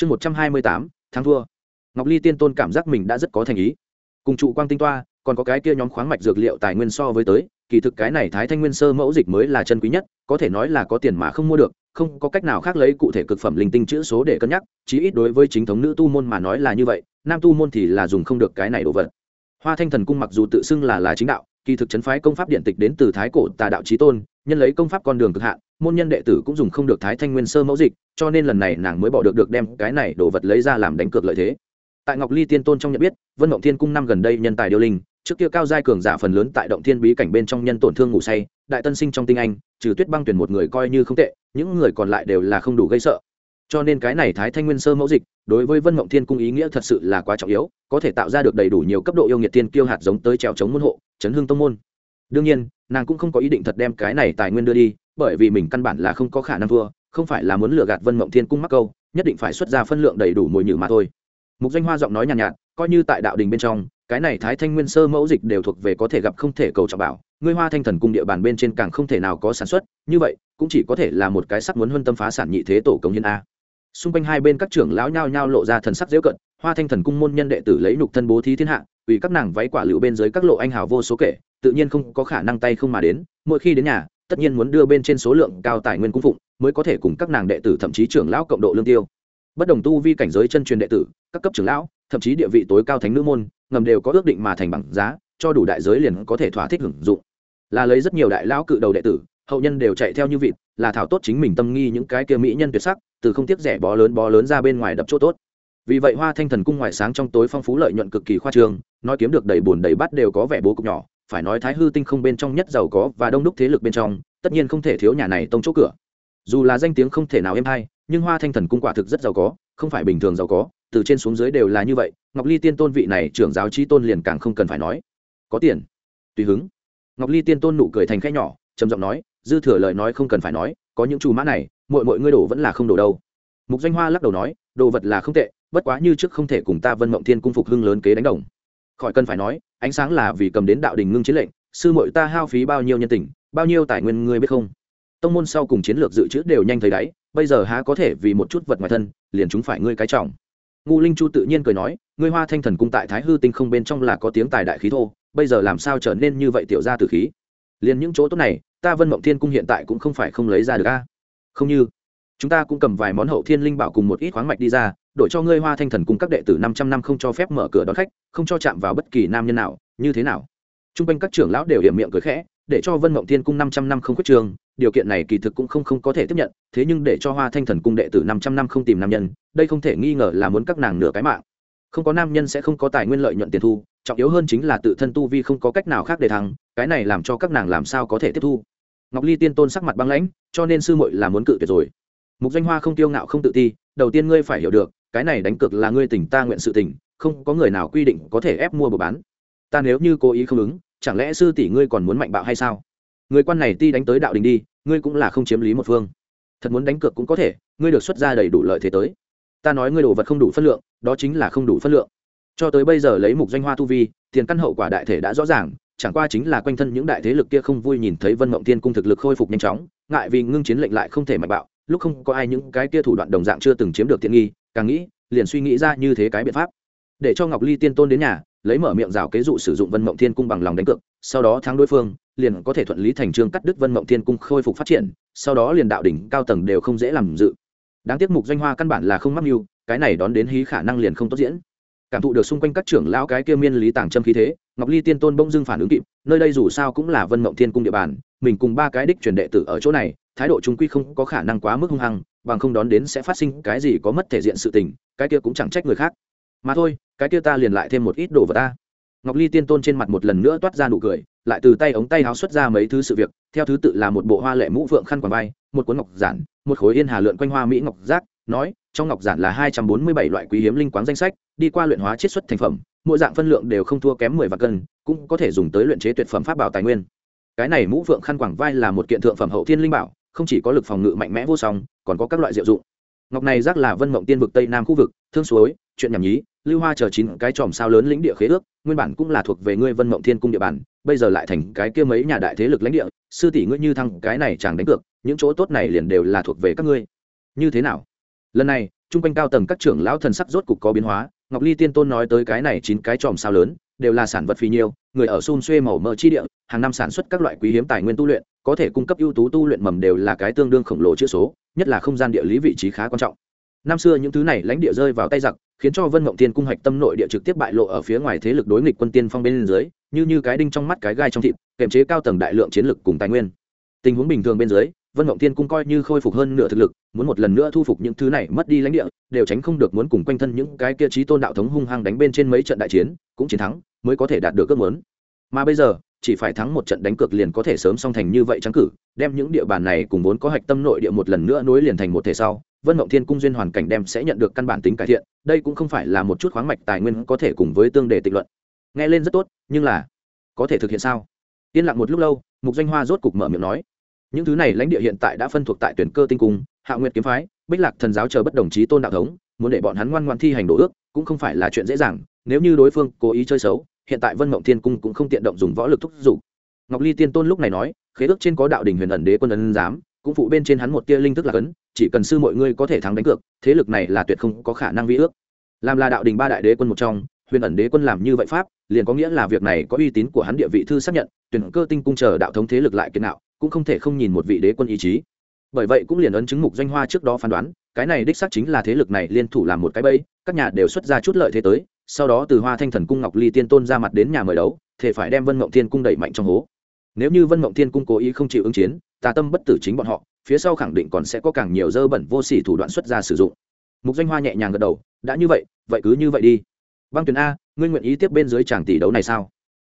chương một trăm hai mươi tám tháng thua. Ngọc ly tiên tôn cảm giác mình đã rất có thành ý. Cùng trụ quang tinh toa, còn có cái kia nhóm khoáng mạch dược liệu tài nguyên so với tới, kỳ thực cái này thái thanh nguyên sơ mẫu dịch mới là chân quý nhất, có thể nói là có tiền mà không mua được, không có cách nào khác lấy cụ thể cực phẩm linh tinh chữ số để cân nhắc, chí ít đối với chính thống nữ tu môn mà nói là như vậy, nam tu môn thì là dùng không được cái này đồ vật. Hoa thanh thần cung mặc dù tự xưng là là chính đạo, kỳ thực chấn phái công pháp điện tịch đến từ thái cổ tà đạo trí tôn, nhân lấy công pháp con đường cực hạn, môn nhân đệ tử cũng dùng không được thái thanh nguyên sơ mẫu dịch cho nên lần này nàng mới bỏ được được đem cái này đồ vật lấy ra làm đánh cược lợi thế. Tại ngọc ly tiên tôn trong nhận biết, vân mộng thiên cung năm gần đây nhân tài điêu linh, trước kia cao giai cường giả phần lớn tại động thiên bí cảnh bên trong nhân tổn thương ngủ say, đại tân sinh trong tinh anh, trừ tuyết băng tuyển một người coi như không tệ, những người còn lại đều là không đủ gây sợ. Cho nên cái này thái thanh nguyên sơ mẫu dịch, đối với vân mộng thiên cung ý nghĩa thật sự là quá trọng yếu, có thể tạo ra được đầy đủ nhiều cấp độ yêu nghiệt tiên kiêu hạt giống tới trèo chống môn hộ, chấn hương tông môn. Đương nhiên, nàng cũng không có ý định thật đem cái này tài nguyên đưa đi, bởi vì mình căn bản là không có khả năng thua không phải là muốn lừa gạt vân mộng thiên cung mắc câu nhất định phải xuất ra phân lượng đầy đủ mồi nhử mà thôi. Mục danh hoa giọng nói nhàn nhạt, nhạt coi như tại đạo đình bên trong cái này thái thanh nguyên sơ mẫu dịch đều thuộc về có thể gặp không thể cầu trọng bảo ngươi hoa thanh thần cung địa bàn bên trên càng không thể nào có sản xuất như vậy cũng chỉ có thể là một cái sắc muốn hơn tâm phá sản nhị thế tổ công nhân a. Xung quanh hai bên các trưởng lão nhao nhao lộ ra thần sắc dễ cận hoa thanh thần cung môn nhân đệ tử lấy nhục thân bố thí thiên hạ vì các nàng váy quả lựu bên dưới các lộ anh hào vô số kể tự nhiên không có khả năng tay không mà đến mỗi khi đến nhà tất nhiên muốn đưa bên trên số lượng cao tài nguyên cung phụng, mới có thể cùng các nàng đệ tử, thậm chí trưởng lão cộng độ lương tiêu. Bất đồng tu vi cảnh giới chân truyền đệ tử, các cấp trưởng lão, thậm chí địa vị tối cao thánh nữ môn, ngầm đều có ước định mà thành bằng giá, cho đủ đại giới liền có thể thỏa thích hưởng dụng. Là lấy rất nhiều đại lão cự đầu đệ tử, hậu nhân đều chạy theo như vịt, là thảo tốt chính mình tâm nghi những cái kia mỹ nhân tuyệt sắc, từ không tiếc rẻ bó lớn bó lớn ra bên ngoài đập chỗ tốt. Vì vậy hoa thanh thần cung ngoài sáng trong tối phong phú lợi nhuận cực kỳ khoa trương, nói kiếm được đầy bùn đầy bát đều có vẻ bố cục nhỏ phải nói thái hư tinh không bên trong nhất giàu có và đông đúc thế lực bên trong, tất nhiên không thể thiếu nhà này tông chỗ cửa. Dù là danh tiếng không thể nào êm hay, nhưng hoa thanh thần cung quả thực rất giàu có, không phải bình thường giàu có, từ trên xuống dưới đều là như vậy, ngọc ly tiên tôn vị này trưởng giáo trí tôn liền càng không cần phải nói. Có tiền. Tùy hứng. Ngọc ly tiên tôn nụ cười thành khẽ nhỏ, trầm giọng nói, dư thừa lời nói không cần phải nói, có những chủ mã này mọi mọi ngươi đổ vẫn là không đổ đâu. Mục danh hoa lắc đầu nói, đồ vật là không tệ, bất quá như trước không thể cùng ta vân mộng thiên cung phục hưng lớn kế đánh đồng khỏi cần phải nói, ánh sáng là vì cầm đến đạo đình ngưng chiến lệnh, sư mội ta hao phí bao nhiêu nhân tình, bao nhiêu tài nguyên ngươi biết không? Tông môn sau cùng chiến lược dự trữ đều nhanh thấy đáy, bây giờ há có thể vì một chút vật ngoài thân, liền chúng phải ngươi cái trọng. Ngu linh chu tự nhiên cười nói, ngươi hoa thanh thần cung tại thái hư tinh không bên trong là có tiếng tài đại khí thô, bây giờ làm sao trở nên như vậy tiểu ra từ khí? Liền những chỗ tốt này, ta vân mộng thiên cung hiện tại cũng không phải không lấy ra được a. Không như, chúng ta cũng cầm vài món hậu thiên linh bảo cùng một ít khoáng mạch đi ra đổi cho ngươi hoa thanh thần cùng các đệ tử năm trăm năm không cho phép mở cửa đón khách, không cho chạm vào bất kỳ nam nhân nào, như thế nào? T r u n g quanh các trưởng lão đều hiểm miệng cười khẽ, để cho vân mộng thiên cung năm trăm năm không khuyết trường, điều kiện này kỳ thực cũng không không có thể tiếp nhận, thế nhưng để cho hoa thanh thần cung đệ tử năm trăm năm không tìm nam nhân, đây không thể nghi ngờ là muốn các nàng nửa cái mạng. Không có nam nhân sẽ không có tài nguyên lợi nhuận tiền thu, trọng yếu hơn chính là tự thân tu vi không có cách nào khác để thắng cái này làm cho các nàng làm sao có thể tiếp thu? Ngọc ly tiên tôn sắc mặt băng lãnh, cho nên sư muội là muốn cự tuyệt rồi. Mục danh hoa không tiêu ngạo không tự ti, đầu tiên ngươi phải hiểu được cái này đánh cược là ngươi tỉnh ta nguyện sự tỉnh không có người nào quy định có thể ép mua bừa bán. Ta nếu như cố ý không ứng, chẳng lẽ sư tỷ ngươi còn muốn mạnh bạo hay sao? Người quan này ti đánh tới đạo đình đi, ngươi cũng là không chiếm lý một phương. Thật muốn đánh cược cũng có thể, ngươi được xuất ra đầy đủ lợi thế tới. Ta nói ngươi đồ vật không đủ phân lượng, đó chính là không đủ phân lượng. Cho tới bây giờ lấy mục danh hoa tu vi, tiền căn hậu quả đại thể đã rõ ràng, chẳng qua chính là quanh thân những đại thế lực kia không vui nhìn thấy vân mộng tiên cung thực lực khôi phục nhanh chóng, ngại vì ngưng chiến lệnh lại không thể mạnh bạo, lúc không có ai những cái kia thủ đoạn đồng dạng chưa từng chiếm được tiện nghi càng nghĩ, liền suy nghĩ ra như thế cái biện pháp. Để cho ngọc ly tiên tôn đến nhà, lấy mở miệng rào kế dụ sử dụng vân mộng thiên cung bằng lòng đánh cược, sau đó thắng đối phương, liền có thể thuận lý thành trương cắt đứt vân mộng thiên cung khôi phục phát triển, sau đó liền đạo đỉnh cao tầng đều không dễ làm dự. Đáng tiếc mục doanh hoa căn bản là không mắc mưu, cái này đón đến hí khả năng liền không tốt diễn. Cảm thụ được xung quanh các trưởng lão cái kia miên lý tàng châm khí thế, ngọc ly tiên tôn bỗng dưng phản ứng kịp, nơi đây dù sao cũng là vân mộng thiên cung địa bàn, mình cùng ba cái đích truyền đệ tử ở chỗ này, thái độ chúng quy không có khả năng quá mức hung hăng bằng không đón đến sẽ phát sinh cái gì có mất thể diện sự tình, cái kia cũng chẳng trách người khác. Mà thôi, cái kia ta liền lại thêm một ít đồ vào ta. Ngọc ly tiên tôn trên mặt một lần nữa toát ra nụ cười, lại từ tay ống tay háo xuất ra mấy thứ sự việc, theo thứ tự là một bộ hoa lệ mũ phượng khăn quàng vai, một cuốn ngọc giản, một khối yên hà lượn quanh hoa mỹ ngọc giác nói, trong ngọc giản là hai trăm bốn mươi bảy loại quý hiếm linh quáng danh sách, đi qua luyện hóa chiết xuất thành phẩm, mỗi dạng phân lượng đều không thua kém mười vạn cân, cũng có thể dùng tới luyện chế tuyệt phẩm pháp bảo tài nguyên. Cái này mũ phượng khăn quàng vai là một kiện thượng phẩm hậu thiên linh bảo không chỉ có lực phòng ngự mạnh mẽ vô song, còn có các loại diệu dụng. Ngọc này rác là vân mộng tiên vực tây nam khu vực, thương suối, chuyện nhảm nhí, lưu hoa chờ chín cái tròm sao lớn lĩnh địa khế ước, nguyên bản cũng là thuộc về ngươi vân mộng thiên cung địa bàn, bây giờ lại thành cái kia mấy nhà đại thế lực lãnh địa, sư tỷ ngươi như thăng cái này chẳng đánh cược, những chỗ tốt này liền đều là thuộc về các ngươi. Như thế nào? Lần này chung quanh cao tầng các trưởng lão thần sắc rốt cục có biến hóa, ngọc ly tiên tôn nói tới cái này chín cái tròm sao lớn, đều là sản vật phi nhiêu người ở xun xuê màu mỡ chi địa hàng năm sản xuất các loại quý hiếm tài nguyên tu luyện, có thể cung cấp ưu tú tu luyện mầm đều là cái tương đương khổng lồ chữ số, nhất là không gian địa lý vị trí khá quan trọng. Năm xưa những thứ này lãnh địa rơi vào tay giặc, khiến cho vân mộng tiên cung hạch tâm nội địa trực tiếp bại lộ ở phía ngoài thế lực đối nghịch quân tiên phong bên dưới, như như cái đinh trong mắt cái gai trong thịt kềm chế cao tầng đại lượng chiến lực cùng tài nguyên. Tình huống bình thường bên dưới, vân mộng tiên cung coi như khôi phục hơn nửa thực lực, muốn một lần nữa thu phục những thứ này mất đi lãnh địa, đều tránh không được muốn cùng quanh thân những cái kia trí tôn đạo thống hung hăng đánh bên trên mấy trận đại chiến, cũng chiến thắng, mới có thể đạt được ước muốn. Mà bây giờ chỉ phải thắng một trận đánh cược liền có thể sớm song thành như vậy trắng cử, đem những địa bàn này cùng vốn có hạch tâm nội địa một lần nữa nối liền thành một thể sau, vân mộng thiên cung duyên hoàn cảnh đem sẽ nhận được căn bản tính cải thiện, đây cũng không phải là một chút khoáng mạch tài nguyên có thể cùng với tương đề tịch luận. Nghe lên rất tốt, nhưng là có thể thực hiện sao? Yên lặng một lúc lâu, mục danh hoa rốt cục mở miệng nói. Những thứ này lãnh địa hiện tại đã phân thuộc tại tuyển cơ tinh cung, hạ nguyệt kiếm phái, bích lạc thần giáo chờ bất đồng chí tôn đạo thống, muốn để bọn hắn ngoan ngoan thi hành đồ ước, cũng không phải là chuyện dễ dàng, nếu như đối phương cố ý chơi xấu hiện tại vân mộng thiên cung cũng không tiện động dùng võ lực thúc giục. Ngọc ly tiên tôn lúc này nói, khế ước trên có đạo đình huyền ẩn đế quân ấn giám, cũng phụ bên trên hắn một tia linh thức là cấn, chỉ cần sư mọi ngươi có thể thắng đánh cược, thế lực này là tuyệt không có khả năng vi ước. Làm là đạo đình ba đại đế quân một trong, huyền ẩn đế quân làm như vậy pháp, liền có nghĩa là việc này có uy tín của hắn địa vị thư xác nhận, tuyển cơ tinh cung chờ đạo thống thế lực lại kiến nạo cũng không thể không nhìn một vị đế quân ý chí. Bởi vậy cũng liền ấn chứng mục doanh hoa trước đó phán đoán, cái này đích xác chính là thế lực này liên thủ làm một cái bẫy, các nhà đều xuất ra chút lợi thế tới sau đó từ hoa thanh thần cung ngọc ly tiên tôn ra mặt đến nhà mời đấu, thể phải đem vân mộng thiên cung đẩy mạnh trong hố. Nếu như vân mộng thiên cung cố ý không chịu ứng chiến, tà tâm bất tử chính bọn họ, phía sau khẳng định còn sẽ có càng nhiều dơ bẩn vô sỉ thủ đoạn xuất ra sử dụng. Mục danh hoa nhẹ nhàng gật đầu, đã như vậy vậy cứ như vậy đi. Băng tuyền a, ngươi nguyện ý tiếp bên dưới tràng tỷ đấu này sao?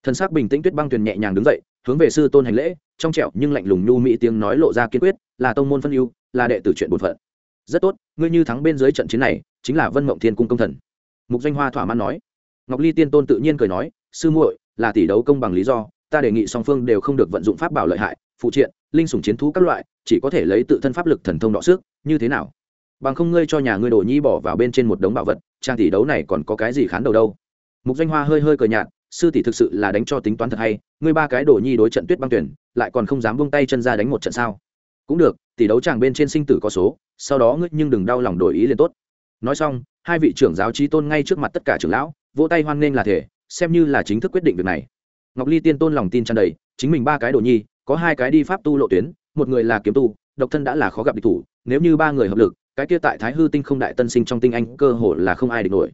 Thần sắc bình tĩnh tuyết băng tuyền nhẹ nhàng đứng dậy, hướng về sư tôn hành lễ, trong trẹo nhưng lạnh lùng nhu mỹ tiếng nói lộ ra kiên quyết, là tông môn phân ưu, là đệ tử chuyện bột phận. Rất tốt, ngươi như thắng bên dưới trận chiến này, chính là vân mộng thiên cung công thần mục danh hoa thỏa mãn nói. Ngọc ly tiên tôn tự nhiên cười nói, sư muội, là tỷ đấu công bằng lý do, ta đề nghị song phương đều không được vận dụng pháp bảo lợi hại, phụ triện, linh sủng chiến thú các loại, chỉ có thể lấy tự thân pháp lực thần thông đọ sức, như thế nào? Bằng không ngươi cho nhà ngươi đồ nhi bỏ vào bên trên một đống bảo vật, trang tỷ đấu này còn có cái gì khán đầu đâu? Mục danh hoa hơi hơi cờ nhạt, sư tỷ thực sự là đánh cho tính toán thật hay, ngươi ba cái đồ nhi đối trận tuyết băng tuyển, lại còn không dám buông tay chân ra đánh một trận sao? Cũng được, tỷ đấu chàng bên trên sinh tử có số, sau đó ngươi nhưng đừng đau lòng đổi ý liền tốt nói xong, hai vị trưởng giáo trí tôn ngay trước mặt tất cả trưởng lão, vỗ tay hoan nghênh là thể, xem như là chính thức quyết định việc này. Ngọc ly tiên tôn lòng tin tràn đầy, chính mình ba cái đồ nhi, có hai cái đi pháp tu lộ tuyến, một người là kiếm tu, độc thân đã là khó gặp địch thủ, nếu như ba người hợp lực, cái kia tại thái hư tinh không đại tân sinh trong tinh anh cơ hồ là không ai địch nổi.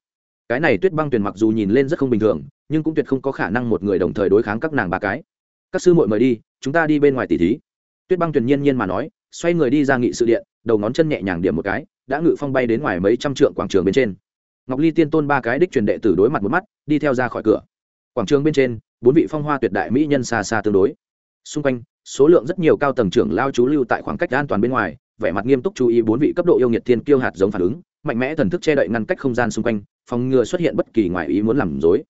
Cái này tuyết băng tuyền mặc dù nhìn lên rất không bình thường, nhưng cũng tuyệt không có khả năng một người đồng thời đối kháng các nàng ba cái. Các sư muội mời đi, chúng ta đi bên ngoài tỷ thí. Tuyết băng tuyền nhiên nhiên mà nói, xoay người đi ra nghị sự điện, đầu ngón chân nhẹ nhàng điểm một cái đã ngự phong bay đến ngoài mấy trăm trượng quảng trường bên trên. Ngọc ly tiên tôn ba cái đích truyền đệ tử đối mặt một mắt, đi theo ra khỏi cửa. Quảng trường bên trên, bốn vị phong hoa tuyệt đại mỹ nhân xa xa tương đối. Xung quanh, số lượng rất nhiều cao tầng trưởng lao chú lưu tại khoảng cách an toàn bên ngoài, vẻ mặt nghiêm túc chú ý bốn vị cấp độ yêu nhiệt thiên kiêu hạt giống phản ứng, mạnh mẽ thần thức che đậy ngăn cách không gian xung quanh, phòng ngừa xuất hiện bất kỳ ngoại ý muốn làm dối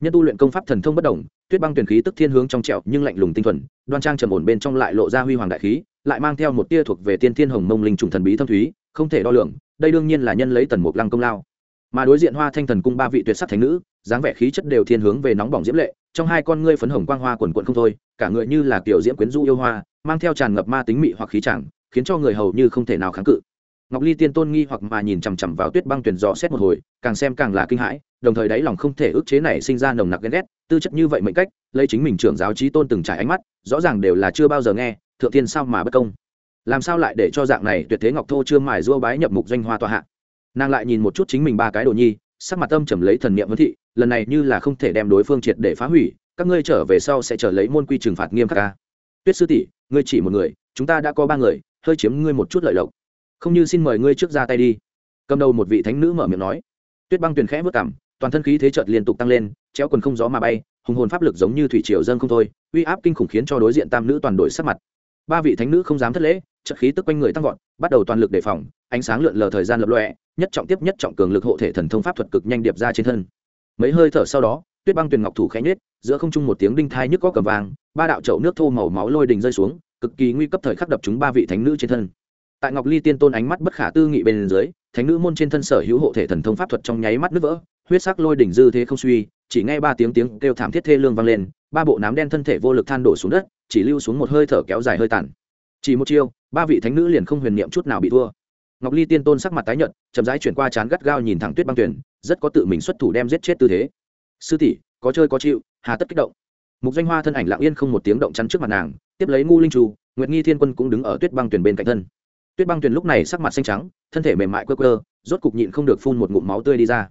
nhân tu luyện công pháp thần thông bất đồng, tuyết băng tuyển khí tức thiên hướng trong trẹo nhưng lạnh lùng tinh thuần, đoan trang trầm ổn bên trong lại lộ ra huy hoàng đại khí, lại mang theo một tia thuộc về tiên thiên hồng mông linh trùng thần bí thâm thúy không thể đo lường, đây đương nhiên là nhân lấy tần mục lăng công lao. Mà đối diện hoa thanh thần cung ba vị tuyệt sắc thánh nữ, dáng vẻ khí chất đều thiên hướng về nóng bỏng diễm lệ, trong hai con ngươi phấn hồng quang hoa quần quận không thôi, cả người như là kiểu diễm quyến rũ yêu hoa, mang theo tràn ngập ma tính mị hoặc khí chẳng, khiến cho người hầu như không thể nào kháng cự. Ngọc ly tiên tôn nghi hoặc mà nhìn chằm chằm vào tuyết băng tuyển dò xét một hồi, càng xem càng là kinh hãi, đồng thời đáy lòng không thể ức chế này sinh ra nồng nặc ghen ghét, tư chất như vậy mệnh cách, lấy chính mình trưởng giáo trí tôn từng trải ánh mắt, rõ ràng đều là chưa bao giờ nghe, thượng tiên sao mà bất công làm sao lại để cho dạng này tuyệt thế ngọc thô chưa mài rua bái nhập mục doanh hoa tòa hạ? Nàng lại nhìn một chút chính mình ba cái đồ nhi, sắc mặt tâm trầm lấy thần niệm vấn thị, lần này như là không thể đem đối phương triệt để phá hủy, các ngươi trở về sau sẽ trở lấy môn quy trừng phạt nghiêm khắc ca. Tuyết sư tỷ, ngươi chỉ một người, chúng ta đã có ba người, hơi chiếm ngươi một chút lợi lộc. Không như xin mời ngươi trước ra tay đi. Cầm đầu một vị thánh nữ mở miệng nói. Tuyết băng tuyền khẽ vất cảm toàn thân khí thế chợt liên tục tăng lên treo quần không gió mà bay, hùng hồn pháp lực giống như thủy triều dâng không thôi, uy áp kinh khủng khiến cho đối diện tam nữ toàn đội sắc mặt. Ba vị thánh nữ không dám thất lễ chất khí tức quanh người tăng vọt, bắt đầu toàn lực đề phòng, ánh sáng lượn lờ thời gian lập lọe nhất trọng tiếp nhất trọng cường lực hộ thể thần thông pháp thuật cực nhanh điệp ra trên thân. Mấy hơi thở sau đó, tuyết băng tuyền ngọc thủ khẽ nhếch, giữa không trung một tiếng đinh thai nhức có cầm vàng, ba đạo chậu nước thô màu máu lôi đình rơi xuống, cực kỳ nguy cấp thời khắc đập chúng ba vị thánh nữ trên thân. Tại ngọc ly tiên tôn ánh mắt bất khả tư nghị bên dưới, thánh nữ môn trên thân sở hữu hộ thể thần thông pháp thuật trong nháy mắt nứt vỡ, huyết sắc lôi đỉnh dư thế không suy, chỉ nghe ba tiếng tiếng kêu thảm thiết thê lương vang lên, ba bộ nám đen thân thể vô lực than đổ xuống đất, chỉ lưu xuống một hơi thở kéo dài hơi tàn. Chỉ một chiêu ba vị thánh nữ liền không huyền niệm chút nào bị thua. Ngọc ly tiên tôn sắc mặt tái nhợt, chậm rãi chuyển qua chán gắt gao nhìn thẳng tuyết băng tuyển rất có tự mình xuất thủ đem giết chết tư thế. Sư tỷ, có chơi có chịu, hà tất kích động. Mục danh hoa thân ảnh lặng yên không một tiếng động chắn trước mặt nàng, tiếp lấy ngu linh trù nguyệt nghi thiên quân cũng đứng ở tuyết băng tuyển bên cạnh thân. Tuyết băng tuyển lúc này sắc mặt xanh trắng, thân thể mềm mại quơ quơ, rốt cục nhịn không được phun một ngụm máu tươi đi ra.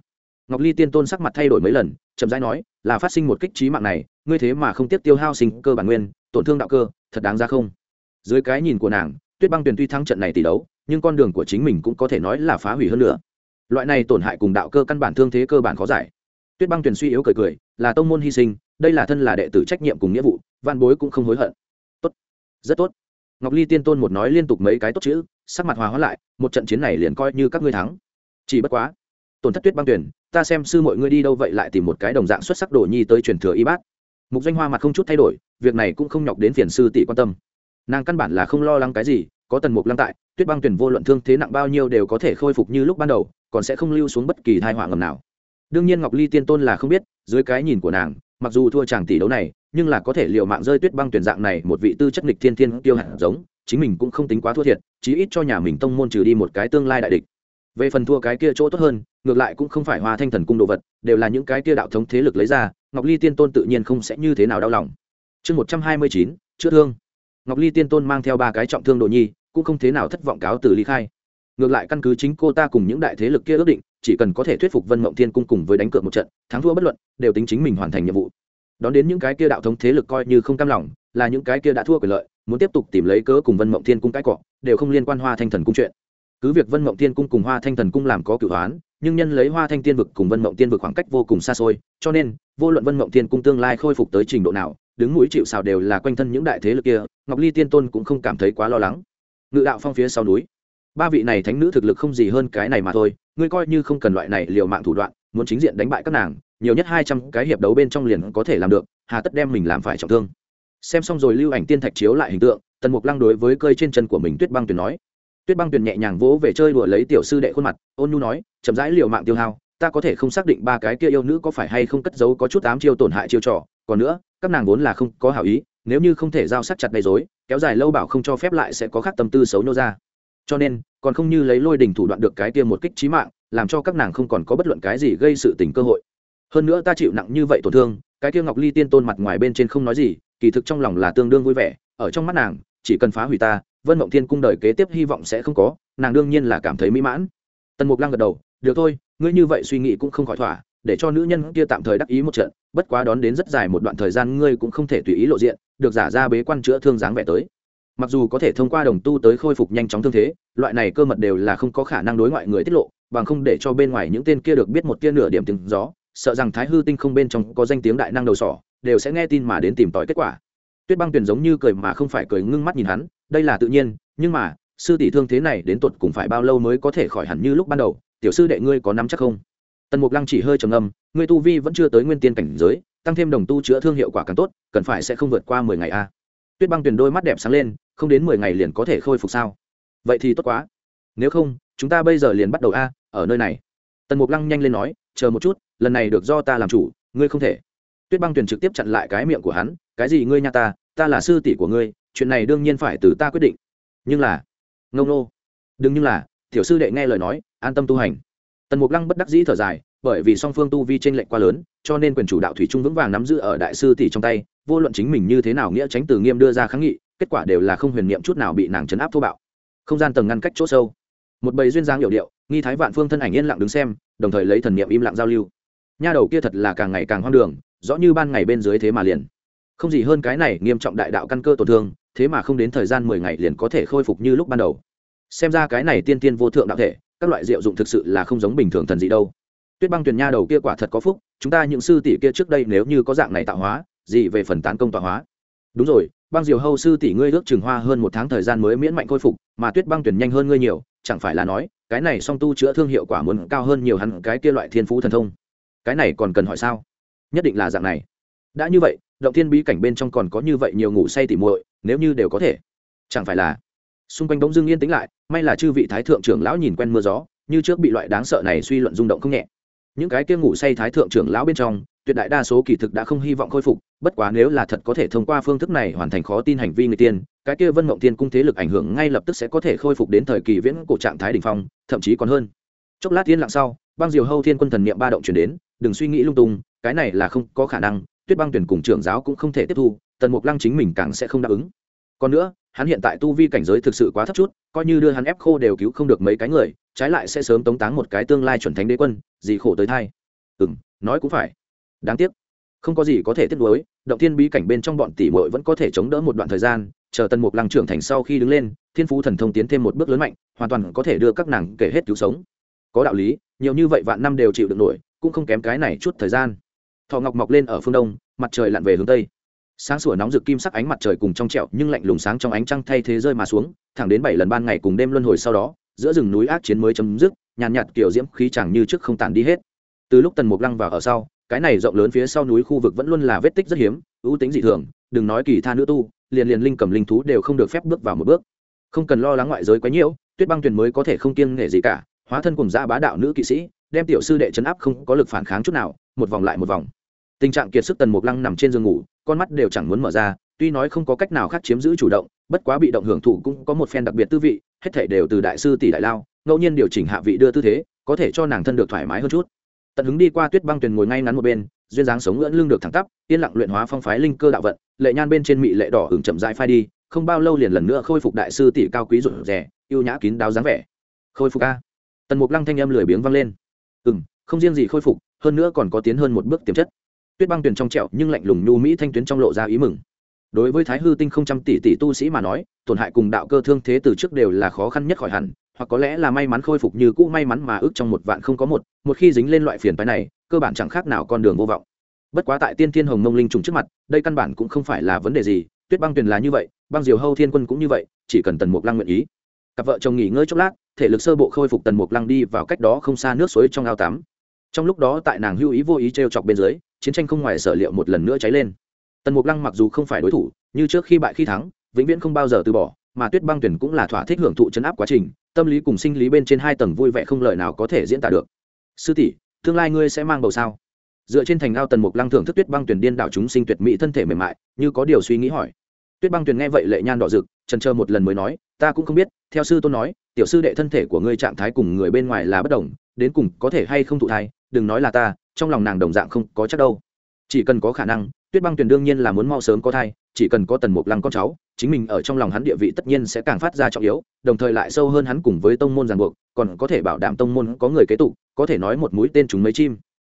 Ngọc ly tiên tôn sắc mặt thay đổi mấy lần, chậm rãi nói, là phát sinh một kích trí mạng này, ngươi thế mà không tiếp tiêu hao sinh cơ bản nguyên, tổn thương đạo cơ, thật đáng ra không? Dưới cái nhìn của nàng tuyết băng tuyền tuy thắng trận này tỷ đấu, nhưng con đường của chính mình cũng có thể nói là phá hủy hơn nữa. Loại này tổn hại cùng đạo cơ căn bản thương thế cơ bản khó giải. Tuyết băng tuyền suy yếu cười cười, là tông môn hy sinh, đây là thân là đệ tử trách nhiệm cùng nghĩa vụ văn bối cũng không hối hận. Tốt, rất tốt. Ngọc ly tiên tôn một nói liên tục mấy cái tốt chữ, sắc mặt hòa hóa lại, một trận chiến này liền coi như các ngươi thắng. Chỉ bất quá, tổn thất tuyết băng tuyển ta xem sư mọi ngươi đi đâu vậy lại tìm một cái đồng dạng xuất sắc đồ nhi tới truyền thừa y bát. Mục danh hoa mặt không chút thay đổi, việc này cũng không nhọc đến phiền sư tỷ quan tâm. Nàng căn bản là không lo lắng cái gì có tần mục lăng tại, tuyết băng tuyển vô luận thương thế nặng bao nhiêu đều có thể khôi phục như lúc ban đầu, còn sẽ không lưu xuống bất kỳ thai họa ngầm nào. Đương nhiên ngọc ly tiên tôn là không biết, dưới cái nhìn của nàng, mặc dù thua chàng tỷ đấu này, nhưng là có thể liệu mạng rơi tuyết băng tuyển dạng này một vị tư chất nghịch thiên thiên tiêu hẳn giống, chính mình cũng không tính quá thua thiệt, chí ít cho nhà mình tông môn trừ đi một cái tương lai đại địch. Về phần thua cái kia chỗ tốt hơn, ngược lại cũng không phải hoa thanh thần cung đồ vật, đều là những cái kia đạo thống thế lực lấy ra, ngọc ly tiên tôn tự nhiên không sẽ như thế nào đau lòng. Chương một trăm hai mươi chín, chữa thương ngọc ly tiên tôn mang theo ba cái trọng thương đồ nhi, cũng không thế nào thất vọng cáo từ ly khai. Ngược lại căn cứ chính cô ta cùng những đại thế lực kia ước định, chỉ cần có thể thuyết phục vân mộng thiên cung cùng với đánh cược một trận, thắng thua bất luận, đều tính chính mình hoàn thành nhiệm vụ. Đón đến những cái kia đạo thống thế lực coi như không cam lòng, là những cái kia đã thua quyền lợi, muốn tiếp tục tìm lấy cớ cùng vân mộng thiên cung cãi cọ, đều không liên quan hoa thanh thần cung chuyện. Cứ việc vân mộng thiên cung cùng hoa thanh thần cung làm có cửu hoán, nhưng nhân lấy hoa thanh tiên vực cùng vân mộng tiên vực khoảng cách vô cùng xa xôi, cho nên, vô luận vân mộng thiên cung tương lai khôi phục tới trình độ nào đứng mũi chịu xào đều là quanh thân những đại thế lực kia, ngọc ly tiên tôn cũng không cảm thấy quá lo lắng. Ngự đạo phong phía sau núi. Ba vị này thánh nữ thực lực không gì hơn cái này mà thôi, ngươi coi như không cần loại này liều mạng thủ đoạn, muốn chính diện đánh bại các nàng, nhiều nhất hai trăm cái hiệp đấu bên trong liền có thể làm được, hà tất đem mình làm phải trọng thương. Xem xong rồi lưu ảnh tiên thạch chiếu lại hình tượng, tần mục lăng đối với cơi trên chân của mình tuyết băng tuyền nói. Tuyết băng tuyền nhẹ nhàng vỗ về chơi đùa lấy tiểu sư đệ khuôn mặt, ôn nhu nói, chậm rãi liều mạng tiêu hao, ta có thể không xác định ba cái kia yêu nữ có phải hay không cất giấu có chút ám chiêu tổn hại chiêu trò, còn nữa các nàng vốn là không có hảo ý, nếu như không thể giao sát chặt gây dối kéo dài lâu bảo không cho phép lại sẽ có khác tâm tư xấu nô ra. Cho nên, còn không như lấy lôi đình thủ đoạn được cái tiêm một kích trí mạng, làm cho các nàng không còn có bất luận cái gì gây sự tình cơ hội. Hơn nữa ta chịu nặng như vậy tổn thương, cái kia ngọc ly tiên tôn mặt ngoài bên trên không nói gì, kỳ thực trong lòng là tương đương vui vẻ, ở trong mắt nàng, chỉ cần phá hủy ta, vân mộng thiên cung đời kế tiếp hy vọng sẽ không có, nàng đương nhiên là cảm thấy mỹ mãn. Tần mục lăng gật đầu, được thôi, ngươi như vậy suy nghĩ cũng không khỏi thỏa, để cho nữ nhân kia tạm thời đắc ý một trận bất quá đón đến rất dài một đoạn thời gian ngươi cũng không thể tùy ý lộ diện, được giả ra bế quan chữa thương dáng vẻ tới. Mặc dù có thể thông qua đồng tu tới khôi phục nhanh chóng thương thế, loại này cơ mật đều là không có khả năng đối ngoại người tiết lộ, bằng không để cho bên ngoài những tên kia được biết một tia nửa điểm tiếng gió, sợ rằng thái hư tinh không bên trong có danh tiếng đại năng đầu sỏ, đều sẽ nghe tin mà đến tìm tòi kết quả. Tuyết băng tuyền giống như cười mà không phải cười ngưng mắt nhìn hắn, đây là tự nhiên, nhưng mà, sư tỷ thương thế này đến tột cùng phải bao lâu mới có thể khỏi hẳn như lúc ban đầu, tiểu sư đệ ngươi có nắm chắc không? Tần mục lăng chỉ hơi trầm âm ngươi tu vi vẫn chưa tới nguyên tiên cảnh giới, tăng thêm đồng tu chữa thương hiệu quả càng tốt, cần phải sẽ không vượt qua mười ngày a. Tuyết băng tuyền đôi mắt đẹp sáng lên, không đến mười ngày liền có thể khôi phục sao? Vậy thì tốt quá. Nếu không, chúng ta bây giờ liền bắt đầu a, ở nơi này. Tần mục lăng nhanh lên nói, chờ một chút, lần này được do ta làm chủ, ngươi không thể. Tuyết băng tuyền trực tiếp chặn lại cái miệng của hắn, cái gì ngươi nhà ta ta là sư tỷ của ngươi, chuyện này đương nhiên phải từ ta quyết định. Nhưng là, ngông nô. Đừng như là, tiểu sư đệ nghe lời nói, an tâm tu hành tần mục lăng bất đắc dĩ thở dài, bởi vì song phương tu vi t r ê n lệch quá lớn, cho nên quyền chủ đạo thủy trung vững vàng nắm giữ ở đại sư tỷ trong tay, vô luận chính mình như thế nào nghĩa tránh từ nghiêm đưa ra kháng nghị, kết quả đều là không huyền niệm chút nào bị nàng chấn áp thô bạo. Không gian tầng ngăn cách chỗ sâu. Một bầy duyên dáng hiệu điệu, nghi thái vạn phương thân ảnh yên lặng đứng xem, đồng thời lấy thần niệm im lặng giao lưu. Nha đầu kia thật là càng ngày càng hoang đường, rõ như ban ngày bên dưới thế mà liền. Không gì hơn cái này nghiêm trọng đại đạo căn cơ tổn thương, thế mà không đến thời gian mười ngày liền có thể khôi phục như lúc ban đầu. Xem ra cái này tiên tiên vô thượng đạo thể các loại rượu dụng thực sự là không giống bình thường thần gì đâu. Tuyết băng tuyền nha đầu kia quả thật có phúc, chúng ta những sư tỷ kia trước đây nếu như có dạng này tạo hóa, gì về phần tán công tọa hóa? Đúng rồi, băng diều hâu sư tỷ ngươi ước chừng hoa hơn một tháng thời gian mới miễn mạnh khôi phục, mà tuyết băng truyền nhanh hơn ngươi nhiều, chẳng phải là nói, cái này song tu chữa thương hiệu quả muốn cao hơn nhiều hẳn cái kia loại thiên phú thần thông. Cái này còn cần hỏi sao? Nhất định là dạng này. Đã như vậy, động thiên bí cảnh bên trong còn có như vậy nhiều ngủ say tỉ muội, nếu như đều có thể, chẳng phải là xung quanh bỗng dưng yên tĩnh lại, may là chư vị thái thượng trưởng lão nhìn quen mưa gió, như trước bị loại đáng sợ này suy luận rung động không nhẹ. Những cái kia ngủ say thái thượng trưởng lão bên trong, tuyệt đại đa số kỳ thực đã không hy vọng khôi phục, bất quá nếu là thật có thể thông qua phương thức này hoàn thành khó tin hành vi người tiên, cái kia vân mộng tiên cung thế lực ảnh hưởng ngay lập tức sẽ có thể khôi phục đến thời kỳ viễn cổ trạng thái đ ỉ n h phong, thậm chí còn hơn. Chốc lát tiên lặng sau, băng diều hâu thiên quân thần niệm ba động chuyển đến, đừng suy nghĩ lung tung, cái này là không có khả năng, tuyết băng tuyển cùng trưởng giáo cũng không thể tiếp thu, tần mục lăng chính mình càng sẽ không đáp ứng. Còn nữa hắn hiện tại tu vi cảnh giới thực sự quá thấp chút, coi như đưa hắn ép khô đều cứu không được mấy cái người, trái lại sẽ sớm tống táng một cái tương lai chuẩn thánh đế quân, gì khổ tới thai. Ừ m nói cũng phải. Đáng tiếc, không có gì có thể tiếp nối động thiên bí cảnh bên trong bọn tỷ muội vẫn có thể chống đỡ một đoạn thời gian, chờ tần mục lăng trưởng thành sau khi đứng lên, thiên phú thần thông tiến thêm một bước lớn mạnh, hoàn toàn có thể đưa các nàng kể hết cứu sống. Có đạo lý, nhiều như vậy vạn năm đều chịu được nổi, cũng không kém cái này chút thời gian. Thọ ngọc mọc lên ở phương đông, mặt trời lặn về hướng tây sáng sủa nóng rực kim sắc ánh mặt trời cùng trong trẹo nhưng lạnh lùng sáng trong ánh trăng thay thế rơi mà xuống, thẳng đến bảy lần ban ngày cùng đêm luân hồi sau đó, giữa rừng núi ác chiến mới chấm dứt, nhàn nhạt kiểu diễm khí chẳng như trước không tàn đi hết. Từ lúc tần mục lăng vào ở sau, cái này rộng lớn phía sau núi khu vực vẫn luôn là vết tích rất hiếm, ưu tính dị thường, đừng nói kỳ tha nữ tu, liền liền linh cầm linh thú đều không được phép bước vào một bước. Không cần lo lắng ngoại giới quá nhiễu tuyết băng tuyền mới có thể không kiêng nghệ gì cả, hóa thân cùng gia bá đạo nữ kỵ sĩ, đem tiểu sư đệ chấn áp không có lực phản kháng chút nào, một vòng lại một vòng. Tình trạng kiệt sức tần mục lăng nằm trên giường ngủ con mắt đều chẳng muốn mở ra, tuy nói không có cách nào khác chiếm giữ chủ động, bất quá bị động hưởng thụ cũng có một phen đặc biệt tư vị, hết thể đều từ đại sư tỷ đại lao, ngẫu nhiên điều chỉnh hạ vị đưa tư thế, có thể cho nàng thân được thoải mái hơn chút. Tận hứng đi qua tuyết băng tuyền ngồi ngay ngắn một bên, duyên dáng sống ngưỡng lưng được thẳng tắp, yên lặng luyện hóa phong phái linh cơ đạo vận, lệ nhan bên trên mị lệ đỏ hưởng chậm rãi phai đi, không bao lâu liền lần nữa khôi phục đại sư tỷ cao quý rụt rẻ yêu nhã kín đáo dáng vẻ. Khôi phục a. Tần mục lăng thanh âm lười biếng vang lên. Ừ không riêng gì khôi phục, hơn nữa còn có tiến hơn một bước tiềm chất tuyết băng tuyển trong trẹo nhưng lạnh lùng nhu mỹ thanh tuyến trong lộ ra ý mừng. Đối với thái hư tinh không trăm tỷ tỷ tu sĩ mà nói, tổn hại cùng đạo cơ thương thế từ trước đều là khó khăn nhất khỏi hẳn, hoặc có lẽ là may mắn khôi phục như cũ may mắn mà ước trong một vạn không có một một khi dính lên loại phiền phái này, cơ bản chẳng khác nào con đường vô vọng. Bất quá tại tiên thiên hồng mông linh trùng trước mặt, đây căn bản cũng không phải là vấn đề gì, tuyết băng tuyền là như vậy, băng diều hâu thiên quân cũng như vậy, chỉ cần tần mục lăng nguyện ý. Cặp vợ chồng nghỉ ngơi chốc lát, thể lực sơ bộ khôi phục tần mục lăng đi vào cách đó không xa nước suối trong ao tắm. Trong lúc đó tại nàng hưu ý vô ý t r e o chọc bên dưới chiến tranh không ngoài sở liệu một lần nữa cháy lên. Tần mục lăng mặc dù không phải đối thủ, như trước khi bại khi thắng, vĩnh viễn không bao giờ từ bỏ, mà tuyết băng tuyển cũng là thỏa thích hưởng thụ chấn áp quá trình, tâm lý cùng sinh lý bên trên hai tầng vui vẻ không lời nào có thể diễn tả được. Sư tỷ, tương lai ngươi sẽ mang bầu sao? Dựa trên thành ao tần mục lăng thưởng thức tuyết băng tuyển điên đảo chúng sinh tuyệt mỹ thân thể mềm mại, như có điều suy nghĩ hỏi. Tuyết băng tuyển nghe vậy lệ nhan đỏ rực, trần chờ một lần mới nói, ta cũng không biết, theo sư tôn nói, tiểu sư đệ thân thể của ngươi trạng thái cùng người bên ngoài là bất đồng, đến cùng có thể hay không thụ thai, đừng nói là ta trong lòng nàng đồng dạng không có chắc đâu. Chỉ cần có khả năng, tuyết băng Tuyền đương nhiên là muốn mau sớm có thai, chỉ cần có tần mục lăng con cháu, chính mình ở trong lòng hắn địa vị tất nhiên sẽ càng phát ra trọng yếu, đồng thời lại sâu hơn hắn cùng với tông môn ràng buộc, còn có thể bảo đảm tông môn có người kế tụ có thể nói một mũi tên chúng mấy chim.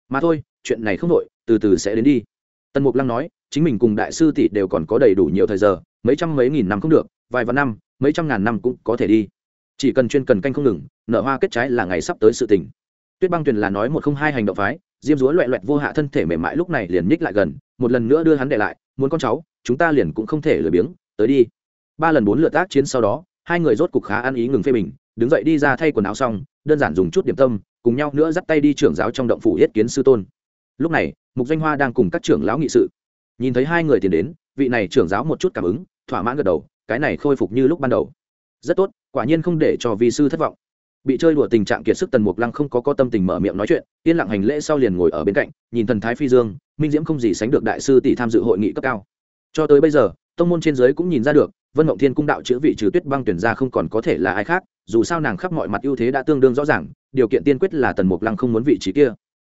Mà thôi, chuyện này không đội từ từ sẽ đến đi. Tần mục lăng nói, chính mình cùng đại sư tỷ đều còn có đầy đủ nhiều thời giờ, mấy trăm mấy nghìn năm không được, vài vạn năm, mấy trăm ngàn năm cũng có thể đi. Chỉ cần chuyên cần canh không ngừng, nở hoa kết trái là ngày sắp tới sự tình. Tuyết băng tuyền là nói một không hai hành động phái diêm dúa loẹ loẹt vô hạ thân thể mềm mại lúc này liền nhích lại gần, một lần nữa đưa hắn để lại, muốn con cháu, chúng ta liền cũng không thể lười biếng, tới đi. Ba lần bốn lượt tác chiến sau đó, hai người rốt cục khá ăn ý ngừng phê bình, đứng dậy đi ra thay quần áo xong, đơn giản dùng chút điểm tâm, cùng nhau nữa dắt tay đi trưởng giáo trong động phủ yết kiến sư tôn. Lúc này, mục danh hoa đang cùng các trưởng lão nghị sự. Nhìn thấy hai người tiến đến, vị này trưởng giáo một chút cảm ứng, thỏa mãn gật đầu, cái này khôi phục như lúc ban đầu. Rất tốt, quả nhiên không để cho vi sư thất vọng bị chơi đùa tình trạng kiệt sức tần mục lăng không có có tâm tình mở miệng nói chuyện, yên lặng hành lễ sau liền ngồi ở bên cạnh, nhìn thần thái phi dương, minh diễm không gì sánh được đại sư tỷ tham dự hội nghị cấp cao. Cho tới bây giờ, tông môn trên giới cũng nhìn ra được, vân mộng thiên cung đạo chữ vị trừ tuyết băng tuyển ra không còn có thể là ai khác, dù sao nàng khắp mọi mặt ưu thế đã tương đương rõ ràng, điều kiện tiên quyết là tần mục lăng không muốn vị trí kia.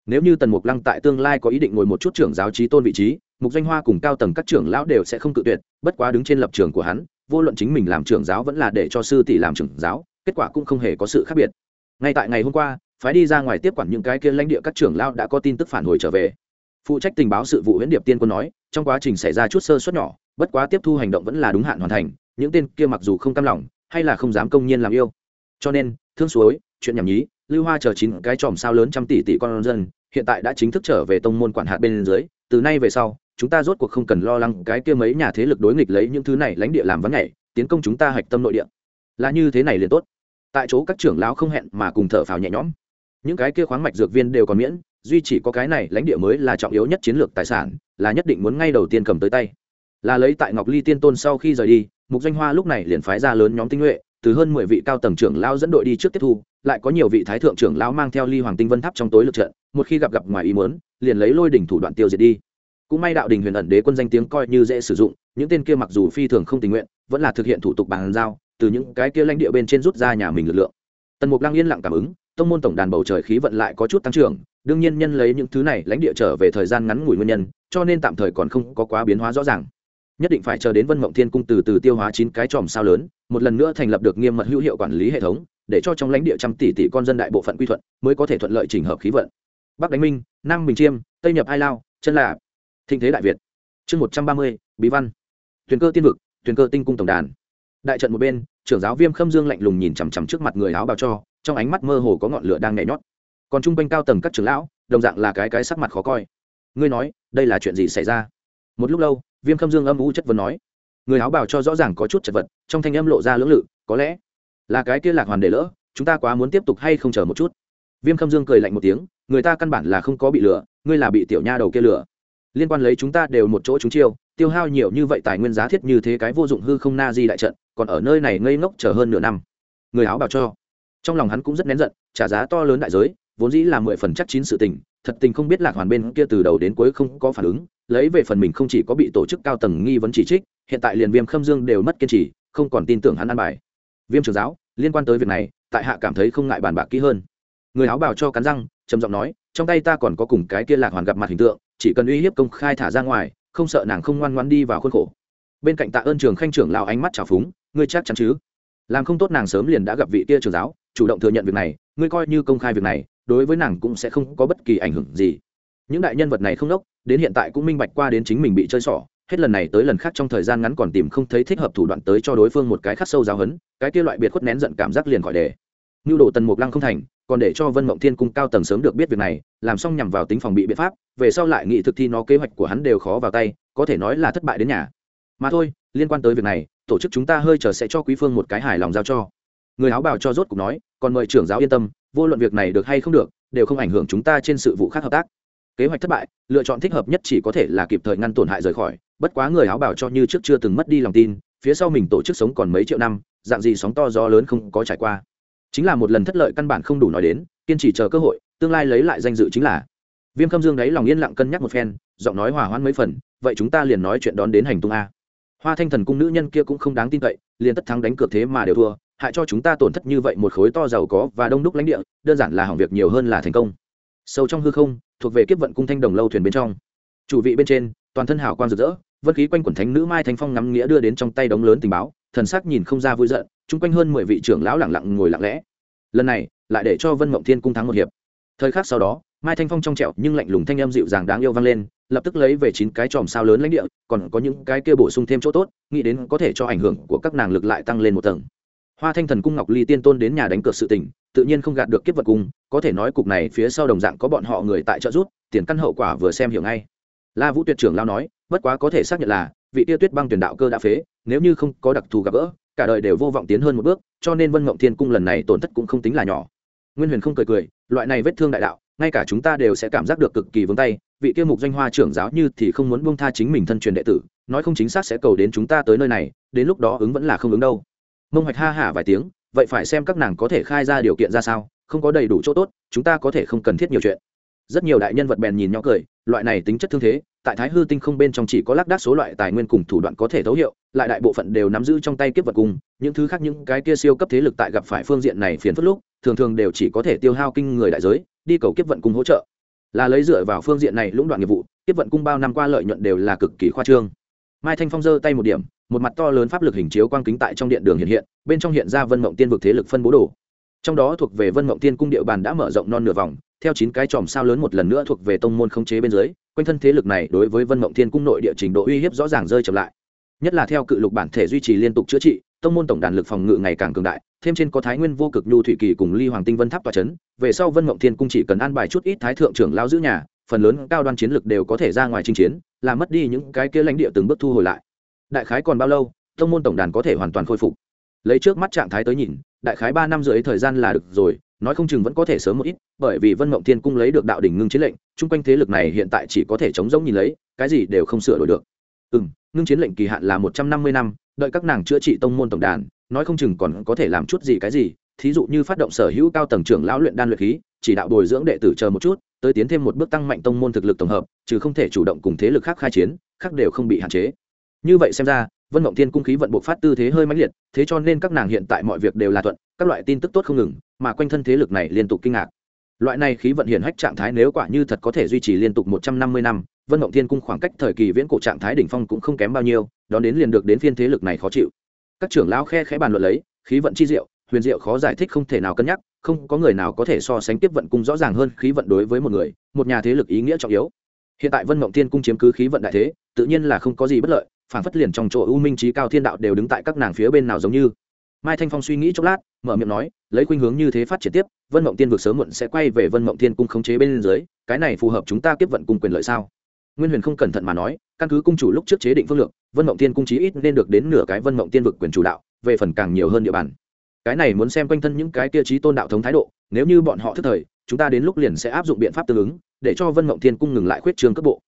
Nếu như tần mục lăng tại tương lai có ý định ngồi một chút trưởng giáo trí tôn vị trí, mục danh hoa cùng cao tầng các trưởng lão đều sẽ không cự tuyệt, bất quá đứng trên lập trường của hắn, vô luận chính mình làm trưởng giáo vẫn là để cho sư tỷ làm trưởng giáo kết quả cũng không hề có sự khác biệt. Ngay tại ngày hôm qua, phái đi ra ngoài tiếp quản những cái kia lãnh địa các trưởng lao đã có tin tức phản hồi trở về. Phụ trách tình báo sự vụ huyễn điệp tiên quân nói, trong quá trình xảy ra chút sơ suất nhỏ, bất quá tiếp thu hành động vẫn là đúng hạn hoàn thành, những tên kia mặc dù không cam lòng, hay là không dám công nhiên làm yêu. Cho nên, thương suối, chuyện nhảm nhí, lưu hoa chờ chín cái chòm sao lớn trăm tỷ tỷ con dân, hiện tại đã chính thức trở về tông môn quản hạt bên dưới, từ nay về sau, chúng ta rốt cuộc không cần lo lắng cái kia mấy nhà thế lực đối nghịch lấy những thứ này lãnh địa làm vắng nhảy, tiến công chúng ta hạch tâm nội địa. Là như thế này liền tốt tại chỗ các trưởng lão không hẹn mà cùng thở phào nhẹ nhõm. Những cái kia khoáng mạch dược viên đều còn miễn, duy chỉ có cái này lãnh địa mới là trọng yếu nhất chiến lược tài sản, là nhất định muốn ngay đầu tiên cầm tới tay. Là lấy tại ngọc ly tiên tôn sau khi rời đi, mục danh hoa lúc này liền phái ra lớn nhóm tinh nhuệ, từ hơn mười vị cao tầng trưởng lão dẫn đội đi trước tiếp thu, lại có nhiều vị thái thượng trưởng lão mang theo ly hoàng tinh vân tháp trong tối lực trận, một khi gặp gặp ngoài ý muốn, liền lấy lôi đỉnh thủ đoạn tiêu diệt đi. Cũng may đạo đình huyền ẩn đế quân danh tiếng coi như dễ sử dụng, những tên kia mặc dù phi thường không tình nguyện, vẫn là thực hiện thủ tục bàn giao từ những cái kia lãnh địa bên trên rút ra nhà mình lực lượng. Tần mục lăng yên lặng cảm ứng, tông môn tổng đàn bầu trời khí vận lại có chút tăng trưởng, đương nhiên nhân lấy những thứ này, lãnh địa trở về thời gian ngắn ngủi nguyên nhân, cho nên tạm thời còn không có quá biến hóa rõ ràng. Nhất định phải chờ đến vân mộng thiên cung từ từ tiêu hóa chín cái tròm sao lớn, một lần nữa thành lập được nghiêm mật hữu hiệu quản lý hệ thống, để cho trong lãnh địa trăm tỷ tỷ con dân đại bộ phận quy thuận, mới có thể thuận lợi trình hợp khí vận. Bắc đánh minh, nam bình chiêm, tây nhập ai lao, chân là thịnh thế đại việt. Chương một trăm ba mươi, bí văn. Thuyền cơ tiên vực, thuyền cơ tinh cung tổng đàn đại trận một bên, trưởng giáo viêm khâm dương lạnh lùng nhìn chằm chằm trước mặt người áo bào cho, trong ánh mắt mơ hồ có ngọn lửa đang nhảy nhót. Còn chung quanh cao tầng các trưởng lão, đồng dạng là cái cái sắc mặt khó coi. Ngươi nói, đây là chuyện gì xảy ra? Một lúc lâu, viêm khâm dương âm u chất vấn nói. Người áo bào cho rõ ràng có chút chật vật, trong thanh âm lộ ra lưỡng lự, có lẽ là cái kia lạc hoàn để lỡ, chúng ta quá muốn tiếp tục hay không chờ một chút? Viêm khâm dương cười lạnh một tiếng, người ta căn bản là không có bị lừa, ngươi là bị tiểu nha đầu kia lừa. Liên quan lấy chúng ta đều một chỗ chúng chiêu tiêu hao nhiều như vậy tài nguyên giá thiết như thế cái vô dụng hư không na di đại trận, còn ở nơi này ngây ngốc chờ hơn nửa năm. Người áo bảo cho. Trong lòng hắn cũng rất nén giận, trả giá to lớn đại giới, vốn dĩ là mười phần chắc chín sự tình, thật tình không biết lạc hoàn bên kia từ đầu đến cuối không có phản ứng, lấy về phần mình không chỉ có bị tổ chức cao tầng nghi vấn chỉ trích, hiện tại liền viêm khâm dương đều mất kiên trì, không còn tin tưởng hắn ăn bài. Viêm trường giáo, liên quan tới việc này, tại hạ cảm thấy không ngại bàn bạc kỹ hơn. Người áo bảo cho cắn răng, trầm giọng nói, trong tay ta còn có cùng cái kia lạc hoàn gặp mặt hình tượng, chỉ cần uy hiếp công khai thả ra ngoài không sợ nàng không ngoan ngoan đi vào khuôn khổ. Bên cạnh tạ ơn trường khanh trưởng lao ánh mắt trào phúng, ngươi chắc chắn chứ? Làm không tốt nàng sớm liền đã gặp vị kia trường giáo, chủ động thừa nhận việc này, ngươi coi như công khai việc này, đối với nàng cũng sẽ không có bất kỳ ảnh hưởng gì. Những đại nhân vật này không đốc, đến hiện tại cũng minh bạch qua đến chính mình bị chơi xỏ, hết lần này tới lần khác trong thời gian ngắn còn tìm không thấy thích hợp thủ đoạn tới cho đối phương một cái khắc sâu giáo hấn cái kia loại biệt khuất nén giận cảm giác liền khỏi đề. Như đồ tần mục lăng không thành còn để cho vân mộng thiên cung cao tầng sớm được biết việc này, làm xong nhằm vào tính phòng bị biện pháp, về sau lại nghị thực thi nó kế hoạch của hắn đều khó vào tay, có thể nói là thất bại đến nhà. Mà thôi, liên quan tới việc này, tổ chức chúng ta hơi chờ sẽ cho quý phương một cái hài lòng giao cho. Người áo bào cho rốt cục nói, còn mời trưởng giáo yên tâm, vô luận việc này được hay không được, đều không ảnh hưởng chúng ta trên sự vụ khác hợp tác. Kế hoạch thất bại, lựa chọn thích hợp nhất chỉ có thể là kịp thời ngăn tổn hại rời khỏi, bất quá người áo bào cho như trước chưa từng mất đi lòng tin, phía sau mình tổ chức sống còn mấy triệu năm, dạng gì sóng to gió lớn không có trải qua chính là một lần thất lợi căn bản không đủ nói đến, kiên trì chờ cơ hội, tương lai lấy lại danh dự chính là. Viêm khâm dương đấy lòng yên lặng cân nhắc một phen, giọng nói hòa hoãn mấy phần, vậy chúng ta liền nói chuyện đón đến hành tung a. Hoa thanh thần cung nữ nhân kia cũng không đáng tin cậy, liền tất thắng đánh cược thế mà đều thua, hại cho chúng ta tổn thất như vậy một khối to giàu có và đông đúc lãnh địa, đơn giản là hỏng việc nhiều hơn là thành công. Sâu trong hư không, thuộc về kiếp vận cung thanh đồng lâu thuyền bên trong. Chủ vị bên trên, toàn thân hào quang rực rỡ, vân khí quanh quần thánh nữ mai thanh phong ngắm nghĩa đưa đến trong tay đống lớn tình báo thần sắc nhìn không ra vui giận, chung quanh hơn mười vị trưởng lão lẳng lặng ngồi lặng lẽ. Lần này, lại để cho vân mộng thiên cung thắng một hiệp. Thời khắc sau đó, mai thanh phong trong trẹo nhưng lạnh lùng thanh âm dịu dàng đáng yêu vang lên, lập tức lấy về chín cái chòm sao lớn lãnh địa, còn có những cái kia bổ sung thêm chỗ tốt, nghĩ đến có thể cho ảnh hưởng của các nàng lực lại tăng lên một tầng. Hoa thanh thần cung ngọc ly tiên tôn đến nhà đánh cược sự tình, tự nhiên không gạt được kiếp vật cung có thể nói cục này phía sau đồng dạng có bọn họ người tại trợ rút tiền căn hậu quả vừa xem hiểu ngay. La vũ tuyệt trưởng lao nói bất quá có thể xác nhận là, vị tiêu tuyết băng tuyển đạo cơ đã phế, nếu như không có đặc thù gặp gỡ, cả đời đều vô vọng tiến hơn một bước, cho nên vân mộng thiên cung lần này tổn thất cũng không tính là nhỏ. Nguyên huyền không cười cười, loại này vết thương đại đạo, ngay cả chúng ta đều sẽ cảm giác được cực kỳ vướng tay, vị kia mục danh hoa trưởng giáo như thì không muốn buông tha chính mình thân truyền đệ tử, nói không chính xác sẽ cầu đến chúng ta tới nơi này, đến lúc đó ứng vẫn là không ứng đâu. Mông hoạch ha hả vài tiếng, vậy phải xem các nàng có thể khai ra điều kiện ra sao, không có đầy đủ chỗ tốt, chúng ta có thể không cần thiết nhiều chuyện rất nhiều đại nhân vật bèn nhìn nhau cười, loại này tính chất thương thế, tại thái hư tinh không bên trong chỉ có lác đác số loại tài nguyên cùng thủ đoạn có thể thấu hiệu, lại đại bộ phận đều nắm giữ trong tay kiếp vật cùng, những thứ khác những cái kia siêu cấp thế lực tại gặp phải phương diện này phiền phức lúc, thường thường đều chỉ có thể tiêu hao kinh người đại giới, đi cầu kiếp vận cung hỗ trợ. Là lấy dựa vào phương diện này lũng đoạn nghiệp vụ, kiếp vận cung bao năm qua lợi nhuận đều là cực kỳ khoa trương. Mai thanh phong giơ tay một điểm, một mặt to lớn pháp lực hình chiếu quang kính tại trong điện đường hiện hiện, bên trong hiện ra vân mộng tiên vực thế lực phân bố đồ trong đó thuộc về vân mộng tiên cung địa bàn đã mở rộng non nửa vòng, theo chín cái chòm sao lớn một lần nữa thuộc về tông môn khống chế bên dưới, quanh thân thế lực này đối với vân mộng thiên cung nội địa trình độ uy hiếp rõ ràng rơi chậm lại. Nhất là theo cự lục bản thể duy trì liên tục chữa trị, tông môn tổng đàn lực phòng ngự ngày càng cường đại, thêm trên có thái nguyên vô cực nhu thủy kỳ cùng ly hoàng tinh vân tháp tòa c h ấ n về sau vân mộng thiên cung chỉ cần an bài chút ít thái thượng trưởng lao giữ nhà, phần lớn cao đoan chiến lực đều có thể ra ngoài chinh chiến, làm mất đi những cái kia lãnh địa từng bước thu hồi lại. Đại khái còn bao lâu, tông môn tổng đàn có thể hoàn toàn khôi phục? Lấy trước mắt trạng thái tới nhìn, đại khái ba năm rưỡi thời gian là được rồi, nói không chừng vẫn có thể sớm một ít, bởi vì vân mộng thiên cung lấy được đạo đỉnh ngưng chiến lệnh, chung quanh thế lực này hiện tại chỉ có thể chống giống nhìn lấy, cái gì đều không sửa đổi được. Ừ m ngưng chiến lệnh kỳ hạn là một trăm năm mươi năm, đợi các nàng chữa trị tông môn tổng đàn, nói không chừng còn có thể làm chút gì cái gì, thí dụ như phát động sở hữu cao tầng trưởng lão luyện đan luyện khí, chỉ đạo bồi dưỡng đệ tử chờ một chút, tới tiến thêm một bước tăng mạnh tông môn thực lực tổng hợp, chứ không thể chủ động cùng thế lực khác khai chiến, khác đều không bị hạn chế. Như vậy xem ra vân mộng thiên cung khí vận bộ phát tư thế hơi mãnh liệt, thế cho nên các nàng hiện tại mọi việc đều là thuận, các loại tin tức tốt không ngừng, mà quanh thân thế lực này liên tục kinh ngạc. Loại này khí vận hiển hách trạng thái nếu quả như thật có thể duy trì liên tục một trăm năm mươi năm, vân mộng thiên cung khoảng cách thời kỳ viễn cổ trạng thái đỉnh phong cũng không kém bao nhiêu, đón đến liền được đến phiên thế lực này khó chịu. Các trưởng lão khe khẽ bàn luận lấy, khí vận chi diệu, huyền diệu khó giải thích không thể nào cân nhắc, không có người nào có thể so sánh tiếp vận cung rõ ràng hơn khí vận đối với một người, một nhà thế lực ý nghĩa trọng yếu. Hiện tại vân mộng thiên cung chiếm cứ khí vận đại thế, tự nhiên là không có gì bất lợi phản phất liền trong chỗ u minh trí cao thiên đạo đều đứng tại các nàng phía bên nào giống như. Mai thanh phong suy nghĩ chốc lát, mở miệng nói, lấy khuynh hướng như thế phát triển tiếp, vân mộng tiên vực sớm muộn sẽ quay về vân mộng thiên cung khống chế bên dưới, cái này phù hợp chúng ta tiếp vận cùng quyền lợi sao? Nguyên huyền không cẩn thận mà nói, căn cứ cung chủ lúc trước chế định phương lược vân mộng tiên cung chí ít nên được đến nửa cái vân mộng tiên vực quyền chủ đạo, về phần càng nhiều hơn địa bàn. Cái này muốn xem quanh thân những cái kia trí tôn đạo thống thái độ, nếu như bọn họ thức thời, chúng ta đến lúc liền sẽ áp dụng biện pháp tương ứng, để cho vân mộng thiên cung ngừng lại khuyết trường cấp bộ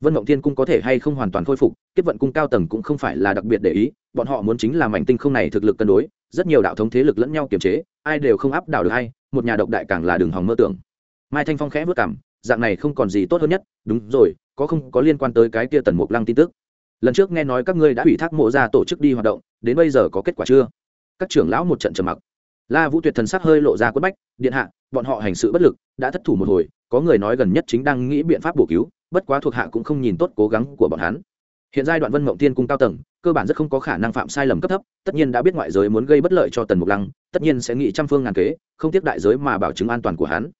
vân mộng thiên cung có thể hay không hoàn toàn khôi phục, tiếp vận cung cao tầng cũng không phải là đặc biệt để ý, bọn họ muốn chính là mảnh tinh không này thực lực cân đối, rất nhiều đạo thống thế lực lẫn nhau kiềm chế, ai đều không áp đảo được hay một nhà độc đại càng là đường hòng mơ tưởng. Mai thanh phong khẽ vất cảm dạng này không còn gì tốt hơn nhất, đúng rồi, có không, có liên quan tới cái kia tần mục lăng tin tức. Lần trước nghe nói các ngươi đã ủy thác mộ ra tổ chức đi hoạt động, đến bây giờ có kết quả chưa? Các trưởng lão một trận trầm mặc. La vũ tuyệt thần sắc hơi lộ ra quất bách, điện hạ, bọn họ hành sự bất lực, đã thất thủ một hồi, có người nói gần nhất chính đang nghĩ biện pháp bổ cứu bất quá thuộc hạ cũng không nhìn tốt cố gắng của bọn hắn. Hiện giai đoạn vân mộng tiên cung cao tầng, cơ bản rất không có khả năng phạm sai lầm cấp thấp, tất nhiên đã biết ngoại giới muốn gây bất lợi cho tần mục lăng, tất nhiên sẽ nghĩ trăm phương ngàn kế, không tiếc đại giới mà bảo chứng an toàn của hắn.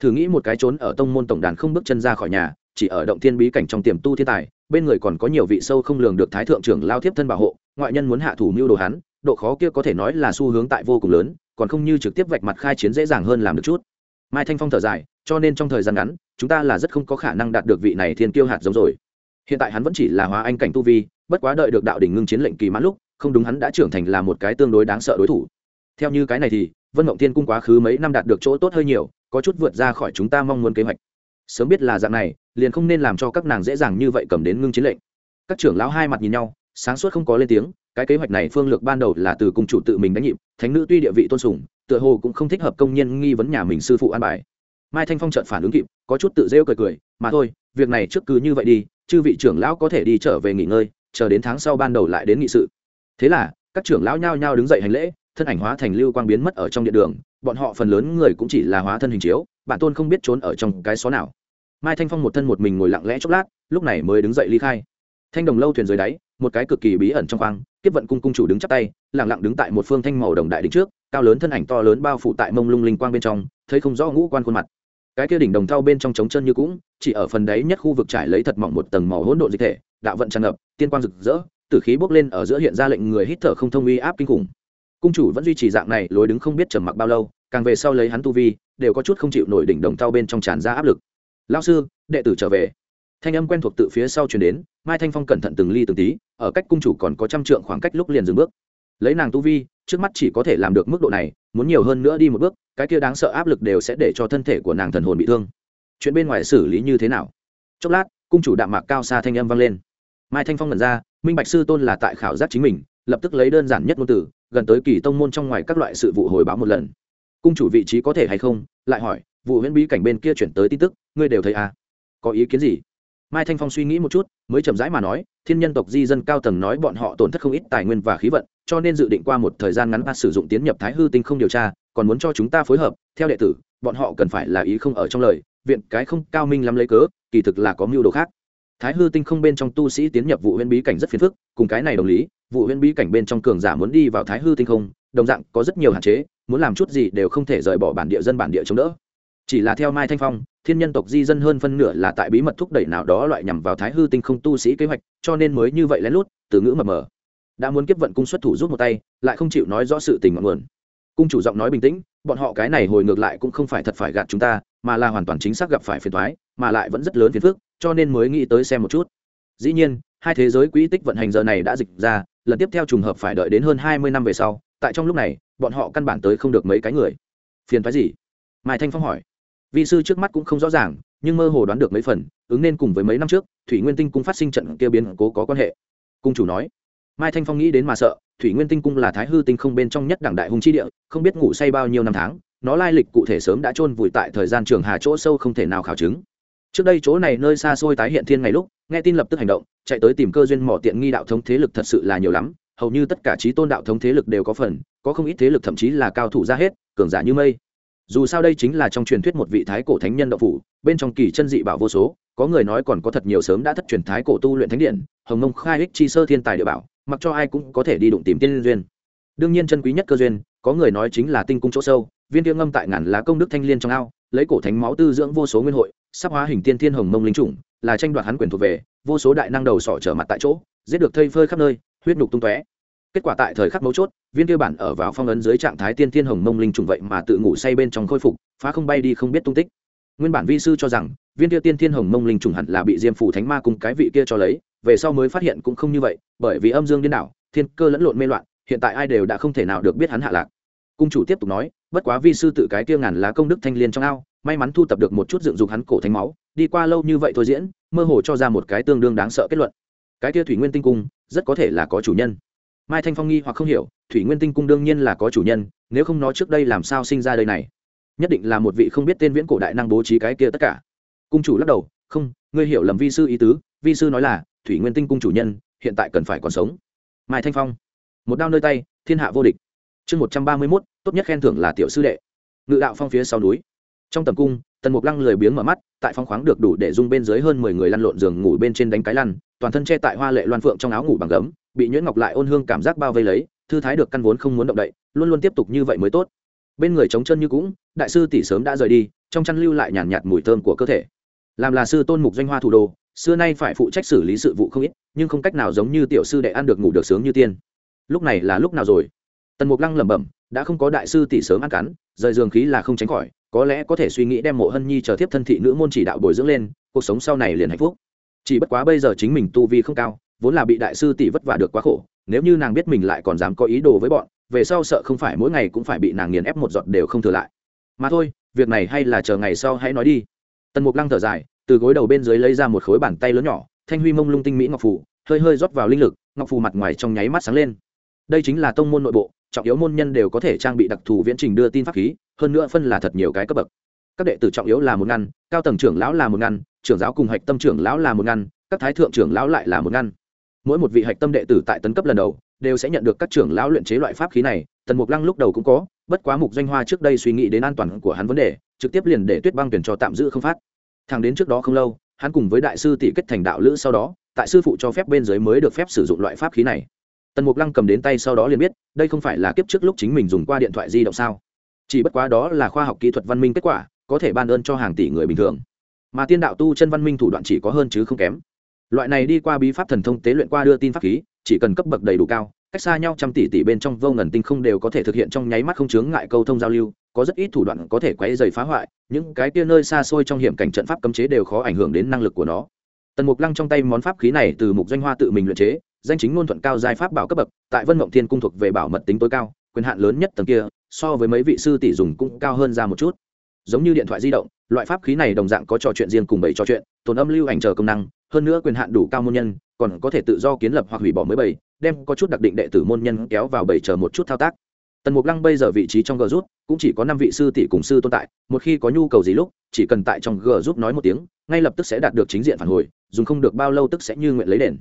Thử nghĩ một cái trốn ở tông môn tổng đàn không bước chân ra khỏi nhà, chỉ ở động thiên bí cảnh trong tiềm tu thiên tài, bên người còn có nhiều vị sâu không lường được thái thượng trưởng lao tiếp thân bảo hộ, ngoại nhân muốn hạ thủ mưu đồ hắn, độ khó kia có thể nói là xu hướng tại vô cùng lớn, còn không như trực tiếp vạch mặt khai chiến dễ dàng hơn làm được chút. Mai thanh phong thở dài cho nên trong thời gian ngắn, chúng ta là rất không có khả năng đạt được vị này thiên kiêu hạt giống rồi. Hiện tại hắn vẫn chỉ là hóa anh cảnh tu vi, bất quá đợi được đạo đỉnh ngưng chiến lệnh kỳ mãn lúc, không đúng hắn đã trưởng thành là một cái tương đối đáng sợ đối thủ. Theo như cái này thì, vân mộng thiên cung quá khứ mấy năm đạt được chỗ tốt hơi nhiều, có chút vượt ra khỏi chúng ta mong muốn kế hoạch. Sớm biết là dạng này, liền không nên làm cho các nàng dễ dàng như vậy cầm đến ngưng chiến lệnh. Các trưởng lão hai mặt nhìn nhau, sáng suốt không có lên tiếng, cái kế hoạch này phương lược ban đầu là từ cùng chủ tự mình đánh nhịp, thánh nữ tuy địa vị tôn sùng, tựa hồ cũng không thích hợp công nhân nghi vấn nhà mình sư phụ an bài mai thanh phong trợn phản ứng kịp, có chút tự rêu cười cười, mà thôi, việc này trước cứ như vậy đi, chư vị trưởng lão có thể đi trở về nghỉ ngơi, chờ đến tháng sau ban đầu lại đến nghị sự. Thế là, các trưởng lão nhao nhao đứng dậy hành lễ, thân ảnh hóa thành lưu quang biến mất ở trong điện đường, bọn họ phần lớn người cũng chỉ là hóa thân hình chiếu, bản tôn không biết trốn ở trong cái xó nào. Mai thanh phong một thân một mình ngồi lặng lẽ chốc lát, lúc này mới đứng dậy ly khai. Thanh đồng lâu thuyền dưới đáy, một cái cực kỳ bí ẩn trong khoang tiếp vận cung cung chủ đứng chắp tay lẳng lặng đứng tại một phương thanh màu đồng đại đỉnh trước, cao lớn thân ảnh to lớn bao phủ tại mông lung linh quang bên trong, thấy không rõ ngũ quan khuôn mặt cái kia đỉnh đồng thau bên trong trống chân như cũng, chỉ ở phần đáy nhất khu vực trải lấy thật mỏng một tầng màu hỗn độn dịch thể, đạo vận tràn ngập, tiên quang rực rỡ, tử khí bốc lên ở giữa hiện ra lệnh người hít thở không thông uy áp kinh khủng. Cung chủ vẫn duy trì dạng này, lối đứng không biết trầm mặc bao lâu, càng về sau lấy hắn tu vi, đều có chút không chịu nổi đỉnh đồng thau bên trong tràn ra áp lực. Lao sư, đệ tử trở về. Thanh âm quen thuộc tự phía sau chuyển đến, mai thanh phong cẩn thận từng ly từng tí, ở cách cung chủ còn có trăm trượng khoảng cách lúc liền dừng bước. Lấy nàng tu vi trước mắt chỉ có thể làm được mức độ này, muốn nhiều hơn nữa đi một bước, cái kia đáng sợ áp lực đều sẽ để cho thân thể của nàng thần hồn bị thương. Chuyện bên ngoài xử lý như thế nào? Chốc lát, cung chủ đạm mạc cao xa thanh âm vang lên. Mai thanh phong nhận ra, minh bạch sư tôn là tại khảo giác chính mình, lập tức lấy đơn giản nhất ngôn từ, gần tới kỳ tông môn trong ngoài các loại sự vụ hồi báo một lần. Cung chủ vị trí có thể hay không? Lại hỏi, vụ huyễn bí cảnh bên kia chuyển tới tin tức, ngươi đều thấy à? Có ý kiến gì? Mai thanh phong suy nghĩ một chút, mới chậm rãi mà nói, thiên nhân tộc di dân cao tầng nói bọn họ tổn thất không ít tài nguyên và khí vận cho nên dự định qua một thời gian ngắn ta sử dụng tiến nhập thái hư tinh không điều tra, còn muốn cho chúng ta phối hợp. Theo đệ tử, bọn họ cần phải là ý không ở trong lời, viện cái không cao minh lắm lấy cớ, kỳ thực là có mưu đồ khác. Thái hư tinh không bên trong tu sĩ tiến nhập vụ huyễn bí cảnh rất phiền phức, cùng cái này đồng lý, vụ huyễn bí cảnh bên trong cường giả muốn đi vào thái hư tinh không, đồng dạng có rất nhiều hạn chế, muốn làm chút gì đều không thể rời bỏ bản địa dân bản địa chống đỡ. Chỉ là theo mai thanh phong, thiên nhân tộc di dân hơn phân nửa là tại bí mật thúc đẩy nào đó loại nhằm vào thái hư tinh không tu sĩ kế hoạch, cho nên mới như vậy lén lút, từ ngữ mập mờ đã muốn kiếp vận cung xuất thủ rút một tay, lại không chịu nói rõ sự tình ngọn nguồn. Cung chủ giọng nói bình tĩnh, bọn họ cái này hồi ngược lại cũng không phải thật phải gạt chúng ta, mà là hoàn toàn chính xác gặp phải phiền thoái mà lại vẫn rất lớn phiền phức, cho nên mới nghĩ tới xem một chút. Dĩ nhiên, hai thế giới quỹ tích vận hành giờ này đã dịch ra, lần tiếp theo trùng hợp phải đợi đến hơn hai mươi năm về sau, tại trong lúc này, bọn họ căn bản tới không được mấy cái người. Phiền thoái gì? Mai thanh phong hỏi. Vị sư trước mắt cũng không rõ ràng, nhưng mơ hồ đoán được mấy phần, ứng nên cùng với mấy năm trước, thủy nguyên tinh cung phát sinh trận kia biến cố có quan hệ. Cung chủ nói mai thanh phong nghĩ đến mà sợ, thủy nguyên tinh cung là thái hư tinh không bên trong nhất đảng đại hùng chi địa, không biết ngủ say bao nhiêu năm tháng, nó lai lịch cụ thể sớm đã chôn vùi tại thời gian trường hà chỗ sâu không thể nào khảo chứng. Trước đây chỗ này nơi xa xôi tái hiện thiên ngày lúc, nghe tin lập tức hành động, chạy tới tìm cơ duyên mỏ tiện nghi đạo thống thế lực thật sự là nhiều lắm, hầu như tất cả trí tôn đạo thống thế lực đều có phần, có không ít thế lực thậm chí là cao thủ ra hết, cường giả như mây. Dù sao đây chính là trong truyền thuyết một vị thái cổ thánh nhân đạo phủ, bên trong kỳ chân dị bảo vô số có người nói còn có thật nhiều sớm đã thất truyền thái cổ tu luyện thánh điện, hồng mông khai ích chi sơ thiên tài địa bảo, mặc cho ai cũng có thể đi đụng tìm tiên duyên. Đương nhiên chân quý nhất cơ duyên, có người nói chính là tinh cung chỗ sâu, viên tiêu ngâm tại ngàn lá công đức thanh liên trong ao, lấy cổ thánh máu tư dưỡng vô số nguyên hội, sắp hóa hình tiên thiên hồng mông linh chủng, là tranh đoạt hắn quyền thuộc về, vô số đại năng đầu sỏ trở mặt tại chỗ, giết được thây phơi khắp nơi, huyết nhục tung tóe. Kết quả tại thời khắc mấu chốt, viên tiêu bản ở vào phong ấn dưới trạng thái tiên thiên hồng mông linh trùng vậy mà tự ngủ say bên trong khôi phục, phá không bay đi không biết tung tích. Nguyên bản vi sư cho rằng viên tiêu tiên thiên hồng mông linh trùng hẳn là bị diêm phủ thánh ma cùng cái vị kia cho lấy, về sau mới phát hiện cũng không như vậy, bởi vì âm dương điên đảo, thiên cơ lẫn lộn mê loạn, hiện tại ai đều đã không thể nào được biết hắn hạ lạc. Cung chủ tiếp tục nói, bất quá vi sư tự cái kia ngàn lá công đức thanh liên trong ao, may mắn thu tập được một chút dựng dục hắn cổ thánh máu, đi qua lâu như vậy thôi diễn, mơ hồ cho ra một cái tương đương đáng sợ kết luận. Cái kia thủy nguyên tinh cung, rất có thể là có chủ nhân. Mai thanh phong nghi hoặc không hiểu, thủy nguyên tinh cung đương nhiên là có chủ nhân, nếu không nó trước đây làm sao sinh ra đây này? Nhất định là một vị không biết tên viễn cổ đại năng bố trí cái kia tất cả cung chủ lắc đầu không ngươi hiểu lầm vi sư ý tứ vi sư nói là thủy nguyên tinh cung chủ nhân hiện tại cần phải còn sống. Mai thanh phong một đao nơi tay thiên hạ vô địch. Chương một trăm ba mươi mốt tốt nhất khen thưởng là tiểu sư đệ. Ngự đạo phong phía sau núi. Trong tầm cung tần mục lăng lười biếng mở mắt tại phong khoáng được đủ để dung bên dưới hơn mười người lăn lộn giường ngủ bên trên đánh cái lăn toàn thân che tại hoa lệ loan phượng trong áo ngủ bằng gấm bị nhuyễn ngọc lại ôn hương cảm giác bao vây lấy thư thái được căn vốn không muốn động đậy luôn luôn tiếp tục như vậy mới tốt. Bên người trống chân như cũng đại sư tỷ sớm đã rời đi trong chăn lưu lại nhàn nhạt, nhạt mùi thơm của cơ thể làm là sư tôn mục doanh hoa thủ đô, xưa nay phải phụ trách xử lý sự vụ không ít, nhưng không cách nào giống như tiểu sư đệ ăn được ngủ được sướng như tiên. Lúc này là lúc nào rồi? Tần mục lăng lẩm bẩm, đã không có đại sư tỷ sớm ăn cắn, rời giường khí là không tránh khỏi, có lẽ có thể suy nghĩ đem mộ hân nhi chờ tiếp thân thị nữ môn chỉ đạo bồi dưỡng lên, cuộc sống sau này liền hạnh phúc. Chỉ bất quá bây giờ chính mình tu vi không cao, vốn là bị đại sư tỷ vất vả được quá khổ, nếu như nàng biết mình lại còn dám có ý đồ với bọn, về sau sợ không phải mỗi ngày cũng phải bị nàng nghiền ép một giọt đều không thừa lại. Mà thôi, việc này hay là chờ ngày sau hãy nói đi tần mục lăng thở dài, từ gối đầu bên dưới lấy ra một khối bàn tay lớn nhỏ, thanh huy mông lung tinh mỹ ngọc phù, hơi hơi rót vào linh lực, ngọc phù mặt ngoài trong nháy mắt sáng lên. Đây chính là tông môn nội bộ, trọng yếu môn nhân đều có thể trang bị đặc thù viễn trình đưa tin pháp khí, hơn nữa phân là thật nhiều cái cấp bậc. Các đệ tử trọng yếu là một ngăn, cao tầng trưởng lão là một ngăn, trưởng giáo cùng hạch tâm trưởng lão là một ngăn, các thái thượng trưởng lão lại là một ngăn. Mỗi một vị hạch tâm đệ tử tại tấn cấp lần đầu, đều sẽ nhận được các trưởng lão luyện chế loại pháp khí này, tần mục lăng lúc đầu cũng có, bất quá mục doanh hoa trước đây suy nghĩ đến an toàn của hắn vấn đề trực tiếp liền để tuyết băng tuyển cho tạm giữ không phát. Thằng đến trước đó không lâu, hắn cùng với đại sư tỷ kết thành đạo lữ sau đó, tại sư phụ cho phép bên dưới mới được phép sử dụng loại pháp khí này. Tần mục lăng cầm đến tay sau đó liền biết, đây không phải là kiếp trước lúc chính mình dùng qua điện thoại di động sao. Chỉ bất quá đó là khoa học kỹ thuật văn minh kết quả, có thể ban ơn cho hàng tỷ người bình thường. Mà tiên đạo tu chân văn minh thủ đoạn chỉ có hơn chứ không kém. Loại này đi qua bí pháp thần thông tế luyện qua đưa tin pháp khí, chỉ cần cấp bậc đầy đủ cao cách xa nhau trăm tỷ tỷ bên trong vô ngần tinh không đều có thể thực hiện trong nháy mắt không chướng ngại câu thông giao lưu, có rất ít thủ đoạn có thể quấy dày phá hoại, những cái kia nơi xa xôi trong hiểm cảnh trận pháp cấm chế đều khó ảnh hưởng đến năng lực của nó. Tần mục lăng trong tay món pháp khí này từ mục doanh hoa tự mình luyện chế, danh chính ngôn thuận cao giai pháp bảo cấp bậc, tại vân mộng thiên cung thuộc về bảo mật tính tối cao, quyền hạn lớn nhất tầng kia, so với mấy vị sư tỷ dùng cũng cao hơn ra một chút. Giống như điện thoại di động, loại pháp khí này đồng dạng có trò chuyện riêng cùng bảy trò chuyện, tồn âm lưu ảnh chờ công năng, hơn nữa quyền hạn đủ cao môn nhân, còn có thể tự do kiến lập hoặc hủy bỏ mới bảy đem có chút đặc định đệ tử môn nhân kéo vào bảy chờ một chút thao tác. Tần mục lăng bây giờ vị trí trong g rút, cũng chỉ có năm vị sư tỷ cùng sư tồn tại, một khi có nhu cầu gì lúc, chỉ cần tại trong g rút nói một tiếng, ngay lập tức sẽ đạt được chính diện phản hồi, dùng không được bao lâu tức sẽ như nguyện lấy đền.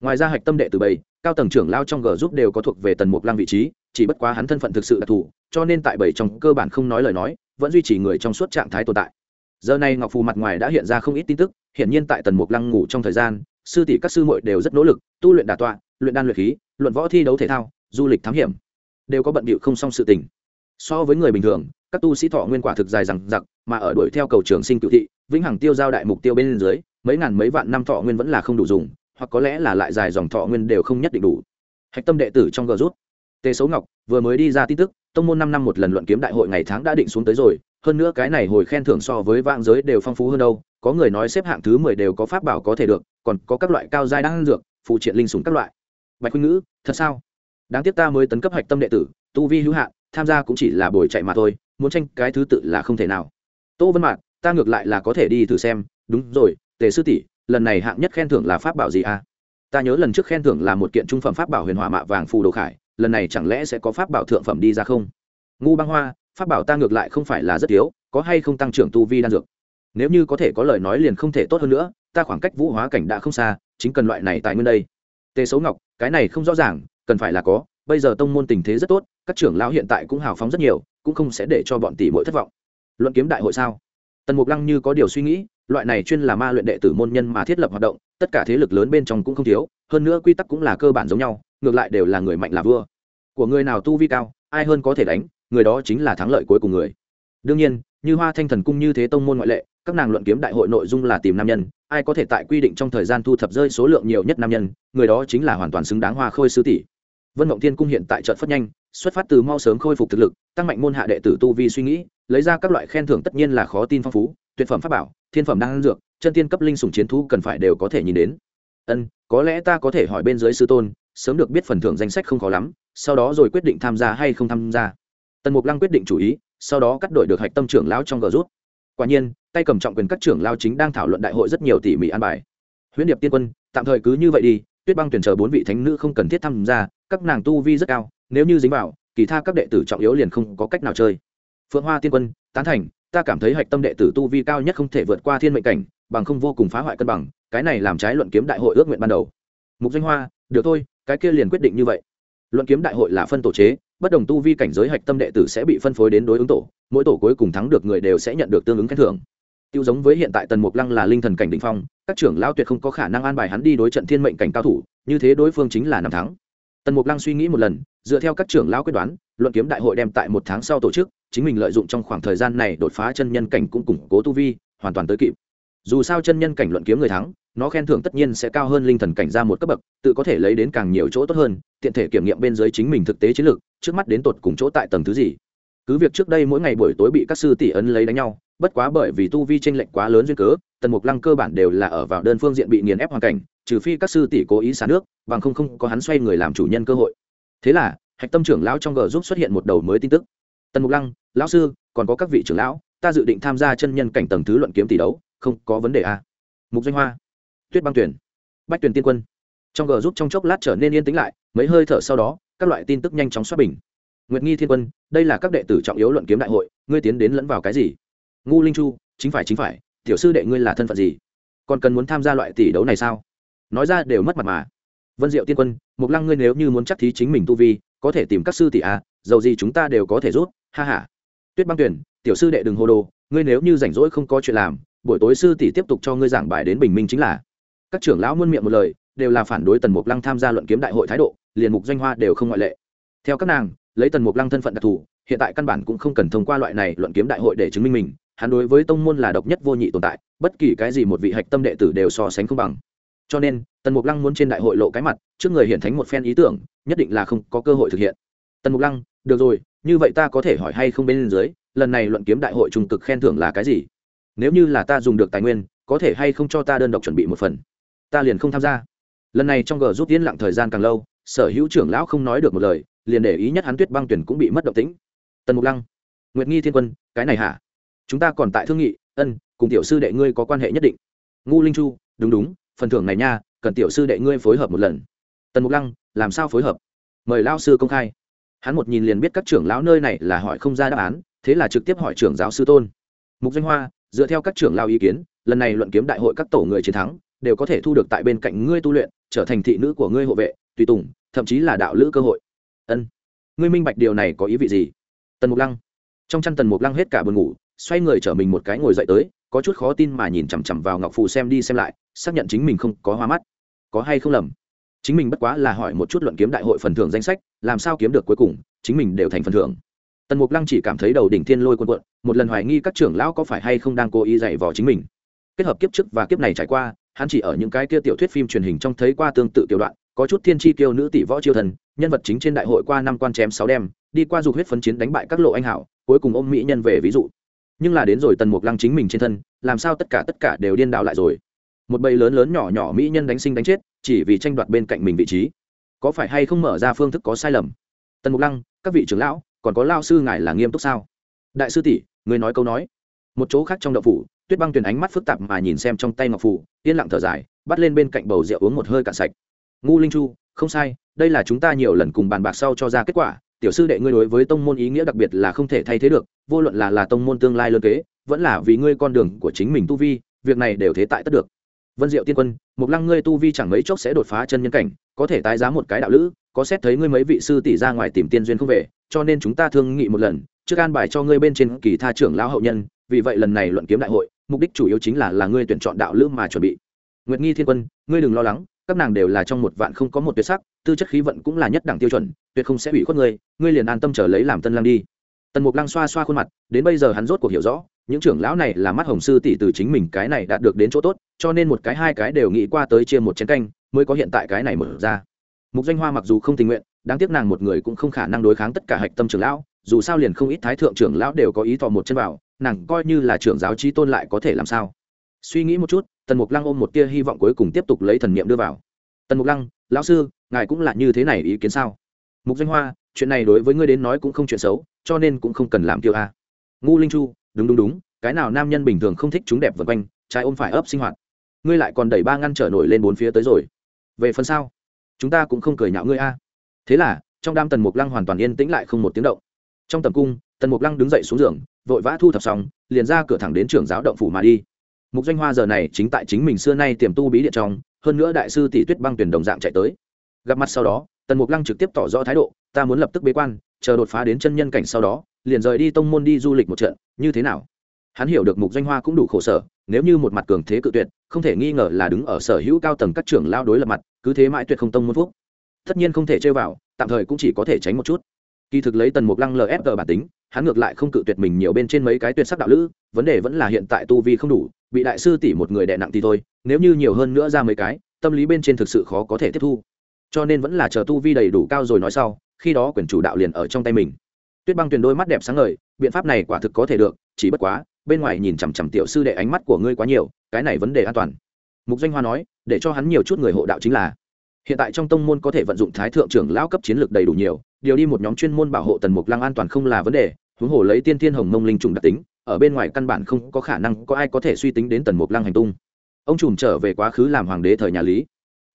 Ngoài ra hạch tâm đệ tử bảy cao tầng trưởng lao trong g giúp đều có thuộc về tần mục lăng vị trí, chỉ bất quá hắn thân phận thực sự đặc thù cho nên tại bảy trong cơ bản không nói lời nói, vẫn duy trì người trong suốt trạng thái tồn tại. Giờ này ngọc phù mặt ngoài đã hiện ra không ít tin tức, hiển nhiên tại tần mục lăng ngủ trong thời gian, sư tỷ các sư muội đều rất nỗ lực, tu luyện đà tọa luyện đan luyện khí, luận võ thi đấu thể thao, du lịch thám hiểm, đều có bận bịu không xong sự tình. So với người bình thường, các tu sĩ thọ nguyên quả thực dài rằng giặc mà ở đuổi theo cầu trường sinh cựu thị, vĩnh hằng tiêu giao đại mục tiêu bên dưới, mấy ngàn mấy vạn năm thọ nguyên vẫn là không đủ dùng, hoặc có lẽ là lại dài dòng thọ nguyên đều không nhất định đủ. Hạch tâm đệ tử trong gờ rút, tề xấu ngọc vừa mới đi ra tin tức, tông môn năm năm một lần luận kiếm đại hội ngày tháng đã định xuống tới rồi, hơn nữa cái này hồi khen thưởng so với vạn giới đều phong phú hơn đâu, có người nói xếp hạng thứ mười đều có pháp bảo có thể được, còn có các loại cao giai đan dược phụ triện linh sủng các loại bạch khuyên ngữ, thật sao? Đáng tiếc ta mới tấn cấp hạch tâm đệ tử, tu vi hữu hạn, tham gia cũng chỉ là buổi chạy mà thôi, muốn tranh cái thứ tự là không thể nào. Tô vân mạc ta ngược lại là có thể đi thử xem. Đúng rồi, tề sư tỷ, lần này hạng nhất khen thưởng là pháp bảo gì à? Ta nhớ lần trước khen thưởng là một kiện trung phẩm pháp bảo huyền hỏa mạ vàng phù đồ khải, lần này chẳng lẽ sẽ có pháp bảo thượng phẩm đi ra không? Ngu băng hoa, pháp bảo ta ngược lại không phải là rất thiếu, có hay không tăng trưởng tu vi đan dược? Nếu như có thể có lời nói liền không thể tốt hơn nữa, ta khoảng cách vũ hóa cảnh đã không xa, chính cần loại này tại nguyên đây tề xấu ngọc, cái này không rõ ràng, cần phải là có, bây giờ tông môn tình thế rất tốt, các trưởng lão hiện tại cũng hào phóng rất nhiều, cũng không sẽ để cho bọn tỷ muội thất vọng. Luận kiếm đại hội sao? Tần mục lăng như có điều suy nghĩ, loại này chuyên là ma luyện đệ tử môn nhân mà thiết lập hoạt động, tất cả thế lực lớn bên trong cũng không thiếu, hơn nữa quy tắc cũng là cơ bản giống nhau, ngược lại đều là người mạnh là vua. Của người nào tu vi cao, ai hơn có thể đánh, người đó chính là thắng lợi cuối cùng người. Đương nhiên, như hoa thanh thần cung như thế tông môn ngoại lệ các nàng luận kiếm đại hội nội dung là tìm nam nhân, ai có thể tại quy định trong thời gian thu thập rơi số lượng nhiều nhất nam nhân, người đó chính là hoàn toàn xứng đáng hoa khôi sứ tỷ. Vân mộng thiên cung hiện tại trận phất nhanh, xuất phát từ mau sớm khôi phục thực lực, tăng mạnh môn hạ đệ tử tu vi suy nghĩ, lấy ra các loại khen thưởng tất nhiên là khó tin phong phú, tuyệt phẩm pháp bảo, thiên phẩm đan dược, chân tiên cấp linh sủng chiến thú cần phải đều có thể nhìn đến. Ân, có lẽ ta có thể hỏi bên dưới sư tôn, sớm được biết phần thưởng danh sách không khó lắm, sau đó rồi quyết định tham gia hay không tham gia. Tần mục lăng quyết định chủ ý, sau đó cắt đổi được hạch tâm trưởng lão trong gờ rút. Quả nhiên tay cầm trọng quyền các trưởng lao chính đang thảo luận đại hội rất nhiều tỉ mỉ an bài. Huyễn điệp tiên quân, tạm thời cứ như vậy đi, tuyết băng tuyển chờ bốn vị thánh nữ không cần thiết tham gia, các nàng tu vi rất cao, nếu như dính vào, kỳ tha các đệ tử trọng yếu liền không có cách nào chơi. Phượng hoa tiên quân, tán thành, ta cảm thấy hạch tâm đệ tử tu vi cao nhất không thể vượt qua thiên mệnh cảnh, bằng không vô cùng phá hoại cân bằng, cái này làm trái luận kiếm đại hội ước nguyện ban đầu. Mục danh hoa, được thôi, cái kia liền quyết định như vậy. Luận kiếm đại hội là phân tổ chế, bất đồng tu vi cảnh giới hạch tâm đệ tử sẽ bị phân phối đến đối ứng tổ, mỗi tổ cuối cùng thắng được người đều sẽ nhận được tương ứng khen thưởng tiêu giống với hiện tại tần mục lăng là linh thần cảnh đ ỉ n h phong, các trưởng lao tuyệt không có khả năng an bài hắn đi đối trận thiên mệnh cảnh cao thủ, như thế đối phương chính là năm thắng. Tần mục lăng suy nghĩ một lần, dựa theo các trưởng lao quyết đoán, luận kiếm đại hội đem tại một tháng sau tổ chức, chính mình lợi dụng trong khoảng thời gian này đột phá chân nhân cảnh cũng củng cố tu vi, hoàn toàn tới kịp. Dù sao chân nhân cảnh luận kiếm người thắng, nó khen thưởng tất nhiên sẽ cao hơn linh thần cảnh ra một cấp bậc, tự có thể lấy đến càng nhiều chỗ tốt hơn, tiện thể kiểm nghiệm bên dưới chính mình thực tế chiến lược, trước mắt đến tột cùng chỗ tại tầng thứ gì cứ việc trước đây mỗi ngày buổi tối bị các sư tỷ ấn lấy đánh nhau, bất quá bởi vì tu vi tranh lệch quá lớn duyên cớ, tần mục lăng cơ bản đều là ở vào đơn phương diện bị nghiền ép hoàn cảnh, trừ phi các sư tỷ cố ý xả nước, bằng không không có hắn xoay người làm chủ nhân cơ hội. Thế là, hạch tâm trưởng lão trong g giúp xuất hiện một đầu mới tin tức. Tần mục lăng, lão sư, còn có các vị trưởng lão, ta dự định tham gia chân nhân cảnh tầng thứ luận kiếm tỷ đấu, không có vấn đề à. mục danh hoa, tuyết băng tuyển, bách tuyển tiên quân. Trong g giúp trong chốc lát trở nên yên tĩnh lại, mấy hơi thở sau đó, các loại tin tức nhanh chóng xuất bình nguyệt nghi thiên quân, đây là các đệ tử trọng yếu luận kiếm đại hội, ngươi tiến đến lẫn vào cái gì? Ngu linh chu, chính phải chính phải, tiểu sư đệ ngươi là thân phận gì? Còn cần muốn tham gia loại tỷ đấu này sao? Nói ra đều mất mặt mà. Vân diệu tiên quân, mục lăng ngươi nếu như muốn chắc thí chính mình tu vi, có thể tìm các sư tỷ a dầu gì chúng ta đều có thể rút ha ha. Tuyết băng tuyển, tiểu sư đệ đừng hồ đồ, ngươi nếu như rảnh rỗi không có chuyện làm, buổi tối sư tỷ tiếp tục cho ngươi giảng bài đến bình minh chính là. Các trưởng lão muôn miệng một lời, đều là phản đối tần mục lăng tham gia luận kiếm đại hội thái độ, liền mục doanh hoa đều không ngoại lệ. Theo các nàng lấy tần mục lăng thân phận đặc thù, hiện tại căn bản cũng không cần thông qua loại này luận kiếm đại hội để chứng minh mình, hắn đối với tông môn là độc nhất vô nhị tồn tại, bất kỳ cái gì một vị hạch tâm đệ tử đều so sánh không bằng. Cho nên, tần mục lăng muốn trên đại hội lộ cái mặt, trước người hiện thánh một phen ý tưởng, nhất định là không có cơ hội thực hiện. Tần mục lăng, được rồi, như vậy ta có thể hỏi hay không bên dưới, lần này luận kiếm đại hội trung cực khen thưởng là cái gì? Nếu như là ta dùng được tài nguyên, có thể hay không cho ta đơn độc chuẩn bị một phần? Ta liền không tham gia. Lần này trong g rút tiến lặng thời gian càng lâu, sở hữu trưởng lão không nói được một lời liền để ý nhất hắn tuyết băng tuyển cũng bị mất động tĩnh. Tần mục lăng, nguyệt nghi thiên quân, cái này hả? Chúng ta còn tại thương nghị, ân, cùng tiểu sư đệ ngươi có quan hệ nhất định. Ngu linh chu, đúng đúng, phần thưởng này nha, cần tiểu sư đệ ngươi phối hợp một lần. Tần mục lăng, làm sao phối hợp? Mời lao sư công khai. Hắn một nhìn liền biết các trưởng lão nơi này là hỏi không ra đáp án, thế là trực tiếp hỏi trưởng giáo sư tôn. Mục danh hoa, dựa theo các trưởng lao ý kiến, lần này luận kiếm đại hội các tổ người chiến thắng, đều có thể thu được tại bên cạnh ngươi tu luyện, trở thành thị nữ của ngươi hộ vệ, tùy tùng, thậm chí là đạo lữ cơ hội ân. Ngươi minh bạch điều này có ý vị gì? Tần mục lăng. Trong chăn tần mục lăng hết cả buồn ngủ, xoay người chở mình một cái ngồi dậy tới, có chút khó tin mà nhìn chằm chằm vào ngọc phù xem đi xem lại, xác nhận chính mình không có hoa mắt. Có hay không lầm? Chính mình bất quá là hỏi một chút luận kiếm đại hội phần thưởng danh sách, làm sao kiếm được cuối cùng, chính mình đều thành phần thưởng. Tần mục lăng chỉ cảm thấy đầu đỉnh thiên lôi quân quận một lần hoài nghi các trưởng lão có phải hay không đang cố ý dạy vò chính mình. Kết hợp kiếp trước và kiếp này trải qua, hắn chỉ ở những cái kia tiểu thuyết phim truyền hình trong thấy qua tương tự tiểu đoạn, có chút thiên tri kiêu nữ tỷ võ chiêu thần nhân vật chính trên đại hội qua năm quan chém sáu đêm đi qua dục huyết phấn chiến đánh bại các lộ anh hảo, cuối cùng ôm mỹ nhân về ví dụ. Nhưng là đến rồi tần mục lăng chính mình trên thân, làm sao tất cả tất cả đều điên đạo lại rồi? Một bầy lớn lớn nhỏ nhỏ mỹ nhân đánh sinh đánh chết, chỉ vì tranh đoạt bên cạnh mình vị trí. Có phải hay không mở ra phương thức có sai lầm? Tần mục lăng, các vị trưởng lão, còn có lao sư ngài là nghiêm túc sao? Đại sư tỷ, người nói câu nói. Một chỗ khác trong đậu phủ, tuyết băng tuyền ánh mắt phức tạp mà nhìn xem trong tay ngọc phủ yên lặng thở dài, bắt lên bên cạnh bầu rượu uống một hơi cạn sạch. Ngu linh chu không sai, đây là chúng ta nhiều lần cùng bàn bạc sau cho ra kết quả, tiểu sư đệ ngươi đối với tông môn ý nghĩa đặc biệt là không thể thay thế được, vô luận là là tông môn tương lai lớn kế, vẫn là vì ngươi con đường của chính mình tu vi, việc này đều thế tại tất được. Vân diệu tiên quân mục lăng ngươi tu vi chẳng mấy chốc sẽ đột phá chân nhân cảnh, có thể tái giá một cái đạo lữ, có xét thấy ngươi mấy vị sư tỷ ra ngoài tìm tiên duyên không về, cho nên chúng ta thương nghị một lần, trước an bài cho ngươi bên trên kỳ tha trưởng lão hậu nhân, vì vậy lần này luận kiếm đại hội, mục đích chủ yếu chính là là ngươi tuyển chọn đạo lữ mà chuẩn bị. Nguyệt nghi thiên quân, ngươi đừng lo lắng các nàng đều là trong một vạn không có một tuyệt sắc, tư chất khí vận cũng là nhất đẳng tiêu chuẩn, tuyệt không sẽ bị khuất ngươi ngươi liền an tâm trở lấy làm tân lang đi. Tần mục lăng xoa xoa khuôn mặt, đến bây giờ hắn rốt cuộc hiểu rõ, những trưởng lão này là mắt hồng sư tỷ từ chính mình cái này đạt được đến chỗ tốt, cho nên một cái hai cái đều nghĩ qua tới chia một chén canh, mới có hiện tại cái này mở ra. Mục danh hoa mặc dù không tình nguyện, đáng tiếc nàng một người cũng không khả năng đối kháng tất cả hạch tâm trưởng lão, dù sao liền không ít thái thượng trưởng lão đều có ý thò một chân vào, nàng coi như là trưởng giáo trí tôn lại có thể làm sao? Suy nghĩ một chút, tần mục lăng ôm một tia hy vọng cuối cùng tiếp tục lấy thần niệm đưa vào. Tần mục lăng, lão sư, ngài cũng là như thế này ý kiến sao? Mục danh hoa, chuyện này đối với ngươi đến nói cũng không chuyện xấu, cho nên cũng không cần làm tiêu a. Ngu linh chu, đúng đúng đúng, cái nào nam nhân bình thường không thích chúng đẹp vượt quanh, trái ôm phải ấp sinh hoạt. Ngươi lại còn đẩy ba ngăn trở nổi lên bốn phía tới rồi. Về phần sau chúng ta cũng không cười nhạo ngươi a. Thế là, trong đám tần mục lăng hoàn toàn yên tĩnh lại không một tiếng động. Trong tầm cung, tần mục lăng đứng dậy xuống giường, vội vã thu thập xong, liền ra cửa thẳng đến trưởng giáo động phủ mà đi mục doanh hoa giờ này chính tại chính mình xưa nay tiềm tu bí điện trong, hơn nữa đại sư tỷ tuyết băng tuyển đồng dạng chạy tới. Gặp mặt sau đó, tần mục lăng trực tiếp tỏ rõ thái độ, ta muốn lập tức bế quan, chờ đột phá đến chân nhân cảnh sau đó, liền rời đi tông môn đi du lịch một trận, như thế nào? Hắn hiểu được mục doanh hoa cũng đủ khổ sở, nếu như một mặt cường thế cự tuyệt, không thể nghi ngờ là đứng ở sở hữu cao tầng các trưởng lao đối lập mặt, cứ thế mãi tuyệt không tông môn phúc. Tất nhiên không thể chơi vào, tạm thời cũng chỉ có thể tránh một chút. Kỳ thực lấy tần mục lăng lfg bản tính, hắn ngược lại không cự tuyệt mình nhiều bên trên mấy cái tuyệt sắc đạo lữ, vấn đề vẫn là hiện tại tu vi không đủ bị đại sư tỷ một người đè nặng thì thôi, nếu như nhiều hơn nữa ra mấy cái, tâm lý bên trên thực sự khó có thể tiếp thu. Cho nên vẫn là chờ tu vi đầy đủ cao rồi nói sau, khi đó quyền chủ đạo liền ở trong tay mình. Tuyết băng tuyền đôi mắt đẹp sáng ngời, biện pháp này quả thực có thể được, chỉ bất quá, bên ngoài nhìn chằm chằm tiểu sư đệ ánh mắt của ngươi quá nhiều, cái này vấn đề an toàn. Mục doanh hoa nói, để cho hắn nhiều chút người hộ đạo chính là, hiện tại trong tông môn có thể vận dụng thái thượng trưởng lão cấp chiến lược đầy đủ nhiều, điều đi một nhóm chuyên môn bảo hộ tần mục lăng an toàn không là vấn đề, huống hồ lấy tiên thiên hồng mông linh trùng đặc tính ở bên ngoài căn bản không có khả năng có ai có thể suy tính đến tần mục lăng hành tung. Ông trùm trở về quá khứ làm hoàng đế thời nhà lý.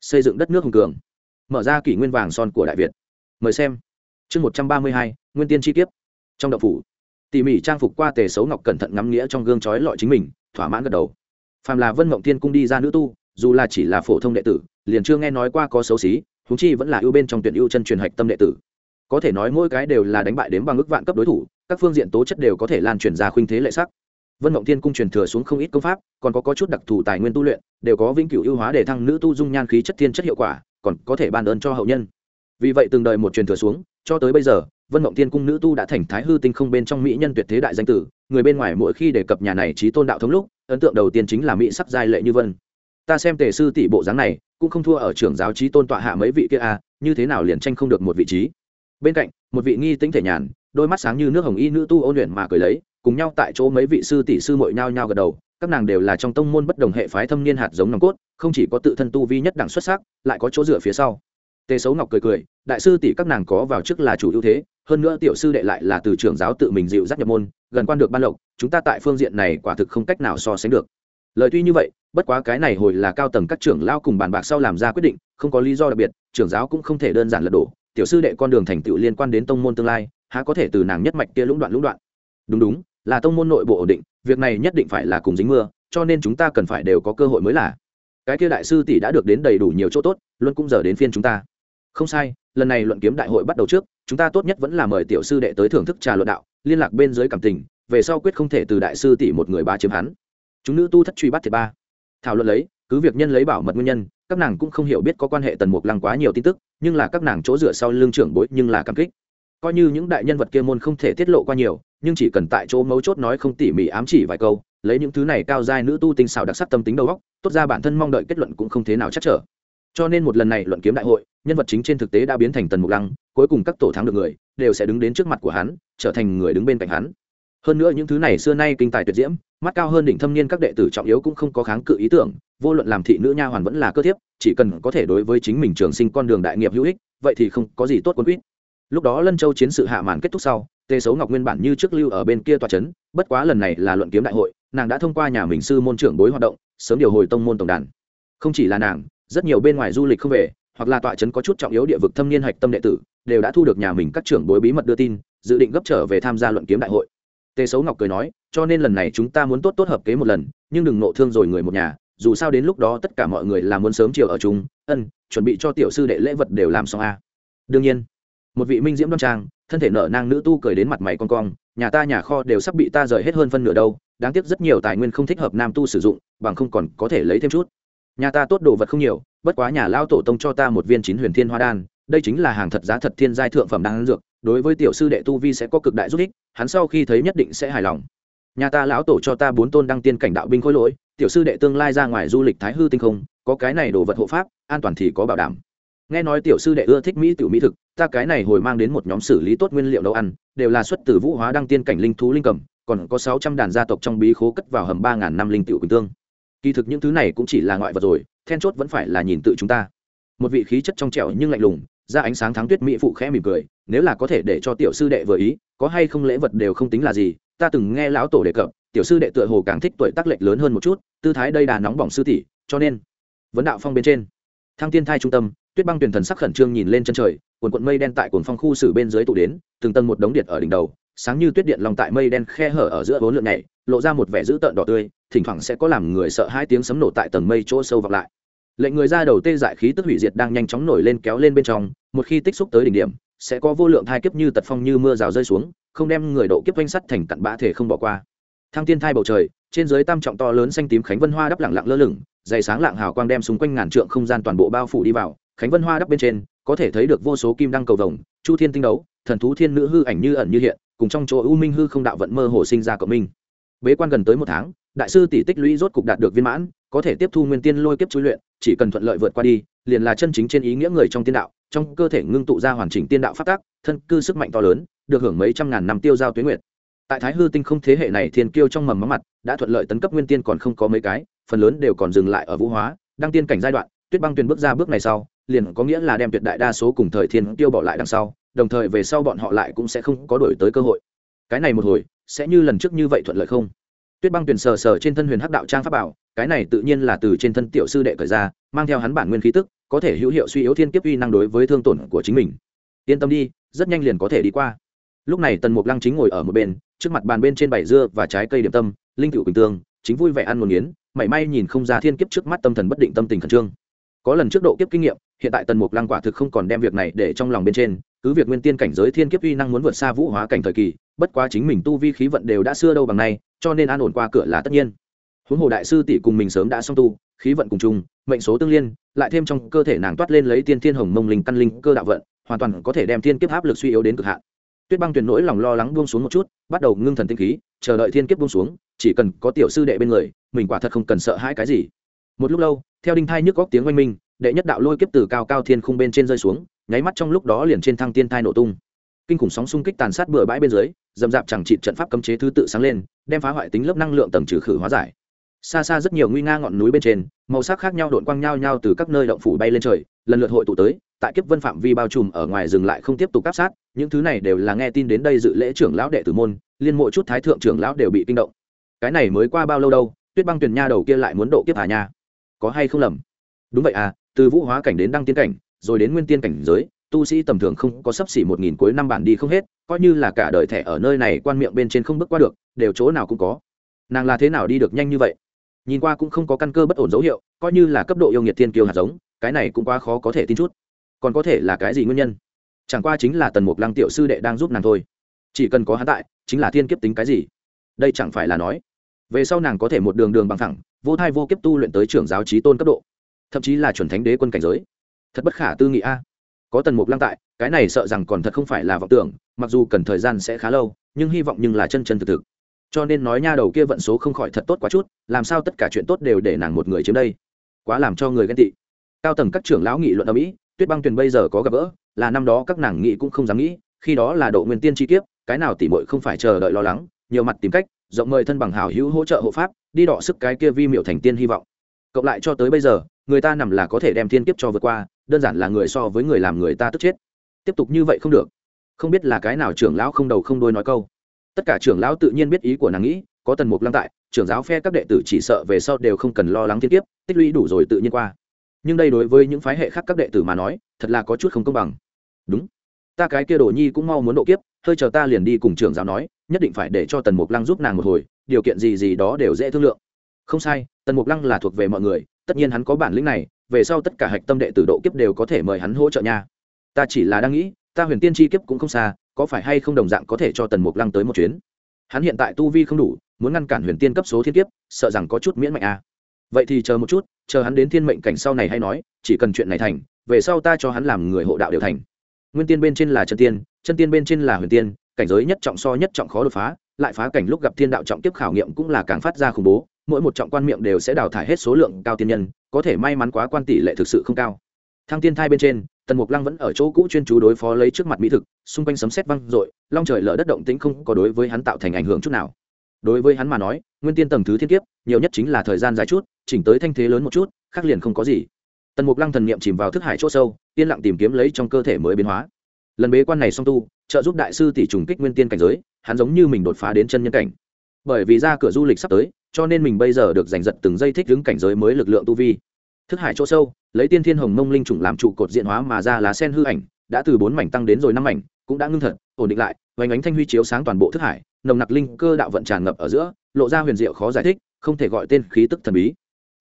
Xây dựng đất nước hùng cường. Mở ra kỷ nguyên vàng son của đại việt. Mời xem. Chương một trăm ba mươi hai, nguyên tiên chi kiếp. Trong đậu phủ, tỉ mỉ trang phục qua tề xấu ngọc cẩn thận ngắm nghĩa trong gương trói lọi chính mình, thỏa mãn gật đầu. Phàm là vân mộng tiên cung đi ra nữ tu, dù là chỉ là phổ thông đệ tử, liền chưa nghe nói qua có xấu xí húng chi vẫn là ưu bên trong tuyển ưu chân truyền hạch tâm đệ tử. Có thể nói mỗi cái đều là đánh bại đến bằng ước vạn cấp đối thủ các phương diện tố chất đều có thể lan truyền ra khuynh thế lệ sắc. Vân mộng thiên cung truyền thừa xuống không ít công pháp còn có, có chút đặc thù tài nguyên tu luyện đều có vĩnh cửu ưu hóa để thăng nữ tu dung nhan khí chất thiên chất hiệu quả còn có thể ban ơn cho hậu nhân. Vì vậy từng đời một truyền thừa xuống cho tới bây giờ vân mộng thiên cung nữ tu đã thành thái hư tinh không bên trong mỹ nhân tuyệt thế đại danh tử người bên ngoài mỗi khi đề cập nhà này trí tôn đạo thống lúc ấn tượng đầu tiên chính là mỹ sắc giai lệ như vân. Ta xem tề sư tỷ bộ dáng này cũng không thua ở trưởng giáo trí tôn tọa hạ mấy vị kia à như thế nào liền tranh không được một vị trí. Bên cạnh một vị nghi tính thể nhàn đôi mắt sáng như nước hồng y nữ tu ôn luyện mà cười lấy, cùng nhau tại chỗ mấy vị sư tỷ sư mội nhao nhao gật đầu, các nàng đều là trong tông môn bất đồng hệ phái thâm niên hạt giống nòng cốt, không chỉ có tự thân tu vi nhất đẳng xuất sắc, lại có chỗ dựa phía sau. Tề xấu ngọc cười cười, đại sư tỷ các nàng có vào trước là chủ ưu thế, hơn nữa tiểu sư đệ lại là từ trưởng giáo tự mình dịu dắt nhập môn, gần quan được ban lộc, chúng ta tại phương diện này quả thực không cách nào so sánh được. Lời tuy như vậy, bất quá cái này hồi là cao tầng các trưởng lao cùng bàn bạc sau làm ra quyết định, không có lý do đặc biệt, trưởng giáo cũng không thể đơn giản lật đổ, tiểu sư đệ con đường thành tựu liên quan đến tông môn tương lai há có thể từ nàng nhất mạch kia lũng đoạn lũng đoạn. Đúng đúng, là tông môn nội bộ ổn định, việc này nhất định phải là cùng dính mưa, cho nên chúng ta cần phải đều có cơ hội mới là. Cái kia đại sư tỷ đã được đến đầy đủ nhiều chỗ tốt, luôn cũng giờ đến phiên chúng ta. Không sai, lần này luận kiếm đại hội bắt đầu trước, chúng ta tốt nhất vẫn là mời tiểu sư đệ tới thưởng thức trà luận đạo, liên lạc bên dưới cảm tình, về sau quyết không thể từ đại sư tỷ một người ba chiếm hắn. Chúng nữ tu thất truy bắt thiệt ba. Thảo luận lấy, cứ việc nhân lấy bảo mật nguyên nhân, các nàng cũng không hiểu biết có quan hệ tần mục lăng quá nhiều tin tức, nhưng là các nàng chỗ dựa sau lương trưởng bối nhưng là cảm kích coi như những đại nhân vật kia môn không thể tiết lộ qua nhiều, nhưng chỉ cần tại chỗ mấu chốt nói không tỉ mỉ ám chỉ vài câu, lấy những thứ này cao giai nữ tu tinh xảo đặc sắc tâm tính đầu óc, tốt ra bản thân mong đợi kết luận cũng không thế nào chắc trở. Cho nên một lần này luận kiếm đại hội, nhân vật chính trên thực tế đã biến thành tần mục lăng, cuối cùng các tổ thắng được người, đều sẽ đứng đến trước mặt của hắn, trở thành người đứng bên cạnh hắn. Hơn nữa những thứ này xưa nay kinh tài tuyệt diễm, mắt cao hơn đỉnh thâm niên các đệ tử trọng yếu cũng không có kháng cự ý tưởng, vô luận làm thị nữ nha hoàn vẫn là cơ thiếp, chỉ cần có thể đối với chính mình trường sinh con đường đại nghiệp hữu ích, vậy thì không có gì tốt quân quýt lúc đó lân châu chiến sự hạ màn kết thúc sau, tề xấu ngọc nguyên bản như trước lưu ở bên kia tòa trấn bất quá lần này là luận kiếm đại hội, nàng đã thông qua nhà mình sư môn trưởng bối hoạt động, sớm điều hồi tông môn tổng đàn. Không chỉ là nàng, rất nhiều bên ngoài du lịch không về, hoặc là tọa trấn có chút trọng yếu địa vực thâm niên hạch tâm đệ tử, đều đã thu được nhà mình các trưởng bối bí mật đưa tin, dự định gấp trở về tham gia luận kiếm đại hội. Tề xấu ngọc cười nói, cho nên lần này chúng ta muốn tốt tốt hợp kế một lần, nhưng đừng nộ thương rồi người một nhà, dù sao đến lúc đó tất cả mọi người là muốn sớm chiều ở chúng ân, chuẩn bị cho tiểu sư đệ lễ vật đều làm xong a. Đương nhiên một vị minh diễm đoan trang, thân thể nở nang nữ tu cười đến mặt mày con cong, nhà ta nhà kho đều sắp bị ta rời hết hơn phân nửa đâu, đáng tiếc rất nhiều tài nguyên không thích hợp nam tu sử dụng, bằng không còn có thể lấy thêm chút. Nhà ta tốt đồ vật không nhiều, bất quá nhà lao tổ tông cho ta một viên chín huyền thiên hoa đan, đây chính là hàng thật giá thật thiên giai thượng phẩm đan dược, đối với tiểu sư đệ tu vi sẽ có cực đại giúp ích, hắn sau khi thấy nhất định sẽ hài lòng. Nhà ta lão tổ cho ta bốn tôn đăng tiên cảnh đạo binh khối lỗi, tiểu sư đệ tương lai ra ngoài du lịch thái hư tinh không, có cái này đồ vật hộ pháp, an toàn thì có bảo đảm. Nghe nói tiểu sư đệ ưa thích mỹ tiểu mỹ thực ta cái này hồi mang đến một nhóm xử lý tốt nguyên liệu nấu ăn, đều là xuất từ vũ hóa đăng tiên cảnh linh thú linh cầm, còn có sáu trăm đàn gia tộc trong bí khố cất vào hầm ba ngàn năm linh tiểu quỳnh tương. Kỳ thực những thứ này cũng chỉ là ngoại vật rồi, then chốt vẫn phải là nhìn tự chúng ta. Một vị khí chất trong trẻo nhưng lạnh lùng, ra ánh sáng thắng tuyết mỹ phụ khẽ mỉm cười, nếu là có thể để cho tiểu sư đệ vừa ý, có hay không lễ vật đều không tính là gì, ta từng nghe lão tổ đề cập, tiểu sư đệ tựa hồ càng thích tuổi tác lệch lớn hơn một chút, tư thái đây đà nóng bỏng sư tỷ, cho nên, vấn đạo phong bên trên, thăng tiên thai trung tâm tuyết băng tuyển thần sắc khẩn trương nhìn lên chân trời cuộn cuộn mây đen tại cuồng phong khu xử bên dưới tụ đến, từng tầng một đống điện ở đỉnh đầu, sáng như tuyết điện lòng tại mây đen khe hở ở giữa bốn lượng nhảy, lộ ra một vẻ dữ tợn đỏ tươi, thỉnh thoảng sẽ có làm người sợ hai tiếng sấm nổ tại tầng mây chỗ sâu vọng lại. Lệnh người ra đầu tê dại khí tức hủy diệt đang nhanh chóng nổi lên kéo lên bên trong, một khi tích xúc tới đỉnh điểm, sẽ có vô lượng thai kiếp như tật phong như mưa rào rơi xuống, không đem người độ kiếp oanh sắt thành cặn bã thể không bỏ qua. Thăng tiên thai bầu trời, trên dưới tam trọng to lớn xanh tím khánh vân hoa đắp lặng lặng lơ lửng, dày sáng lạng hào quang đem xung quanh ngàn trượng không gian toàn bộ bao phủ đi vào khánh vân hoa đắp bên trên, có thể thấy được vô số kim đăng cầu vồng, chu thiên tinh đấu, thần thú thiên nữ hư ảnh như ẩn như hiện, cùng trong chỗ u minh hư không đạo vận mơ hồ sinh ra cộng minh. Bế quan gần tới một tháng, đại sư tỷ tích lũy rốt cục đạt được viên mãn, có thể tiếp thu nguyên tiên lôi kiếp chú luyện, chỉ cần thuận lợi vượt qua đi, liền là chân chính trên ý nghĩa người trong tiên đạo, trong cơ thể ngưng tụ ra hoàn chỉnh tiên đạo phát tác thân cư sức mạnh to lớn, được hưởng mấy trăm ngàn năm tiêu giao tuyến nguyệt. Tại thái hư tinh không thế hệ này thiên kiêu trong mầm mắm mặt, đã thuận lợi tấn cấp nguyên tiên còn không có mấy cái, phần lớn đều còn dừng lại ở vũ hóa, đăng tiên cảnh giai đoạn, tuyết băng tuyền bước ra bước này sau liền có nghĩa là đem tuyệt đại đa số cùng thời thiên tiêu bỏ lại đằng sau, đồng thời về sau bọn họ lại cũng sẽ không có đổi tới cơ hội. Cái này một hồi, sẽ như lần trước như vậy thuận lợi không? Tuyết băng tuyền sờ sờ trên thân huyền hắc đạo trang pháp bảo, cái này tự nhiên là từ trên thân tiểu sư đệ cởi ra, mang theo hắn bản nguyên khí tức, có thể hữu hiệu suy yếu thiên kiếp uy năng đối với thương tổn của chính mình. Yên tâm đi, rất nhanh liền có thể đi qua. Lúc này tần mục lăng chính ngồi ở một bên, trước mặt bàn bên trên bảy dưa và trái cây điểm tâm, linh cựu quỳnh tương, chính vui vẻ ăn một nghiến mảy may nhìn không ra thiên kiếp trước mắt tâm thần bất định tâm tình khẩn trương có lần trước độ kiếp kinh nghiệm, hiện tại tần mục lăng quả thực không còn đem việc này để trong lòng bên trên, cứ việc nguyên tiên cảnh giới thiên kiếp uy năng muốn vượt xa vũ hóa cảnh thời kỳ, bất quá chính mình tu vi khí vận đều đã xưa đâu bằng nay, cho nên an ổn qua cửa là tất nhiên. Huống hồ đại sư tỷ cùng mình sớm đã xong tu, khí vận cùng chung, mệnh số tương liên, lại thêm trong cơ thể nàng toát lên lấy tiên thiên hồng mông linh căn linh cơ đạo vận, hoàn toàn có thể đem thiên kiếp áp lực suy yếu đến cực hạn. Tuyết băng tuyệt nỗi lòng lo lắng buông xuống một chút, bắt đầu ngưng thần tinh khí, chờ đợi thiên kiếp buông xuống, chỉ cần có tiểu sư đệ bên người, mình quả thật không cần sợ hãi cái gì. Một lúc lâu theo đinh thai nhức góc tiếng oanh minh, đệ nhất đạo lôi kiếp từ cao cao thiên khung bên trên rơi xuống, nháy mắt trong lúc đó liền trên thăng tiên thai nổ tung. Kinh khủng sóng xung kích tàn sát bừa bãi bên dưới, dầm dạp chẳng trị trận pháp cấm chế thứ tự sáng lên, đem phá hoại tính lớp năng lượng tầng trừ khử hóa giải. Xa xa rất nhiều nguy nga ngọn núi bên trên, màu sắc khác nhau đội quang nhau nhau từ các nơi động phủ bay lên trời, lần lượt hội tụ tới, tại kiếp vân phạm vi bao trùm ở ngoài dừng lại không tiếp tục áp sát, những thứ này đều là nghe tin đến đây dự lễ trưởng lão đệ tử môn, liên mộ chút thái thượng trưởng lão đều bị kinh động. Cái này mới qua bao lâu đâu, tuyết băng tuyền nha đầu kia lại muốn độ kiếp hà nha có hay không lầm? Đúng vậy à từ vũ hóa cảnh đến đăng tiên cảnh, rồi đến nguyên tiên cảnh giới, tu sĩ tầm thường không có sấp xỉ một nghìn cuối năm bản đi không hết, coi như là cả đời thẻ ở nơi này quan miệng bên trên không bước qua được, đều chỗ nào cũng có. Nàng là thế nào đi được nhanh như vậy? Nhìn qua cũng không có căn cơ bất ổn dấu hiệu, coi như là cấp độ yêu nghiệt thiên kiêu hạt giống, cái này cũng quá khó có thể tin chút. Còn có thể là cái gì nguyên nhân? Chẳng qua chính là tần mục lăng tiểu sư đệ đang giúp nàng thôi. Chỉ cần có hắn tại, chính là thiên kiếp tính cái gì? Đây chẳng phải là nói về sau nàng có thể một đường đường bằng thẳng, vô thai vô kiếp tu luyện tới trưởng giáo trí tôn cấp độ. Thậm chí là chuẩn thánh đế quân cảnh giới. Thật bất khả tư nghị a. Có tần mục lăng tại, cái này sợ rằng còn thật không phải là vọng tưởng, mặc dù cần thời gian sẽ khá lâu, nhưng hy vọng nhưng là chân chân thực thực. Cho nên nói nha đầu kia vận số không khỏi thật tốt quá chút, làm sao tất cả chuyện tốt đều để nàng một người chiếm đây. Quá làm cho người ghen tị. Cao tầng các trưởng lão nghị luận ở mỹ tuyết băng tuyền bây giờ có gặp gỡ, là năm đó các nàng nghị cũng không dám nghĩ, khi đó là độ nguyên tiên chi kiếp, cái nào tỉ mội không phải chờ đợi lo lắng, nhiều mặt tìm cách rộng mời thân bằng hảo hữu hỗ trợ hộ pháp, đi đọ sức cái kia vi miệu thành tiên hy vọng. Cộng lại cho tới bây giờ, người ta nằm là có thể đem thiên kiếp cho vượt qua, đơn giản là người so với người làm người ta tức chết. Tiếp tục như vậy không được. Không biết là cái nào trưởng lão không đầu không đôi nói câu. Tất cả trưởng lão tự nhiên biết ý của nàng nghĩ, có tần mục lăng tại, trưởng giáo phe các đệ tử chỉ sợ về sau đều không cần lo lắng thiên kiếp, tích lũy đủ rồi tự nhiên qua. Nhưng đây đối với những phái hệ khác các đệ tử mà nói, thật là có chút không công bằng. Đúng. Ta cái kia đồ nhi cũng mau muốn độ kiếp, hơi chờ ta liền đi cùng trưởng giáo nói nhất định phải để cho tần mục lăng giúp nàng một hồi, điều kiện gì gì đó đều dễ thương lượng. Không sai, tần mục lăng là thuộc về mọi người, tất nhiên hắn có bản lĩnh này, về sau tất cả hạch tâm đệ tử độ kiếp đều có thể mời hắn hỗ trợ nha. Ta chỉ là đang nghĩ, ta huyền tiên chi kiếp cũng không xa, có phải hay không đồng dạng có thể cho tần mục lăng tới một chuyến? Hắn hiện tại tu vi không đủ, muốn ngăn cản huyền tiên cấp số thiên kiếp, sợ rằng có chút miễn mạnh à. vậy thì chờ một chút, chờ hắn đến thiên mệnh cảnh sau này hay nói, chỉ cần chuyện này thành, về sau ta cho hắn làm người hộ đạo đều thành. Nguyên tiên bên trên là chân tiên chân tiên bên trên là huyền tiên cảnh giới nhất trọng so nhất trọng khó đột phá, lại phá cảnh lúc gặp thiên đạo trọng tiếp khảo nghiệm cũng là càng phát ra khủng bố, mỗi một trọng quan miệng đều sẽ đào thải hết số lượng cao tiên nhân, có thể may mắn quá quan tỷ lệ thực sự không cao. Thăng tiên thai bên trên, tần mục lăng vẫn ở chỗ cũ chuyên chú đối phó lấy trước mặt mỹ thực, xung quanh sấm xét văng r ộ i long trời lở đất động tĩnh không có đối với hắn tạo thành ảnh hưởng chút nào. Đối với hắn mà nói, nguyên tiên tầng thứ thiên kiếp, nhiều nhất chính là thời gian dài chút, chỉnh tới thanh thế lớn một chút, khác liền không có gì. Tần mục lăng thần n i ệ m chìm vào thức hải c h ỗ sâu, yên lặng tìm kiếm lấy trong cơ thể mới biến hóa lần bế quan này song tu, trợ giúp đại sư tỷ trùng kích nguyên tiên cảnh giới, hắn giống như mình đột phá đến chân nhân cảnh. Bởi vì ra cửa du lịch sắp tới, cho nên mình bây giờ được giành giật từng giây thích đứng cảnh giới mới lực lượng tu vi. Thức hải chỗ sâu, lấy tiên thiên hồng mông linh trùng làm trụ cột diện hóa mà ra lá sen hư ảnh, đã từ bốn mảnh tăng đến rồi năm mảnh, cũng đã ngưng thật, ổn định lại vánh ánh thanh huy chiếu sáng toàn bộ thức hải, nồng nặc linh cơ đạo vận tràn ngập ở giữa, lộ ra huyền diệu khó giải thích, không thể gọi tên khí tức thần bí.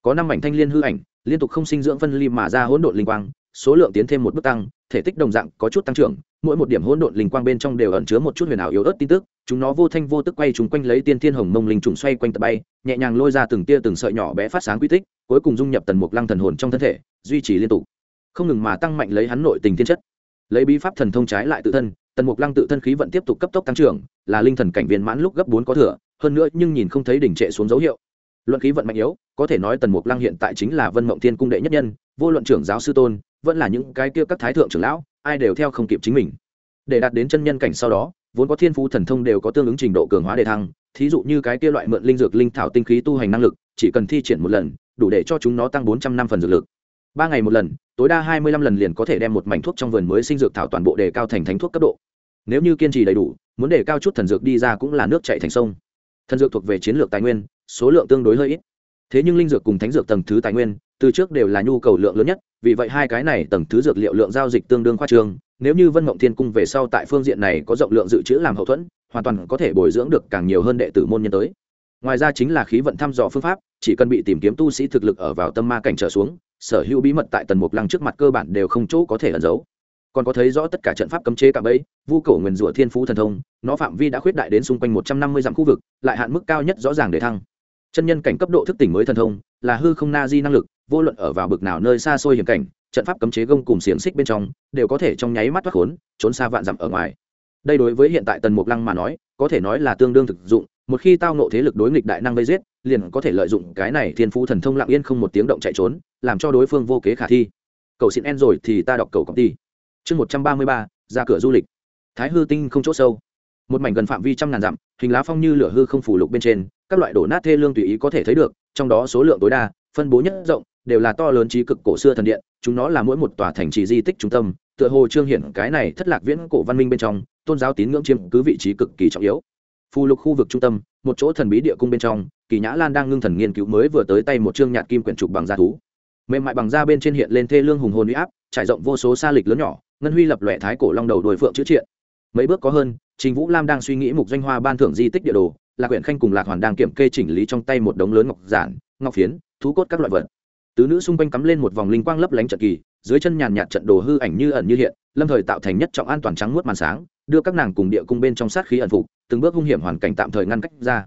Có năm mảnh thanh liên hư ảnh, liên tục không sinh dưỡng phân ly mà ra hỗn độn linh quang số lượng tiến thêm một bước tăng, thể tích đồng dạng có chút tăng trưởng, mỗi một điểm hỗn độn linh quang bên trong đều ẩn chứa một chút huyền ảo yếu ớt tin tức, chúng nó vô thanh vô tức quay chúng quanh lấy tiên thiên hồng mông linh trùng xoay quanh tập bay, nhẹ nhàng lôi ra từng tia từng sợi nhỏ bé phát sáng quy tích, cuối cùng dung nhập tần mục lăng thần hồn trong thân thể, duy trì liên tục. Không ngừng mà tăng mạnh lấy hắn nội tình thiên chất. Lấy bí pháp thần thông trái lại tự thân, tần mục lăng tự thân khí vận tiếp tục cấp tốc tăng trưởng, là linh thần cảnh viên mãn lúc gấp bốn có thừa, hơn nữa nhưng nhìn không thấy đỉnh trệ xuống dấu hiệu. Luận khí vận mạnh yếu, có thể nói tần mục lăng hiện tại chính là vân mộng thiên cung đệ nhất nhân, vô luận trưởng giáo sư tôn vẫn là những cái kia các thái thượng trưởng lão, ai đều theo không kịp chính mình. Để đạt đến chân nhân cảnh sau đó, vốn có thiên phú thần thông đều có tương ứng trình độ cường hóa đề thăng, thí dụ như cái kia loại mượn linh dược linh thảo tinh khí tu hành năng lực, chỉ cần thi triển một lần, đủ để cho chúng nó tăng bốn trăm năm phần dược lực. Ba ngày một lần, tối đa hai mươi lăm lần liền có thể đem một mảnh thuốc trong vườn mới sinh dược thảo toàn bộ đề cao thành thánh thuốc cấp độ. Nếu như kiên trì đầy đủ, muốn đề cao chút thần dược đi ra cũng là nước chạy thành sông. Thần dược thuộc về chiến lược tài nguyên, số lượng tương đối hơi ít. Thế nhưng linh dược cùng thánh dược tầng thứ tài nguyên, từ trước đều là nhu cầu lượng lớn nhất vì vậy hai cái này tầng thứ dược liệu lượng giao dịch tương đương khoa trương, nếu như vân mộng thiên cung về sau tại phương diện này có rộng lượng dự trữ làm hậu thuẫn, hoàn toàn có thể bồi dưỡng được càng nhiều hơn đệ tử môn nhân tới. Ngoài ra chính là khí vận thăm dò phương pháp, chỉ cần bị tìm kiếm tu sĩ thực lực ở vào tâm ma cảnh trở xuống, sở hữu bí mật tại tần mục lăng trước mặt cơ bản đều không chỗ có thể ẩn giấu. Còn có thấy rõ tất cả trận pháp cấm chế cả bấy vu cổ nguyền rủa thiên phú thần thông, nó phạm vi đã khuyết đại đến xung quanh một trăm năm mươi dặm khu vực, lại hạn mức cao nhất rõ ràng để thăng. Chân nhân cảnh cấp độ thức tỉnh mới thần thông, là hư không na di năng lực vô luận ở vào bực nào nơi xa xôi hiểm cảnh, trận pháp cấm chế gông cùng xiềng xích bên trong, đều có thể trong nháy mắt thoát khốn, trốn xa vạn dặm ở ngoài. Đây đối với hiện tại tần mục lăng mà nói, có thể nói là tương đương thực dụng, một khi tao nộ thế lực đối nghịch đại năng vây giết, liền có thể lợi dụng cái này thiên phú thần thông lặng yên không một tiếng động chạy trốn, làm cho đối phương vô kế khả thi. Cầu xin en rồi thì ta đọc cầu công ty chương một trăm ba mươi ba, ra cửa du lịch. Thái hư tinh không chỗ sâu. Một mảnh gần phạm vi trăm ngàn dặm, hình lá phong như lửa hư không phủ lục bên trên, các loại đổ nát thê lương tùy ý có thể thấy được, trong đó số lượng tối đa, phân bố nhất rộng đều là to lớn trí cực cổ xưa thần điện, chúng nó là mỗi một tòa thành trì di tích trung tâm, tựa hồ trương hiển cái này thất lạc viễn cổ văn minh bên trong, tôn giáo tín ngưỡng chiếm cứ vị trí cực kỳ trọng yếu. Phù lục khu vực trung tâm, một chỗ thần bí địa cung bên trong, kỳ nhã lan đang ngưng thần nghiên cứu mới vừa tới tay một chương nhạt kim quyển trục bằng da thú. Mềm mại bằng da bên trên hiện lên thê lương hùng hồn uy áp, trải rộng vô số xa lịch lớn nhỏ, ngân huy lập lòe thái cổ long đầu đồi phượng chữ triện. Mấy bước có hơn, trình vũ lam đang suy nghĩ mục danh hoa ban thưởng di tích địa đồ, lạc huyện khanh cùng lạc hoàn đang kiểm kê chỉnh lý trong tay một đống lớn ngọc giản, ngọc phiến, thú cốt các loại vật tứ nữ xung quanh cắm lên một vòng linh quang lấp lánh trận kỳ, dưới chân nhàn nhạt trận đồ hư ảnh như ẩn như hiện, lâm thời tạo thành nhất trọng an toàn trắng muốt màn sáng, đưa các nàng cùng địa cung bên trong sát khí ẩn phục, từng bước hung hiểm hoàn cảnh tạm thời ngăn cách ra.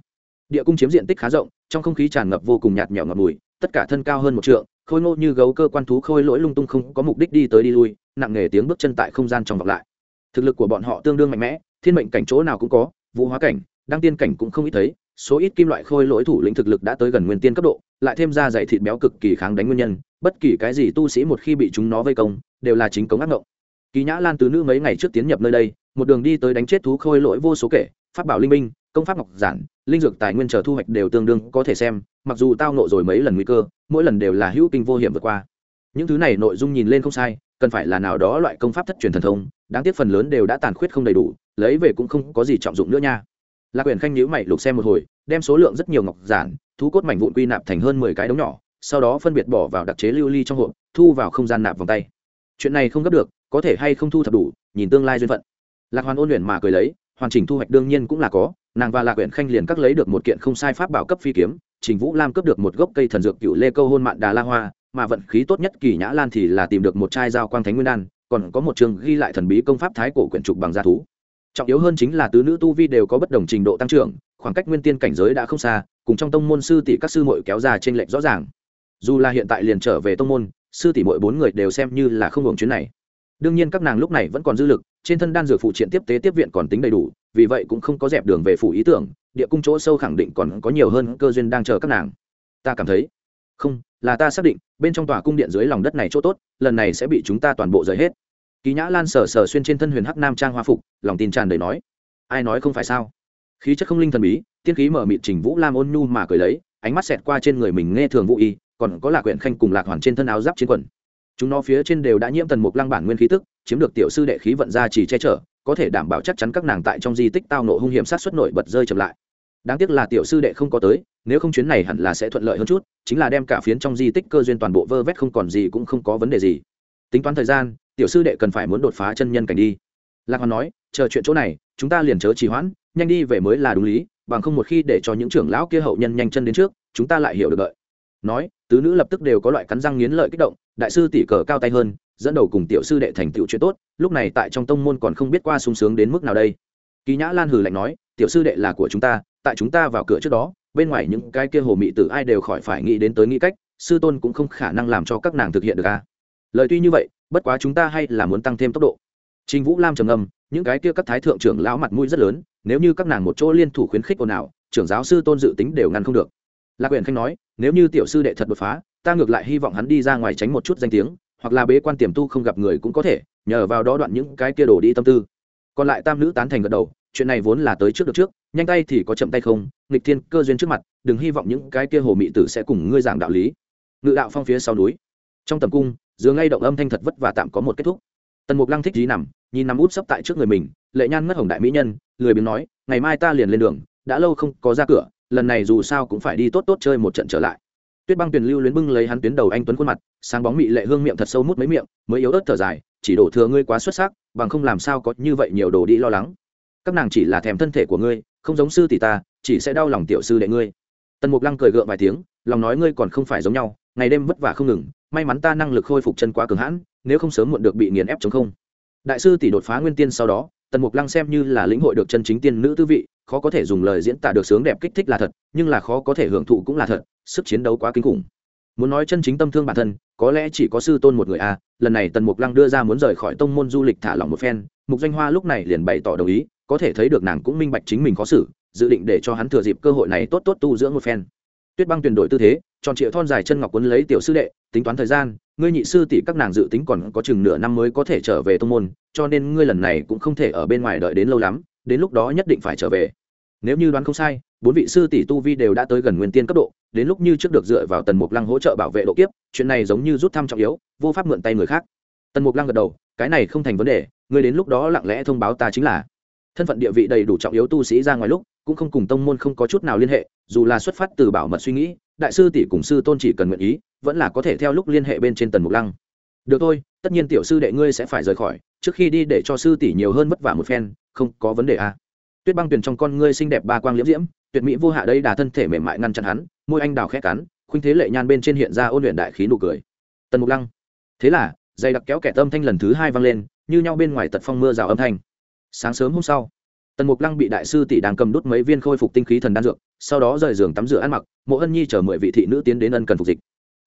Địa cung chiếm diện tích khá rộng, trong không khí tràn ngập vô cùng nhạt nhẽo ngọt mùi tất cả thân cao hơn một trượng, khôi ngô như gấu cơ quan thú khôi lỗi lung tung không có mục đích đi tới đi lui, nặng nề tiếng bước chân tại không gian trong vọng lại. Thực lực của bọn họ tương đương mạnh mẽ, thiên mệnh cảnh chỗ nào cũng có, vũ hóa cảnh, đăng tiên cảnh cũng không ít thấy số ít kim loại khôi lỗi thủ lĩnh thực lực đã tới gần nguyên tiên cấp độ, lại thêm ra dày thịt béo cực kỳ kháng đánh nguyên nhân, bất kỳ cái gì tu sĩ một khi bị chúng nó vây công, đều là chính cống ác ngộng. Kỳ nhã lan từ nữ mấy ngày trước tiến nhập nơi đây, một đường đi tới đánh chết thú khôi lỗi vô số kể, pháp bảo linh minh, công pháp ngọc giản, linh dược tài nguyên chờ thu hoạch đều tương đương có thể xem, mặc dù tao nộ rồi mấy lần nguy cơ, mỗi lần đều là hữu kinh vô hiểm vượt qua. Những thứ này nội dung nhìn lên không sai, cần phải là nào đó loại công pháp thất truyền thần thông, đáng tiếc phần lớn đều đã tàn khuyết không đầy đủ, lấy về cũng không có gì trọng dụng nữa nha lạc quyền khanh nhữ mày lục xem một hồi, đem số lượng rất nhiều ngọc giản, thú cốt mảnh vụn quy nạp thành hơn mười cái đống nhỏ, sau đó phân biệt bỏ vào đặc chế lưu ly trong hộp, thu vào không gian nạp vòng tay. Chuyện này không gấp được, có thể hay không thu thập đủ, nhìn tương lai duyên phận. Lạc hoàn ôn luyện mà cười lấy, hoàn chỉnh thu hoạch đương nhiên cũng là có, nàng và lạc quyển khanh liền cắt lấy được một kiện không sai pháp bảo cấp phi kiếm, trình vũ lam cấp được một gốc cây thần dược cựu lê câu hôn mạn đà la hoa, mà vận khí tốt nhất kỳ nhã lan thì là tìm được một chai dao quang thánh nguyên đan, còn có một trường ghi lại thần bí công pháp thái cổ quyển trục bằng gia thú trọng yếu hơn chính là tứ nữ tu vi đều có bất đồng trình độ tăng trưởng, khoảng cách nguyên tiên cảnh giới đã không xa, cùng trong tông môn sư tỷ các sư muội kéo ra trên lệch rõ ràng. Dù là hiện tại liền trở về tông môn, sư tỷ muội bốn người đều xem như là không hưởng chuyến này. Đương nhiên các nàng lúc này vẫn còn dư lực, trên thân đan dược phụ triện tiếp tế tiếp viện còn tính đầy đủ, vì vậy cũng không có dẹp đường về phủ ý tưởng, địa cung chỗ sâu khẳng định còn có nhiều hơn cơ duyên đang chờ các nàng. Ta cảm thấy, không, là ta xác định, bên trong tòa cung điện dưới lòng đất này chỗ tốt, lần này sẽ bị chúng ta toàn bộ rời hết ký nhã lan sờ sờ xuyên trên thân huyền hắc nam trang hoa phục, lòng tin tràn đầy nói, ai nói không phải sao? Khí chất không linh thần bí, tiên khí mở mịt trình vũ lam ôn nhu mà cười lấy, ánh mắt xẹt qua trên người mình nghe thường vũ y, còn có lạc quyển khanh cùng lạc hoàn trên thân áo giáp chiến quần. Chúng nó phía trên đều đã nhiễm tần mục lăng bản nguyên khí tức, chiếm được tiểu sư đệ khí vận ra chỉ che chở, có thể đảm bảo chắc chắn các nàng tại trong di tích tao nộ hung hiểm sát xuất nổi bật rơi chậm lại. Đáng tiếc là tiểu sư đệ không có tới, nếu không chuyến này hẳn là sẽ thuận lợi hơn chút, chính là đem cả phiến trong di tích cơ duyên toàn bộ vơ vét không còn gì cũng không có vấn đề gì. Tính toán thời gian tiểu sư đệ cần phải muốn đột phá chân nhân cảnh đi. Lạc hoàn nói, chờ chuyện chỗ này, chúng ta liền chớ trì hoãn, nhanh đi về mới là đúng lý, bằng không một khi để cho những trưởng lão kia hậu nhân nhanh chân đến trước, chúng ta lại hiểu được đợi. Nói, tứ nữ lập tức đều có loại cắn răng nghiến lợi kích động, đại sư tỷ cờ cao tay hơn, dẫn đầu cùng tiểu sư đệ thành tựu chuyện tốt, lúc này tại trong tông môn còn không biết qua sung sướng đến mức nào đây. Kỳ nhã lan hừ lạnh nói, tiểu sư đệ là của chúng ta, tại chúng ta vào cửa trước đó, bên ngoài những cái kia hồ mị tử ai đều khỏi phải nghĩ đến tới nghĩ cách, sư tôn cũng không khả năng làm cho các nàng thực hiện được a à lời tuy như vậy bất quá chúng ta hay là muốn tăng thêm tốc độ Trình Vũ Lam trầm ngâm, những cái kia các thái thượng trưởng lão mặt mũi rất lớn, nếu như các nàng một chỗ liên thủ khuyến khích ồn ào, trưởng giáo sư Tôn dự tính đều ngăn không được. Lạc Uyển Khanh nói, nếu như tiểu sư đệ thật đột phá, ta ngược lại hy vọng hắn đi ra ngoài tránh một chút danh tiếng, hoặc là bế quan tiềm tu không gặp người cũng có thể, nhờ vào đó đoạn những cái kia đổ đi tâm tư. Còn lại tam nữ tán thành gật đầu, chuyện này vốn là tới trước được trước, nhanh tay thì có chậm tay không, nghịch thiên cơ duyên trước mặt, đừng hy vọng những cái kia hồ mị tử sẽ cùng ngươi giảng đạo lý. Ngự đạo phong phía sau núi, trong tầm cung, giường ngay động âm thanh thật vất và tạm có một kết thúc. Tần mục lăng thích dí nằm, nhìn nằm út sấp tại trước người mình, lệ nhan ngất hồng đại mỹ nhân, lười biếng nói, ngày mai ta liền lên đường, đã lâu không có ra cửa, lần này dù sao cũng phải đi tốt tốt chơi một trận trở lại. Tuyết băng tuyền lưu luyến bưng lấy hắn tuyến đầu anh tuấn khuôn mặt, sáng bóng mị lệ hương miệng thật sâu mút mấy miệng, mới yếu ớt thở dài, chỉ đổ thừa ngươi quá xuất sắc, bằng không làm sao có như vậy nhiều đồ đi lo lắng. Các nàng chỉ là thèm thân thể của ngươi, không giống sư tỷ ta, chỉ sẽ đau lòng tiểu sư đệ ngươi. Tần mục lăng cười gượng vài tiếng, lòng nói ngươi còn không phải giống nhau ngày đêm vất vả không ngừng, may mắn ta năng lực khôi phục chân quá cường hãn, nếu không sớm muộn được bị nghiền ép chống không. Đại sư tỷ đột phá nguyên tiên sau đó, tần mục lăng xem như là lĩnh hội được chân chính tiên nữ tư vị, khó có thể dùng lời diễn tả được sướng đẹp kích thích là thật, nhưng là khó có thể hưởng thụ cũng là thật, sức chiến đấu quá kinh khủng. Muốn nói chân chính tâm thương bản thân, có lẽ chỉ có sư tôn một người a, lần này tần mục lăng đưa ra muốn rời khỏi tông môn du lịch thả lỏng một phen, mục danh hoa lúc này liền bày tỏ đồng ý, có thể thấy được nàng cũng minh bạch chính mình khó xử, dự định để cho hắn thừa dịp cơ hội này tốt tốt tu dưỡng một phen. Tuyết băng tuyển đổi tư thế tròn triệu thon dài chân ngọc quấn lấy tiểu sư đệ, tính toán thời gian, ngươi nhị sư tỷ các nàng dự tính còn có chừng nửa năm mới có thể trở về tông môn, cho nên ngươi lần này cũng không thể ở bên ngoài đợi đến lâu lắm, đến lúc đó nhất định phải trở về. Nếu như đoán không sai, bốn vị sư tỷ tu vi đều đã tới gần nguyên tiên cấp độ, đến lúc như trước được dựa vào tần mục lăng hỗ trợ bảo vệ độ kiếp, chuyện này giống như rút thăm trọng yếu, vô pháp mượn tay người khác. Tần mục lăng gật đầu, cái này không thành vấn đề, ngươi đến lúc đó lặng lẽ thông báo ta chính là. Thân phận địa vị đầy đủ trọng yếu tu sĩ ra ngoài lúc cũng không cùng tông môn không có chút nào liên hệ, dù là xuất phát từ bảo mật suy nghĩ, đại sư tỷ cùng sư tôn chỉ cần nguyện ý, vẫn là có thể theo lúc liên hệ bên trên tần mục lăng. Được thôi, tất nhiên tiểu sư đệ ngươi sẽ phải rời khỏi, trước khi đi để cho sư tỷ nhiều hơn vất vả một phen, không có vấn đề à. tuyết băng tuyền trong con ngươi xinh đẹp ba quang liễm diễm, tuyệt mỹ vô hạ đây đà thân thể mềm mại ngăn chặn hắn, môi anh đào khẽ cắn, khuynh thế lệ nhan bên trên hiện ra ôn luyện đại khí nụ cười. Tần mục lăng. Thế là dây đặc kéo kẻ tâm thanh lần thứ hai vang lên, như nhau bên ngoài tật phong mưa rào âm thanh. Sáng sớm hôm sau tần mục lăng bị đại sư tỷ đang cầm đút mấy viên khôi phục tinh khí thần đan dược, sau đó rời giường tắm rửa ăn mặc, mộ ân nhi chở mười vị thị nữ tiến đến ân cần phục dịch.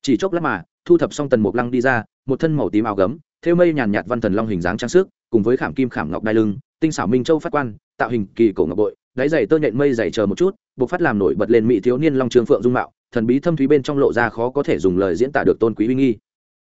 Chỉ chốc lát mà, thu thập xong tần mục lăng đi ra, một thân màu tím áo gấm, thêu mây nhàn nhạt văn thần long hình dáng trang sức, cùng với khảm kim khảm ngọc đai lưng, tinh xảo minh châu phát quan, tạo hình kỳ cổ ngọc bội, đáy giày tơ nhện mây dày chờ một chút buộc phát làm nổi bật lên mỹ thiếu niên long trường phượng dung mạo, thần bí thâm thúy bên trong lộ ra khó có thể dùng lời diễn tả được tôn quý uy nghi.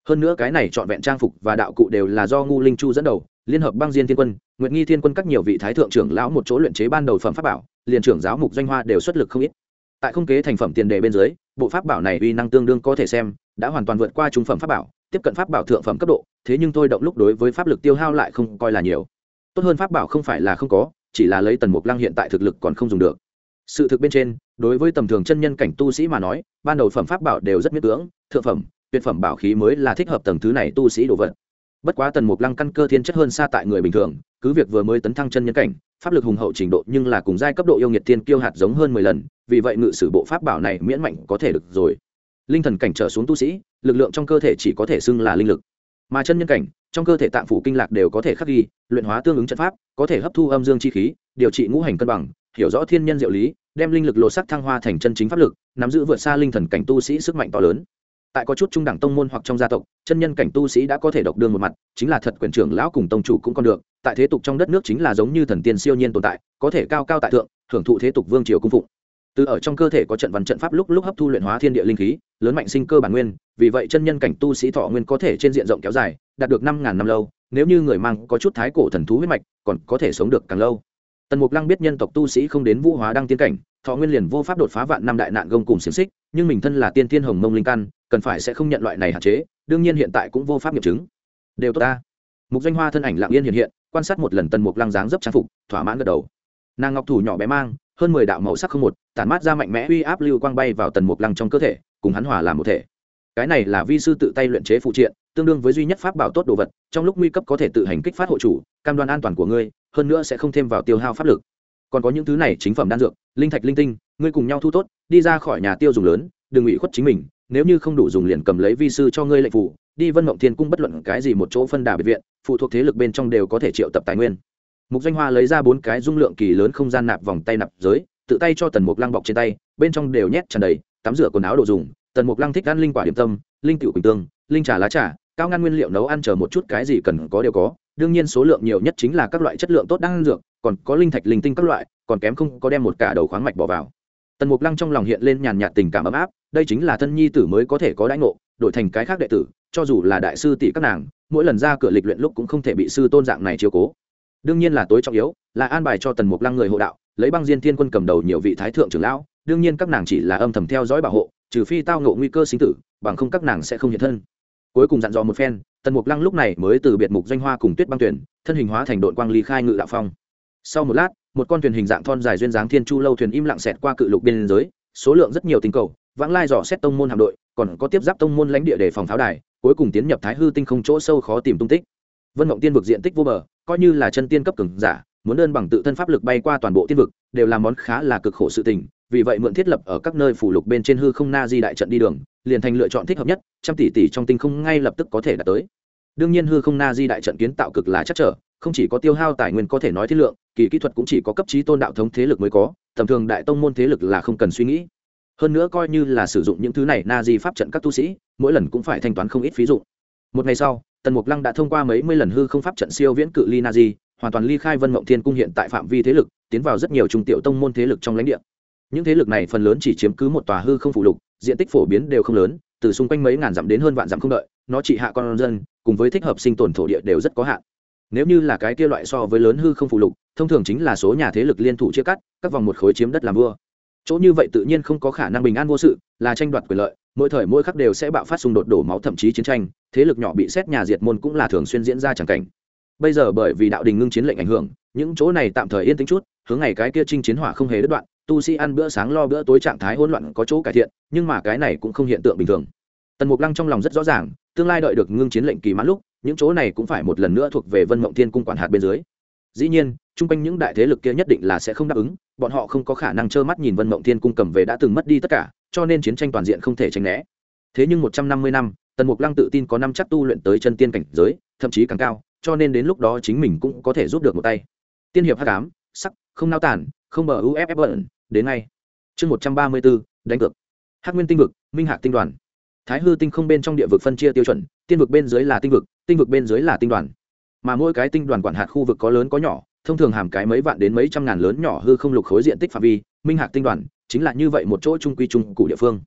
Hơn nữa cái này trọn vẹn trang phục và đạo cụ đều là do ngu linh chu dẫn đầu liên hợp băng diên thiên quân, nguyệt nghi thiên quân các nhiều vị thái thượng trưởng lão một chỗ luyện chế ban đầu phẩm pháp bảo, liền trưởng giáo mục doanh hoa đều xuất lực không ít. Tại không kế thành phẩm tiền đề bên dưới, bộ pháp bảo này uy năng tương đương có thể xem, đã hoàn toàn vượt qua trung phẩm pháp bảo, tiếp cận pháp bảo thượng phẩm cấp độ, thế nhưng tôi động lúc đối với pháp lực tiêu hao lại không coi là nhiều. Tốt hơn pháp bảo không phải là không có, chỉ là lấy tần mục lăng hiện tại thực lực còn không dùng được. Sự thực bên trên, đối với tầm thường chân nhân cảnh tu sĩ mà nói, ban đầu phẩm pháp bảo đều rất miết cưỡng, thượng phẩm, tuyệt phẩm bảo khí mới là thích hợp tầng thứ này tu sĩ đồ vật bất quá tần mục lăng căn cơ thiên chất hơn xa tại người bình thường, cứ việc vừa mới tấn thăng chân nhân cảnh, pháp lực hùng hậu trình độ nhưng là cùng giai cấp độ yêu nghiệt thiên kiêu hạt giống hơn mười lần, vì vậy ngự sử bộ pháp bảo này miễn mạnh có thể được rồi. Linh thần cảnh trở xuống tu sĩ, lực lượng trong cơ thể chỉ có thể xưng là linh lực. Mà chân nhân cảnh, trong cơ thể tạng phủ kinh lạc đều có thể khắc ghi, luyện hóa tương ứng trận pháp, có thể hấp thu âm dương chi khí, điều trị ngũ hành cân bằng, hiểu rõ thiên nhân diệu lý, đem linh lực lột sắc thăng hoa thành chân chính pháp lực, nắm giữ vượt xa linh thần cảnh tu sĩ sức mạnh to lớn tại có chút trung đẳng tông môn hoặc trong gia tộc, chân nhân cảnh tu sĩ đã có thể độc đương một mặt, chính là thật quyền trưởng lão cùng tông chủ cũng còn được, tại thế tục trong đất nước chính là giống như thần tiên siêu nhiên tồn tại, có thể cao cao tại thượng hưởng thụ thế tục vương triều cung phụng. Từ ở trong cơ thể có trận văn trận pháp lúc lúc hấp thu luyện hóa thiên địa linh khí, lớn mạnh sinh cơ bản nguyên, vì vậy chân nhân cảnh tu sĩ thọ nguyên có thể trên diện rộng kéo dài, đạt được năm ngàn năm lâu, nếu như người mang có chút thái cổ thần thú huyết mạch, còn có thể sống được càng lâu. Tần mục lăng biết nhân tộc tu sĩ không đến vũ hóa đăng tiên cảnh, thọ nguyên liền vô pháp đột phá vạn năm đại nạn gông cùng xiềng xích, nhưng mình thân là tiên thiên hồng mông linh căn cần phải sẽ không nhận loại này hạn chế, đương nhiên hiện tại cũng vô pháp nghiệm chứng. Đều tốt ta. Mục danh hoa thân ảnh lạng yên hiện hiện, quan sát một lần tần mục lăng dáng dấp trang phục, thỏa mãn gật đầu. Nàng ngọc thủ nhỏ bé mang, hơn mười đạo màu sắc không một, tản mát ra mạnh mẽ uy áp lưu quang bay vào tần mục lăng trong cơ thể, cùng hắn hòa làm một thể. Cái này là vi sư tự tay luyện chế phụ triện, tương đương với duy nhất pháp bảo tốt đồ vật, trong lúc nguy cấp có thể tự hành kích phát hộ chủ, cam đoan an toàn của ngươi, hơn nữa sẽ không thêm vào tiêu hao pháp lực. Còn có những thứ này chính phẩm đan dược, linh thạch linh tinh, ngươi cùng nhau thu tốt, đi ra khỏi nhà tiêu dùng lớn, đừng ủy khuất chính mình nếu như không đủ dùng liền cầm lấy vi sư cho ngươi lệnh phủ đi vân mộng thiên cung bất luận cái gì một chỗ phân đà biệt viện, phụ thuộc thế lực bên trong đều có thể triệu tập tài nguyên. Mục danh hoa lấy ra bốn cái dung lượng kỳ lớn không gian nạp vòng tay nạp giới, tự tay cho tần mục lăng bọc trên tay, bên trong đều nhét tràn đầy, tắm rửa quần áo đồ dùng. Tần mục lăng thích ăn linh quả điểm tâm, linh tiểu quỳnh tương, linh trà lá trà, cao ngăn nguyên liệu nấu ăn chờ một chút cái gì cần có đều có. Đương nhiên số lượng nhiều nhất chính là các loại chất lượng tốt đang ăn dược, còn có linh thạch linh tinh các loại, còn kém không có đem một cả đầu khoáng mạch bỏ vào tần mục lăng trong lòng hiện lên nhàn nhạt tình cảm ấm áp, đây chính là thân nhi tử mới có thể có đãi ngộ, đổi thành cái khác đệ tử, cho dù là đại sư tỷ các nàng, mỗi lần ra cửa lịch luyện lúc cũng không thể bị sư tôn dạng này chiếu cố. Đương nhiên là tối trọng yếu, là an bài cho tần mục lăng người hộ đạo, lấy băng diên thiên quân cầm đầu nhiều vị thái thượng trưởng lão, đương nhiên các nàng chỉ là âm thầm theo dõi bảo hộ, trừ phi tao ngộ nguy cơ sinh tử, bằng không các nàng sẽ không hiện thân. Cuối cùng dặn dò một phen, tần mục lăng lúc này mới từ biệt mục doanh hoa cùng tuyết băng tuyển, thân hình hóa thành đội quang ly khai ngự đạo phong. Sau một lát một con thuyền hình dạng thon dài duyên dáng thiên chu lâu thuyền im lặng xẹt qua cự lục biên giới, số lượng rất nhiều tinh cầu, vãng lai dò xét tông môn hạm đội, còn có tiếp giáp tông môn lãnh địa để phòng pháo đài, cuối cùng tiến nhập thái hư tinh không chỗ sâu khó tìm tung tích. Vân mộng tiên vực diện tích vô bờ, coi như là chân tiên cấp cường giả, muốn đơn bằng tự thân pháp lực bay qua toàn bộ tiên vực, đều là món khá là cực khổ sự tình, vì vậy mượn thiết lập ở các nơi phủ lục bên trên hư không na di đại trận đi đường, liền thành lựa chọn thích hợp nhất, trăm tỷ tỷ trong tinh không ngay lập tức có thể đạt tới. Đương nhiên hư không na di đại trận kiến tạo cực là chắc trở không chỉ có tiêu hao tài nguyên có thể nói thiết lượng, kỳ kỹ thuật cũng chỉ có cấp trí tôn đạo thống thế lực mới có, tầm thường đại tông môn thế lực là không cần suy nghĩ. Hơn nữa coi như là sử dụng những thứ này na di pháp trận các tu sĩ, mỗi lần cũng phải thanh toán không ít phí dụng. Một ngày sau, tần mục lăng đã thông qua mấy mươi lần hư không pháp trận siêu viễn cự ly na di, hoàn toàn ly khai vân mộng thiên cung hiện tại phạm vi thế lực, tiến vào rất nhiều trung tiểu tông môn thế lực trong lãnh địa. Những thế lực này phần lớn chỉ chiếm cứ một tòa hư không phụ lục, diện tích phổ biến đều không lớn, từ xung quanh mấy ngàn dặm đến hơn vạn dặm không đợi, nó chỉ hạ con dân, cùng với thích hợp sinh tồn thổ địa đều rất có hạn nếu như là cái kia loại so với lớn hư không phụ lục, thông thường chính là số nhà thế lực liên thủ chia cắt, các vòng một khối chiếm đất làm vua. Chỗ như vậy tự nhiên không có khả năng bình an vô sự, là tranh đoạt quyền lợi, mỗi thời mỗi khắc đều sẽ bạo phát xung đột đổ máu thậm chí chiến tranh, thế lực nhỏ bị xét nhà diệt môn cũng là thường xuyên diễn ra chẳng cảnh. Bây giờ bởi vì đạo đình ngưng chiến lệnh ảnh hưởng, những chỗ này tạm thời yên tĩnh chút, hướng ngày cái kia trinh chiến hỏa không hề đứt đoạn, tu sĩ ăn bữa sáng lo bữa tối trạng thái hỗn loạn có chỗ cải thiện, nhưng mà cái này cũng không hiện tượng bình thường tần mục lăng trong lòng rất rõ ràng tương lai đợi được ngưng chiến lệnh kỳ mãn lúc những chỗ này cũng phải một lần nữa thuộc về vân mộng thiên cung quản hạt bên dưới. Dĩ nhiên chung quanh những đại thế lực kia nhất định là sẽ không đáp ứng bọn họ không có khả năng trơ mắt nhìn vân mộng thiên cung cầm về đã từng mất đi tất cả cho nên chiến tranh toàn diện không thể tránh né. Thế nhưng một trăm năm mươi năm tần mục lăng tự tin có năm chắc tu luyện tới chân tiên cảnh giới thậm chí càng cao cho nên đến lúc đó chính mình cũng có thể giúp được một tay. Tiên hiệp h tám sắc không nao tản không bờ uff bận, đến ngay. Chương một trăm ba mươi bốn đánh cược. Hắc nguyên tinh vực minh hạc tinh đoàn thái hư tinh không bên trong địa vực phân chia tiêu chuẩn, tiên vực bên dưới là tinh vực tinh vực bên dưới là tinh đoàn. Mà mỗi cái tinh đoàn quản hạt khu vực có lớn có nhỏ, thông thường hàm cái mấy vạn đến mấy trăm ngàn lớn nhỏ hư không lục khối diện tích phạm vi, minh hạc tinh đoàn chính là như vậy một chỗ trung quy trung cụ địa phương.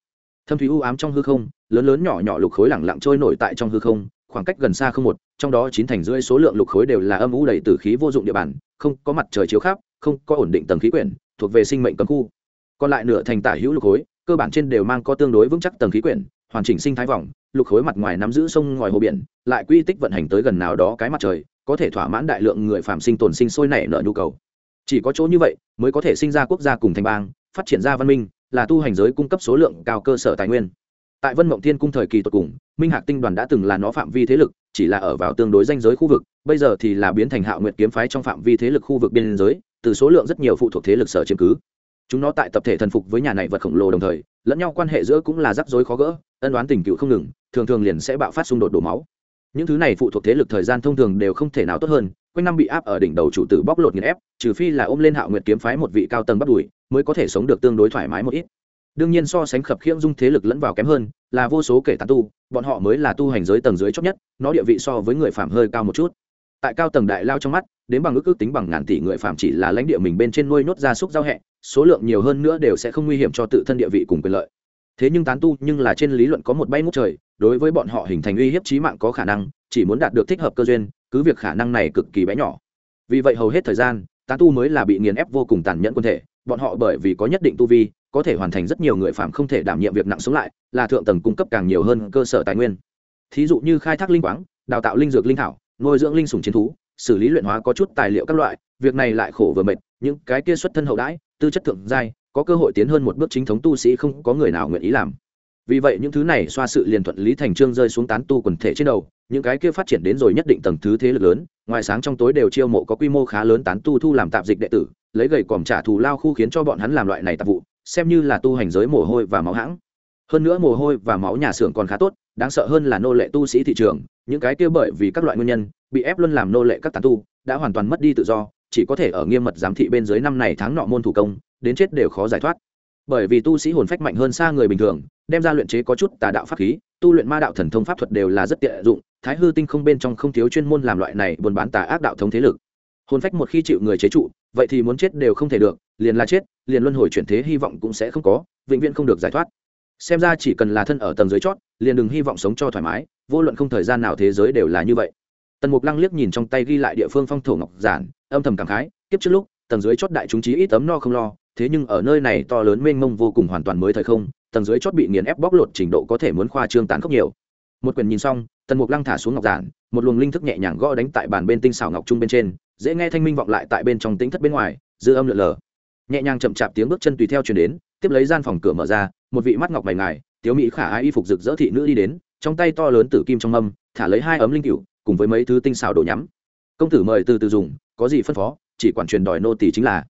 Thâm thúy u ám trong hư không, lớn lớn nhỏ nhỏ lục khối lẳng lặng trôi nổi tại trong hư không, khoảng cách gần xa không một, trong đó chín thành rưỡi số lượng lục khối đều là âm u đầy tử khí vô dụng địa bàn, không có mặt trời chiếu khắp, không có ổn định tầng khí quyển, thuộc về sinh mệnh cấm khu. Còn lại nửa thành tả hữu lục khối, cơ bản trên đều mang có tương đối vững chắc tầng khí quyển hoàn chỉnh sinh thái vòng, lục khối mặt ngoài nắm giữ sông ngòi hồ biển, lại quy tích vận hành tới gần nào đó cái mặt trời, có thể thỏa mãn đại lượng người phạm sinh tồn sinh sôi nảy nở nhu cầu. Chỉ có chỗ như vậy mới có thể sinh ra quốc gia cùng thành bang, phát triển ra văn minh, là tu hành giới cung cấp số lượng cao cơ sở tài nguyên. Tại vân mộng thiên cung thời kỳ tột cùng, minh hạc tinh đoàn đã từng là nó phạm vi thế lực, chỉ là ở vào tương đối danh giới khu vực, bây giờ thì là biến thành hạo nguyệt kiếm phái trong phạm vi thế lực khu vực biên giới, từ số lượng rất nhiều phụ thuộc thế lực sở chiếm cứ chúng nó tại tập thể thần phục với nhà này vật khổng lồ đồng thời, lẫn nhau quan hệ giữa cũng là rắc rối khó gỡ, ân đoán tình cựu không ngừng, thường thường liền sẽ bạo phát xung đột đổ máu. Những thứ này phụ thuộc thế lực thời gian thông thường đều không thể nào tốt hơn, quanh năm bị áp ở đỉnh đầu chủ tử bóc lột nghiền ép, trừ phi là ôm lên hạo nguyệt kiếm phái một vị cao tầng bắt đùi mới có thể sống được tương đối thoải mái một ít. Đương nhiên so sánh khập khiễng dung thế lực lẫn vào kém hơn, là vô số kể tán tu, bọn họ mới là tu hành giới tầng dưới chót nhất, nó địa vị so với người phạm hơi cao một chút. Tại cao tầng đại lao trong mắt đến bằng ước ước tính bằng ngàn tỷ người phạm chỉ là lãnh địa mình bên trên nuôi nốt gia súc giao hẹ số lượng nhiều hơn nữa đều sẽ không nguy hiểm cho tự thân địa vị cùng quyền lợi. Thế nhưng tán tu nhưng là trên lý luận có một bay ngút trời, đối với bọn họ hình thành uy hiếp chí mạng có khả năng, chỉ muốn đạt được thích hợp cơ duyên, cứ việc khả năng này cực kỳ bé nhỏ. Vì vậy hầu hết thời gian, tán tu mới là bị nghiền ép vô cùng tàn nhẫn quân thể, bọn họ bởi vì có nhất định tu vi, có thể hoàn thành rất nhiều người phạm không thể đảm nhiệm việc nặng sống lại, là thượng tầng cung cấp càng nhiều hơn cơ sở tài nguyên. Thí dụ như khai thác linh quáng, đào tạo linh dược linh thảo, nuôi dưỡng linh sủng chiến thú, xử lý luyện hóa có chút tài liệu các loại, việc này lại khổ vừa mệt, những cái kia xuất thân hậu đãi tư chất thượng giai, có cơ hội tiến hơn một bước chính thống tu sĩ không có người nào nguyện ý làm. Vì vậy những thứ này xoa sự liền thuận lý thành trương rơi xuống tán tu quần thể trên đầu, những cái kia phát triển đến rồi nhất định tầng thứ thế lực lớn, ngoài sáng trong tối đều chiêu mộ có quy mô khá lớn tán tu thu làm tạp dịch đệ tử, lấy gầy còm trả thù lao khu khiến cho bọn hắn làm loại này tạp vụ, xem như là tu hành giới mồ hôi và máu hãng. Hơn nữa mồ hôi và máu nhà xưởng còn khá tốt, đáng sợ hơn là nô lệ tu sĩ thị trường, những cái kia bởi vì các loại nguyên nhân, bị ép luôn làm nô lệ các tán tu, đã hoàn toàn mất đi tự do chỉ có thể ở nghiêm mật giám thị bên dưới năm này tháng nọ môn thủ công, đến chết đều khó giải thoát. Bởi vì tu sĩ hồn phách mạnh hơn xa người bình thường, đem ra luyện chế có chút tà đạo pháp khí, tu luyện ma đạo thần thông pháp thuật đều là rất tiện dụng, thái hư tinh không bên trong không thiếu chuyên môn làm loại này buôn bán tà ác đạo thống thế lực. Hồn phách một khi chịu người chế trụ, vậy thì muốn chết đều không thể được, liền là chết, liền luân hồi chuyển thế hy vọng cũng sẽ không có, vĩnh viễn không được giải thoát. Xem ra chỉ cần là thân ở tầng dưới chót, liền đừng hy vọng sống cho thoải mái, vô luận không thời gian nào thế giới đều là như vậy. Tần mục lăng liếc nhìn trong tay ghi lại địa phương phong thổ ngọc giản âm thầm cảm khái, kiếp trước lúc, tầng dưới chót đại chúng trí ít tấm no không lo, thế nhưng ở nơi này to lớn mênh mông vô cùng hoàn toàn mới thời không, tầng dưới chót bị nghiền ép bóc lột trình độ có thể muốn khoa trương tán khốc nhiều. Một quyền nhìn xong, tần mục lăng thả xuống ngọc giản, một luồng linh thức nhẹ nhàng gõ đánh tại bàn bên tinh xảo ngọc trung bên trên, dễ nghe thanh minh vọng lại tại bên trong tính thất bên ngoài, dư âm lượn lờ. Nhẹ nhàng chậm chạp tiếng bước chân tùy theo chuyển đến, tiếp lấy gian phòng cửa mở ra, một vị mắt ngọc mày ngài, tiếu mỹ khả ái y phục rực rỡ thị nữ đi đến, trong tay to lớn tử kim trong mâm, thả lấy hai ấm linh cựu cùng với mấy thứ tinh xảo đồ nhắm. Công tử mời từ từ dùng có gì phân phó, chỉ quản truyền đòi nô tỳ chính là.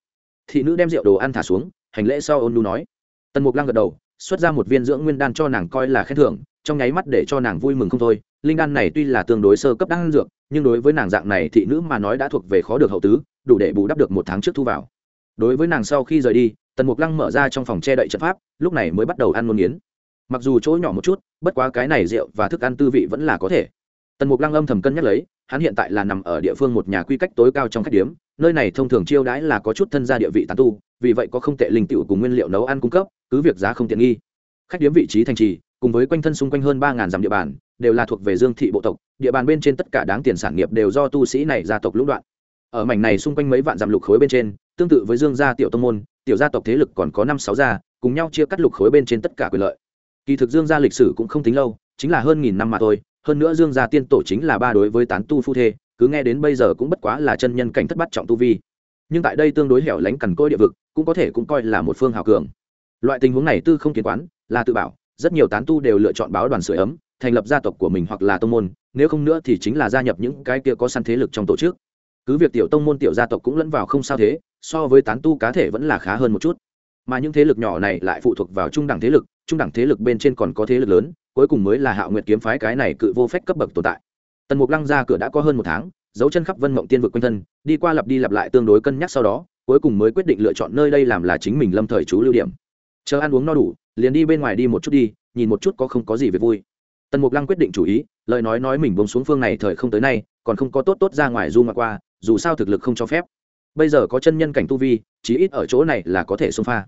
Thị nữ đem rượu đồ ăn thả xuống, hành lễ sau ôn nu nói. Tần mục lăng gật đầu, xuất ra một viên dưỡng nguyên đan cho nàng coi là khen thưởng, trong nháy mắt để cho nàng vui mừng không thôi. Linh đan này tuy là tương đối sơ cấp đan dược, nhưng đối với nàng dạng này thị nữ mà nói đã thuộc về khó được hậu tứ, đủ để bù đắp được một tháng trước thu vào. Đối với nàng sau khi rời đi, tần mục lăng mở ra trong phòng che đậy trận pháp, lúc này mới bắt đầu ăn ngôn nghiến. Mặc dù chỗ nhỏ một chút, bất quá cái này rượu và thức ăn tư vị vẫn là có thể. Tần mục lăng âm thầm cân nhắc lấy hắn hiện tại là nằm ở địa phương một nhà quy cách tối cao trong khách điếm, nơi này thông thường chiêu đãi là có chút thân gia địa vị tán tu, vì vậy có không tệ linh tựu cùng nguyên liệu nấu ăn cung cấp, cứ việc giá không tiện nghi. Khách điếm vị trí thành trì, cùng với quanh thân xung quanh hơn ba ngàn dặm địa bàn, đều là thuộc về dương thị bộ tộc, địa bàn bên trên tất cả đáng tiền sản nghiệp đều do tu sĩ này gia tộc lũng đoạn. Ở mảnh này xung quanh mấy vạn dặm lục khối bên trên, tương tự với dương gia tiểu tông môn, tiểu gia tộc thế lực còn có năm sáu gia, cùng nhau chia cắt lục khối bên trên tất cả quyền lợi. Kỳ thực dương gia lịch sử cũng không tính lâu, chính là hơn nghìn năm mà thôi hơn nữa dương gia tiên tổ chính là ba đối với tán tu phu thê, cứ nghe đến bây giờ cũng bất quá là chân nhân cảnh thất bắt trọng tu vi. Nhưng tại đây tương đối hẻo lánh cằn côi địa vực, cũng có thể cũng coi là một phương hào cường. Loại tình huống này tư không kiến quán, là tự bảo, rất nhiều tán tu đều lựa chọn báo đoàn sửa ấm, thành lập gia tộc của mình hoặc là tông môn, nếu không nữa thì chính là gia nhập những cái kia có săn thế lực trong tổ chức. Cứ việc tiểu tông môn tiểu gia tộc cũng lẫn vào không sao thế, so với tán tu cá thể vẫn là khá hơn một chút. Mà những thế lực nhỏ này lại phụ thuộc vào trung đẳng thế lực, trung đẳng thế lực bên trên còn có thế lực lớn cuối cùng mới là hạo nguyệt kiếm phái cái này cự vô phách cấp bậc tồn tại. Tần mục lăng ra cửa đã có hơn một tháng dấu chân khắp vân mộng tiên vực quanh thân, đi qua lặp đi lặp lại tương đối cân nhắc sau đó, cuối cùng mới quyết định lựa chọn nơi đây làm là chính mình lâm thời trú lưu điểm. Chờ ăn uống no đủ, liền đi bên ngoài đi một chút đi, nhìn một chút có không có gì về vui. Tần mục lăng quyết định chủ ý, lời nói nói mình bông xuống phương này thời không tới nay, còn không có tốt tốt ra ngoài du ngoại qua, dù sao thực lực không cho phép. Bây giờ có chân nhân cảnh tu vi, chí ít ở chỗ này là có thể xông pha.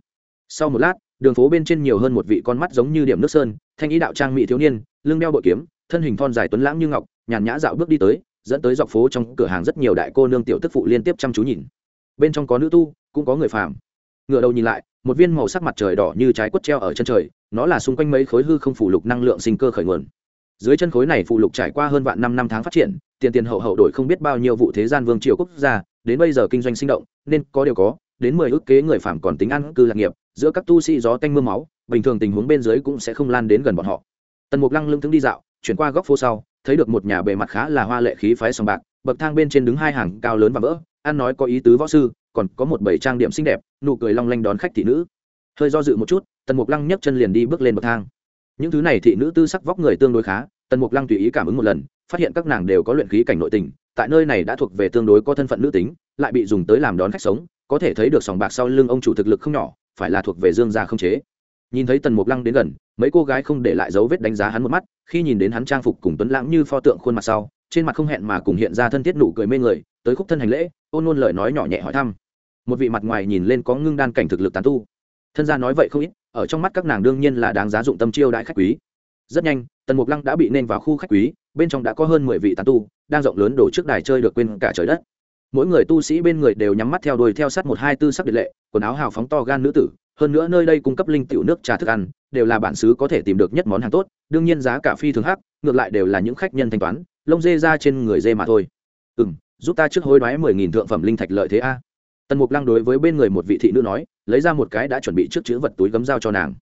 Sau một lát đường phố bên trên nhiều hơn một vị con mắt giống như điểm nước sơn, thanh ý đạo trang mỹ thiếu niên, lưng đeo bội kiếm, thân hình thon dài tuấn lãng như ngọc, nhàn nhã dạo bước đi tới, dẫn tới dọc phố trong cửa hàng rất nhiều đại cô nương tiểu tức phụ liên tiếp chăm chú nhìn. Bên trong có nữ tu, cũng có người phàm. Ngựa đầu nhìn lại, một viên màu sắc mặt trời đỏ như trái quất treo ở chân trời, nó là xung quanh mấy khối hư không phủ lục năng lượng sinh cơ khởi nguồn. Dưới chân khối này phụ lục trải qua hơn vạn năm năm tháng phát triển, tiền tiền hậu hậu đổi không biết bao nhiêu vụ thế gian vương triều quốc gia, đến bây giờ kinh doanh sinh động, nên có điều có đến mười ước kế người phạm còn tính ăn cư lạc nghiệp, giữa các tu sĩ gió tanh mưa máu, bình thường tình huống bên dưới cũng sẽ không lan đến gần bọn họ. Tần mục lăng lưng thững đi dạo, chuyển qua góc phố sau, thấy được một nhà bề mặt khá là hoa lệ khí phái sòng bạc, bậc thang bên trên đứng hai hàng cao lớn và vỡ, ăn nói có ý tứ võ sư, còn có một bảy trang điểm xinh đẹp, nụ cười long lanh đón khách thị nữ. Hơi do dự một chút, tần mục lăng nhấc chân liền đi bước lên bậc thang. Những thứ này thị nữ tư sắc vóc người tương đối khá, tần mục lăng tùy ý cảm ứng một lần, phát hiện các nàng đều có luyện khí cảnh nội tình, tại nơi này đã thuộc về tương đối có thân phận nữ tính, lại bị dùng tới làm đón khách sống có thể thấy được sòng bạc sau lưng ông chủ thực lực không nhỏ, phải là thuộc về dương gia không chế. Nhìn thấy tần mục lăng đến gần, mấy cô gái không để lại dấu vết đánh giá hắn một mắt, khi nhìn đến hắn trang phục cùng tuấn lãng như pho tượng khuôn mặt sau, trên mặt không hẹn mà cùng hiện ra thân thiết nụ cười mê người, tới khúc thân hành lễ, ôn luôn lời nói nhỏ nhẹ hỏi thăm. Một vị mặt ngoài nhìn lên có ngưng đan cảnh thực lực tán tu. Thân gia nói vậy không ít, ở trong mắt các nàng đương nhiên là đáng giá dụng tâm chiêu đại khách quý. Rất nhanh, tần mục lăng đã bị nên vào khu khách quý, bên trong đã có hơn mười vị tán tu, đang rộng lớn đổ trước đài chơi được quên cả trời đất mỗi người tu sĩ bên người đều nhắm mắt theo đuôi theo sát một hai tư sắc điện lệ, quần áo hào phóng to gan nữ tử, hơn nữa nơi đây cung cấp linh tiểu nước trà thức ăn, đều là bản xứ có thể tìm được nhất món hàng tốt, đương nhiên giá cả phi thường hắc, ngược lại đều là những khách nhân thanh toán, lông dê ra trên người dê mà thôi. Ừ m giúp ta trước hối đoái mười nghìn thượng phẩm linh thạch lợi thế a. Tần mục lăng đối với bên người một vị thị nữ nói, lấy ra một cái đã chuẩn bị trước chữ vật túi gấm dao cho nàng.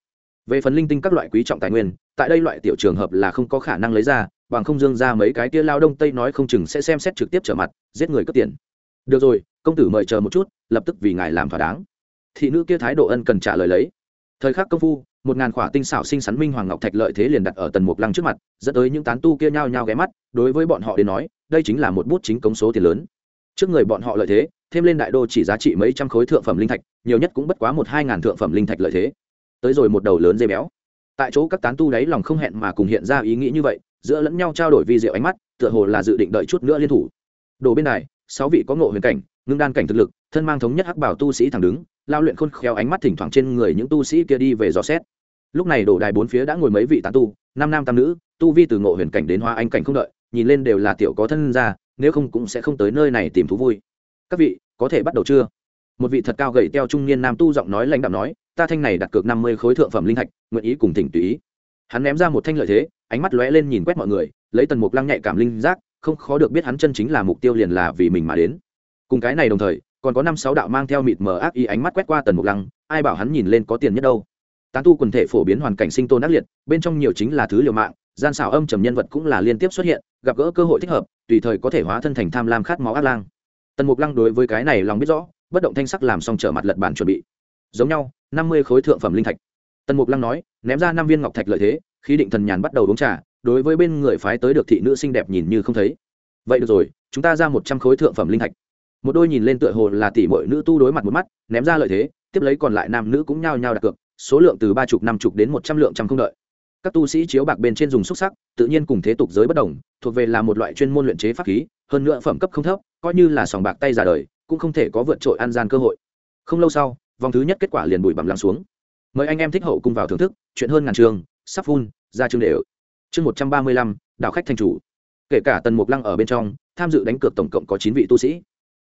Về phần linh tinh các loại quý trọng tài nguyên, tại đây loại tiểu trường hợp là không có khả năng lấy ra, bằng không dương ra mấy cái tia lao đông tây nói không chừng sẽ xem xét trực tiếp trở mặt, giết người cướp tiền được rồi, công tử mời chờ một chút, lập tức vì ngài làm thỏa đáng. Thị nữ kia thái độ ân cần trả lời lấy. Thời khắc công phu, một ngàn khỏa tinh xảo sinh sắn minh hoàng ngọc thạch lợi thế liền đặt ở tần mục lăng trước mặt, dẫn tới những tán tu kia nhao nhao ghé mắt, đối với bọn họ đến nói, đây chính là một bút chính cống số tiền lớn. Trước người bọn họ lợi thế, thêm lên đại đô chỉ giá trị mấy trăm khối thượng phẩm linh thạch, nhiều nhất cũng bất quá một hai ngàn thượng phẩm linh thạch lợi thế. Tới rồi một đầu lớn dây béo. Tại chỗ các tán tu đáy lòng không hẹn mà cùng hiện ra ý nghĩ như vậy, giữa lẫn nhau trao đổi vi diệu ánh mắt, tựa hồ là dự định đợi chút nữa liên thủ. Đồ bên này sáu vị có ngộ huyền cảnh, ngưng đan cảnh thực lực, thân mang thống nhất hắc bảo tu sĩ thẳng đứng, lao luyện khôn khéo ánh mắt thỉnh thoảng trên người những tu sĩ kia đi về dò xét. Lúc này đổ đài bốn phía đã ngồi mấy vị tán tu, năm nam tam nữ, tu vi từ ngộ huyền cảnh đến hoa anh cảnh không đợi, nhìn lên đều là tiểu có thân ra nếu không cũng sẽ không tới nơi này tìm thú vui. Các vị, có thể bắt đầu chưa? Một vị thật cao gầy teo trung niên nam tu giọng nói lãnh đạo nói, ta thanh này đặt cược năm mươi khối thượng phẩm linh thạch, nguyện ý cùng thỉnh tùy ý. Hắn ném ra một thanh lợi thế, ánh mắt lóe lên nhìn quét mọi người, lấy tần mục lăng nhạy cảm linh giác không khó được biết hắn chân chính là mục tiêu liền là vì mình mà đến. Cùng cái này đồng thời, còn có năm sáu đạo mang theo mịt mờ ác ý ánh mắt quét qua tần mục lăng, ai bảo hắn nhìn lên có tiền nhất đâu. Tán tu quần thể phổ biến hoàn cảnh sinh tồn ác liệt, bên trong nhiều chính là thứ liều mạng, gian xảo âm trầm nhân vật cũng là liên tiếp xuất hiện, gặp gỡ cơ hội thích hợp, tùy thời có thể hóa thân thành tham lam khát máu ác lang. Tần mục lăng đối với cái này lòng biết rõ, bất động thanh sắc làm xong trở mặt lật bản chuẩn bị. Giống nhau, năm mươi khối thượng phẩm linh thạch. Tần mục lăng nói, ném ra năm viên ngọc thạch lợi thế, khí định thần nhàn bắt đầu uống trà đối với bên người phái tới được thị nữ xinh đẹp nhìn như không thấy. Vậy được rồi, chúng ta ra một trăm khối thượng phẩm linh thạch. Một đôi nhìn lên tựa hồ là tỷ mọi nữ tu đối mặt một mắt, ném ra lợi thế, tiếp lấy còn lại nam nữ cũng nhao nhao đặt cược, số lượng từ ba chục, năm chục đến một trăm lượng trăm không đợi. Các tu sĩ chiếu bạc bên trên dùng xúc sắc, tự nhiên cùng thế tục giới bất đồng, thuộc về là một loại chuyên môn luyện chế pháp khí, hơn nữa phẩm cấp không thấp, coi như là sòng bạc tay ra đời, cũng không thể có vượt trội ăn gian cơ hội. Không lâu sau, vòng thứ nhất kết quả liền bụi bặm lắng xuống. Mời anh em thích hậu cùng vào thưởng thức, chuyện hơn ngàn trường, sắp phun ra chương đều chương một trăm ba mươi lăm, đảo khách thành chủ. Kể cả tần mục lăng ở bên trong, tham dự đánh cược tổng cộng có chín vị tu sĩ.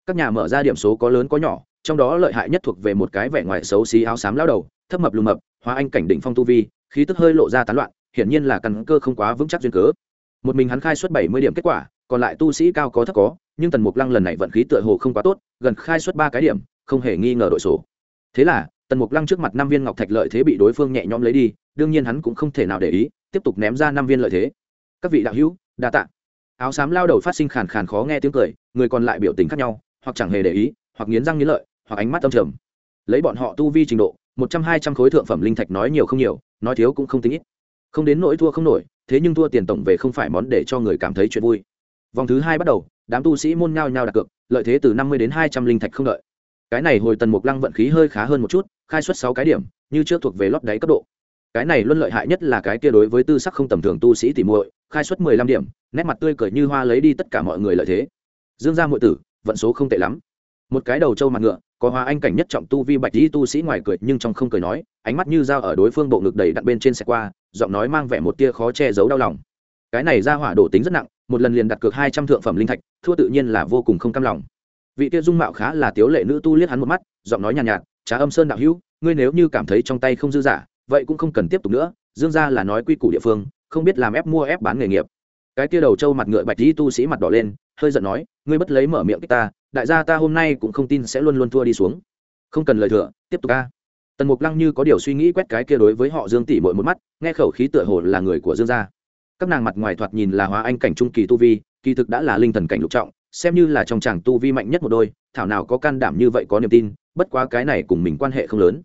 Các nhà mở ra điểm số có lớn có nhỏ, trong đó lợi hại nhất thuộc về một cái vẻ ngoài xấu xí áo xám lao đầu, thấp mập lùm mập, hóa anh cảnh đỉnh phong tu vi, khí tức hơi lộ ra tán loạn, hiển nhiên là căn cơ không quá vững chắc duyên cớ. Một mình hắn khai xuất bảy mươi điểm kết quả, còn lại tu sĩ cao có thấp có, nhưng tần mục lăng lần này vận khí tựa hồ không quá tốt, gần khai xuất ba cái điểm, không hề nghi ngờ đội sổ thế là tần mục lăng trước mặt năm viên ngọc thạch lợi thế bị đối phương nhẹ nhõm lấy đi, đương nhiên hắn cũng không thể nào để ý, tiếp tục ném ra năm viên lợi thế. Các vị đạo hữu, đa tạ. Áo xám lao đầu phát sinh khàn khàn khó nghe tiếng cười, người còn lại biểu tình khác nhau, hoặc chẳng hề để ý, hoặc nghiến răng nghiến lợi, hoặc ánh mắt âm trầm. Lấy bọn họ tu vi trình độ, một trăm hai trăm khối thượng phẩm linh thạch nói nhiều không nhiều, nói thiếu cũng không tính ít. Không đến nỗi thua không nổi, thế nhưng thua tiền tổng về không phải món để cho người cảm thấy chuyện vui. Vòng thứ hai bắt đầu, đám tu sĩ môn nhao nhao đặt cược, lợi thế từ năm mươi đến hai trăm linh thạch không đợi cái này hồi tần mục lăng vận khí hơi khá hơn một chút, khai xuất sáu cái điểm, như chưa thuộc về lót đáy cấp độ. Cái này luôn lợi hại nhất là cái kia đối với tư sắc không tầm thường tu sĩ tỉ muội, khai xuất mười lăm điểm, nét mặt tươi cười như hoa lấy đi tất cả mọi người lợi thế. Dương gia muội tử, vận số không tệ lắm. Một cái đầu trâu mặt ngựa, có hoa anh cảnh nhất trọng tu vi bạch dĩ tu sĩ ngoài cười, nhưng trong không cười nói, ánh mắt như dao ở đối phương bộ ngực đầy đặn bên trên xe qua, giọng nói mang vẻ một tia khó che giấu đau lòng. Cái này ra hỏa đổ tính rất nặng, một lần liền đặt cược hai trăm thượng phẩm linh thạch, thua tự nhiên là vô cùng không cam lòng vị kia dung mạo khá là tiếu lệ nữ tu liếc hắn một mắt giọng nói nhàn nhạt, nhạt trá âm sơn đạo hữu ngươi nếu như cảm thấy trong tay không dư giả vậy cũng không cần tiếp tục nữa dương ra là nói quy củ địa phương không biết làm ép mua ép bán nghề nghiệp. Cái kia đầu trâu mặt ngựa bạch đi tu sĩ mặt đỏ lên hơi giận nói ngươi bất lấy mở miệng ta đại gia ta hôm nay cũng không tin sẽ luôn luôn thua đi xuống. Không cần lời thừa tiếp tục ca tần mục lăng như có điều suy nghĩ quét cái kia đối với họ dương tỷ mội một mắt nghe khẩu khí tựa hồ là người của dương gia. Các nàng mặt ngoài thoạt nhìn là hóa anh cảnh trung kỳ tu vi kỳ thực đã là linh thần cảnh lục trọng xem như là trong chàng tu vi mạnh nhất một đôi, thảo nào có can đảm như vậy có niềm tin, bất quá cái này cùng mình quan hệ không lớn.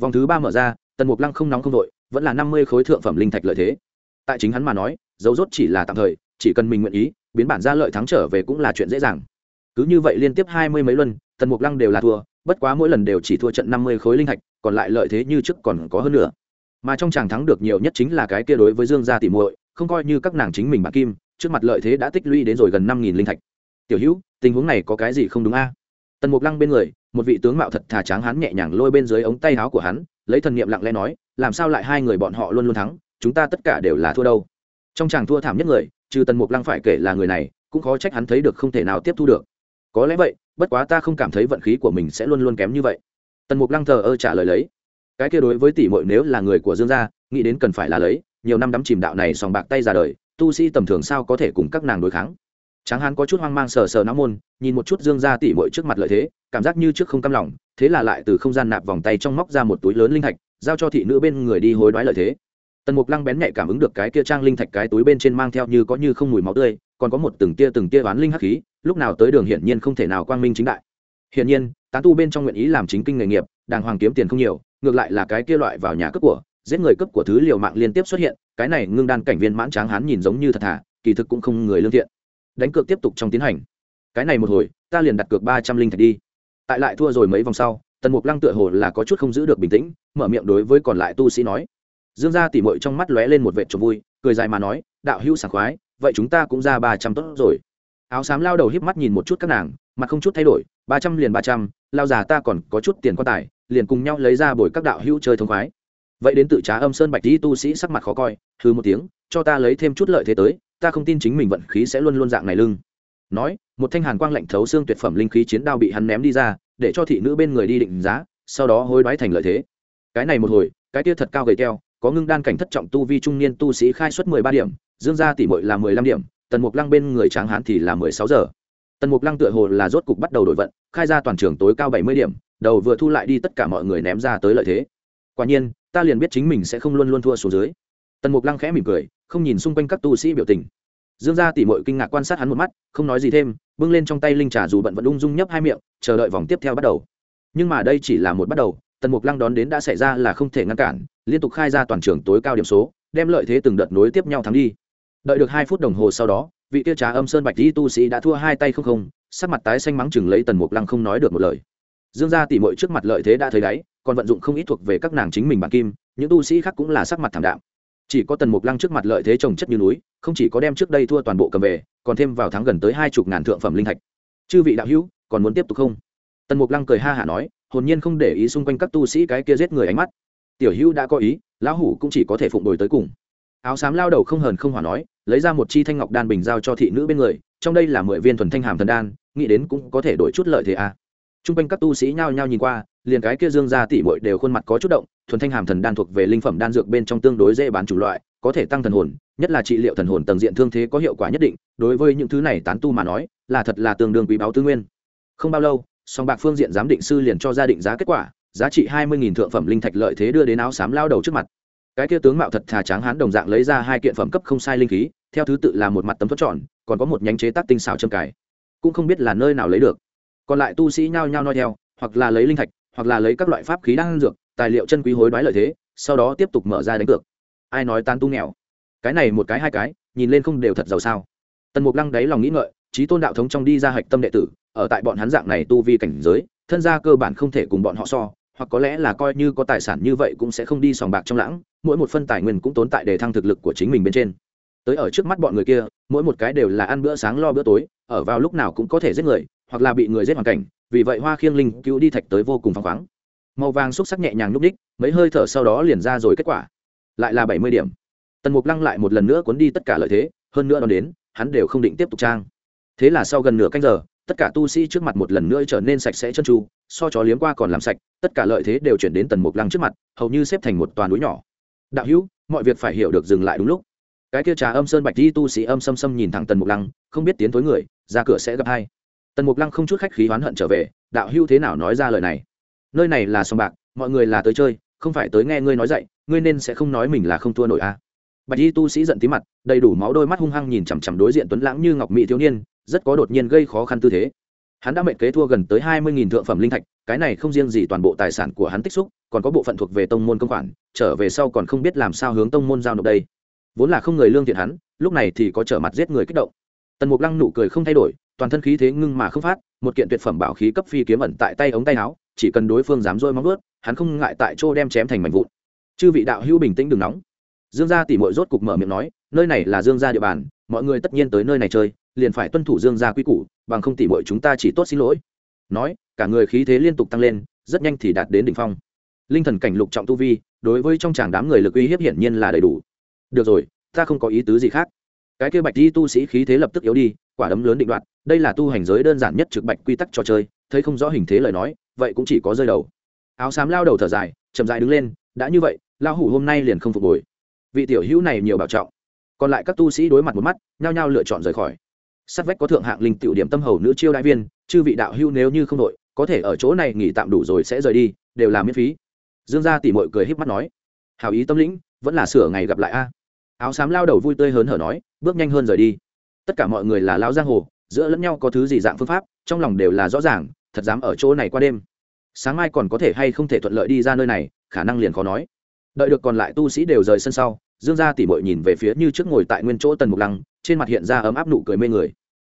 Vòng thứ ba mở ra, tần mục lăng không nóng không đội vẫn là năm mươi khối thượng phẩm linh thạch lợi thế. Tại chính hắn mà nói, dấu rốt chỉ là tạm thời, chỉ cần mình nguyện ý, biến bản ra lợi thắng trở về cũng là chuyện dễ dàng. Cứ như vậy liên tiếp hai mươi mấy luân, tần mục lăng đều là thua, bất quá mỗi lần đều chỉ thua trận năm mươi khối linh thạch, còn lại lợi thế như trước còn có hơn nữa. Mà trong chàng thắng được nhiều nhất chính là cái kia đối với dương gia tỉ muội, không coi như các nàng chính mình bạc kim, trước mặt lợi thế đã tích lũy đến rồi gần năm nghìn linh thạch tiểu hữu, tình huống này có cái gì không đúng a? Tần mục lăng bên người, một vị tướng mạo thật thà tráng hắn nhẹ nhàng lôi bên dưới ống tay áo của hắn, lấy thần niệm lặng lẽ nói, làm sao lại hai người bọn họ luôn luôn thắng, chúng ta tất cả đều là thua đâu? Trong chàng thua thảm nhất người, trừ tần mục lăng phải kể là người này, cũng khó trách hắn thấy được không thể nào tiếp thu được. Có lẽ vậy, bất quá ta không cảm thấy vận khí của mình sẽ luôn luôn kém như vậy. Tần mục lăng thờ ơ trả lời lấy, cái kia đối với tỷ mội nếu là người của dương gia, nghĩ đến cần phải là lấy, nhiều năm đắm chìm đạo này sòng bạc tay ra đời, tu sĩ tầm thường sao có thể cùng các nàng đối kháng? Tráng hán có chút hoang mang sờ sờ não môn, nhìn một chút dương gia tỷ mội trước mặt lợi thế, cảm giác như trước không cam lòng, thế là lại từ không gian nạp vòng tay trong móc ra một túi lớn linh thạch, giao cho thị nữ bên người đi hối đoái lợi thế. Tần mục lăng bén nhạy cảm ứng được cái kia trang linh thạch cái túi bên trên mang theo như có như không mùi máu tươi, còn có một từng tia từng tia oán linh hắc khí, lúc nào tới đường hiển nhiên không thể nào quang minh chính đại. Hiển nhiên, tán tu bên trong nguyện ý làm chính kinh nghề nghiệp, đàng hoàng kiếm tiền không nhiều, ngược lại là cái kia loại vào nhà cướp của, giết người cướp của thứ liều mạng liên tiếp xuất hiện, cái này ngưng đan cảnh viên mãn tráng hán nhìn giống như thật thà, kỳ thực cũng không người lương thiện đánh cược tiếp tục trong tiến hành. Cái này một hồi, ta liền đặt cược ba trăm linh thạch đi. Tại lại thua rồi mấy vòng sau, tần mục lăng tựa hồ là có chút không giữ được bình tĩnh, mở miệng đối với còn lại tu sĩ nói. Dương gia tỉ mội trong mắt lóe lên một vệ trộm vui, cười dài mà nói, đạo hữu sảng khoái, vậy chúng ta cũng ra ba trăm tốt rồi. Áo xám lao đầu híp mắt nhìn một chút các nàng, mặt không chút thay đổi, ba trăm liền ba trăm, lao già ta còn có chút tiền quan tài, liền cùng nhau lấy ra bồi các đạo hữu chơi thông khoái. Vậy đến tự trá âm sơn bạch di tu sĩ sắc mặt khó coi hư một tiếng, cho ta lấy thêm chút lợi thế tới ta không tin chính mình vận khí sẽ luôn luôn dạng này lưng. Nói, một thanh hàn quang lạnh thấu xương tuyệt phẩm linh khí chiến đao bị hắn ném đi ra, để cho thị nữ bên người đi định giá, sau đó hối đoái thành lợi thế. Cái này một hồi, cái tia thật cao gầy keo có ngưng đan cảnh thất trọng tu vi trung niên tu sĩ khai xuất mười ba điểm, dương gia tỷ mội là mười lăm điểm, tần mục lăng bên người tráng hán thì là mười sáu giờ. Tần mục lăng tựa hồ là rốt cục bắt đầu đổi vận, khai ra toàn trường tối cao bảy mươi điểm, đầu vừa thu lại đi tất cả mọi người ném ra tới lợi thế. Quả nhiên, ta liền biết chính mình sẽ không luôn luôn thua số dưới. Tần mục lăng khẽ mỉm cười, không nhìn xung quanh các tu sĩ biểu tình dương gia tỉ mội kinh ngạc quan sát hắn một mắt, không nói gì thêm, bưng lên trong tay linh trà dù bận vẫn ung dung nhấp hai miệng, chờ đợi vòng tiếp theo bắt đầu. Nhưng mà đây chỉ là một bắt đầu, tần mục lăng đón đến đã xảy ra là không thể ngăn cản, liên tục khai ra toàn trường tối cao điểm số, đem lợi thế từng đợt nối tiếp nhau thắng đi. Đợi được hai phút đồng hồ sau đó, vị tiêu trà âm sơn bạch di tu sĩ đã thua hai tay không không, sắc mặt tái xanh mắng chừng lấy tần mục lăng không nói được một lời. Dương gia tỉ mội trước mặt lợi thế đã thấy đáy, còn vận dụng không ít thuộc về các nàng chính mình bản kim, những tu sĩ khác cũng là sắc mặt thảm đạm chỉ có tần mục lăng trước mặt lợi thế trồng chất như núi, không chỉ có đem trước đây thua toàn bộ cầm về, còn thêm vào tháng gần tới hai chục ngàn thượng phẩm linh thạch. Chư vị đạo hữu, còn muốn tiếp tục không? Tần mục lăng cười ha hả nói, hồn nhiên không để ý xung quanh các tu sĩ cái kia giết người ánh mắt. Tiểu hữu đã có ý, lão hủ cũng chỉ có thể phụng đổi tới cùng. Áo xám lao đầu không hờn không hỏa nói, lấy ra một chi thanh ngọc đan bình giao cho thị nữ bên người, trong đây là mười viên thuần thanh hàm thần đan, nghĩ đến cũng có thể đổi chút lợi thế à t r u n g quanh các tu sĩ nhao nhao nhìn qua liền cái kia dương ra tỉ mội đều khuôn mặt có chút động thuần thanh hàm thần đan thuộc về linh phẩm đan dược bên trong tương đối dễ bán chủ loại có thể tăng thần hồn nhất là trị liệu thần hồn tầng diện thương thế có hiệu quả nhất định đối với những thứ này tán tu mà nói là thật là tương đương quý báo tư nguyên. Không bao lâu song bạc phương diện giám định sư liền cho ra định giá kết quả giá trị hai mươi thượng phẩm linh thạch lợi thế đưa đến áo xám lao đầu trước mặt. Cái kia tướng mạo thật thà tráng hán đồng dạng lấy ra hai kiện phẩm cấp không sai linh khí theo thứ tự là một mặt tấm thuất tròn còn có một nhánh chế tác tinh xảo châm cải, cũng không biết là nơi nào lấy được còn lại tu sĩ nhao nhao nói theo, hoặc là lấy linh thạch, hoặc là lấy các loại pháp khí đang dược, tài liệu chân quý hối đoái lợi thế, sau đó tiếp tục mở ra đánh cược. Ai nói tan tu nghèo? Cái này một cái hai cái, nhìn lên không đều thật giàu sao. Tần mục lăng đáy lòng nghĩ ngợi trí tôn đạo thống trong đi ra hạch tâm đệ tử, ở tại bọn hắn dạng này tu vi cảnh giới, thân gia cơ bản không thể cùng bọn họ so, hoặc có lẽ là coi như có tài sản như vậy cũng sẽ không đi sòng bạc trong lãng, mỗi một phân tài nguyên cũng tốn tại để thăng thực lực của chính mình bên trên. Tới ở trước mắt bọn người kia, mỗi một cái đều là ăn bữa sáng lo bữa tối, ở vào lúc nào cũng có thể giết người hoặc là bị người giết hoàn cảnh, vì vậy hoa khiêng linh cứu đi thạch tới vô cùng phăng khoáng. Màu vàng xúc sắc nhẹ nhàng nhúc ních mấy hơi thở sau đó liền ra rồi kết quả. Lại là bảy mươi điểm. Tần mục lăng lại một lần nữa cuốn đi tất cả lợi thế, hơn nữa đón đến, hắn đều không định tiếp tục trang. Thế là sau gần nửa canh giờ, tất cả tu sĩ trước mặt một lần nữa trở nên sạch sẽ chân tru, so chó liếm qua còn làm sạch, tất cả lợi thế đều chuyển đến tần mục lăng trước mặt, hầu như xếp thành một toàn núi nhỏ. Đạo hữu, mọi việc phải hiểu được dừng lại đúng lúc. Cái kia trà âm sơn bạch di tu sĩ âm xâm xâm nhìn thẳng tần mục lăng, không biết tiến thối người, ra cửa sẽ gặp hai tần mục lăng không chút khách khí oán hận trở về, đạo hưu thế nào nói ra lời này? Nơi này là sòng bạc, mọi người là tới chơi, không phải tới nghe ngươi nói dạy, ngươi nên sẽ không nói mình là không thua nổi a à. bạch y tu sĩ giận tí mặt, đầy đủ máu đôi mắt hung hăng nhìn chằm chằm đối diện tuấn lãng như ngọc mỹ thiếu niên, rất có đột nhiên gây khó khăn tư thế. Hắn đã mệnh kế thua gần tới hai mươi nghìn thượng phẩm linh thạch, cái này không riêng gì toàn bộ tài sản của hắn tích xúc, còn có bộ phận thuộc về tông môn công khoản, trở về sau còn không biết làm sao hướng tông môn giao nộp đây. Vốn là không người lương thiện hắn, lúc này thì có trở mặt giết người kích động. Tần mục lăng nụ cười không thay đổi toàn thân khí thế ngưng mà không phát, một kiện tuyệt phẩm bảo khí cấp phi kiếm ẩn tại tay ống tay áo, chỉ cần đối phương dám rôi móng ướt hắn không ngại tại chỗ đem chém thành mảnh vụn. Chư vị đạo hữu bình tĩnh đừng nóng. Dương gia tỉ mội rốt cục mở miệng nói, nơi này là dương gia địa bàn, mọi người tất nhiên tới nơi này chơi, liền phải tuân thủ dương gia quy củ, bằng không tỉ mội chúng ta chỉ tốt xin lỗi. Nói, cả người khí thế liên tục tăng lên, rất nhanh thì đạt đến đỉnh phong. Linh thần cảnh lục trọng tu vi, đối với trong chàng đám người lực uy hiếp hiển nhiên là đầy đủ. Được rồi, ta không có ý tứ gì khác. Cái kia bạch di tu sĩ khí thế lập tức yếu đi, quả đấm lớn định đoạt đây là tu hành giới đơn giản nhất trực bạch quy tắc trò chơi, thấy không rõ hình thế lời nói, vậy cũng chỉ có rơi đầu. Áo xám lao đầu thở dài, chậm dài đứng lên, đã như vậy lao hủ hôm nay liền không phục hồi. Vị tiểu hữu này nhiều bảo trọng. Còn lại các tu sĩ đối mặt một mắt, nhao nhao lựa chọn rời khỏi. Sát vách có thượng hạng linh tiểu điểm tâm hầu nữ chiêu đại viên, chư vị đạo hữu nếu như không đội có thể ở chỗ này nghỉ tạm đủ rồi sẽ rời đi, đều là miễn phí. Dương gia tỉ mội cười híp mắt nói hào ý tâm lĩnh, vẫn là sửa ngày gặp lại a. Áo xám lao đầu vui tươi hớn hở nói, bước nhanh hơn rời đi. Tất cả mọi người là lao giang hồ giữa lẫn nhau có thứ gì dạng phương pháp, trong lòng đều là rõ ràng, thật dám ở chỗ này qua đêm. Sáng mai còn có thể hay không thể thuận lợi đi ra nơi này, khả năng liền khó nói. Đợi được còn lại tu sĩ đều rời sân sau, dương gia tỉ mội nhìn về phía như trước ngồi tại nguyên chỗ tần mục lăng, trên mặt hiện ra ấm áp nụ cười mê người.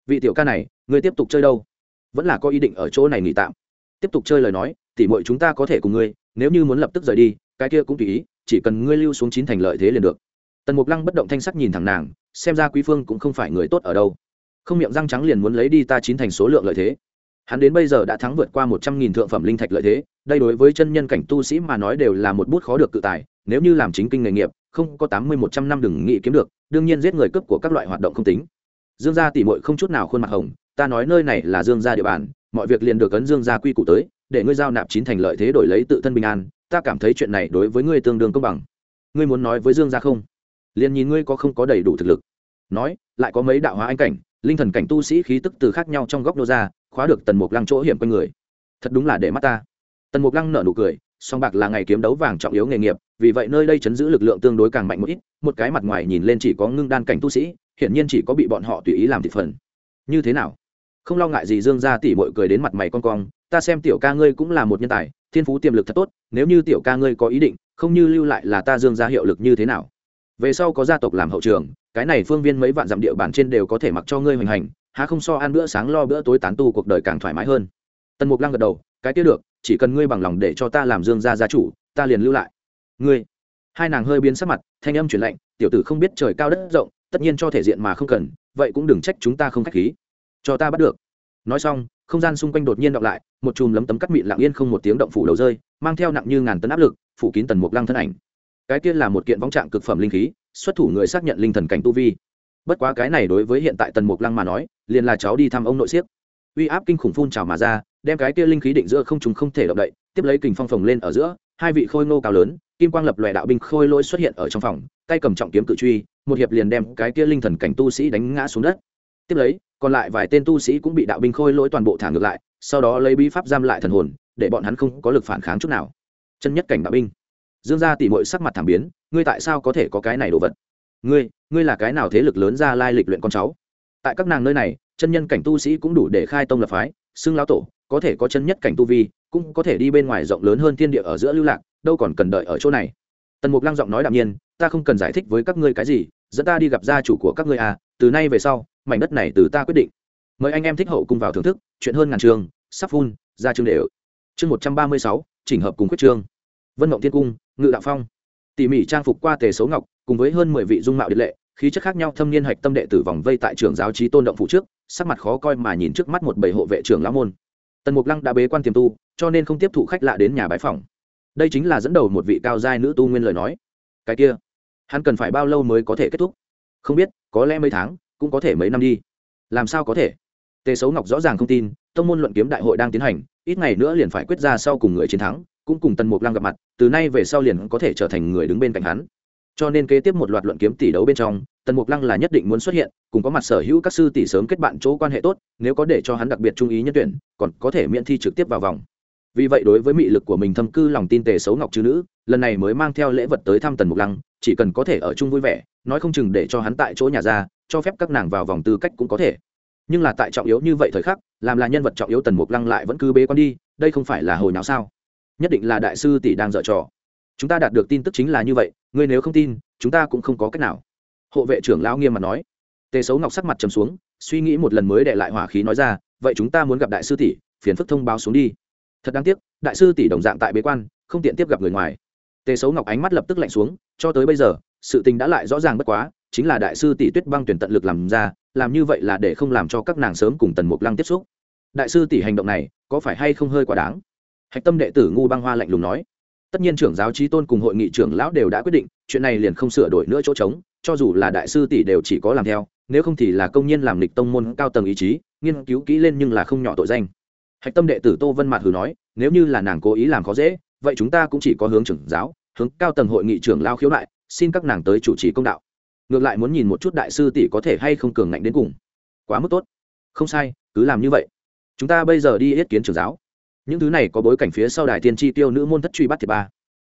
Vị tiểu ca này, ngươi tiếp tục chơi đâu? Vẫn là có ý định ở chỗ này nghỉ tạm. Tiếp tục chơi lời nói tỉ mội chúng ta có thể cùng ngươi, nếu như muốn lập tức rời đi, cái kia cũng tùy ý, chỉ cần ngươi lưu xuống chín thành lợi thế liền được. Tần mục lăng bất động thanh sắc nhìn thẳng nàng, xem ra quý phương cũng không phải người tốt ở đâu không miệng răng trắng liền muốn lấy đi ta chín thành số lượng lợi thế. Hắn đến bây giờ đã thắng vượt qua một trăm nghìn thượng phẩm linh thạch lợi thế, đây đối với chân nhân cảnh tu sĩ mà nói đều là một bút khó được cự tài, nếu như làm chính kinh nghề nghiệp, không có tám mươi một trăm năm đừng nghĩ kiếm được, đương nhiên giết người cướp của các loại hoạt động không tính. Dương gia tỉ mội không chút nào khuôn mặt hồng, ta nói nơi này là dương gia địa bàn, mọi việc liền được ấn dương gia quy củ tới, để ngươi giao nạp chín thành lợi thế đổi lấy tự thân bình an, ta cảm thấy chuyện này đối với ngươi tương đương công bằng. Ngươi muốn nói với dương gia không? Liền nhìn ngươi có không có đầy đủ thực lực. Nói, lại có mấy đạo hóa anh cảnh linh thần cảnh tu sĩ khí tức từ khác nhau trong góc nô ra, khóa được tần mục lăng chỗ hiểm quanh người. Thật đúng là để mắt ta. Tần mục lăng nở nụ cười, song bạc là ngày kiếm đấu vàng trọng yếu nghề nghiệp, vì vậy nơi đây chấn giữ lực lượng tương đối càng mạnh một ít, một cái mặt ngoài nhìn lên chỉ có ngưng đan cảnh tu sĩ, hiển nhiên chỉ có bị bọn họ tùy ý làm thị phần. Như thế nào? Không lo ngại gì dương ra tỉ mội cười đến mặt mày con cong, ta xem tiểu ca ngươi cũng là một nhân tài, thiên phú tiềm lực thật tốt, nếu như tiểu ca ngươi có ý định, không như lưu lại là ta dương ra hiệu lực như thế nào? Về sau có gia tộc làm hậu trường cái này phương viên mấy vạn dặm địa bàn trên đều có thể mặc cho ngươi hoành hành, há không so ăn bữa sáng lo bữa tối tán tu cuộc đời càng thoải mái hơn. Tần mục lăng gật đầu, cái kia được, chỉ cần ngươi bằng lòng để cho ta làm dương gia gia chủ, ta liền lưu lại. Ngươi. Hai nàng hơi biến sắc mặt, thanh âm chuyển lạnh, tiểu tử không biết trời cao đất rộng, tất nhiên cho thể diện mà không cần, vậy cũng đừng trách chúng ta không k h á c h khí. Cho ta bắt được. Nói xong, không gian xung quanh đột nhiên đọc lại, một chùm lấm tấm cắt mịn lặng yên không một tiếng động phủ đầu rơi, mang theo nặng như ngàn tấn áp lực, phủ kín tần mục lăng thân ảnh. Cái kia là một kiện vong trạng cực phẩm linh khí xuất thủ người xác nhận linh thần cảnh tu vi. Bất quá cái này đối với hiện tại tần mục lăng mà nói, liền là cháu đi thăm ông nội siếc. Uy áp kinh khủng phun trào mà ra, đem cái kia linh khí định giữa không trùng không thể động đậy, tiếp lấy kình phong phồng lên ở giữa, hai vị khôi ngô cao lớn, kim quang lập lòe đạo binh khôi lỗi xuất hiện ở trong phòng, tay cầm trọng kiếm cự truy, một hiệp liền đem cái kia linh thần cảnh tu sĩ đánh ngã xuống đất. Tiếp lấy, còn lại vài tên tu sĩ cũng bị đạo binh khôi lỗi toàn bộ thả ngược lại, sau đó lấy bí pháp giam lại thần hồn, để bọn hắn không có lực phản kháng chút nào. Chân nhất cảnh đạo binh. Dương gia tỷ mội sắc mặt thảm biến ngươi tại sao có thể có cái này đồ vật? Ngươi ngươi là cái nào thế lực lớn ra lai lịch luyện con cháu? Tại các nàng nơi này, chân nhân cảnh tu sĩ cũng đủ để khai tông lập phái, xưng lão tổ, có thể có chân nhất cảnh tu vi, cũng có thể đi bên ngoài rộng lớn hơn thiên địa ở giữa lưu lạc, đâu còn cần đợi ở chỗ này. Tần mục lăng giọng nói đạm nhiên, ta không cần giải thích với các ngươi cái gì, dẫn ta đi gặp gia chủ của các ngươi à từ nay về sau, mảnh đất này từ ta quyết định. Mời anh em thích hậu cùng vào thưởng thức, chuyện hơn ngàn trường, sắp phun, ra chương đều. Chương một trăm ba mươi sáu, chỉnh hợp cùng quyết trương vân mộng thiên cung, ngự đạo phong tỉ mỉ trang phục qua tề xấu ngọc, cùng với hơn mười vị dung mạo điện lệ, khí chất khác nhau thâm niên hạch tâm đệ tử vòng vây tại trường giáo trí tôn động phụ trước, sắc mặt khó coi mà nhìn trước mắt một bầy hộ vệ trưởng lão môn. Tần mục lăng đã bế quan tiềm tu, cho nên không tiếp thụ khách lạ đến nhà bái phòng đây chính là dẫn đầu một vị cao giai nữ tu nguyên lời nói. Cái kia, hắn cần phải bao lâu mới có thể kết thúc? Không biết, có lẽ mấy tháng, cũng có thể mấy năm đi. Làm sao có thể? Tề xấu ngọc rõ ràng không tin, tông môn luận kiếm đại hội đang tiến hành, ít ngày nữa liền phải quyết ra sau cùng người chiến thắng cũng cùng tần mục lăng gặp mặt, từ nay về sau liền có thể trở thành người đứng bên cạnh hắn. Cho nên kế tiếp một loạt luận kiếm tỷ đấu bên trong, tần mục lăng là nhất định muốn xuất hiện, cùng có mặt sở hữu các sư tỷ sớm kết bạn chỗ quan hệ tốt, nếu có để cho hắn đặc biệt trung ý nhân tuyển, còn có thể miễn thi trực tiếp vào vòng. Vì vậy đối với mị lực của mình thâm cư lòng tin tề xấu ngọc chư nữ, lần này mới mang theo lễ vật tới thăm tần mục lăng, chỉ cần có thể ở chung vui vẻ, nói không chừng để cho hắn tại chỗ nhà ra, cho phép các nàng vào vòng tư cách cũng có thể. Nhưng là tại trọng yếu như vậy thời khắc, làm là nhân vật trọng yếu tần mục lăng lại vẫn cứ bế quan đi, đây không phải là hồi nào sao? Nhất định là đại sư tỷ đang dở trò. Chúng ta đạt được tin tức chính là như vậy, ngươi nếu không tin, chúng ta cũng không có cách nào. Hộ vệ trưởng lão nghiêm mặt nói. Tề xấu ngọc sắc mặt trầm xuống, suy nghĩ một lần mới để lại hỏa khí nói ra, vậy chúng ta muốn gặp đại sư tỷ, phiền phức thông báo xuống đi. Thật đáng tiếc, đại sư tỷ đồng dạng tại bế quan, không tiện tiếp gặp người ngoài. Tề xấu ngọc ánh mắt lập tức lạnh xuống, cho tới bây giờ, sự tình đã lại rõ ràng bất quá, chính là đại sư tỷ tuyết băng tuyển tận lực làm ra, làm như vậy là để không làm cho các nàng sớm cùng tần mục lăng tiếp xúc. Đại sư tỷ hành động này, có phải hay không hơi quá đáng? Hạch tâm đệ tử ngu băng hoa lạnh lùng nói, tất nhiên trưởng giáo trí tôn cùng hội nghị trưởng lão đều đã quyết định, chuyện này liền không sửa đổi nữa chỗ trống, cho dù là đại sư tỷ đều chỉ có làm theo, nếu không thì là công nhân làm lịch tông môn cao tầng ý chí, nghiên cứu kỹ lên nhưng là không nhỏ tội danh. Hạch tâm đệ tử tô vân mạt hử nói, nếu như là nàng cố ý làm khó dễ, vậy chúng ta cũng chỉ có hướng trưởng giáo, hướng cao tầng hội nghị trưởng lao khiếu nại, xin các nàng tới chủ trì công đạo. Ngược lại muốn nhìn một chút đại sư tỷ có thể hay không cường ngạnh đến cùng. Quá mức tốt. Không sai, cứ làm như vậy. Chúng ta bây giờ đi yết kiến trưởng giáo những thứ này có bối cảnh phía sau đài tiên tri tiêu nữ môn thất truy bắt thiệt ba.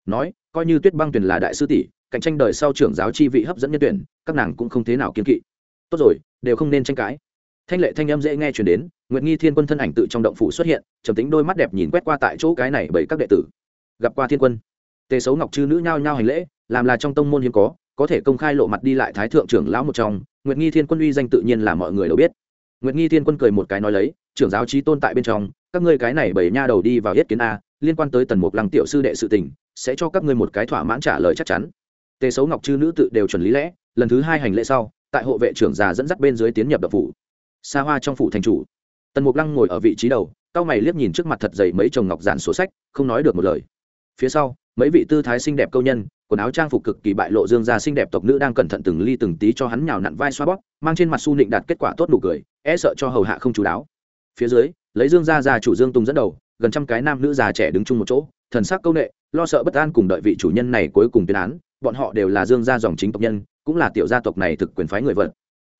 Nói, coi như tuyết băng tuyền là đại sư tỷ, cạnh tranh đời sau trưởng giáo chi vị hấp dẫn nhân tuyển, các nàng cũng không thế nào kiên kỵ. Tốt rồi, đều không nên tranh cãi. Thanh lệ thanh âm dễ nghe chuyển đến, nguyệt nghi thiên quân thân ảnh tự trong động phủ xuất hiện, trầm tính đôi mắt đẹp nhìn quét qua tại chỗ cái này bởi các đệ tử. Gặp qua thiên quân. Tề xấu ngọc chư nữ nhao nhao hành lễ, làm là trong tông môn hiếm có có thể công khai lộ mặt đi lại thái thượng trưởng lão một trong, nguyệt nghi thiên quân uy danh tự nhiên là mọi người đều biết. Nguyệt nghi thiên quân cười một cái nói lấy, trưởng giáo trí tôn tại bên trong các ngươi cái này bảy nha đầu đi vào yết kiến a, liên quan tới tần mục lăng tiểu sư đệ sự tình, sẽ cho các ngươi một cái thỏa mãn trả lời chắc chắn. Tề xấu ngọc chư nữ tự đều chuẩn lý lẽ, lần thứ hai hành lễ sau, tại hộ vệ trưởng già dẫn dắt bên dưới tiến nhập đập phủ. Xa hoa trong phủ thành chủ. Tần mục lăng ngồi ở vị trí đầu, cao mày liếc nhìn trước mặt thật dày mấy chồng ngọc giản sổ sách, không nói được một lời. Phía sau, mấy vị tư thái xinh đẹp câu nhân, quần áo trang phục cực kỳ bại lộ dương gia xinh đẹp tộc nữ đang cẩn thận từng ly từng tí cho hắn nhào nặn vai xoa bóp, mang trên mặt su nịnh đạt kết quả tốt đủ cười e sợ cho hầu hạ không chú đáo. Phía dưới lấy dương gia gia chủ dương tùng dẫn đầu, gần trăm cái nam nữ già trẻ đứng chung một chỗ, thần sắc câu nệ, lo sợ bất an cùng đợi vị chủ nhân này cuối cùng tuyên án, bọn họ đều là dương gia dòng chính tộc nhân, cũng là tiểu gia tộc này thực quyền phái người vận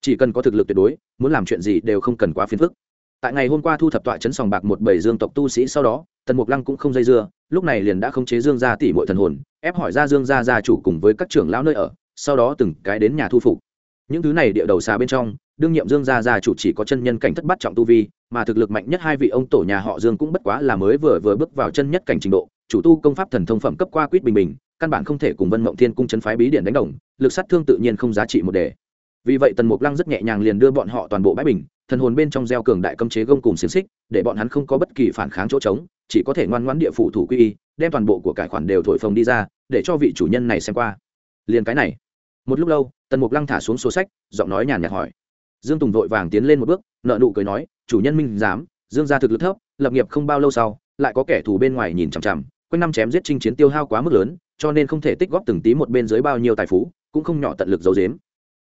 chỉ cần có thực lực tuyệt đối, muốn làm chuyện gì đều không cần quá phiền phức. Tại ngày hôm qua thu thập tọa chấn sòng bạc một bảy dương tộc tu sĩ sau đó, tần mục lăng cũng không dây dưa, lúc này liền đã khống chế dương gia tỷ muội thần hồn, ép hỏi ra dương gia gia chủ cùng với các trưởng lão nơi ở, sau đó từng cái đến nhà thu phục. Những thứ này địa đầu xà bên trong đương nhiệm dương gia gia chủ chỉ có chân nhân cảnh thất bát trọng tu vi, mà thực lực mạnh nhất hai vị ông tổ nhà họ dương cũng bất quá là mới vừa vừa bước vào chân nhất cảnh trình độ, chủ tu công pháp thần thông phẩm cấp qua quýt bình bình, căn bản không thể cùng vân mộng thiên cung chấn phái bí điện đánh đồng, lực sát thương tự nhiên không giá trị một đề. Vì vậy tần mục lăng rất nhẹ nhàng liền đưa bọn họ toàn bộ bãi bình, thần hồn bên trong gieo cường đại cấm chế gông cùng xiềng xích, để bọn hắn không có bất kỳ phản kháng chỗ trống, chỉ có thể ngoan ngoãn địa phủ thủ quy y, đem toàn bộ của cải khoản đều thổi phồng đi ra, để cho vị chủ nhân này xem qua. Liền cái này. Một lúc lâu, tần mục lăng thả xuống số sách, giọng nói nhàn nhạt hỏi dương tùng vội vàng tiến lên một bước, nợ nụ cười nói, chủ nhân minh dám dương gia thực lực thấp, lập nghiệp không bao lâu sau, lại có kẻ thù bên ngoài nhìn chằm chằm, quanh năm chém giết chinh chiến tiêu hao quá mức lớn, cho nên không thể tích góp từng tí một bên dưới bao nhiêu tài phú, cũng không nhỏ tận lực giấu dếm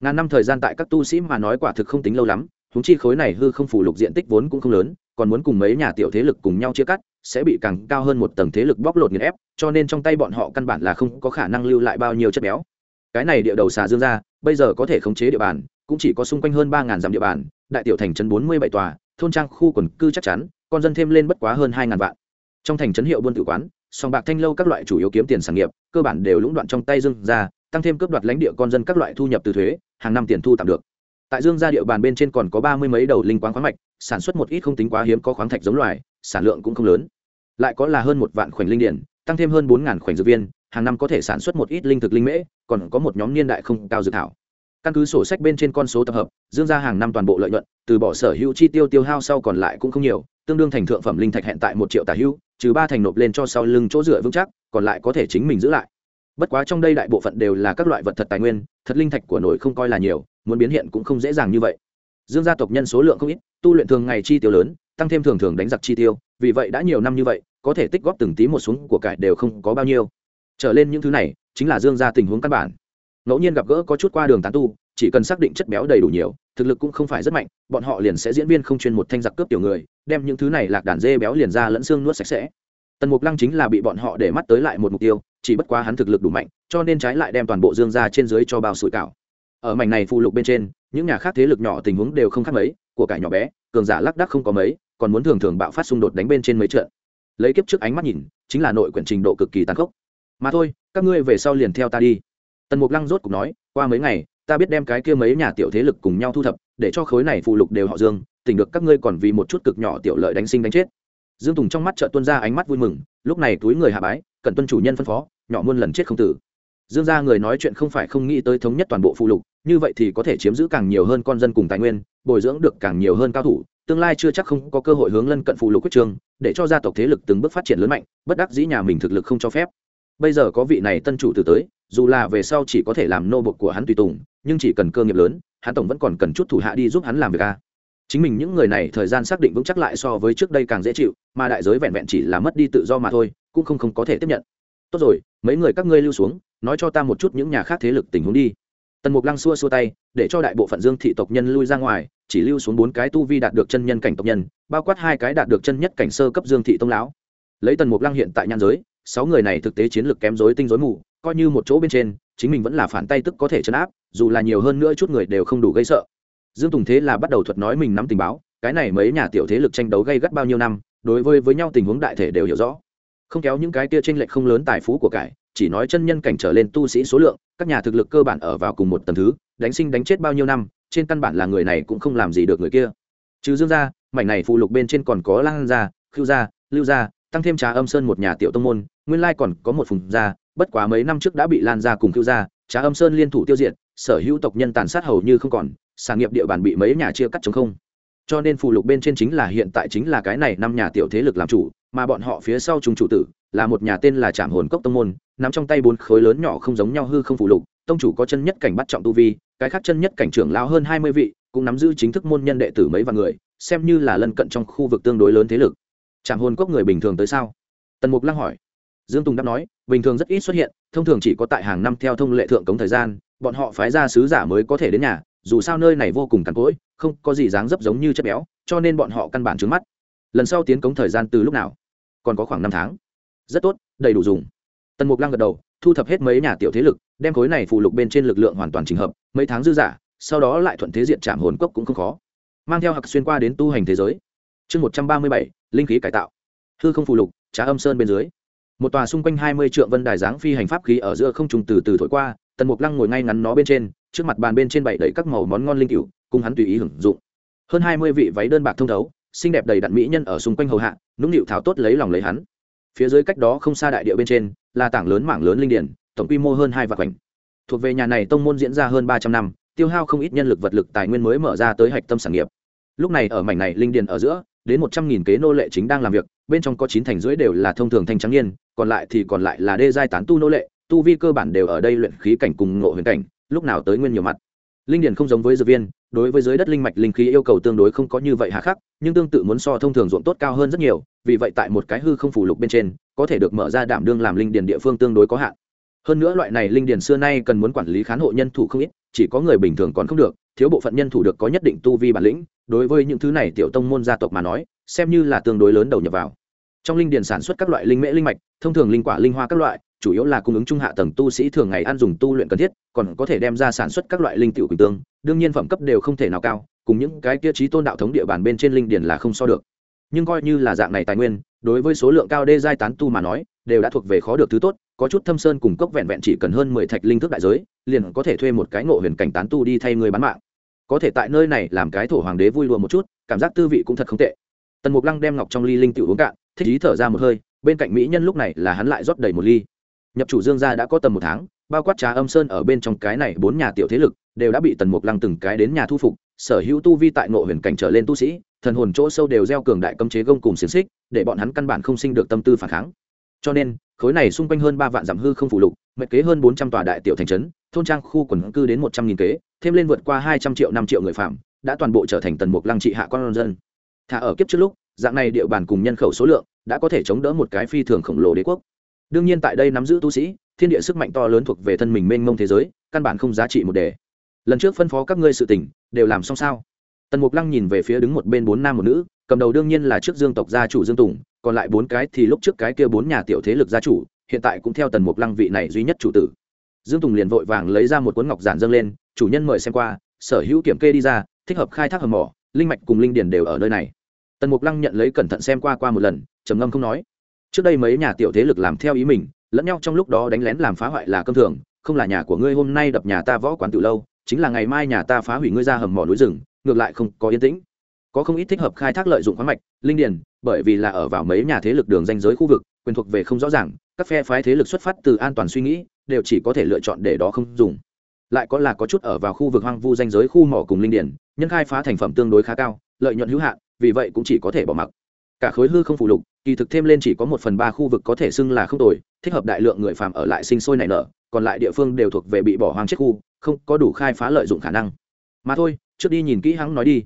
ngàn năm thời gian tại các tu sĩ mà nói quả thực không tính lâu lắm húng chi khối này hư không phủ lục diện tích vốn cũng không lớn, còn muốn cùng mấy nhà tiểu thế lực cùng nhau chia cắt, sẽ bị càng cao hơn một tầng thế lực bóc lột nghiền ép, cho nên trong tay bọn họ căn bản là không có khả năng lưu lại bao nhiêu chất béo. Cái này địa đầu xà dương ra bây giờ có thể khống chế địa bàn cũng chỉ có xung quanh hơn ba ngàn dặm địa bàn, đại tiểu thành trấn bốn mươi bảy tòa, thôn trang khu quần cư chắc chắn, con dân thêm lên bất quá hơn hai ngàn vạn. Trong thành trấn hiệu buôn tử quán sòng bạc thanh lâu các loại chủ yếu kiếm tiền sản nghiệp, cơ bản đều lũng đoạn trong tay dương ra tăng thêm cướp đoạt lãnh địa con dân các loại thu nhập từ thuế, hàng năm tiền thu tạm được. Tại dương gia địa bàn bên trên còn có ba mươi mấy đầu linh quáng khoáng mạch, sản xuất một ít không tính quá hiếm có khoáng thạch giống loài, sản lượng cũng không lớn. Lại có là hơn một vạn khoảnh linh điển, tăng thêm hơn bốn ngàn khoảnh dược viên, hàng năm có thể sản xuất một ít linh thực linh mễ, còn có một nhóm niên đại không cao dự thảo căn cứ sổ sách bên trên con số tập hợp, dương gia hàng năm toàn bộ lợi nhuận, từ bỏ sở hữu chi tiêu tiêu hao sau còn lại cũng không nhiều, tương đương thành thượng phẩm linh thạch hẹn tại một triệu tà hữu, trừ ba thành nộp lên cho sau lưng chỗ dựa vững chắc, còn lại có thể chính mình giữ lại. Bất quá trong đây đại bộ phận đều là các loại vật thật tài nguyên, thật linh thạch của nổi không coi là nhiều, muốn biến hiện cũng không dễ dàng như vậy. Dương gia tộc nhân số lượng không ít, tu luyện thường ngày chi tiêu lớn, tăng thêm thường thường đánh giặc chi tiêu, vì vậy đã nhiều năm như vậy, có thể tích góp từng tí một xuống của cải đều không có bao nhiêu. Trở lên những thứ này, chính là dương gia tình huống căn bản ngẫu nhiên gặp gỡ có chút qua đường tán tu, chỉ cần xác định chất béo đầy đủ nhiều, thực lực cũng không phải rất mạnh, bọn họ liền sẽ diễn viên không chuyên một thanh giặc cướp tiểu người, đem những thứ này lạc đàn dê béo liền ra lẫn xương nuốt sạch sẽ. Tần mục lăng chính là bị bọn họ để mắt tới lại một mục tiêu, chỉ bất quá hắn thực lực đủ mạnh, cho nên trái lại đem toàn bộ dương ra trên dưới cho bao sủi cảo. Ở mảnh này phụ lục bên trên, những nhà khác thế lực nhỏ tình huống đều không khác mấy, của cải nhỏ bé, cường giả lác đắc không có mấy, còn muốn thường thường bạo phát xung đột đánh bên trên mấy trận. Lấy kiếp trước ánh mắt nhìn, chính là nội quyển trình độ cực kỳ tàn khốc. Mà thôi, các ngươi về sau liền theo ta đi tần mục lăng rốt cục nói, qua mấy ngày, ta biết đem cái kia mấy nhà tiểu thế lực cùng nhau thu thập, để cho khối này phụ lục đều họ dương, tỉnh được các ngươi còn vì một chút cực nhỏ tiểu lợi đánh sinh đánh chết. Dương tùng trong mắt trợ tuân ra ánh mắt vui mừng, lúc này túi người hạ bái cận tuân chủ nhân phân phó, nhỏ muôn lần chết không tử. Dương gia người nói chuyện không phải không nghĩ tới thống nhất toàn bộ phụ lục, như vậy thì có thể chiếm giữ càng nhiều hơn con dân cùng tài nguyên, bồi dưỡng được càng nhiều hơn cao thủ, tương lai chưa chắc không có cơ hội hướng lân cận phụ lục quyết trường, để cho gia tộc thế lực từng bước phát triển lớn mạnh, bất đắc dĩ nhà mình thực lực không cho phép. Bây giờ có vị này tân chủ từ tới dù là về sau chỉ có thể làm nô bộc của hắn tùy tùng, nhưng chỉ cần cơ nghiệp lớn, hắn tổng vẫn còn cần chút thủ hạ đi giúp hắn làm việc a chính mình những người này thời gian xác định vững chắc lại so với trước đây càng dễ chịu, mà đại giới vẹn vẹn chỉ là mất đi tự do mà thôi, cũng không không có thể tiếp nhận. Tốt rồi, mấy người các ngươi lưu xuống, nói cho ta một chút những nhà khác thế lực tình huống đi. Tần mục lăng xua xua tay, để cho đại bộ phận dương thị tộc nhân lui ra ngoài, chỉ lưu xuống bốn cái tu vi đạt được chân nhân cảnh tộc nhân, bao quát hai cái đạt được chân nhất cảnh sơ cấp dương thị tông lão. Lấy tần mục lăng hiện tại nhan giới, sáu người này thực tế chiến lược kém dối tinh dối mù coi như một chỗ bên trên, chính mình vẫn là phản tay tức có thể chấn áp, dù là nhiều hơn nữa chút người đều không đủ gây sợ. Dương tùng thế là bắt đầu thuật nói mình nắm tình báo, cái này mấy nhà tiểu thế lực tranh đấu gây gắt bao nhiêu năm, đối với với nhau tình huống đại thể đều hiểu rõ. Không kéo những cái kia tranh lệch không lớn tài phú của cải, chỉ nói chân nhân cảnh trở lên tu sĩ số lượng, các nhà thực lực cơ bản ở vào cùng một tầm thứ, đánh sinh đánh chết bao nhiêu năm, trên căn bản là người này cũng không làm gì được người kia. Trừ dương gia, mảnh này phụ lục bên trên còn có lan gia, khưu gia, lưu gia, tăng thêm trà âm sơn một nhà tiểu tông môn, nguyên lai còn có một phùng gia bất quá mấy năm trước đã bị lan ra cùng khưu ra trá âm sơn liên thủ tiêu diệt, sở hữu tộc nhân tàn sát hầu như không còn, sản nghiệp địa bàn bị mấy nhà chia cắt chống không. Cho nên phù lục bên trên chính là hiện tại chính là cái này năm nhà tiểu thế lực làm chủ, mà bọn họ phía sau chúng chủ tử là một nhà tên là trạm hồn cốc tông môn nằm trong tay bốn khối lớn nhỏ không giống nhau hư không phù lục, tông chủ có chân nhất cảnh bắt trọng tu vi, cái khác chân nhất cảnh trưởng lao hơn hai mươi vị, cũng nắm giữ chính thức môn nhân đệ tử mấy vạn người, xem như là lân cận trong khu vực tương đối lớn thế lực. Trạm hồn cốc người bình thường tới sao? Tần mục lăng hỏi. Dương tùng đáp nói bình thường rất ít xuất hiện, thông thường chỉ có tại hàng năm theo thông lệ thượng cống thời gian, bọn họ phái ra sứ giả mới có thể đến nhà, dù sao nơi này vô cùng cằn cỗi, không có gì dáng dấp giống như chất béo, cho nên bọn họ căn bản trứng mắt. Lần sau tiến cống thời gian từ lúc nào? Còn có khoảng năm tháng. Rất tốt, đầy đủ dùng. Tần mục lăng gật đầu, thu thập hết mấy nhà tiểu thế lực, đem khối này phụ lục bên trên lực lượng hoàn toàn trình hợp, mấy tháng dư giả, sau đó lại thuận thế diện trạm hồn cốc cũng không khó. Mang theo hặc xuyên qua đến tu hành thế giới. Chương một trăm ba mươi bảy, linh khí cải tạo. Hư không phụ lục, trá âm sơn bên dưới một tòa xung quanh hai mươi triệu vân đài dáng phi hành pháp khí ở giữa không trùng từ từ thổi qua, tần mục lăng ngồi ngay ngắn nó bên trên, trước mặt bàn bên trên bày đầy các màu món ngon linh cựu cùng hắn tùy ý hưởng dụng. Hơn hai mươi vị váy đơn bạc thông thấu, xinh đẹp đầy đặn mỹ nhân ở xung quanh hầu hạ, nũng nịu tháo tốt lấy lòng lấy hắn. Phía dưới cách đó không xa đại địa bên trên, là tảng lớn mảng lớn linh điển, tổng quy mô hơn hai vạn khoảnh thuộc về nhà này tông môn diễn ra hơn ba trăm năm, tiêu hao không ít nhân lực vật lực tài nguyên mới mở ra tới hạch tâm sản nghiệp. Lúc này ở mảnh này linh điền ở giữa đến một trăm nghìn kế nô lệ chính đang làm việc, bên trong có chín thành rưỡi đều là thông thường thanh trắng niên, còn lại thì còn lại là đê giai tán tu nô lệ, tu vi cơ bản đều ở đây luyện khí cảnh cùng ngộ huyền cảnh, lúc nào tới nguyên nhiều mặt. Linh điền không giống với dược viên, đối với dưới đất linh mạch linh khí yêu cầu tương đối không có như vậy hà khắc, nhưng tương tự muốn so thông thường ruộng tốt cao hơn rất nhiều, vì vậy tại một cái hư không phủ lục bên trên, có thể được mở ra đảm đương làm linh điền địa phương tương đối có hạn hơn nữa loại này linh điền xưa nay cần muốn quản lý khán hộ nhân thủ không ít, chỉ có người bình thường còn không được, thiếu bộ phận nhân thủ được có nhất định tu vi bản lĩnh. Đối với những thứ này tiểu tông môn gia tộc mà nói, xem như là tương đối lớn đầu nhập vào. Trong linh điền sản xuất các loại linh mễ linh mạch, thông thường linh quả linh hoa các loại, chủ yếu là cung ứng trung hạ tầng tu sĩ thường ngày ăn dùng tu luyện cần thiết, còn có thể đem ra sản xuất các loại linh tiểu quỳnh tương, đương nhiên phẩm cấp đều không thể nào cao, cùng những cái kia trí tôn đạo thống địa bàn bên trên linh điển là không so được. Nhưng coi như là dạng này tài nguyên, đối với số lượng cao đê giai tán tu mà nói đều đã thuộc về khó được thứ tốt, có chút thâm sơn cùng cốc vẹn vẹn chỉ cần hơn mười thạch linh thức đại giới, liền có thể thuê một cái ngộ huyền cảnh tán tu đi thay người bán mạng. Có thể tại nơi này làm cái thổ hoàng đế vui lùa một chút, cảm giác tư vị cũng thật không tệ. Tần mục lăng đem ngọc trong ly linh tiểu uống cạn, thích ý thở ra một hơi, bên cạnh mỹ nhân lúc này là hắn lại rót đầy một ly. Nhập chủ dương gia đã có tầm một tháng, bao quát trà âm sơn ở bên trong cái này bốn nhà tiểu thế lực, đều đã bị tần mục lăng từng cái đến nhà thu phục, sở hữu tu vi tại ngộ huyền cảnh trở lên tu sĩ, thần hồn chỗ sâu đều gieo cường đại cấm chế gông cùng xiềng xích, để bọn hắn căn bản không sinh được tâm tư phản kháng cho nên khối này xung quanh hơn ba vạn dặm hư không phủ lục mệt kế hơn bốn trăm tòa đại tiểu thành trấn thôn trang khu quần cư đến một trăm nghìn kế thêm lên vượt qua hai trăm triệu năm triệu người phạm đã toàn bộ trở thành tần mục lăng trị hạ con dân. Thả ở kiếp trước lúc dạng này địa bàn cùng nhân khẩu số lượng đã có thể chống đỡ một cái phi thường khổng lồ đế quốc. Đương nhiên tại đây nắm giữ tu sĩ thiên địa sức mạnh to lớn thuộc về thân mình mênh mông thế giới căn bản không giá trị một đề. Lần trước phân phó các ngươi sự tỉnh, đều làm xong sao? Tần mục lăng nhìn về phía đứng một bên bốn nam một nữ cầm đầu đương nhiên là trước dương tộc gia chủ dương tùng còn lại bốn cái thì lúc trước cái kia bốn nhà tiểu thế lực gia chủ, hiện tại cũng theo tần mục lăng vị này duy nhất chủ tử. Dương tùng liền vội vàng lấy ra một cuốn ngọc giản dâng lên, chủ nhân mời xem qua, sở hữu kiểm kê đi ra, thích hợp khai thác hầm mỏ, linh mạch cùng linh điển đều ở nơi này. Tần mục lăng nhận lấy cẩn thận xem qua qua một lần, trầm ngâm không nói. Trước đây mấy nhà tiểu thế lực làm theo ý mình, lẫn nhau trong lúc đó đánh lén làm phá hoại là cơm thường, không là nhà của ngươi hôm nay đập nhà ta võ quán tự lâu, chính là ngày mai nhà ta phá hủy ngươi ra hầm mỏ núi rừng, ngược lại không có yên tĩnh có không ít thích hợp khai thác lợi dụng khoáng mạch, linh điền, bởi vì là ở vào mấy nhà thế lực đường danh giới khu vực, quyền thuộc về không rõ ràng, các phe phái thế lực xuất phát từ an toàn suy nghĩ, đều chỉ có thể lựa chọn để đó không dùng. Lại có là có chút ở vào khu vực hoang vu danh giới khu mỏ cùng linh điền, nhân khai phá thành phẩm tương đối khá cao, lợi nhuận hữu hạn, vì vậy cũng chỉ có thể bỏ mặc. Cả khối hư không phụ lục, kỳ thực thêm lên chỉ có một phần ba khu vực có thể xưng là không tồi, thích hợp đại lượng người phàm ở lại sinh sôi nảy nở, còn lại địa phương đều thuộc về bị bỏ hoang chết khu, không có đủ khai phá lợi dụng khả năng. Mà thôi, trước đi nhìn kỹ hắn nói đi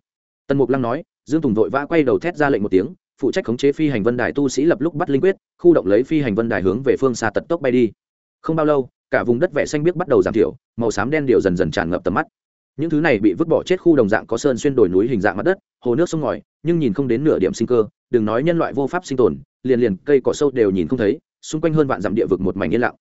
tần mục lăng nói, dương tùng vội vã quay đầu thét ra lệnh một tiếng, phụ trách khống chế phi hành vân đài tu sĩ lập lúc bắt linh quyết, khu động lấy phi hành vân đài hướng về phương xa tật tốc bay đi. Không bao lâu, cả vùng đất vẻ xanh biếc bắt đầu giảm thiểu, màu xám đen điệu dần dần tràn ngập tầm mắt. Những thứ này bị vứt bỏ chết khu đồng dạng có sơn xuyên đồi núi hình dạng mặt đất, hồ nước sông ngòi, nhưng nhìn không đến nửa điểm sinh cơ, đừng nói nhân loại vô pháp sinh tồn, liền liền cây cỏ sâu đều nhìn không thấy, xung quanh hơn vạn dặm địa vực một mảnh yên lặng.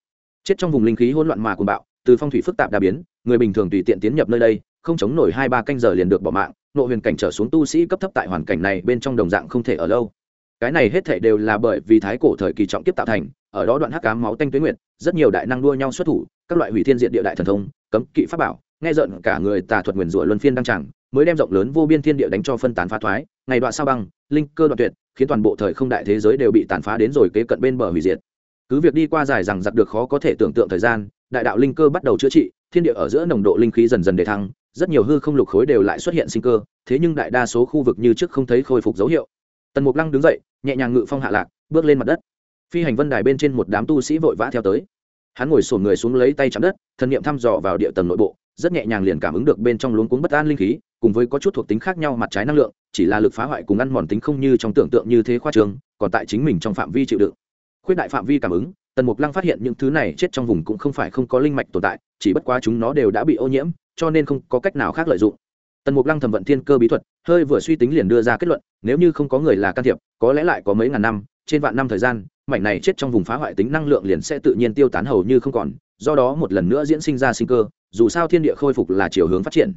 Chết trong vùng linh khí hỗn loạn mà cuồng bạo, từ phong thủy phức tạp đa biến, người bình thường tùy tiện tiến nhập nơi đây không chống nổi hai ba canh giờ liền được bỏ mạng nội huyền cảnh trở xuống tu sĩ cấp thấp tại hoàn cảnh này bên trong đồng dạng không thể ở lâu. Cái này hết thể đều là bởi vì thái cổ thời kỳ trọng kiếp tạo thành, ở đó đoạn hắc cám máu tanh tuyến nguyện rất nhiều đại năng đua nhau xuất thủ, các loại hủy thiên diện địa đại thần thông, cấm kỵ pháp bảo, nghe giận cả người tà thuật nguyền rủa luân phiên đăng tràng, mới đem rộng lớn vô biên thiên địa đánh cho phân tán phá thoái, ngày đoạn sao băng, linh cơ đoạn tuyệt, khiến toàn bộ thời không đại thế giới đều bị tàn phá đến rồi kế cận bên bờ hủy diệt. Cứ việc đi qua dài rằng giặc được khó có thể tưởng tượng thời gian, đại đạo linh cơ bắt đầu chữa trị, thiên địa ở giữa nồng độ linh khí dần dần đề thăng rất nhiều hư không lục khối đều lại xuất hiện sinh cơ, thế nhưng đại đa số khu vực như trước không thấy khôi phục dấu hiệu. Tần mục lăng đứng dậy, nhẹ nhàng ngự phong hạ lạc, bước lên mặt đất. Phi hành vân đài bên trên một đám tu sĩ vội vã theo tới. Hắn ngồi sổn người xuống lấy tay chạm đất, thần n i ệ m thăm dò vào địa tầng nội bộ, rất nhẹ nhàng liền cảm ứng được bên trong luống cuống bất an linh khí, cùng với có chút thuộc tính khác nhau mặt trái năng lượng, chỉ là lực phá hoại cùng ăn mòn tính không như trong tưởng tượng như thế khoa trường, còn tại chính mình trong phạm vi chịu đựng. Khuyết đại phạm vi cảm ứng, tần mục lăng phát hiện những thứ này chết trong vùng cũng không phải không có linh mạch tồn tại, chỉ bất quá chúng nó đều đã bị ô nhiễm cho nên không có cách nào khác lợi dụng. Tần mục lăng thẩm vận thiên cơ bí thuật, hơi vừa suy tính liền đưa ra kết luận, nếu như không có người là can thiệp, có lẽ lại có mấy ngàn năm, trên vạn năm thời gian, mảnh này chết trong vùng phá hoại tính năng lượng liền sẽ tự nhiên tiêu tán hầu như không còn, do đó một lần nữa diễn sinh ra sinh cơ, dù sao thiên địa khôi phục là chiều hướng phát triển.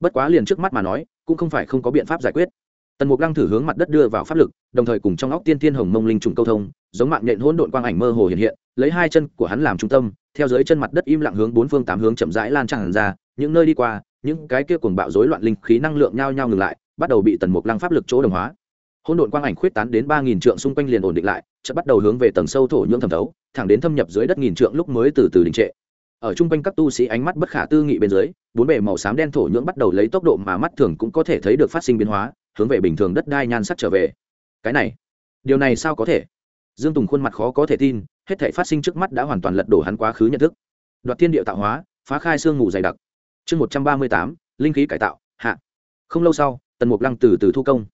Bất quá liền trước mắt mà nói, cũng không phải không có biện pháp giải quyết. Tần mục lăng thử hướng mặt đất đưa vào pháp lực, đồng thời cùng trong óc tiên thiên hồng mông linh trùng câu thông, giống mạng nhện hỗn độn quang ảnh mơ hồ hiện hiện, lấy hai chân của hắn làm trung tâm, theo dưới chân mặt đất im lặng hướng bốn phương tám hướng chậm rãi lan tràn ra những nơi đi qua, những cái kia cuồng bạo rối loạn linh khí năng lượng nhao nhao ngừng lại, bắt đầu bị tần mục lăng pháp lực chỗ đồng hóa. Hỗn độn quang ảnh khuyết tán đến ba nghìn trượng xung quanh liền ổn định lại, chợt bắt đầu hướng về tầng sâu thổ nhưỡng thẩm thấu, thẳng đến thâm nhập dưới đất nghìn trượng lúc mới từ từ đình trệ. Ở trung quanh các tu sĩ ánh mắt bất khả tư nghị bên dưới, bốn bề màu xám đen thổ nhưỡng bắt đầu lấy tốc độ mà mắt thường cũng có thể thấy được phát sinh biến hóa, hướng về bình thường đất đai nhan sắc trở về. Cái này, điều này sao có thể? Dương tùng khuôn mặt khó có thể tin, hết thể phát sinh trước mắt đã hoàn toàn lật đổ hắn quá khứ nhận thức. Đoạt thiên địa tạo hóa, phá khai xương ngủ dày đặc chương một trăm ba mươi tám, linh khí cải tạo, hạ. Không lâu sau, tần mục lăng từ từ thu công.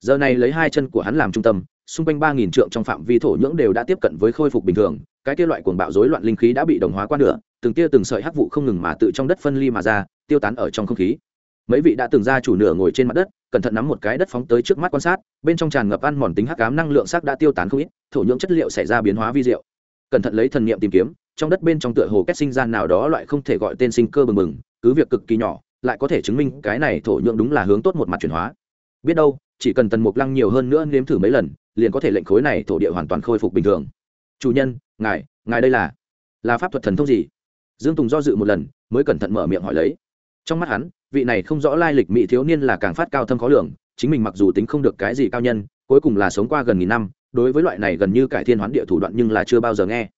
Giờ này lấy hai chân của hắn làm trung tâm, xung quanh ba nghìn trượng trong phạm vi thổ nhưỡng đều đã tiếp cận với khôi phục bình thường, cái kia loại cuồng bạo rối loạn linh khí đã bị đồng hóa qua nửa, từng tia từng sợi hắc vụ không ngừng mà tự trong đất phân ly mà ra, tiêu tán ở trong không khí. Mấy vị đã từng ra chủ nửa ngồi trên mặt đất, cẩn thận nắm một cái đất phóng tới trước mắt quan sát, bên trong tràn ngập ăn mòn tính hắc cám năng lượng sắc đã tiêu tán không ít, thổ nhưỡng chất liệu xảy ra biến hóa vi diệu. Cẩn thận lấy thần niệm tìm kiếm, trong đất bên trong tựa hồ kết sinh ra nào đó loại không thể gọi tên sinh cơ bừng bừng cứ việc cực kỳ nhỏ, lại có thể chứng minh cái này thổ nhưỡng đúng là hướng tốt một mặt chuyển hóa. Biết đâu, chỉ cần tần mục lăng nhiều hơn nữa nếm thử mấy lần, liền có thể lệnh khối này thổ địa hoàn toàn khôi phục bình thường. Chủ nhân, ngài ngài đây là là pháp thuật thần thông gì? Dương tùng do dự một lần, mới cẩn thận mở miệng hỏi lấy. Trong mắt hắn, vị này không rõ lai lịch mỹ thiếu niên là càng phát cao thâm khó lường, chính mình mặc dù tính không được cái gì cao nhân, cuối cùng là sống qua gần nghìn năm, đối với loại này gần như cải thiên hoán địa thủ đoạn nhưng là chưa bao giờ nghe.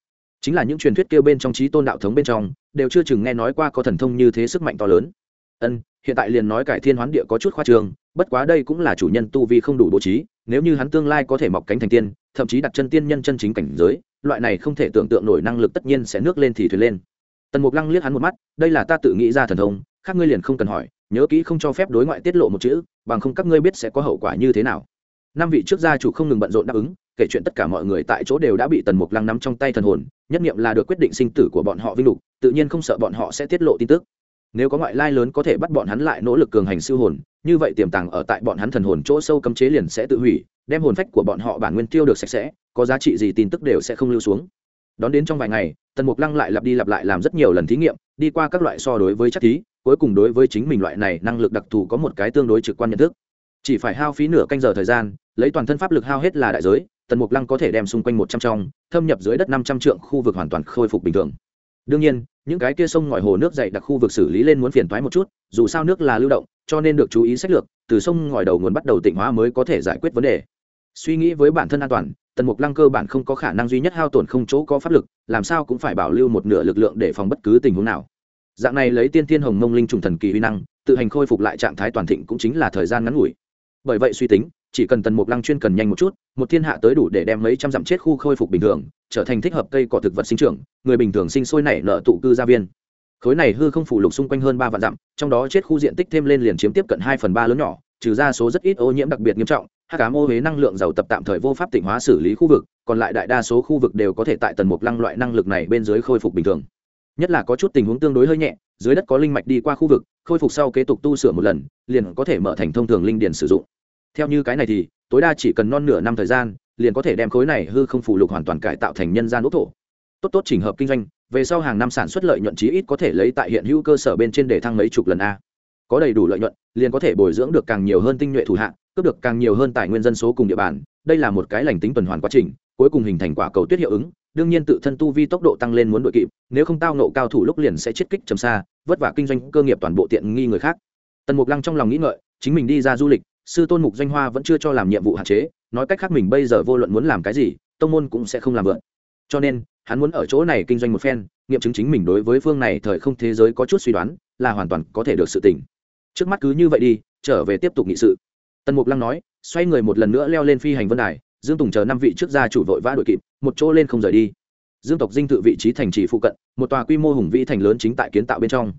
Chính là những truyền thuyết kêu bên trong trí tôn đạo thống bên trong đều chưa chừng nghe nói qua có thần thông như thế sức mạnh to lớn. Ân, hiện tại liền nói cải thiên hoán địa có chút khoa trường, bất quá đây cũng là chủ nhân tu vi không đủ bố trí, nếu như hắn tương lai có thể mọc cánh thành tiên, thậm chí đặt chân tiên nhân chân chính cảnh giới, loại này không thể tưởng tượng nổi năng lực tất nhiên sẽ nước lên thì thuyền lên. Tần mục lăng liếc hắn một mắt, đây là ta tự nghĩ ra thần thông, khác ngươi liền không cần hỏi, nhớ kỹ không cho phép đối ngoại tiết lộ một chữ, bằng không các ngươi biết sẽ có hậu quả như thế nào. Năm vị trước gia chủ không ngừng bận rộn đáp ứng, kể chuyện tất cả mọi người tại chỗ đều đã bị tần mục lăng nắm trong tay thần hồn, nhất nghiệm là được quyết định sinh tử của bọn họ vinh lục tự nhiên không sợ bọn họ sẽ tiết lộ tin tức. Nếu có ngoại lai lớn có thể bắt bọn hắn lại nỗ lực cường hành siêu hồn, như vậy tiềm tàng ở tại bọn hắn thần hồn chỗ sâu cấm chế liền sẽ tự hủy, đem hồn phách của bọn họ bản nguyên tiêu được sạch sẽ, có giá trị gì tin tức đều sẽ không lưu xuống. Đón đến trong vài ngày, tần mục lăng lại lặp đi lặp lại làm rất nhiều lần thí nghiệm, đi qua các loại so đối với chất thí, cuối cùng đối với chính mình loại này năng lực đặc thù có một cái tương đối trực quan nhận thức. Chỉ phải hao phí nửa canh giờ thời gian, lấy toàn thân pháp lực hao hết là đại giới, tần mục lăng có thể đem xung quanh một trăm trong, thâm nhập dưới đất năm trăm trượng khu vực hoàn toàn khôi phục bình thường đương nhiên, những cái kia sông ngòi hồ nước dậy đặc khu vực xử lý lên muốn phiền toái một chút, dù sao nước là lưu động, cho nên được chú ý sách lược, từ sông ngòi đầu nguồn bắt đầu tỉnh hóa mới có thể giải quyết vấn đề. Suy nghĩ với bản thân an toàn, tần mục lăng cơ bản không có khả năng duy nhất hao tổn không chỗ có pháp lực, làm sao cũng phải bảo lưu một nửa lực lượng để phòng bất cứ tình huống nào. Dạng này lấy tiên thiên hồng mông linh trùng thần kỳ huy năng, tự hành khôi phục lại trạng thái toàn thịnh cũng chính là thời gian ngắn ngủi. Bởi vậy suy tính chỉ cần tần mục lăng chuyên cần nhanh một chút, một thiên hạ tới đủ để đem mấy trăm dặm chết khu khôi phục bình thường, trở thành thích hợp cây cỏ thực vật sinh trưởng, người bình thường sinh sôi nảy nợ tụ cư gia viên. Khối này hư không phủ lục xung quanh hơn ba vạn dặm, trong đó chết khu diện tích thêm lên liền chiếm tiếp cận hai phần ba lớn nhỏ, trừ ra số rất ít ô nhiễm đặc biệt nghiêm trọng hát cám ô huế năng lượng giàu tập tạm thời vô pháp tỉnh hóa xử lý khu vực, còn lại đại đa số khu vực đều có thể tại tần mục lăng loại năng lực này bên dưới khôi phục bình thường. Nhất là có chút tình huống tương đối hơi nhẹ, dưới đất có linh mạch đi qua khu vực, khôi phục sau kế tục tu sửa một lần, liền có thể mở thành thông thường linh điền sử dụng theo như cái này thì tối đa chỉ cần non nửa năm thời gian liền có thể đem khối này hư không phủ lục hoàn toàn cải tạo thành nhân gian ốc thổ. Tốt tốt trình hợp kinh doanh về sau hàng năm sản xuất lợi nhuận chí ít có thể lấy tại hiện hữu cơ sở bên trên để thăng mấy chục lần a. Có đầy đủ lợi nhuận liền có thể bồi dưỡng được càng nhiều hơn tinh nhuệ thủ hạng, cướp được càng nhiều hơn tài nguyên dân số cùng địa bàn. Đây là một cái lành tính tuần hoàn quá trình cuối cùng hình thành quả cầu tuyết hiệu ứng đương nhiên tự thân tu vi tốc độ tăng lên muốn đội kịp nếu không tao nộ cao thủ lúc liền sẽ chết kích trầm xa vất vả kinh doanh cơ nghiệp toàn bộ tiện nghi người khác. Tần mục lăng trong lòng nghĩ ngợi chính mình đi ra du lịch sư tôn mục doanh hoa vẫn chưa cho làm nhiệm vụ hạn chế, nói cách khác mình bây giờ vô luận muốn làm cái gì, tông môn cũng sẽ không làm vượn. Cho nên, hắn muốn ở chỗ này kinh doanh một phen, nghiệm chứng chính mình đối với phương này thời không thế giới có chút suy đoán, là hoàn toàn có thể được sự tỉnh. Trước mắt cứ như vậy đi, trở về tiếp tục nghị sự. Tần mục lăng nói, xoay người một lần nữa leo lên phi hành vân đài, dương tùng chờ năm vị trước gia chủ vội vã đội kịp, một chỗ lên không rời đi. Dương tộc dinh tự vị trí thành trì phụ cận, một tòa quy mô hùng vĩ thành lớn chính tại kiến tạo bên trong.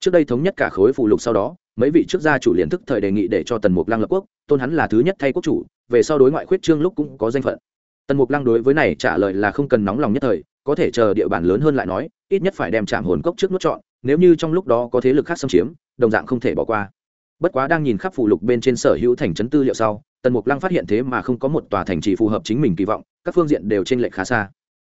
Trước đây thống nhất cả khối phụ lục sau đó mấy vị trước gia chủ liền thức thời đề nghị để cho tần mục lăng lập quốc, tôn hắn là thứ nhất thay quốc chủ, về sau đối ngoại khuyết trương lúc cũng có danh phận. Tần mục lăng đối với này trả lời là không cần nóng lòng nhất thời, có thể chờ địa bàn lớn hơn lại nói, ít nhất phải đem trạm hồn cốc trước nuốt chọn nếu như trong lúc đó có thế lực khác xâm chiếm, đồng dạng không thể bỏ qua. Bất quá đang nhìn khắp phụ lục bên trên sở hữu thành trấn tư liệu sau, tần mục lăng phát hiện thế mà không có một tòa thành trì phù hợp chính mình kỳ vọng, các phương diện đều t r ê n lệch khá xa.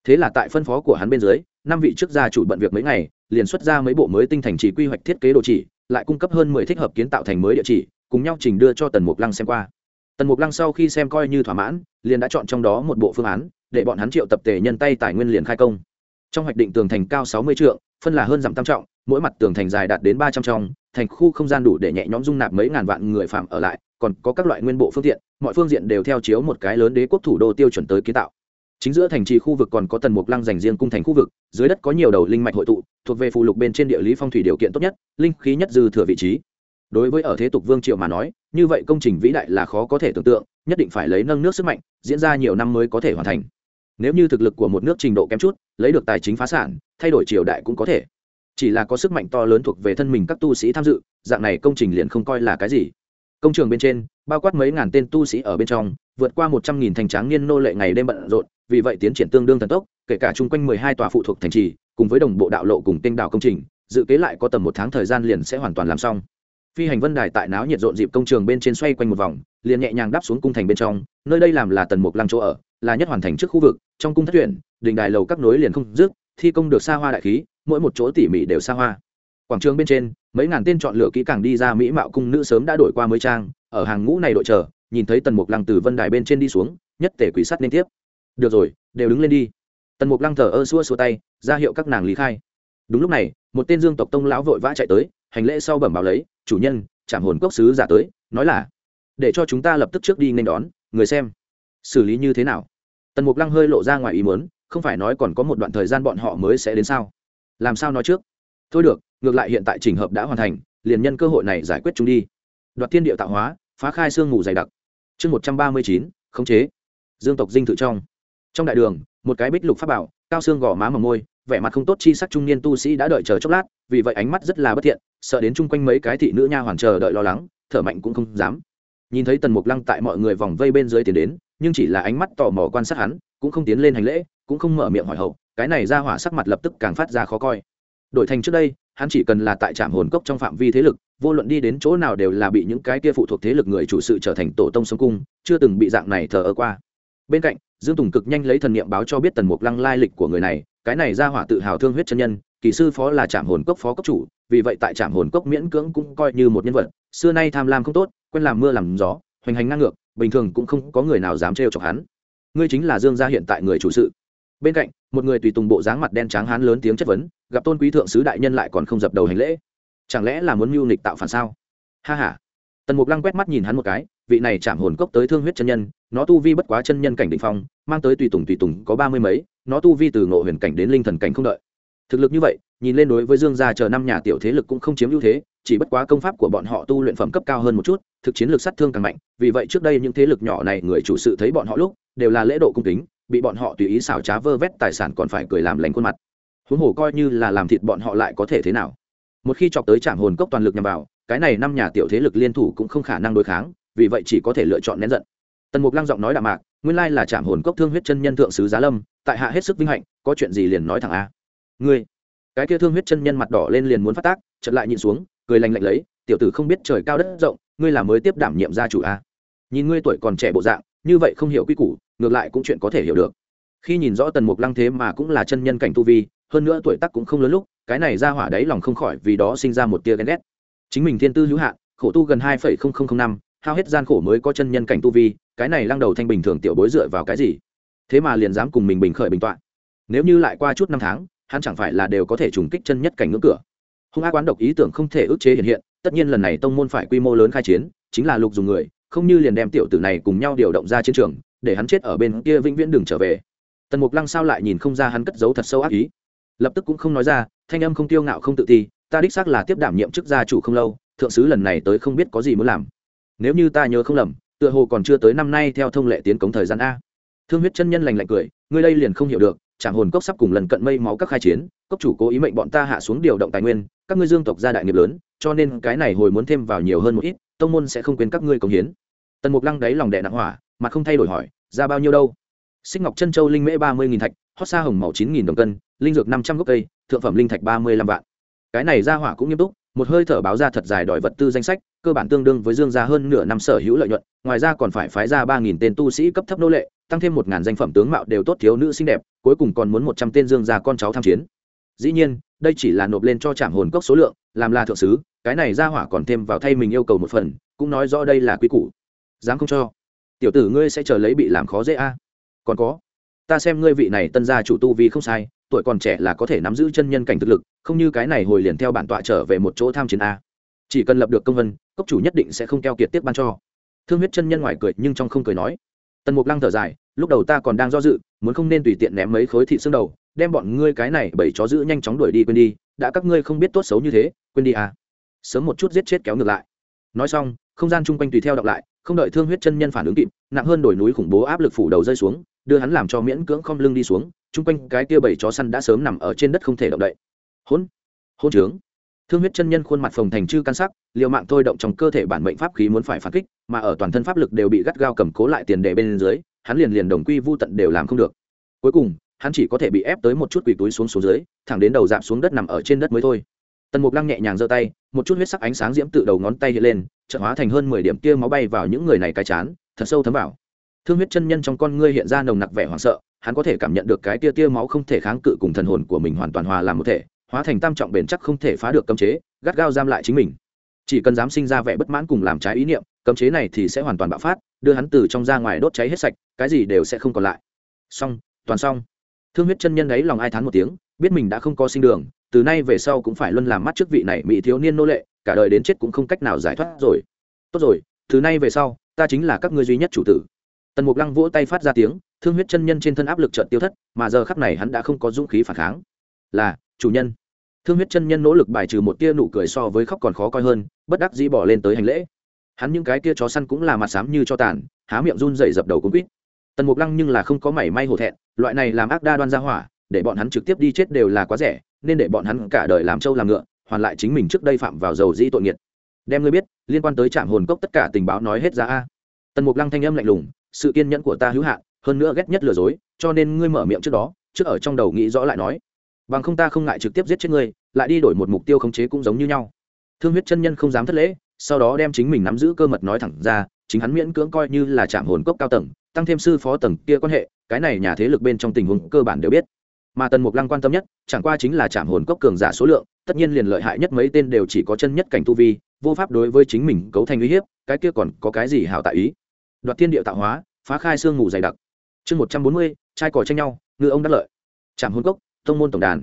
Thế là tại phân phó của hắn bên dưới, năm vị trước gia chủ bận việc mấy ngày liền xuất ra mấy bộ mới tinh thành trì quy hoạch thiết kế đồ chỉ, lại cung cấp hơn mười thích hợp kiến tạo thành mới địa chỉ, cùng nhau trình đưa cho tần mục lăng xem qua. Tần mục lăng sau khi xem coi như thỏa mãn, liền đã chọn trong đó một bộ phương án, để bọn hắn triệu tập tề nhân tay tài nguyên liền khai công. Trong hoạch định tường thành cao sáu mươi trượng, phân là hơn dặm tam trọng, mỗi mặt tường thành dài đạt đến ba trăm trong, thành khu không gian đủ để nhẹ nhõm dung nạp mấy ngàn vạn người phạm ở lại, còn có các loại nguyên bộ phương tiện, mọi phương diện đều theo chiếu một cái lớn đế quốc thủ đô tiêu chuẩn tới kiến tạo chính giữa thành trì khu vực còn có tần mục lăng dành riêng cung thành khu vực, dưới đất có nhiều đầu linh mạch hội tụ, thuộc về phụ lục bên trên địa lý phong thủy điều kiện tốt nhất, linh khí nhất dư thừa vị trí. Đối với ở thế tục vương triệu mà nói, như vậy công trình vĩ đại là khó có thể tưởng tượng, nhất định phải lấy nâng nước sức mạnh, diễn ra nhiều năm mới có thể hoàn thành. Nếu như thực lực của một nước trình độ kém chút, lấy được tài chính phá sản, thay đổi triều đại cũng có thể. Chỉ là có sức mạnh to lớn thuộc về thân mình các tu sĩ tham dự, dạng này công trình liền không coi là cái gì. Công trường bên trên, bao quát mấy ngàn tên tu sĩ ở bên trong vượt qua một trăm nghìn thành tráng niên nô lệ ngày đêm bận rộn, vì vậy tiến triển tương đương thần tốc, kể cả chung quanh mười hai tòa phụ thuộc thành trì, cùng với đồng bộ đạo lộ cùng kênh đảo công trình, dự kế lại có tầm một tháng thời gian liền sẽ hoàn toàn làm xong. Phi hành vân đài tại náo nhiệt rộn dịp công trường bên trên xoay quanh một vòng, liền nhẹ nhàng đáp xuống cung thành bên trong, nơi đây làm là tần mục lăng chỗ ở, là nhất hoàn thành trước khu vực, trong cung thất tuyển đình đài lầu các nối liền không dứt, thi công được xa hoa đại khí, mỗi một chỗ tỉ mỉ đều xa hoa. Quảng trường bên trên, mấy ngàn tên chọn lựa kỹ càng đi ra mỹ mạo cung nữ sớm đã đổi qua mới trang, ở hàng ngũ này đội chờ nhìn thấy tần mục lăng từ vân đài bên trên đi xuống, nhất tể quỷ sắt liên tiếp. Được rồi, đều đứng lên đi. Tần mục lăng thờ ơ xua xua tay, ra hiệu các nàng lý khai. Đúng lúc này, một tên dương tộc tông lão vội vã chạy tới, hành lễ sau bẩm báo lấy, chủ nhân chạm hồn cốc sứ giả tới, nói là, để cho chúng ta lập tức trước đi nên đón, người xem, xử lý như thế nào? Tần mục lăng hơi lộ ra ngoài ý muốn, không phải nói còn có một đoạn thời gian bọn họ mới sẽ đến sao? Làm sao nói trước? Thôi được, ngược lại hiện tại trình hợp đã hoàn thành, liền nhân cơ hội này giải quyết chúng đi. Đoạt thiên địa tạo hóa phá khai xương ngủ dày đặc. Chương một trăm ba mươi chín, khống chế. Dương tộc dinh thự trong. Trong đại đường, một cái bích lục pháp bảo, cao xương gò má mầm môi, vẻ mặt không tốt chi sắc trung niên tu sĩ đã đợi chờ chốc lát, vì vậy ánh mắt rất là bất thiện, sợ đến chung quanh mấy cái thị nữ nha hoàn chờ đợi lo lắng, thở mạnh cũng không dám. Nhìn thấy tần mục lăng tại mọi người vòng vây bên dưới tiến đến, nhưng chỉ là ánh mắt tò mò quan sát hắn, cũng không tiến lên hành lễ, cũng không mở miệng hỏi hậu, cái này ra hỏa sắc mặt lập tức càng phát ra khó coi. Đổi thành trước đây hắn chỉ cần là tại trạm hồn cốc trong phạm vi thế lực, vô luận đi đến chỗ nào đều là bị những cái kia phụ thuộc thế lực người chủ sự trở thành tổ tông sống cung, chưa từng bị dạng này thờ ơ qua. Bên cạnh, dương tùng cực nhanh lấy thần niệm báo cho biết tần mục lăng lai lịch của người này, cái này ra hỏa tự hào thương huyết chân nhân, kỳ sư phó là trạm hồn cốc phó cốc chủ, vì vậy tại trạm hồn cốc miễn cưỡng cũng coi như một nhân vật, xưa nay tham lam không tốt, quen làm mưa làm gió, hoành hành ngang ngược, bình thường cũng không có người nào dám trêu chọc hắn. Ngươi chính là dương gia hiện tại người chủ sự bên cạnh, một người tùy tùng bộ dáng mặt đen trắng hán lớn tiếng chất vấn, gặp tôn quý thượng sứ đại nhân lại còn không dập đầu hành lễ. Chẳng lẽ là muốn mưu nịch tạo phản sao? Ha ha. Tần mục lăng quét mắt nhìn hắn một cái, vị này chạm hồn cốc tới thương huyết chân nhân, nó tu vi bất quá chân nhân cảnh định phong, mang tới tùy tùng tùy tùng có ba mươi mấy, nó tu vi từ ngộ huyền cảnh đến linh thần cảnh không đợi. Thực lực như vậy, nhìn lên đối với dương gia chờ năm nhà tiểu thế lực cũng không chiếm ưu thế, chỉ bất quá công pháp của bọn họ tu luyện phẩm cấp cao hơn một chút, thực chiến lực sát thương càng mạnh, vì vậy trước đây những thế lực nhỏ này người chủ sự thấy bọn họ lúc, đều là lễ độ cung kính bị bọn họ tùy ý xảo trá vơ vét tài sản còn phải cười làm lành khuôn mặt. Huống hồ coi như là làm thịt bọn họ lại có thể thế nào? Một khi chọc tới trạm hồn cốc toàn lực nhằm vào, cái này năm nhà tiểu thế lực liên thủ cũng không khả năng đối kháng, vì vậy chỉ có thể lựa chọn nén giận. Tần mục lăng giọng nói đạm mạc, nguyên lai là trạm hồn cốc thương huyết chân nhân thượng sứ giá lâm, tại hạ hết sức vinh hạnh, có chuyện gì liền nói thẳng a. Ngươi, cái kia thương huyết chân nhân mặt đỏ lên liền muốn phát tác chật lại nhịn xuống, cười lành lạnh lấy, tiểu tử không biết trời cao đất rộng, ngươi là mới tiếp đảm nhiệm gia chủ a. Nhìn ngươi tuổi còn trẻ bộ dạng, như vậy không hiểu quy củ ngược lại cũng chuyện có thể hiểu được. Khi nhìn rõ tần mục lăng thế mà cũng là chân nhân cảnh tu vi, hơn nữa tuổi tác cũng không lớn lúc, cái này ra hỏa đấy lòng không khỏi vì đó sinh ra một tia ghen ghét. Chính mình thiên tư hữu hạn, khổ tu gần hai năm, hao hết gian khổ mới có chân nhân cảnh tu vi, cái này lăng đầu thanh bình thường tiểu bối dựa vào cái gì? Thế mà liền dám cùng mình bình khởi bình tọa. Nếu như lại qua chút năm tháng, hắn chẳng phải là đều có thể trùng kích chân nhất cảnh ngưỡng cửa. Hung á quán độc ý tưởng không thể ức chế hiện hiện, tất nhiên lần này tông môn phải quy mô lớn khai chiến, chính là lục dùng người, không như liền đem tiểu tử này cùng nhau điều động ra chiến trường để hắn chết ở bên kia vĩnh viễn đừng trở về. Tần mục lăng sao lại nhìn không ra hắn cất giấu thật sâu ác ý? Lập tức cũng không nói ra, thanh âm không tiêu ngạo không tự ti, ta đích xác là tiếp đảm nhiệm chức gia chủ không lâu, thượng sứ lần này tới không biết có gì muốn làm. Nếu như ta nhớ không lầm, tựa hồ còn chưa tới năm nay theo thông lệ tiến cống thời gian a. Thương huyết chân nhân lành lạnh cười, ngươi đây liền không hiểu được chẳng hồn cốc sắp cùng lần cận mây máu các khai chiến, cốc chủ cố ý mệnh bọn ta hạ xuống điều động tài nguyên, các ngươi dương tộc gia đại nghiệp lớn, cho nên cái này hồi muốn thêm vào nhiều hơn một ít, tông môn sẽ không quên các ngươi công hiến. Tần mục lăng đáy lòng đẻ nặng hỏa, mặt không thay đổi hỏi ra bao nhiêu đâu? Xích ngọc chân châu linh mễ ba mươi nghìn thạch, hót sa hồng màu chín nghìn đồng cân, linh dược năm trăm gốc cây, thượng phẩm linh thạch ba mươi lăm vạn. Cái này ra hỏa cũng nghiêm túc, một hơi thở báo ra thật dài đòi vật tư danh sách, cơ bản tương đương với dương gia hơn nửa năm sở hữu lợi nhuận, ngoài ra còn phải phái ra ba nghìn tên tu sĩ cấp thấp nô lệ, tăng thêm một ngàn danh phẩm tướng mạo đều tốt thiếu nữ xinh đẹp, cuối cùng còn muốn một trăm tên dương gia con cháu tham chiến. Dĩ nhiên, đây chỉ là nộp lên cho trạm hồn cốc số lượng, làm là thượng sứ, cái này ra hỏa còn thêm vào thay mình yêu cầu một phần, cũng nói rõ đây là quy củ. Dám không cho tiểu tử ngươi sẽ chờ lấy bị làm khó dễ a. Còn có, ta xem ngươi vị này tân gia chủ tu vì không sai, tuổi còn trẻ là có thể nắm giữ chân nhân cảnh thực lực, không như cái này hồi liền theo bản tọa trở về một chỗ tham chiến a. Chỉ cần lập được công vân, cốc chủ nhất định sẽ không keo kiệt tiếp ban cho. Thương huyết chân nhân ngoài cười nhưng trong không cười nói. Tần mục lăng thở dài, lúc đầu ta còn đang do dự, muốn không nên tùy tiện ném mấy khối thị xương đầu, đem bọn ngươi cái này bảy chó giữ nhanh chóng đuổi đi quên đi, đã các ngươi không biết tốt xấu như thế, quên đi à sớm một chút giết chết kéo ngược lại. Nói xong, không gian chung quanh tùy theo đọc lại không đợi thương huyết chân nhân phản ứng kịp nặng hơn đổi núi khủng bố áp lực phủ đầu rơi xuống đưa hắn làm cho miễn cưỡng không lưng đi xuống chung quanh cái kia bảy chó săn đã sớm nằm ở trên đất không thể động đậy. Hôn, hôn trướng. Thương huyết chân nhân khuôn mặt phồng thành chư căn sắc liều mạng thôi động trong cơ thể bản mệnh pháp khí muốn phải phản kích mà ở toàn thân pháp lực đều bị gắt gao cầm cố lại tiền đề bên dưới hắn liền liền đồng quy vô tận đều làm không được. Cuối cùng hắn chỉ có thể bị ép tới một chút quỳ túi xuống xuống dưới thẳng đến đầu dạp xuống đất nằm ở trên đất mới thôi tần mục lăng nhẹ nhàng giơ tay, một chút huyết sắc ánh sáng diễm tự đầu ngón tay hiện lên trợ hóa thành hơn mười điểm kia máu bay vào những người này cái chán, thật sâu thấm vào. Thương huyết chân nhân trong con ngươi hiện ra nồng nặc vẻ hoảng sợ, hắn có thể cảm nhận được cái tia tia máu không thể kháng cự cùng thần hồn của mình hoàn toàn hòa làm một thể, hóa thành tam trọng bền chắc không thể phá được cấm chế, gắt gao giam lại chính mình. Chỉ cần dám sinh ra vẻ bất mãn cùng làm trái ý niệm, cấm chế này thì sẽ hoàn toàn bạo phát, đưa hắn từ trong ra ngoài đốt cháy hết sạch, cái gì đều sẽ không còn lại. Xong, toàn xong. Thương huyết chân nhân ấy lòng ai thán một tiếng, biết mình đã không có sinh đường từ nay về sau cũng phải luôn làm mắt trước vị này mỹ thiếu niên nô lệ, cả đời đến chết cũng không cách nào giải thoát rồi. Tốt rồi, từ nay về sau, ta chính là các ngươi duy nhất chủ tử. Tần mục lăng vỗ tay phát ra tiếng, thương huyết chân nhân trên thân áp lực trợn tiêu thất, mà giờ khắc này hắn đã không có dũng khí phản kháng. Là, chủ nhân. Thương huyết chân nhân nỗ lực bài trừ một tia nụ cười so với khóc còn khó coi hơn, bất đắc dĩ bỏ lên tới hành lễ. Hắn những cái kia chó săn cũng là mặt xám như cho tàn, há miệng run dậy dập đầu cũng quýt. Tần mục lăng nhưng là không có mảy may hổ thẹn, loại này làm ác đa đoan ra hỏa, để bọn hắn trực tiếp đi chết đều là quá rẻ nên để bọn hắn cả đời làm trâu làm ngựa, hoàn lại chính mình trước đây phạm vào dầu dĩ tội nghiệt. Đem ngươi biết, liên quan tới trạm hồn cốc tất cả tình báo nói hết ra a. Tần mục lăng thanh âm lạnh lùng, sự kiên nhẫn của ta hữu hạn, hơn nữa ghét nhất lừa dối, cho nên ngươi mở miệng trước đó, trước ở trong đầu nghĩ rõ lại nói. Bằng không ta không ngại trực tiếp giết chết ngươi, lại đi đổi một mục tiêu khống chế cũng giống như nhau. Thương huyết chân nhân không dám thất lễ, sau đó đem chính mình nắm giữ cơ mật nói thẳng ra, chính hắn miễn cưỡng coi như là trạm hồn cốc cao tầng, tăng thêm sư phó tầng kia quan hệ, cái này nhà thế lực bên trong tình huống cơ bản đều biết mà tần mục lăng quan tâm nhất, chẳng qua chính là trảm hồn cốc cường giả số lượng, tất nhiên liền lợi hại nhất mấy tên đều chỉ có chân nhất cảnh tu vi, vô pháp đối với chính mình cấu thành uy hiếp, cái kia còn có cái gì hảo tại ý? Đoạt thiên địa tạo hóa, phá khai xương ngủ dày đặc. Chương một trăm bốn mươi, trai cò tranh nhau, ngư ông đắc lợi. Trảm hồn cốc, thông môn tổng đàn.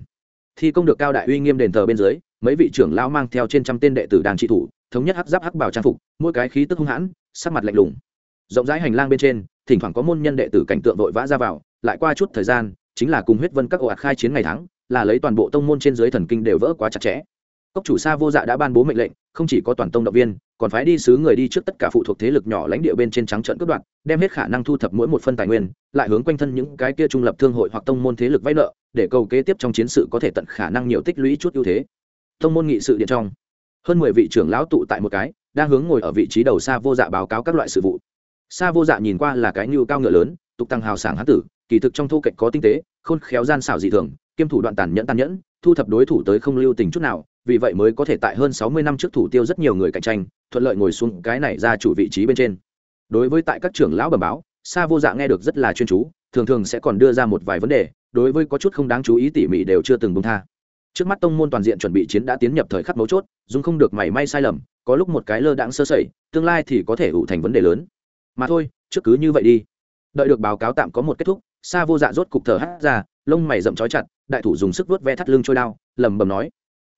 Thi công được cao đại uy nghiêm đền thờ bên dưới, mấy vị trưởng lão mang theo trên trăm tên đệ tử đàn trị thủ, thống nhất hắc giáp hắc bảo trang phục, mỗi cái khí tức hung hãn, sắc mặt lạnh lùng. Rộng rãi hành lang bên trên, thỉnh thoảng có môn nhân đệ tử cảnh tượng vội vã ra vào, lại qua chút thời gian chính là cùng huyết vân các ồ ạt khai chiến ngày tháng, là lấy toàn bộ tông môn trên dưới thần kinh đều vỡ quá chặt chẽ. Cốc chủ sa vô dạ đã ban bố mệnh lệnh, không chỉ có toàn tông động viên, còn phái đi sứ người đi trước tất cả phụ thuộc thế lực nhỏ lãnh địa bên trên trắng trận cướp đoạt, đem hết khả năng thu thập mỗi một phân tài nguyên, lại hướng quanh thân những cái kia trung lập thương hội hoặc tông môn thế lực vay nợ, để cầu kế tiếp trong chiến sự có thể tận khả năng nhiều tích lũy chút ưu thế. Tông môn nghị sự điện trong, hơn mười vị trưởng lão tụ tại một cái, đang hướng ngồi ở vị trí đầu xa vô dạ báo cáo các loại sự vụ. Xa vô dạ nhìn qua là cái nhu cao ngựa lớn, tục tăng hào sảng hán tử kỳ thực trong thu kệch có tinh tế, khôn khéo gian xảo dị thường, kiêm thủ đoạn tàn nhẫn tàn nhẫn, thu thập đối thủ tới không lưu tình chút nào, vì vậy mới có thể tại hơn sáu mươi năm trước thủ tiêu rất nhiều người cạnh tranh, thuận lợi ngồi xuống cái này ra chủ vị trí bên trên. Đối với tại các trưởng lão bẩm báo, sa vô dạ nghe được rất là chuyên chú, thường thường sẽ còn đưa ra một vài vấn đề, đối với có chút không đáng chú ý tỉ mỉ đều chưa từng bông tha. Trước mắt tông môn toàn diện chuẩn bị chiến đã tiến nhập thời khắc mấu chốt dung không được mảy may sai lầm, có lúc một cái lơ đãng sơ sẩy, tương lai thì có thể ủ thành vấn đề lớn. Mà thôi, trước cứ như vậy đi. Đợi được báo cáo tạm có một kết thúc sa vô dạ rốt cục thở hắt ra, lông mày rậm chói chặt, đại thủ dùng sức vuốt ve thắt lưng trôi đao lầm bầm nói,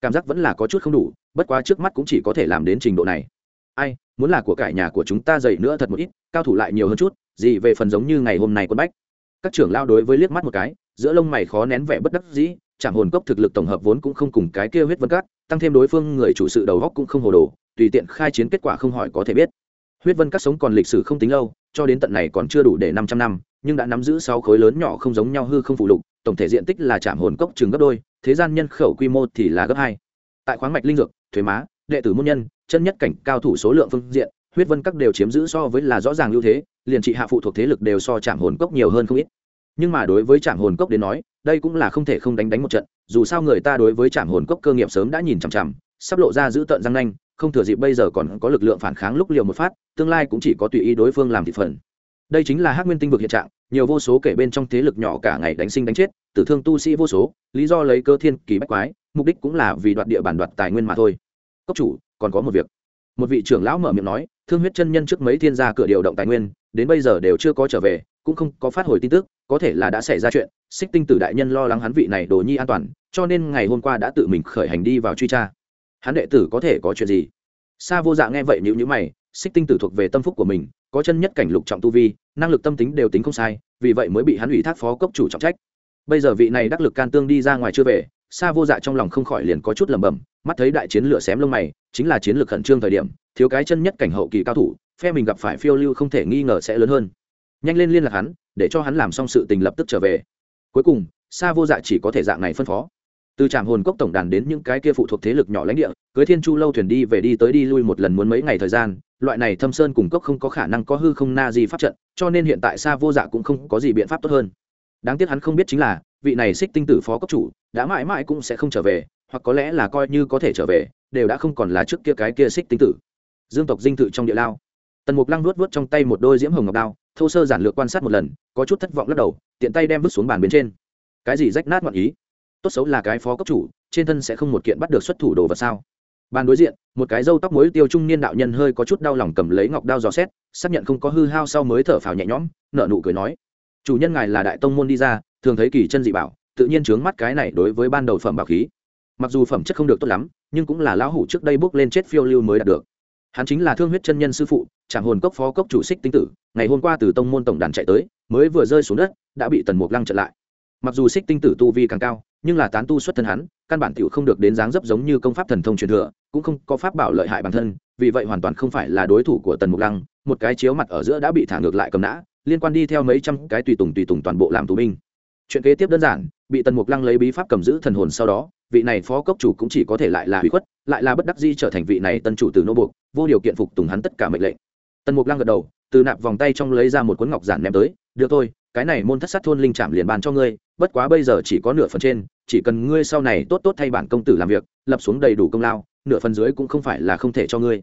cảm giác vẫn là có chút không đủ, bất quá trước mắt cũng chỉ có thể làm đến trình độ này. Ai, muốn là của cải nhà của chúng ta dày nữa thật một ít, cao thủ lại nhiều hơn chút, gì về phần giống như ngày hôm nay quân bách? Các trưởng lao đối với liếc mắt một cái, giữa lông mày khó nén vẻ bất đắc dĩ, chạm hồn cốc thực lực tổng hợp vốn cũng không cùng cái kia huyết vân cát tăng thêm đối phương người chủ sự đầu góc cũng không hồ đồ, tùy tiện khai chiến kết quả không hỏi có thể biết. Huyết vân cát sống còn lịch sử không tính lâu, cho đến tận này còn chưa đủ để năm trăm năm nhưng đã nắm giữ sáu khối lớn nhỏ không giống nhau hư không phụ lục, tổng thể diện tích là chạm hồn cốc chừng gấp đôi, thế gian nhân khẩu quy mô thì là gấp hai. Tại khoáng mạch linh dược, thuế má, đệ tử môn nhân, chân nhất cảnh, cao thủ số lượng phương diện, huyết vân các đều chiếm giữ so với là rõ ràng ưu thế, liền trị hạ phụ thuộc thế lực đều so chạm hồn cốc nhiều hơn không ít. Nhưng mà đối với trạm hồn cốc đến nói, đây cũng là không thể không đánh đánh một trận, dù sao người ta đối với trạm hồn cốc cơ nghiệp sớm đã nhìn chằm chằm, sắp lộ ra giữ tận răng nanh, không thừa dịp bây giờ còn có lực lượng phản kháng lúc liều một phát, tương lai cũng chỉ có tùy ý đối phương làm thị phần đây chính là hắc nguyên tinh vực hiện trạng, nhiều vô số kể bên trong thế lực nhỏ cả ngày đánh sinh đánh chết, tử thương tu sĩ vô số, lý do lấy cơ thiên kỳ bách quái, mục đích cũng là vì đoạt địa bàn đoạt tài nguyên mà thôi. Cốc chủ, còn có một việc. Một vị trưởng lão mở miệng nói, thương huyết chân nhân trước mấy thiên gia cửa điều động tài nguyên, đến bây giờ đều chưa có trở về, cũng không có phát hồi tin tức, có thể là đã xảy ra chuyện, xích tinh tử đại nhân lo lắng hắn vị này đồ nhi an toàn, cho nên ngày hôm qua đã tự mình khởi hành đi vào truy tra. Hắn đệ tử có thể có chuyện gì? Sa vô dạ nghe vậy nhữ nhữ mày, xích tinh tử thuộc về tâm phúc của mình có chân nhất cảnh lục trọng tu vi, năng lực tâm tính đều tính không sai, vì vậy mới bị hắn ủy thác phó cốc chủ trọng trách. Bây giờ vị này đắc lực can tương đi ra ngoài chưa về, sa vô dạ trong lòng không khỏi liền có chút lẩm bẩm, mắt thấy đại chiến lửa xém lông mày, chính là chiến lược khẩn trương thời điểm, thiếu cái chân nhất cảnh hậu kỳ cao thủ, phe mình gặp phải phiêu lưu không thể nghi ngờ sẽ lớn hơn. Nhanh lên liên lạc hắn, để cho hắn làm xong sự tình lập tức trở về. Cuối cùng, sa vô dạ chỉ có thể dạng này phân phó từ trạm hồn cốc tổng đàn đến những cái kia phụ thuộc thế lực nhỏ lãnh địa, cưới thiên chu lâu thuyền đi về đi tới đi lui một lần muốn mấy ngày thời gian, loại này thâm sơn cùng cốc không có khả năng có hư không na gì pháp trận, cho nên hiện tại xa vô dạ cũng không có gì biện pháp tốt hơn. Đáng tiếc hắn không biết chính là, vị này xích tinh tử phó cốc chủ đã mãi mãi cũng sẽ không trở về, hoặc có lẽ là coi như có thể trở về, đều đã không còn là trước kia cái kia xích tinh tử. Dương tộc dinh thự trong địa lao. Tần mục lăng nuốt vớt trong tay một đôi diễm hồng ngọc đao, thô sơ giản lược quan sát một lần, có chút thất vọng lắc đầu, tiện tay đem vứt xuống bàn bên trên. Cái gì rách nát ngọn ý? Tốt xấu là cái phó cấp chủ, trên thân sẽ không một kiện bắt được xuất thủ đồ vật sao? Bàn đối diện, một cái râu tóc mối tiêu trung niên đạo nhân hơi có chút đau lòng cầm lấy ngọc đao dò xét, xác nhận không có hư hao sau mới thở phào nhẹ nhõm nợ nụ cười nói, chủ nhân ngài là đại tông môn đi ra, thường thấy kỳ chân dị bảo, tự nhiên trướng mắt cái này đối với ban đầu phẩm bảo khí. Mặc dù phẩm chất không được tốt lắm, nhưng cũng là lão hủ trước đây bước lên chết phiêu lưu mới đạt được. Hắn chính là thương huyết chân nhân sư phụ tràng hồn cốc phó cốc chủ xích tinh tử, ngày hôm qua từ tông môn tổng đàn chạy tới, mới vừa rơi xuống đất, đã bị tần mục lăng chặn lại. Mặc dù xích tinh tử tu vi càng cao nhưng là tán tu xuất thân hắn, căn bản tiểu không được đến dáng dấp giống như công pháp thần thông truyền thừa, cũng không có pháp bảo lợi hại bản thân, vì vậy hoàn toàn không phải là đối thủ của tần mục lăng, một cái chiếu mặt ở giữa đã bị thả ngược lại cầm nã, liên quan đi theo mấy trăm cái tùy tùng tùy tùng toàn bộ làm tù binh. Chuyện kế tiếp đơn giản, bị tần mục lăng lấy bí pháp cầm giữ thần hồn sau đó, vị này phó cốc chủ cũng chỉ có thể lại là hủy khuất, lại là bất đắc di trở thành vị này tân chủ từ nô buộc, vô điều kiện phục tùng hắn tất cả mệnh lệnh. Tần mục lăng gật đầu, từ nạp vòng tay trong lấy ra một cuốn ngọc giản ném tới, được thôi, cái này môn thất sát thôn linh trạm liền bàn cho ngươi, bất quá bây giờ chỉ có nửa phần trên chỉ cần ngươi sau này tốt tốt thay bản công tử làm việc, lập xuống đầy đủ công lao, nửa phần dưới cũng không phải là không thể cho ngươi.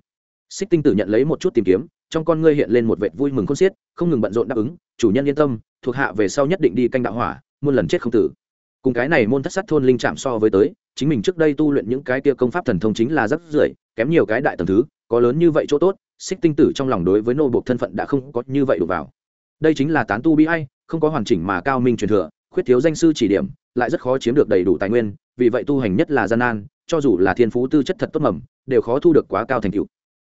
Xích tinh tử nhận lấy một chút tìm kiếm, trong con ngươi hiện lên một vệt vui mừng khôn xiết, không ngừng bận rộn đáp ứng, chủ nhân yên tâm, thuộc hạ về sau nhất định đi canh đạo hỏa, muôn lần chết không tử. Cùng cái này môn thất sát thôn linh chạm so với tới, chính mình trước đây tu luyện những cái kia công pháp thần thông chính là rất rưởi, kém nhiều cái đại tầng thứ, có lớn như vậy chỗ tốt, xích tinh tử trong lòng đối với nô buộc thân phận đã không có như vậy đủ vào. Đây chính là tán tu bi hay không có hoàn chỉnh mà cao minh truyền thừa, khuyết thiếu danh sư chỉ điểm lại rất khó chiếm được đầy đủ tài nguyên, vì vậy tu hành nhất là gian nan, cho dù là thiên phú tư chất thật tốt mầm, đều khó thu được quá cao thành tựu.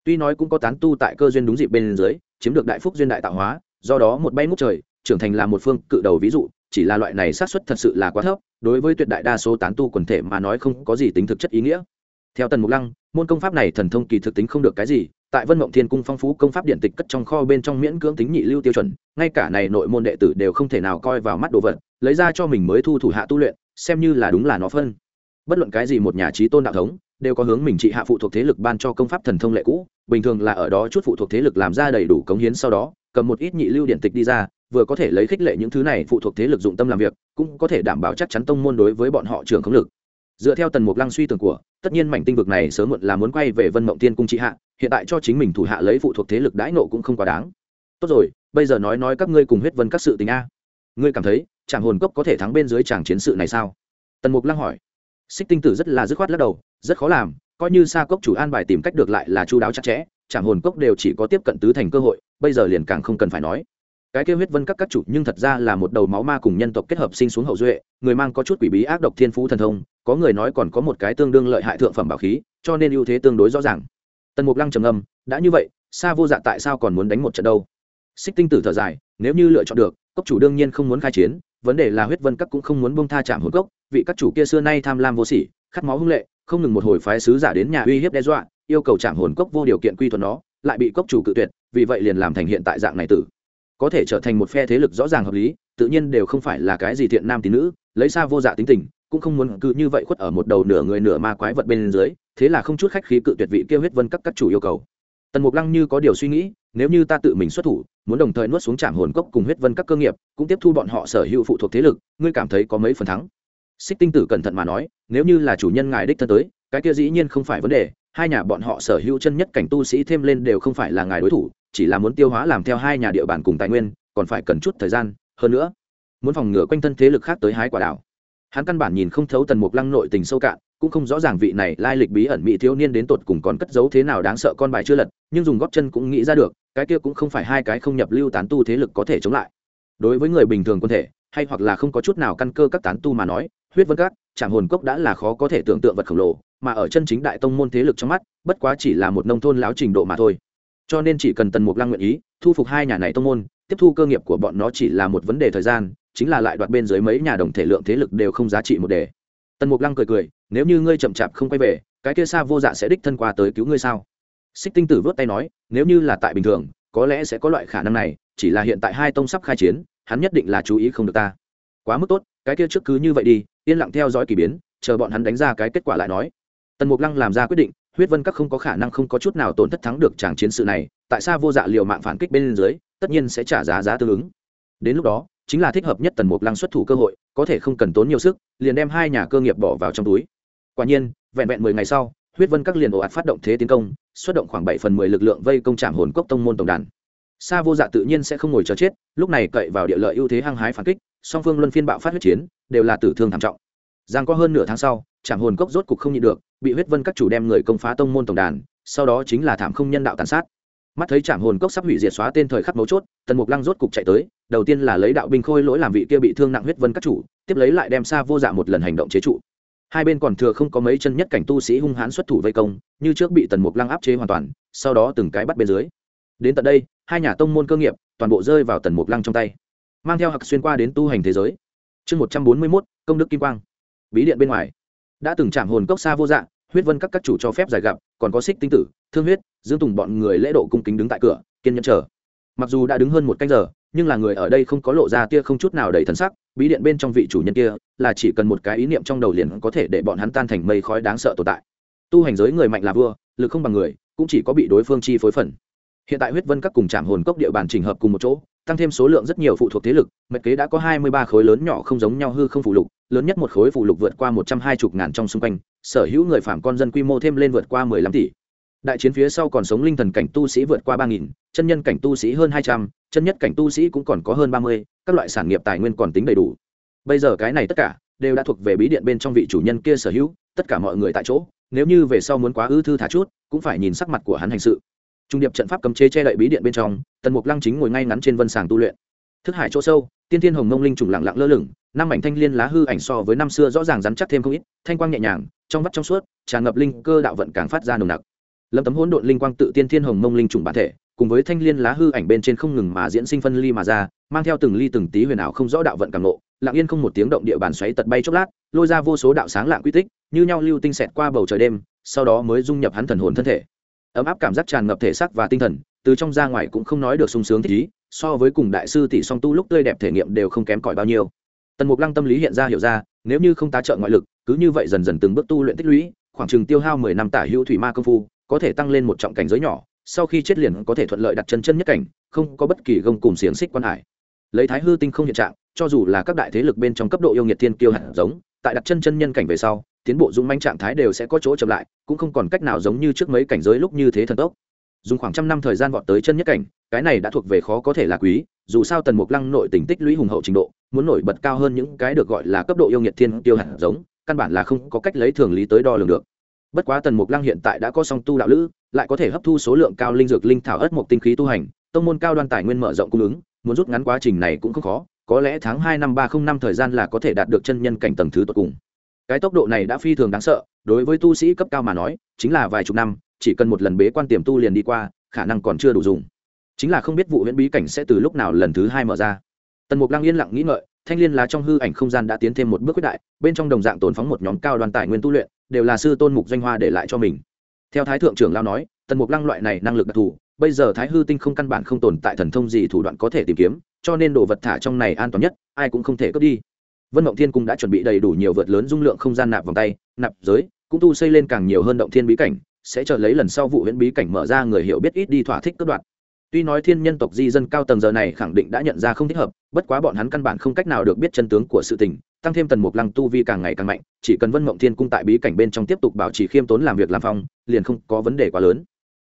Tuy nói cũng có tán tu tại cơ duyên đúng dịp bên dưới, chiếm được đại phúc duyên đại tạo hóa, do đó một bay ngút trời, trưởng thành là một phương cự đầu ví dụ, chỉ là loại này xác suất thật sự là quá thấp, đối với tuyệt đại đa số tán tu quần thể mà nói không có gì tính thực chất ý nghĩa. Theo tần mục lăng, môn công pháp này thần thông kỳ thực tính không được cái gì tại vân mộng thiên cung phong phú công pháp điện tịch cất trong kho bên trong miễn cưỡng tính nhị lưu tiêu chuẩn, ngay cả này nội môn đệ tử đều không thể nào coi vào mắt đồ vật, lấy ra cho mình mới thu thủ hạ tu luyện, xem như là đúng là nó phân. Bất luận cái gì một nhà trí tôn đạo thống, đều có hướng mình trị hạ phụ thuộc thế lực ban cho công pháp thần thông lệ cũ, bình thường là ở đó chút phụ thuộc thế lực làm ra đầy đủ cống hiến sau đó, cầm một ít nhị lưu điện tịch đi ra, vừa có thể lấy khích lệ những thứ này phụ thuộc thế lực dụng tâm làm việc, cũng có thể đảm bảo chắc chắn tông môn đối với bọn họ trường không lực dựa theo tần mục lăng suy tưởng của, tất nhiên mảnh tinh vực này sớm muộn là muốn quay về vân mộng tiên cung trị hạ, hiện tại cho chính mình thủ hạ lấy phụ thuộc thế lực đãi nộ cũng không quá đáng. Tốt rồi, bây giờ nói nói các ngươi cùng huyết vân các sự tình a. Ngươi cảm thấy chàng hồn cốc có thể thắng bên dưới chàng chiến sự này sao? Tần mục lăng hỏi. Xích tinh tử rất là dứt khoát lắc đầu, rất khó làm, coi như xa cốc chủ an bài tìm cách được lại là chu đáo chặt chẽ chàng hồn cốc đều chỉ có tiếp cận tứ thành cơ hội, bây giờ liền càng không cần phải nói cái kêu huyết vân các các chủ nhưng thật ra là một đầu máu ma cùng nhân tộc kết hợp sinh xuống hậu duệ, người mang có chút quỷ bí ác độc thiên phú thần thông, có người nói còn có một cái tương đương lợi hại thượng phẩm bảo khí, cho nên ưu thế tương đối rõ ràng. Tần mục lăng trầm âm đã như vậy xa vô dạ tại sao còn muốn đánh một trận đâu? Xích tinh tử thở dài, nếu như lựa chọn được, cốc chủ đương nhiên không muốn khai chiến, vấn đề là huyết vân các cũng không muốn bông tha chạm hồn cốc, vị các chủ kia xưa nay tham lam vô sỉ, khát máu hung lệ, không ngừng một hồi phái sứ giả đến nhà uy hiếp đe dọa, yêu cầu chạm hồn cốc vô điều kiện quy thuận nó, lại bị cốc chủ cự tuyệt, vì vậy liền làm thành hiện tại dạng này tử có thể trở thành một phe thế lực rõ ràng hợp lý, tự nhiên đều không phải là cái gì thiện nam tín nữ, lấy xa vô dạ tính tình, cũng không muốn cứ như vậy khuất ở một đầu nửa người nửa ma quái vật bên dưới, thế là không chút khách khí cự tuyệt vị kêu huyết vân các các chủ yêu cầu. Tần mục lăng như có điều suy nghĩ, nếu như ta tự mình xuất thủ, muốn đồng thời nuốt xuống trạm hồn cốc cùng huyết vân các cơ nghiệp, cũng tiếp thu bọn họ sở hữu phụ thuộc thế lực, ngươi cảm thấy có mấy phần thắng? Xích tinh tử cẩn thận mà nói, nếu như là chủ nhân ngài đích thân tới, cái kia dĩ nhiên không phải vấn đề, hai nhà bọn họ sở hữu chân nhất cảnh tu sĩ thêm lên đều không phải là ngài đối thủ chỉ là muốn tiêu hóa làm theo hai nhà địa bàn cùng tài nguyên, còn phải cần chút thời gian. Hơn nữa, muốn phòng ngừa quanh thân thế lực khác tới hái quả đảo. Hắn căn bản nhìn không thấu tần mục lăng nội tình sâu cạn, cũng không rõ ràng vị này lai lịch bí ẩn mỹ thiếu niên đến tột cùng còn cất giấu thế nào đáng sợ con bài chưa lật, nhưng dùng góp chân cũng nghĩ ra được, cái kia cũng không phải hai cái không nhập lưu tán tu thế lực có thể chống lại. Đối với người bình thường quân thể, hay hoặc là không có chút nào căn cơ các tán tu mà nói, huyết vân các, trạm hồn cốc đã là khó có thể tưởng tượng vật khổng lồ, mà ở chân chính đại tông môn thế lực trong mắt, bất quá chỉ là một nông thôn láo trình độ mà thôi cho nên chỉ cần tần mục lăng nguyện ý, thu phục hai nhà này tông môn, tiếp thu cơ nghiệp của bọn nó chỉ là một vấn đề thời gian, chính là lại đoạt bên dưới mấy nhà đồng thể lượng thế lực đều không giá trị một đề. Tần mục lăng cười cười, nếu như ngươi chậm chạp không quay về, cái kia xa vô dạ sẽ đích thân qua tới cứu ngươi sao? Xích tinh tử vớt tay nói, nếu như là tại bình thường, có lẽ sẽ có loại khả năng này, chỉ là hiện tại hai tông sắp khai chiến, hắn nhất định là chú ý không được ta. Quá mức tốt, cái kia trước cứ như vậy đi, yên lặng theo dõi k ỳ biến, chờ bọn hắn đánh ra cái kết quả lại nói. Tần mục lăng làm ra quyết định huyết vân các không có khả năng không có chút nào tổn thất thắng được tràng chiến sự này, tại sao vô dạ liệu mạng phản kích bên dưới, tất nhiên sẽ trả giá giá tương ứng. Đến lúc đó, chính là thích hợp nhất tần mục lăng xuất thủ cơ hội, có thể không cần tốn nhiều sức, liền đem hai nhà cơ nghiệp bỏ vào trong túi. Quả nhiên, vẹn vẹn mười ngày sau, huyết vân các liền ồ ạt phát động thế tiến công, xuất động khoảng bảy phần mười lực lượng vây công trạm hồn cốc tông môn tổng đàn. Sa vô dạ tự nhiên sẽ không ngồi chờ chết, lúc này cậy vào địa lợi ưu thế hăng hái phản kích, song phương luân phiên bạo phát huyết chiến, đều là tử thương thảm trọng giang có hơn nửa tháng sau, trảm hồn cốc rốt cục không nhịn được, bị huyết vân các chủ đem người công phá tông môn tổng đàn, sau đó chính là thảm không nhân đạo tàn sát. Mắt thấy trảm hồn cốc sắp hủy diệt xóa tên thời khắc mấu chốt, tần mục lăng rốt cục chạy tới, đầu tiên là lấy đạo binh khôi lỗi làm vị kia bị thương nặng huyết vân các chủ, tiếp lấy lại đem xa vô dạ một lần hành động chế trụ. Hai bên còn thừa không có mấy chân nhất cảnh tu sĩ hung hãn xuất thủ vây công, như trước bị tần mục lăng áp chế hoàn toàn, sau đó từng cái bắt bên dưới. Đến tận đây, hai nhà tông môn cơ nghiệp toàn bộ rơi vào tần mục lăng trong tay, mang theo hặc xuyên qua đến tu hành thế giới. Chương một trăm bốn mươi mốt, công đức kim quang bí điện bên ngoài. Đã từng chạm hồn cốc xa vô dạng, huyết vân các các chủ cho phép giải gặp, còn có xích tinh tử, thương huyết, dương tùng bọn người lễ độ cung kính đứng tại cửa, kiên nhẫn chờ. Mặc dù đã đứng hơn một canh giờ, nhưng là người ở đây không có lộ ra tia không chút nào đầy thần sắc, bí điện bên trong vị chủ nhân kia, là chỉ cần một cái ý niệm trong đầu liền có thể để bọn hắn tan thành mây khói đáng sợ tồn tại. Tu hành giới người mạnh là vua, lực không bằng người, cũng chỉ có bị đối phương chi phối phần hiện tại huyết vân các cùng trạm hồn cốc địa bàn trình hợp cùng một chỗ, tăng thêm số lượng rất nhiều phụ thuộc thế lực mật kế đã có hai mươi ba khối lớn nhỏ không giống nhau hư không phụ lục, lớn nhất một khối phụ lục vượt qua một trăm hai mươi ngàn trong xung quanh, sở hữu người phạm con dân quy mô thêm lên vượt qua mười lăm tỷ. Đại chiến phía sau còn sống linh thần cảnh tu sĩ vượt qua ba nghìn, chân nhân cảnh tu sĩ hơn hai trăm, chân nhất cảnh tu sĩ cũng còn có hơn ba mươi, các loại sản nghiệp tài nguyên còn tính đầy đủ. Bây giờ cái này tất cả đều đã thuộc về bí điện bên trong vị chủ nhân kia sở hữu, tất cả mọi người tại chỗ, nếu như về sau muốn quá ư thư thả chút, cũng phải nhìn sắc mặt của hắn hành sự trung điệp trận pháp cấm chế che đậy bí điện bên trong, tần mục lăng chính ngồi ngay ngắn trên vân sàng tu luyện thức hải chỗ sâu, tiên thiên hồng mông linh trùng lặng lặng lơ lửng, năm ảnh thanh liên lá hư ảnh so với năm xưa rõ ràng rắn chắc thêm không ít, thanh quang nhẹ nhàng, trong vắt trong suốt, tràn ngập linh cơ đạo vận càng phát ra nồng nặc lâm tấm hỗn độn linh quang tự tiên thiên hồng mông linh trùng bản thể, cùng với thanh liên lá hư ảnh bên trên không ngừng mà diễn sinh phân ly mà ra, mang theo từng ly từng tí huyền ảo không rõ đạo vận càng lộ. lặng yên không một tiếng động địa bàn xoáy tật bay chốc lát, lôi ra vô số đạo sáng lạng quy tích, như nhau lưu tinh xẹt qua bầu trời đêm, sau đó mới dung nhập hắn thần hồn thân thể ấm áp cảm giác tràn ngập thể xác và tinh thần, từ trong ra ngoài cũng không nói được sung sướng thích ý, so với cùng đại sư tỷ song tu lúc tươi đẹp thể nghiệm đều không kém cỏi bao nhiêu. Tần mục lăng tâm lý hiện ra hiểu ra, nếu như không tá trợ ngoại lực, cứ như vậy dần dần từng bước tu luyện tích lũy, khoảng chừng tiêu hao mười năm tả hữu thủy ma công phu, có thể tăng lên một trọng cảnh giới nhỏ, sau khi chết liền có thể thuận lợi đặt chân chân nhất cảnh, không có bất kỳ gông cùng xiềng xích quan hải. Lấy thái hư tinh không hiện trạng, cho dù là các đại thế lực bên trong cấp độ yêu nghiệt thiên kiêu hạt giống, tại đặt chân chân nhân cảnh về sau tiến bộ dũng manh trạng thái đều sẽ có chỗ chậm lại, cũng không còn cách nào giống như trước mấy cảnh giới lúc như thế thần tốc. Dùng khoảng trăm năm thời gian vọt tới chân nhất cảnh, cái này đã thuộc về khó có thể là quý, dù sao tần mục lăng nội tình tích lũy hùng hậu trình độ, muốn nổi bật cao hơn những cái được gọi là cấp độ yêu nghiệt thiên tiêu hạt giống, căn bản là không có cách lấy thường lý tới đo lường được. Bất quá tần mục lăng hiện tại đã có song tu đạo lữ, lại có thể hấp thu số lượng cao linh dược linh thảo ất mộc tinh khí tu hành, tông môn cao đoan tài nguyên mở rộng cung ứng, muốn rút ngắn quá trình này cũng không khó, có lẽ tháng hai năm ba không năm thời gian là có thể đạt được chân nhân cảnh tầng thứ tột cùng cái tốc độ này đã phi thường đáng sợ, đối với tu sĩ cấp cao mà nói, chính là vài chục năm, chỉ cần một lần bế quan tiềm tu liền đi qua, khả năng còn chưa đủ dùng. Chính là không biết vụ huyễn bí cảnh sẽ từ lúc nào lần thứ hai mở ra. Tần mục lăng yên lặng nghĩ ngợi, thanh liên lá trong hư ảnh không gian đã tiến thêm một bước quyết đại, bên trong đồng dạng tồn phóng một nhóm cao đoàn tài nguyên tu luyện, đều là sư tôn mục doanh hoa để lại cho mình. Theo thái thượng trưởng lao nói, tần mục lăng loại này năng lực đặc thù, bây giờ thái hư tinh không căn bản không tồn tại thần thông gì thủ đoạn có thể tìm kiếm, cho nên đồ vật thả trong này an toàn nhất, ai cũng không thể cướp đi vân mộng thiên cung đã chuẩn bị đầy đủ nhiều vượt lớn dung lượng không gian nạp vòng tay, nạp giới, cũng tu xây lên càng nhiều hơn động thiên bí cảnh, sẽ chờ lấy lần sau vụ huyễn bí cảnh mở ra người hiểu biết ít đi thỏa thích cướp đoạt. Tuy nói thiên nhân tộc di dân cao tầng giờ này khẳng định đã nhận ra không thích hợp, bất quá bọn hắn căn bản không cách nào được biết chân tướng của sự tình, tăng thêm tần mục lăng tu vi càng ngày càng mạnh, chỉ cần vân mộng thiên cung tại bí cảnh bên trong tiếp tục bảo trì khiêm tốn làm việc làm phong, liền không có vấn đề quá lớn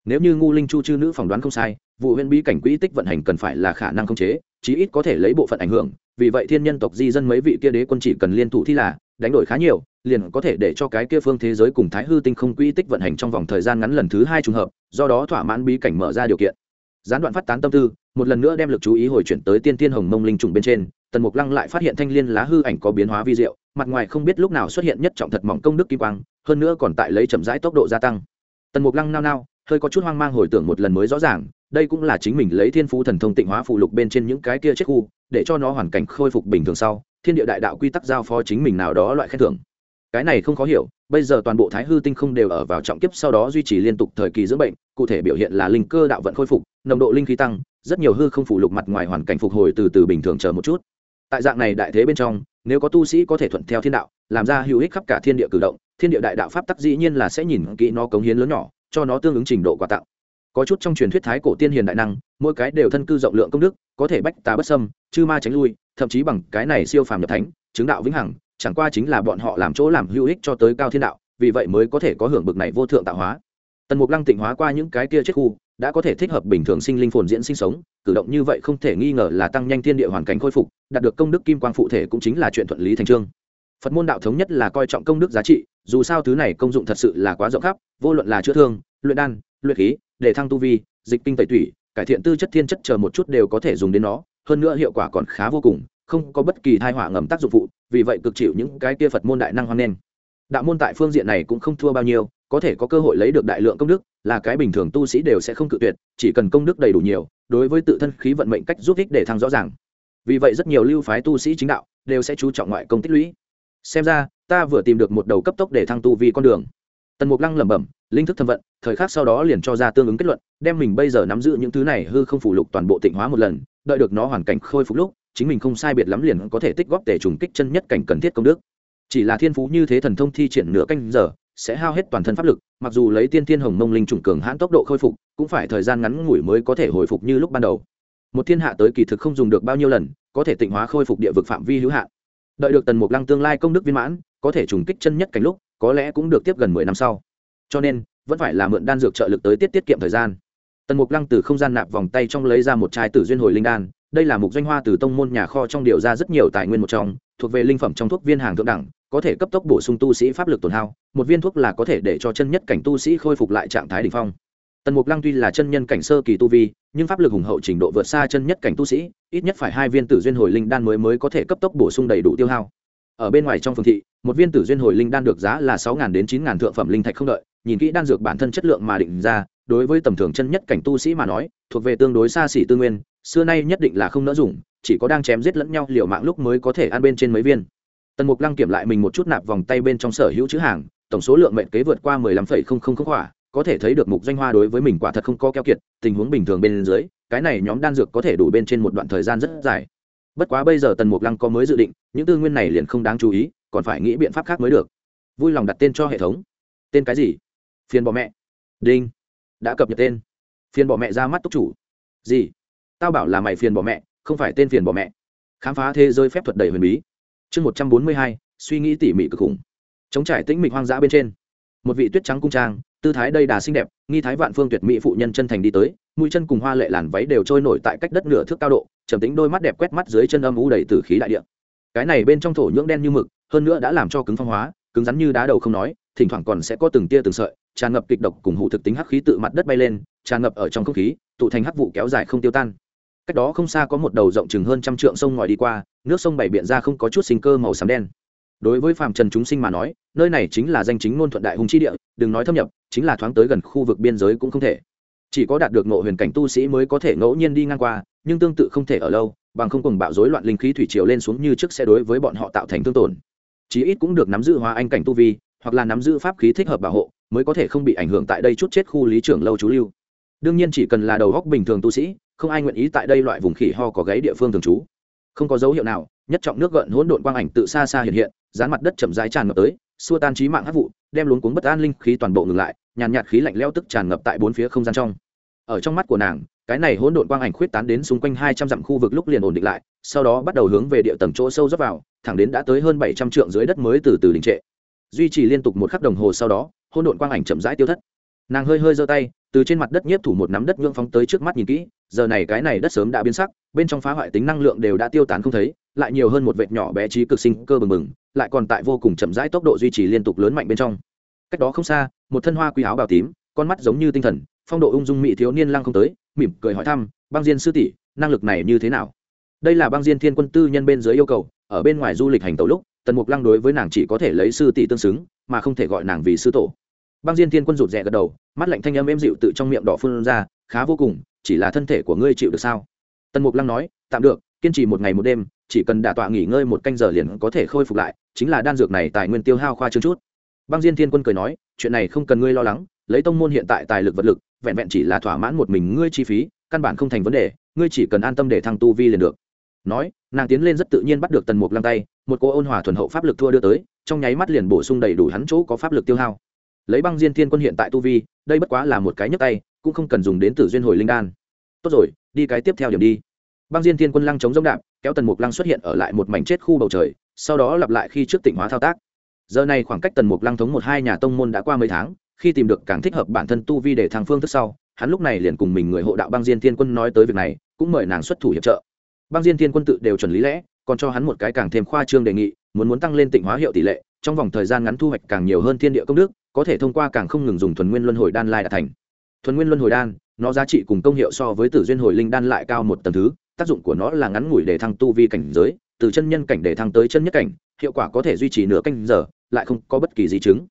nếu như ngu linh chu chư nữ phỏng đoán không sai, vụ huyện bí cảnh quỹ tích vận hành cần phải là khả năng không chế, chí ít có thể lấy bộ phận ảnh hưởng. Vì vậy thiên nhân tộc di dân mấy vị kia đế quân chỉ cần liên thủ thi là, đánh đổi khá nhiều, liền có thể để cho cái kia phương thế giới cùng thái hư tinh không quỹ tích vận hành trong vòng thời gian ngắn lần thứ hai trùng hợp, do đó thỏa mãn bí cảnh mở ra điều kiện. Gián đoạn phát tán tâm tư, một lần nữa đem lực chú ý hồi chuyển tới tiên tiên hồng mông linh trùng bên trên, tần mục lăng lại phát hiện thanh liên lá hư ảnh có biến hóa vi diệu, mặt ngoài không biết lúc nào xuất hiện nhất trọng thật mỏng công đức kim quang, hơn nữa còn tại lấy chậm rãi tốc độ gia tăng. Tần mục lăng nao nao hơi có chút hoang mang hồi tưởng một lần mới rõ ràng, đây cũng là chính mình lấy thiên phú thần thông tịnh hóa phụ lục bên trên những cái kia chết khu, để cho nó hoàn cảnh khôi phục bình thường sau, thiên địa đại đạo quy tắc giao phó chính mình nào đó loại khen thưởng. Cái này không khó hiểu, bây giờ toàn bộ thái hư tinh không đều ở vào trọng kiếp sau đó duy trì liên tục thời kỳ dưỡng bệnh, cụ thể biểu hiện là linh cơ đạo vận khôi phục, nồng độ linh khí tăng, rất nhiều hư không phụ lục mặt ngoài hoàn cảnh phục hồi từ từ bình thường chờ một chút. Tại dạng này đại thế bên trong, nếu có tu sĩ có thể thuận theo thiên đạo, làm ra hữu ích khắp cả thiên địa cử động, thiên địa đại đạo pháp tắc dĩ nhiên là sẽ nhìn kỹ nó cống hiến lớn nhỏ cho nó tương ứng trình độ quà tặng. Có chút trong truyền thuyết thái cổ tiên hiền đại năng, mỗi cái đều thân cư rộng lượng công đức, có thể bách tà bất sâm chư ma tránh lui, thậm chí bằng cái này siêu phàm nhập thánh, chứng đạo vĩnh hằng, chẳng qua chính là bọn họ làm chỗ làm hữu ích cho tới cao thiên đạo, vì vậy mới có thể có hưởng bực này vô thượng tạo hóa. Tần mục lăng tịnh hóa qua những cái kia chết khu, đã có thể thích hợp bình thường sinh linh phồn diễn sinh sống, cử động như vậy không thể nghi ngờ là tăng nhanh thiên địa hoàn cảnh khôi phục, đạt được công đức kim quang phụ thể cũng chính là chuyện thuận lý thành trương phật môn đạo thống nhất là coi trọng công đức giá trị, dù sao thứ này công dụng thật sự là quá rộng khắp, vô luận là chữa thương, luyện đan, luyện khí, để thăng tu vi, dịch kinh tẩy tủy, cải thiện tư chất thiên chất chờ một chút đều có thể dùng đến nó, hơn nữa hiệu quả còn khá vô cùng, không có bất kỳ thai họa ngầm tác dụng phụ, vì vậy cực chịu những cái kia phật môn đại năng hoan nghênh. Đạo môn tại phương diện này cũng không thua bao nhiêu, có thể có cơ hội lấy được đại lượng công đức, là cái bình thường tu sĩ đều sẽ không cự tuyệt, chỉ cần công đức đầy đủ nhiều, đối với tự thân khí vận mệnh cách giúp ích để thăng rõ ràng. Vì vậy rất nhiều lưu phái tu sĩ chính đạo đều sẽ chú trọng ngoại công tích lũy xem ra, ta vừa tìm được một đầu cấp tốc để thăng tu vi con đường. Tần mục lăng lẩm bẩm, linh thức thâm vận, thời khắc sau đó liền cho ra tương ứng kết luận, đem mình bây giờ nắm giữ những thứ này hư không phủ lục toàn bộ tịnh hóa một lần, đợi được nó hoàn cảnh khôi phục lúc, chính mình không sai biệt lắm liền có thể tích góp để trùng kích chân nhất cảnh cần thiết công đức. Chỉ là thiên phú như thế thần thông thi triển nửa canh giờ, sẽ hao hết toàn thân pháp lực, mặc dù lấy tiên thiên hồng mông linh trùng cường hãn tốc độ khôi phục, cũng phải thời gian ngắn ngủi mới có thể hồi phục như lúc ban đầu. Một thiên hạ tới kỳ thực không dùng được bao nhiêu lần, có thể tịnh hóa khôi phục địa vực phạm vi hữu hạn đợi được tần mục lăng tương lai công đức viên mãn, có thể trùng kích chân nhất cảnh lúc, có lẽ cũng được tiếp gần mười năm sau. Cho nên, vẫn phải là mượn đan dược trợ lực tới tiết tiết kiệm thời gian. Tần mục lăng từ không gian nạp vòng tay trong lấy ra một chai tử duyên hồi linh đan, đây là mục doanh hoa từ tông môn nhà kho trong điều ra rất nhiều tài nguyên một trong, thuộc về linh phẩm trong thuốc viên hàng thượng đẳng, có thể cấp tốc bổ sung tu sĩ pháp lực tổn hao, một viên thuốc là có thể để cho chân nhất cảnh tu sĩ khôi phục lại trạng thái đ ỉ n h phong. Tần mục lăng tuy là chân nhân cảnh sơ kỳ tu vi nhưng pháp lực hùng hậu trình độ vượt xa chân nhất cảnh tu sĩ, ít nhất phải hai viên tử duyên hồi linh đan mới mới có thể cấp tốc bổ sung đầy đủ tiêu hao. Ở bên ngoài trong phường thị, một viên tử duyên hồi linh đan được giá là sáu đến chín thượng phẩm linh thạch không đợi, nhìn kỹ đan dược bản thân chất lượng mà định ra, đối với tầm thường chân nhất cảnh tu sĩ mà nói, thuộc về tương đối xa xỉ tư nguyên, xưa nay nhất định là không nỡ dùng, chỉ có đang chém giết lẫn nhau liều mạng lúc mới có thể ăn bên trên mấy viên. Tần mục lăng kiểm lại mình một chút nạp vòng tay bên trong sở hữu chữ hàng, tổng số lượng mệnh kế vượt qua mười lăm phẩy không không không khỏa có thể thấy được mục doanh hoa đối với mình quả thật không có keo kiệt, tình huống bình thường bên dưới, cái này nhóm đan dược có thể đủ bên trên một đoạn thời gian rất dài. Bất quá bây giờ tần mục lăng có mới dự định, những tư nguyên này liền không đáng chú ý, còn phải nghĩ biện pháp khác mới được. Vui lòng đặt tên cho hệ thống. Tên cái gì? Phiền bỏ mẹ. Đinh. Đã cập nhật tên. Phiền bỏ mẹ ra mắt túc chủ. Gì? Tao bảo là mày phiền bỏ mẹ, không phải tên phiền bỏ mẹ. Khám phá thế giới phép thuật đầy huyền bí. Chương một trăm bốn mươi hai, suy nghĩ tỉ mỉ cực khủng. Chống trải tĩnh mịch hoang dã bên trên. Một vị tuyết trắng cung trang tư thái đầy đà xinh đẹp, nghi thái vạn phương tuyệt mỹ phụ nhân chân thành đi tới, mũi chân cùng hoa lệ làn váy đều trôi nổi tại cách đất nửa thước cao độ, trầm tính đôi mắt đẹp quét mắt dưới chân âm u đầy từ khí đại địa. Cái này bên trong thổ nhưỡng đen như mực, hơn nữa đã làm cho cứng phong hóa, cứng rắn như đá đầu không nói, thỉnh thoảng còn sẽ có từng tia từng sợi, tràn ngập kịch độc cùng hủ thực tính hắc khí tự mặt đất bay lên, tràn ngập ở trong không khí, tụ thành hắc vụ kéo dài không tiêu tan. Cách đó không xa có một đầu rộng chừng hơn trăm trượng sông ngòi đi qua, nước sông bảy biện ra không có chút sinh cơ màu xám đen đối với phàm trần chúng sinh mà nói, nơi này chính là danh chính ngôn thuận đại hùng chi địa, đừng nói thâm nhập, chính là thoáng tới gần khu vực biên giới cũng không thể. Chỉ có đạt được nộ huyền cảnh tu sĩ mới có thể ngẫu nhiên đi ngang qua, nhưng tương tự không thể ở lâu, bằng không cùng bạo rối loạn linh khí thủy triều lên xuống như trước sẽ đối với bọn họ tạo thành thương tổn. Chí ít cũng được nắm giữ hóa anh cảnh tu vi, hoặc là nắm giữ pháp khí thích hợp bảo hộ, mới có thể không bị ảnh hưởng tại đây chút chết khu lý trưởng lâu chú lưu. Đương nhiên chỉ cần là đầu góc bình thường tu sĩ, không ai nguyện ý tại đây loại vùng khỉ ho có gáy địa phương thường trú. Không có dấu hiệu nào nhất trọng nước gợn hỗn độn quang ảnh tự xa xa hiện hiện dán mặt đất chậm rãi tràn ngập tới xua tan trí mạng hắc vụ đem luống cuống bất an linh khí toàn bộ ngừng lại nhàn nhạt, khí lạnh leo tức tràn ngập tại bốn phía không gian trong. Ở trong mắt của nàng cái này hỗn độn quang ảnh khuyết tán đến xung quanh hai trăm dặm khu vực lúc liền ổn định lại sau đó bắt đầu hướng về địa tầng chỗ sâu dốc vào thẳng đến đã tới hơn bảy trăm trượng dưới đất mới từ từ đình trệ. Duy trì liên tục một khắc đồng hồ sau đó hỗn độn quang ảnh chậm rãi tiêu thất nàng hơi hơi giơ tay, từ trên mặt đất nhiếp thủ một nắm đất nhượng phóng tới trước mắt nhìn kỹ, giờ này cái này đất sớm đã biến sắc, bên trong phá hoại tính năng lượng đều đã tiêu tán không thấy, lại nhiều hơn một vệt nhỏ bé trí cực sinh cơ bừng bừng, lại còn tại vô cùng chậm rãi tốc độ duy trì liên tục lớn mạnh bên trong. Cách đó không xa, một thân hoa quý áo bào tím, con mắt giống như tinh thần, phong độ ung dung mỹ thiếu niên lăng không tới, mỉm cười hỏi thăm, băng diên sư tỷ, năng lực này như thế nào? Đây là băng diên thiên quân tư nhân bên dưới yêu cầu, ở bên ngoài du lịch hành tẩu lúc, tần mục lăng đối với nàng chỉ có thể lấy sư tỷ tương xứng, mà không thể gọi nàng vì sư tổ băng diên thiên quân rụt rè gật đầu, mắt lạnh thanh âm êm dịu tự trong miệng đỏ phun ra, khá vô cùng, chỉ là thân thể của ngươi chịu được sao? Tần mục lăng nói, tạm được, kiên trì một ngày một đêm, chỉ cần đả tọa nghỉ ngơi một canh giờ liền có thể khôi phục lại, chính là đan dược này tài nguyên tiêu hao khoa trương chút. Băng diên thiên quân cười nói, chuyện này không cần ngươi lo lắng, lấy tông môn hiện tại tài lực vật lực, vẹn vẹn chỉ là thỏa mãn một mình ngươi chi phí, căn bản không thành vấn đề, ngươi chỉ cần an tâm để thăng tu vi liền được. Nói, nàng tiến lên rất tự nhiên bắt được tần mục lăng tay, một cô ôn hòa thuần hậu pháp lực thua đưa tới, trong nháy mắt liền bổ sung đầy đủ hắn chỗ có pháp lực tiêu hao lấy băng diên thiên quân hiện tại tu vi, đây bất quá là một cái nhấp tay, cũng không cần dùng đến tử duyên hồi linh đan. Tốt rồi, đi cái tiếp theo điểm đi. Băng diên thiên quân lăng chống giống đạp, kéo tần mục lăng xuất hiện ở lại một mảnh chết khu bầu trời, sau đó lặp lại khi trước tỉnh hóa thao tác. Giờ này khoảng cách tần mục lăng thống một hai nhà tông môn đã qua mấy tháng, khi tìm được càng thích hợp bản thân tu vi để thang phương thức sau, hắn lúc này liền cùng mình người hộ đạo băng diên thiên quân nói tới việc này, cũng mời nàng xuất thủ hiệp trợ. Băng diên thiên quân tự đều chuẩn lý lẽ, còn cho hắn một cái càng thêm khoa trương đề nghị, muốn muốn tăng lên tịnh hóa hiệu tỷ lệ, trong vòng thời gian ngắn thu hoạch càng nhiều hơn thiên địa công đức có thể thông qua càng không ngừng dùng thuần nguyên luân hồi đan lai đạt thành. Thuần nguyên luân hồi đan, nó giá trị cùng công hiệu so với tử duyên hồi linh đan lại cao một tầng thứ, tác dụng của nó là ngắn ngủi để thăng tu vi cảnh giới, từ chân nhân cảnh để thăng tới chân nhất cảnh, hiệu quả có thể duy trì nửa canh giờ, lại không có bất kỳ di chứng.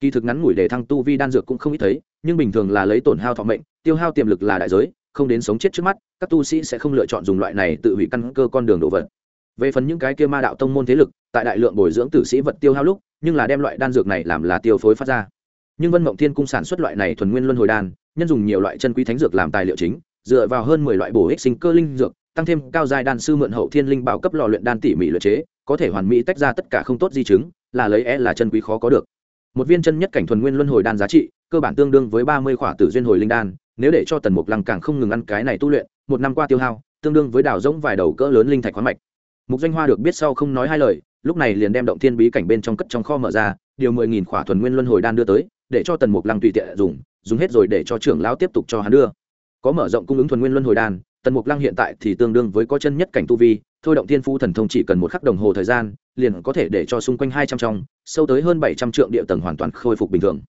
Kỳ thực ngắn ngủi để thăng tu vi đan dược cũng không ít thấy, nhưng bình thường là lấy tổn hao thọ mệnh, tiêu hao tiềm lực là đại giới, không đến sống chết trước mắt, các tu sĩ sẽ không lựa chọn dùng loại này tự hủy căn cơ con đường đồ vật. Về phần những cái kia ma đạo tông môn thế lực, tại đại lượng bồi dưỡng tử sĩ vật tiêu hao lúc nhưng là đem loại đan dược này làm là tiêu phối phát ra. Nhưng vân mộng thiên cung sản xuất loại này thuần nguyên luân hồi đan, nhân dùng nhiều loại chân quý thánh dược làm tài liệu chính, dựa vào hơn mười loại bổ ích sinh cơ linh dược, tăng thêm cao giai đan sư mượn hậu thiên linh bảo cấp lò luyện đan tỉ mỉ luyện chế, có thể hoàn mỹ tách ra tất cả không tốt di chứng, là lấy é là chân quý khó có được. Một viên chân nhất cảnh thuần nguyên luân hồi đan giá trị, cơ bản tương đương với ba mươi khỏa tử duyên hồi linh đan, nếu để cho tần mục lăng càng không ngừng ăn cái này tu luyện, một năm qua tiêu hao, tương đương với đào rỗng vài đầu cỡ lớn linh thạch khoáng mạch mục doanh hoa được biết sau không nói hai lời, lúc này liền đem động thiên bí cảnh bên trong cất trong kho mở ra, điều mười nghìn khỏa thuần nguyên luân hồi đan đưa tới, để cho tần mục lăng tùy tiện dùng dùng hết rồi để cho trưởng lão tiếp tục cho hắn đưa. Có mở rộng cung ứng thuần nguyên luân hồi đan, tần mục lăng hiện tại thì tương đương với có chân nhất cảnh tu vi, thôi động thiên phu thần thông chỉ cần một khắc đồng hồ thời gian, liền có thể để cho xung quanh hai trăm trong, sâu tới hơn bảy trăm triệu địa tầng hoàn toàn khôi phục bình thường.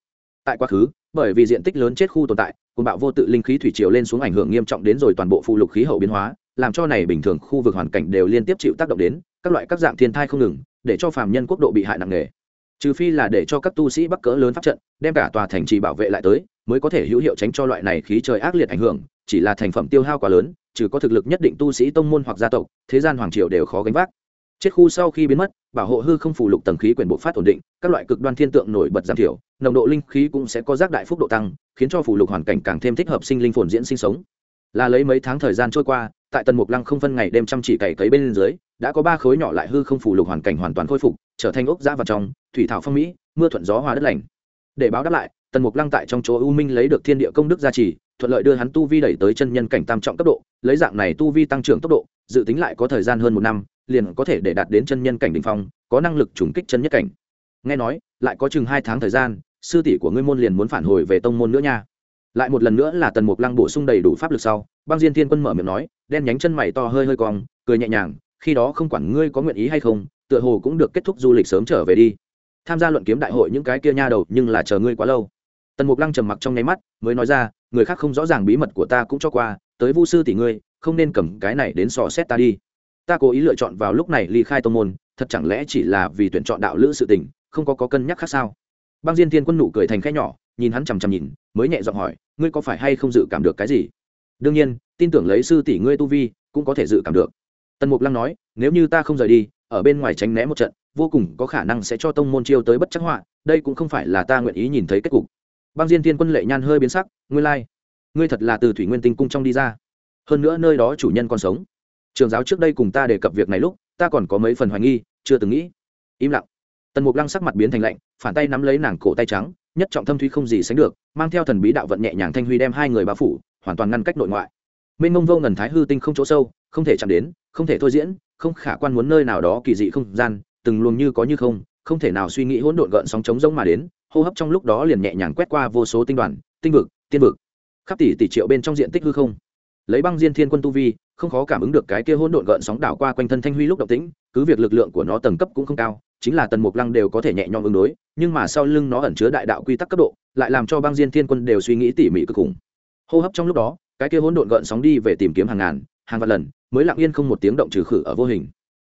Tại quá khứ, bởi vì diện tích lớn chết khu tồn tại cùng bạo vô tự linh khí thủy triều lên xuống ảnh hưởng nghiêm trọng đến rồi toàn bộ phụ lục khí hậu biến hóa làm cho này bình thường khu vực hoàn cảnh đều liên tiếp chịu tác động đến, các loại các dạng thiên thai không ngừng, để cho phàm nhân quốc độ bị hại nặng nề. Trừ phi là để cho các tu sĩ bắc cỡ lớn pháp trận, đem cả tòa thành trì bảo vệ lại tới, mới có thể hữu hiệu tránh cho loại này khí trời ác liệt ảnh hưởng, chỉ là thành phẩm tiêu hao quá lớn, trừ có thực lực nhất định tu sĩ tông môn hoặc gia tộc, thế gian hoàng triều đều khó gánh vác. Chết khu sau khi biến mất, bảo hộ hư không phủ lục tầng khí quyển bộ phát ổn định, các loại cực đoan thiên tượng nổi bật giảm thiểu, nồng độ linh khí cũng sẽ có giác đại phúc độ tăng, khiến cho phủ lục hoàn cảnh càng thêm thích hợp sinh linh phồn diễn sinh sống. Là lấy mấy tháng thời gian trôi qua tại tần mục lăng không phân ngày đêm chăm chỉ cày cấy bên dưới, đã có ba khối nhỏ lại hư không phủ lục hoàn cảnh hoàn toàn khôi phục, trở thành ốc giã vào trong, thủy thảo phong mỹ, mưa thuận gió hòa đất lành. Để báo đáp lại, tần mục lăng tại trong chỗ u minh lấy được thiên địa công đức gia trì, thuận lợi đưa hắn tu vi đẩy tới chân nhân cảnh tam trọng cấp độ, lấy dạng này tu vi tăng trưởng tốc độ, dự tính lại có thời gian hơn một năm, liền có thể để đạt đến chân nhân cảnh đ ỉ n h phong, có năng lực trùng kích chân nhất cảnh. Nghe nói, lại có chừng hai tháng thời gian, sư tỷ của ngươi môn liền muốn phản hồi về tông môn nữa nha. Lại một lần nữa là tần mục lăng bổ sung đầy đủ pháp lực sau, băng diên thiên quân mở miệng nói đen nhánh chân mày to hơi hơi cong, cười nhẹ nhàng, khi đó không quản ngươi có nguyện ý hay không, tựa hồ cũng được kết thúc du lịch sớm trở về đi. Tham gia luận kiếm đại hội những cái kia nha đầu, nhưng là chờ ngươi quá lâu. Tần mục lăng trầm mặc trong nháy mắt, mới nói ra, người khác không rõ ràng bí mật của ta cũng cho qua, tới vu sư tỷ ngươi, không nên cầm cái này đến sò xét ta đi. Ta cố ý lựa chọn vào lúc này ly khai tô môn, thật chẳng lẽ chỉ là vì tuyển chọn đạo lữ sự tình, không có có cân nhắc khác sao? Băng diên thiên quân nụ cười thành khẽ nhỏ, nhìn hắn chằm chằm nhìn, mới nhẹ giọng hỏi, ngươi có phải hay không dự cảm được cái gì? Đương nhiên, tin tưởng lấy sư tỷ ngươi tu vi, cũng có thể dự cảm được. Tần mục lăng nói, nếu như ta không rời đi, ở bên ngoài tránh né một trận, vô cùng có khả năng sẽ cho tông môn chiêu tới bất chắc họa, đây cũng không phải là ta nguyện ý nhìn thấy kết cục. Băng diên thiên quân lệ nhan hơi biến sắc, ngươi lai、like. ngươi thật là từ thủy nguyên tinh cung trong đi ra. Hơn nữa nơi đó chủ nhân còn sống. Trường giáo trước đây cùng ta đề cập việc này lúc, ta còn có mấy phần hoài nghi, chưa từng nghĩ. Im lặng. Tần mục lăng sắc mặt biến thành lạnh, phản tay nắm lấy nàng cổ tay trắng, nhất trọng thâm thúy không gì sánh được, mang theo thần bí đạo vận nhẹ nhàng thanh huy đem hai người bao phủ hoàn toàn ngăn cách nội ngoại. Mênh mông vô ngần thái hư tinh không chỗ sâu, không thể chạm đến, không thể thôi diễn, không khả quan muốn nơi nào đó kỳ dị không gian, từng luồng như có như không không thể nào suy nghĩ hỗn độn gợn sóng trống rỗng mà đến, hô hấp trong lúc đó liền nhẹ nhàng quét qua vô số tinh đoàn, tinh vực, tiên vực. Khắp tỷ tỷ triệu bên trong diện tích hư không. Lấy băng diên thiên quân tu vi, không khó cảm ứng được cái kia hỗn độn gợn sóng đảo qua quanh thân thanh huy lúc động tĩnh, cứ việc lực lượng của nó tầng cấp cũng không cao, chính là tần mục lăng đều có thể nhẹ nhõm ứng đối, nhưng mà sau lưng nó ẩn chứa đại đạo quy tắc cấp độ, lại làm cho băng diên thiên quân đều suy nghĩ tỉ mỉ cực khủng hô hấp trong lúc đó, cái kia hỗn độn gợn sóng đi về tìm kiếm hàng ngàn, hàng vạn lần, mới lặng yên không một tiếng động trừ khử ở vô hình.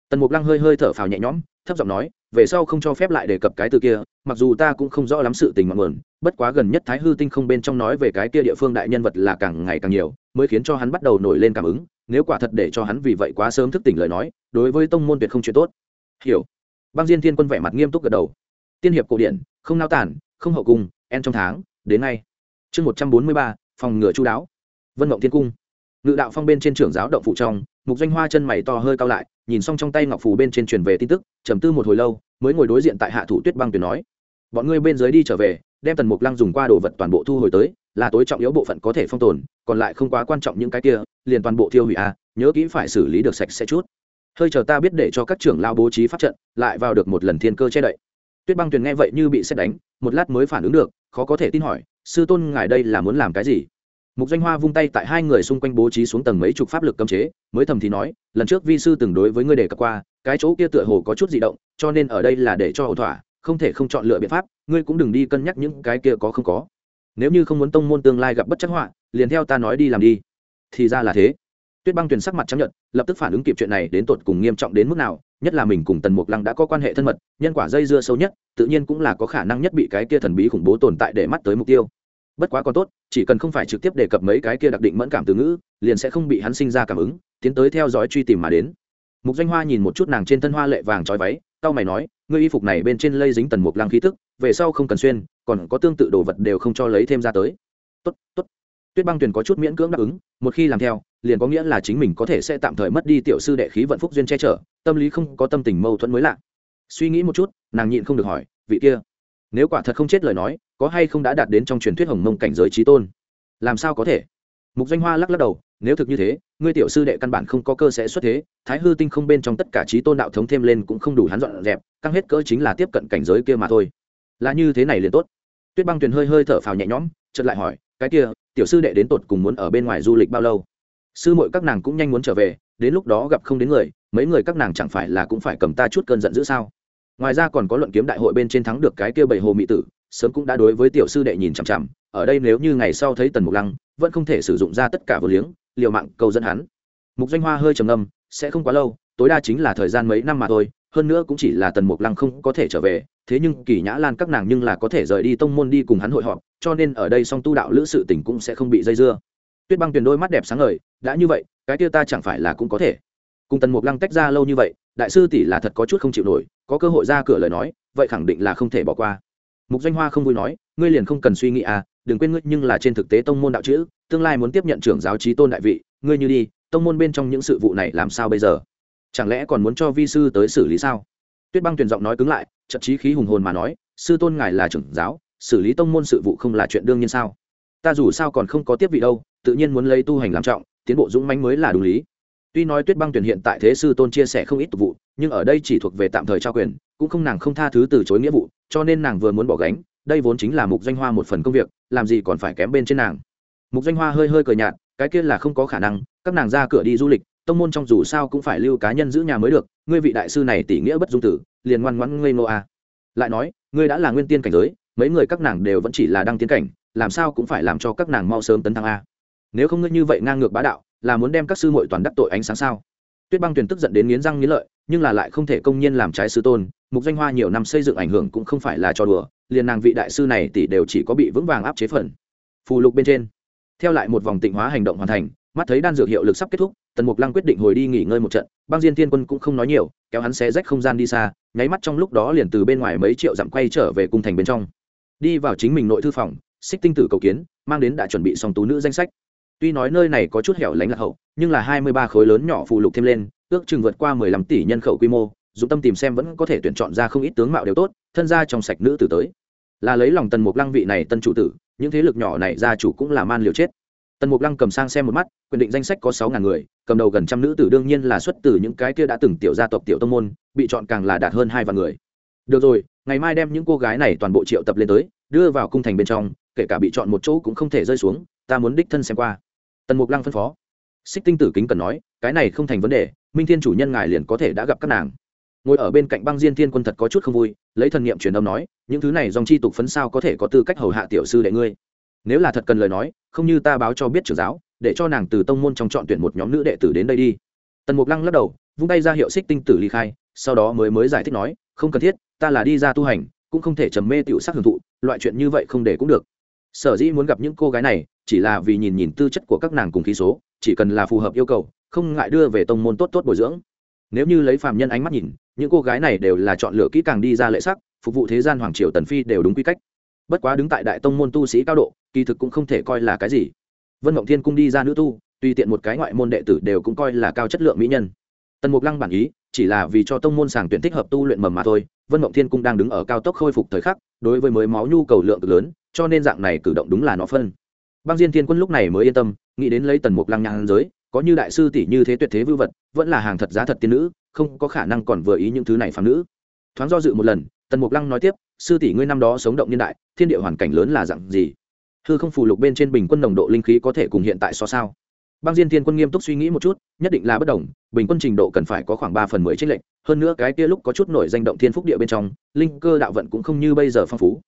Tần mục lăng hơi hơi thở phào nhẹ nhõm, thấp giọng nói, về sau không cho phép lại đề cập cái từ kia, mặc dù ta cũng không rõ lắm sự tình mặn nguồn bất quá gần nhất thái hư tinh không bên trong nói về cái kia địa phương đại nhân vật là càng ngày càng nhiều, mới khiến cho hắn bắt đầu nổi lên cảm ứng, nếu quả thật để cho hắn vì vậy quá sớm thức tỉnh lời nói, đối với tông môn tuyệt không chuyện tốt. Hiểu. Băng diên thiên quân vẻ mặt nghiêm túc gật đầu. Tiên hiệp cổ điển, không nao tản, không hậu cung, en trong tháng, đến ngay chương một trăm bốn mươi ba phòng ngừa chú đáo. Vân mộng thiên cung. Ngự đạo phong bên trên trưởng giáo động phủ trong, mục doanh hoa chân mày to hơi cao lại, nhìn xong trong tay ngọc phủ bên trên truyền về tin tức, trầm tư một hồi lâu, mới ngồi đối diện tại hạ thủ tuyết băng tuyển nói, bọn ngươi bên dưới đi trở về, đem tần mục lăng dùng qua đồ vật toàn bộ thu hồi tới, là tối trọng yếu bộ phận có thể phong tồn, còn lại không quá quan trọng những cái kia, liền toàn bộ tiêu hủy à nhớ kỹ phải xử lý được sạch sẽ chút. Hơi chờ ta biết để cho các trưởng lao bố trí pháp trận, lại vào được một lần thiên cơ che đậy. Tuyết băng tuyền nghe vậy như bị xét đánh, một lát mới phản ứng được, khó có thể tin hỏi sư tôn ngài đây là muốn làm cái gì? Mục doanh hoa vung tay tại hai người xung quanh bố trí xuống tầng mấy chục pháp lực cấm chế, mới thầm thì nói, lần trước vi sư từng đối với ngươi đề cập qua, cái chỗ kia tựa hồ có chút di động, cho nên ở đây là để cho ẩu thỏa, không thể không chọn lựa biện pháp, ngươi cũng đừng đi cân nhắc những cái kia có không có. Nếu như không muốn tông môn tương lai gặp bất chắc họa, liền theo ta nói đi làm đi. Thì ra là thế tuyết băng tuyền sắc mặt chấp nhận lập tức phản ứng kịp chuyện này đến tột cùng nghiêm trọng đến mức nào, nhất là mình cùng tần mục lăng đã có quan hệ thân mật, nhân quả dây dưa sâu nhất, tự nhiên cũng là có khả năng nhất bị cái kia thần bí khủng bố tồn tại để mắt tới mục tiêu. Bất quá còn tốt, chỉ cần không phải trực tiếp đề cập mấy cái kia đặc định mẫn cảm từ ngữ, liền sẽ không bị hắn sinh ra cảm ứng, tiến tới theo dõi truy tìm mà đến. Mục danh hoa nhìn một chút nàng trên thân hoa lệ vàng trói váy tao mày nói, ngươi y phục này bên trên lây dính tần mục lăng khí tức, về sau không cần xuyên, còn có tương tự đồ vật đều không cho lấy thêm ra tới. Tốt tốt tuyết băng tuyền có chút miễn cưỡng đáp ứng, một khi làm theo, liền có nghĩa là chính mình có thể sẽ tạm thời mất đi tiểu sư đệ khí vận phúc duyên che chở, tâm lý không có tâm tình mâu thuẫn mới lạ. Suy nghĩ một chút, nàng nhịn không được hỏi, vị kia, nếu quả thật không chết lời nói, có hay không đã đạt đến trong truyền thuyết hồng mông cảnh giới trí tôn? Làm sao có thể? Mục danh hoa lắc lắc đầu, nếu thực như thế, ngươi tiểu sư đệ căn bản không có cơ sẽ xuất thế, thái hư tinh không bên trong tất cả trí tôn đạo thống thêm lên cũng không đủ hắn dọn dẹp, căng hết cỡ chính là tiếp cận cảnh giới kia mà thôi. Là như thế này liền tốt. Tuyết băng tuyền hơi hơi thở phào nhẹ nhõm, chợt lại hỏi cái kia, tiểu sư đệ đến tột cùng muốn ở bên ngoài du lịch bao lâu? Sư muội các nàng cũng nhanh muốn trở về, đến lúc đó gặp không đến người, mấy người các nàng chẳng phải là cũng phải cầm ta chút cơn giận dữ sao? Ngoài ra còn có luận kiếm đại hội bên trên thắng được cái kia bảy hồ mỹ tử, sớm cũng đã đối với tiểu sư đệ nhìn chằm chằm, ở đây nếu như ngày sau thấy tần mục lăng, vẫn không thể sử dụng ra tất cả vừa liếng, liều mạng cầu dẫn hắn. Mục doanh hoa hơi trầm ngâm, sẽ không quá lâu, tối đa chính là thời gian mấy năm mà thôi hơn nữa cũng chỉ là tần mục lăng không có thể trở về, thế nhưng kỳ nhã lan các nàng nhưng là có thể rời đi tông môn đi cùng hắn hội họp, cho nên ở đây song tu đạo lữ sự tỉnh cũng sẽ không bị dây dưa. Tuyết băng tuyền đôi mắt đẹp sáng ngời, đã như vậy, cái kia ta chẳng phải là cũng có thể. Cùng tần mục lăng tách ra lâu như vậy, đại sư tỷ là thật có chút không chịu nổi, có cơ hội ra cửa lời nói, vậy khẳng định là không thể bỏ qua. Mục doanh hoa không vui nói, ngươi liền không cần suy nghĩ à đừng quên ngươi nhưng là trên thực tế tông môn đạo chữ, tương lai muốn tiếp nhận trưởng giáo trí tôn đại vị, ngươi như đi, tông môn bên trong những sự vụ này làm sao bây giờ? Chẳng lẽ còn muốn cho vi sư tới xử lý sao? Tuyết băng tuyển giọng nói cứng lại trận trí khí hùng hồn mà nói, sư tôn ngài là trưởng giáo, xử lý tông môn sự vụ không là chuyện đương nhiên sao? Ta dù sao còn không có tiếp vị đâu, tự nhiên muốn lấy tu hành làm trọng, tiến bộ dũng mãnh mới là đúng lý. Tuy nói tuyết băng tuyển hiện tại thế sư tôn chia sẻ không ít tục vụ, nhưng ở đây chỉ thuộc về tạm thời trao quyền, cũng không nàng không tha thứ từ chối nghĩa vụ, cho nên nàng vừa muốn bỏ gánh, đây vốn chính là mục danh hoa một phần công việc, làm gì còn phải kém bên trên nàng. Mục danh hoa hơi hơi cười nhạt, cái kia là không có khả năng, các nàng ra cửa đi du lịch tông môn trong dù sao cũng phải lưu cá nhân giữ nhà mới được, ngươi vị đại sư này tỷ nghĩa bất dung tử, liền ngoan ngoãn ngây nô a à. lại nói, ngươi đã là nguyên tiên cảnh giới, mấy người các nàng đều vẫn chỉ là đăng tiến cảnh, làm sao cũng phải làm cho các nàng mau sớm tấn thăng a. Nếu không ngươi như vậy ngang ngược bá đạo, là muốn đem các sư muội toàn đắc tội ánh sáng sao? Tuyết băng tuyền tức giận đến nghiến răng nghiến lợi, nhưng là lại không thể công nhiên làm trái sư tôn, mục danh hoa nhiều năm xây dựng ảnh hưởng cũng không phải là cho đùa, liền nàng vị đại sư này tỷ đều chỉ có bị vững vàng áp chế phần. Phù lục bên trên, theo lại một vòng tịnh hóa hành động hoàn thành, mắt thấy đan dược hiệu lực sắp kết thúc tần mục lăng quyết định hồi đi nghỉ ngơi một trận, băng diên thiên quân cũng không nói nhiều, kéo hắn xé rách không gian đi xa, nháy mắt trong lúc đó liền từ bên ngoài mấy triệu dặm quay trở về cung thành bên trong. Đi vào chính mình nội thư phòng, xích tinh tử cầu kiến, mang đến đã chuẩn bị xong tú nữ danh sách. Tuy nói nơi này có chút hẻo lánh lạc hậu, nhưng là hai mươi ba khối lớn nhỏ phụ lục thêm lên, ước chừng vượt qua mười lăm tỷ nhân khẩu quy mô, dụng tâm tìm xem vẫn có thể tuyển chọn ra không ít tướng mạo đều tốt, thân gia trong sạch nữ tử tới. Là lấy lòng tần mục lăng vị này tân chủ tử, những thế lực nhỏ này gia chủ cũng là man liều chết tần mục lăng cầm sang xem một mắt quyền định danh sách có sáu ngàn người, cầm đầu gần trăm nữ tử đương nhiên là xuất từ những cái kia đã từng tiểu gia tộc, tiểu tông môn, bị chọn càng là đạt hơn hai vạn người. Được rồi, ngày mai đem những cô gái này toàn bộ triệu tập lên tới, đưa vào cung thành bên trong, kể cả bị chọn một chỗ cũng không thể rơi xuống, ta muốn đích thân xem qua. Tần mục lăng phân phó. Xích tinh tử kính cần nói, cái này không thành vấn đề, minh thiên chủ nhân ngài liền có thể đã gặp các nàng. Ngồi ở bên cạnh băng diên thiên quân thật có chút không vui, lấy thần niệm truyền âm nói, những thứ này dòng chi tục phấn sao có thể có tư cách hầu hạ tiểu sư đệ ngươi? Nếu là thật cần lời nói, không như ta báo cho biết trưởng giáo, để cho nàng từ tông môn trong chọn tuyển một nhóm nữ đệ tử đến đây đi. Tần mục lăng lắc đầu, vung tay ra hiệu xích tinh tử ly khai, sau đó mới mới giải thích nói, không cần thiết, ta là đi ra tu hành, cũng không thể trầm mê tiểu sắc hưởng thụ, loại chuyện như vậy không để cũng được. Sở dĩ muốn gặp những cô gái này, chỉ là vì nhìn nhìn tư chất của các nàng cùng khí số, chỉ cần là phù hợp yêu cầu, không ngại đưa về tông môn tốt tốt bồi dưỡng. Nếu như lấy phàm nhân ánh mắt nhìn, những cô gái này đều là chọn lựa kỹ càng đi ra lệ sắc, phục vụ thế gian hoàng triều tần phi đều đúng quy cách bất quá đứng tại đại tông môn tu sĩ cao độ, kỳ thực cũng không thể coi là cái gì. Vân mộng thiên cung đi ra nữ tu, tùy tiện một cái ngoại môn đệ tử đều cũng coi là cao chất lượng mỹ nhân. Tần mục lăng bản ý, chỉ là vì cho tông môn sàng tuyển thích hợp tu luyện mầm mà thôi, vân mộng thiên cung đang đứng ở cao tốc khôi phục thời khắc, đối với mới máu nhu cầu lượng cực lớn, cho nên dạng này cử động đúng là nó phân. Băng diên thiên quân lúc này mới yên tâm, nghĩ đến lấy tần mục lăng nhang giới, có như đại sư tỷ như thế tuyệt thế vưu vật, vẫn là hàng thật giá thật tiên nữ, không có khả năng còn vừa ý những thứ này phàm nữ. Thoáng do dự một lần tần mục lăng nói tiếp, sư tỷ ngươi năm đó sống động niên đại, thiên địa hoàn cảnh lớn là dạng gì? Hư không phù lục bên trên bình quân nồng độ linh khí có thể cùng hiện tại so sao? Băng diên thiên quân nghiêm túc suy nghĩ một chút, nhất định là bất đồng, bình quân trình độ cần phải có khoảng ba phần mười trích lệnh hơn nữa cái kia lúc có chút nổi danh động thiên phúc địa bên trong, linh cơ đạo vận cũng không như bây giờ phong phú.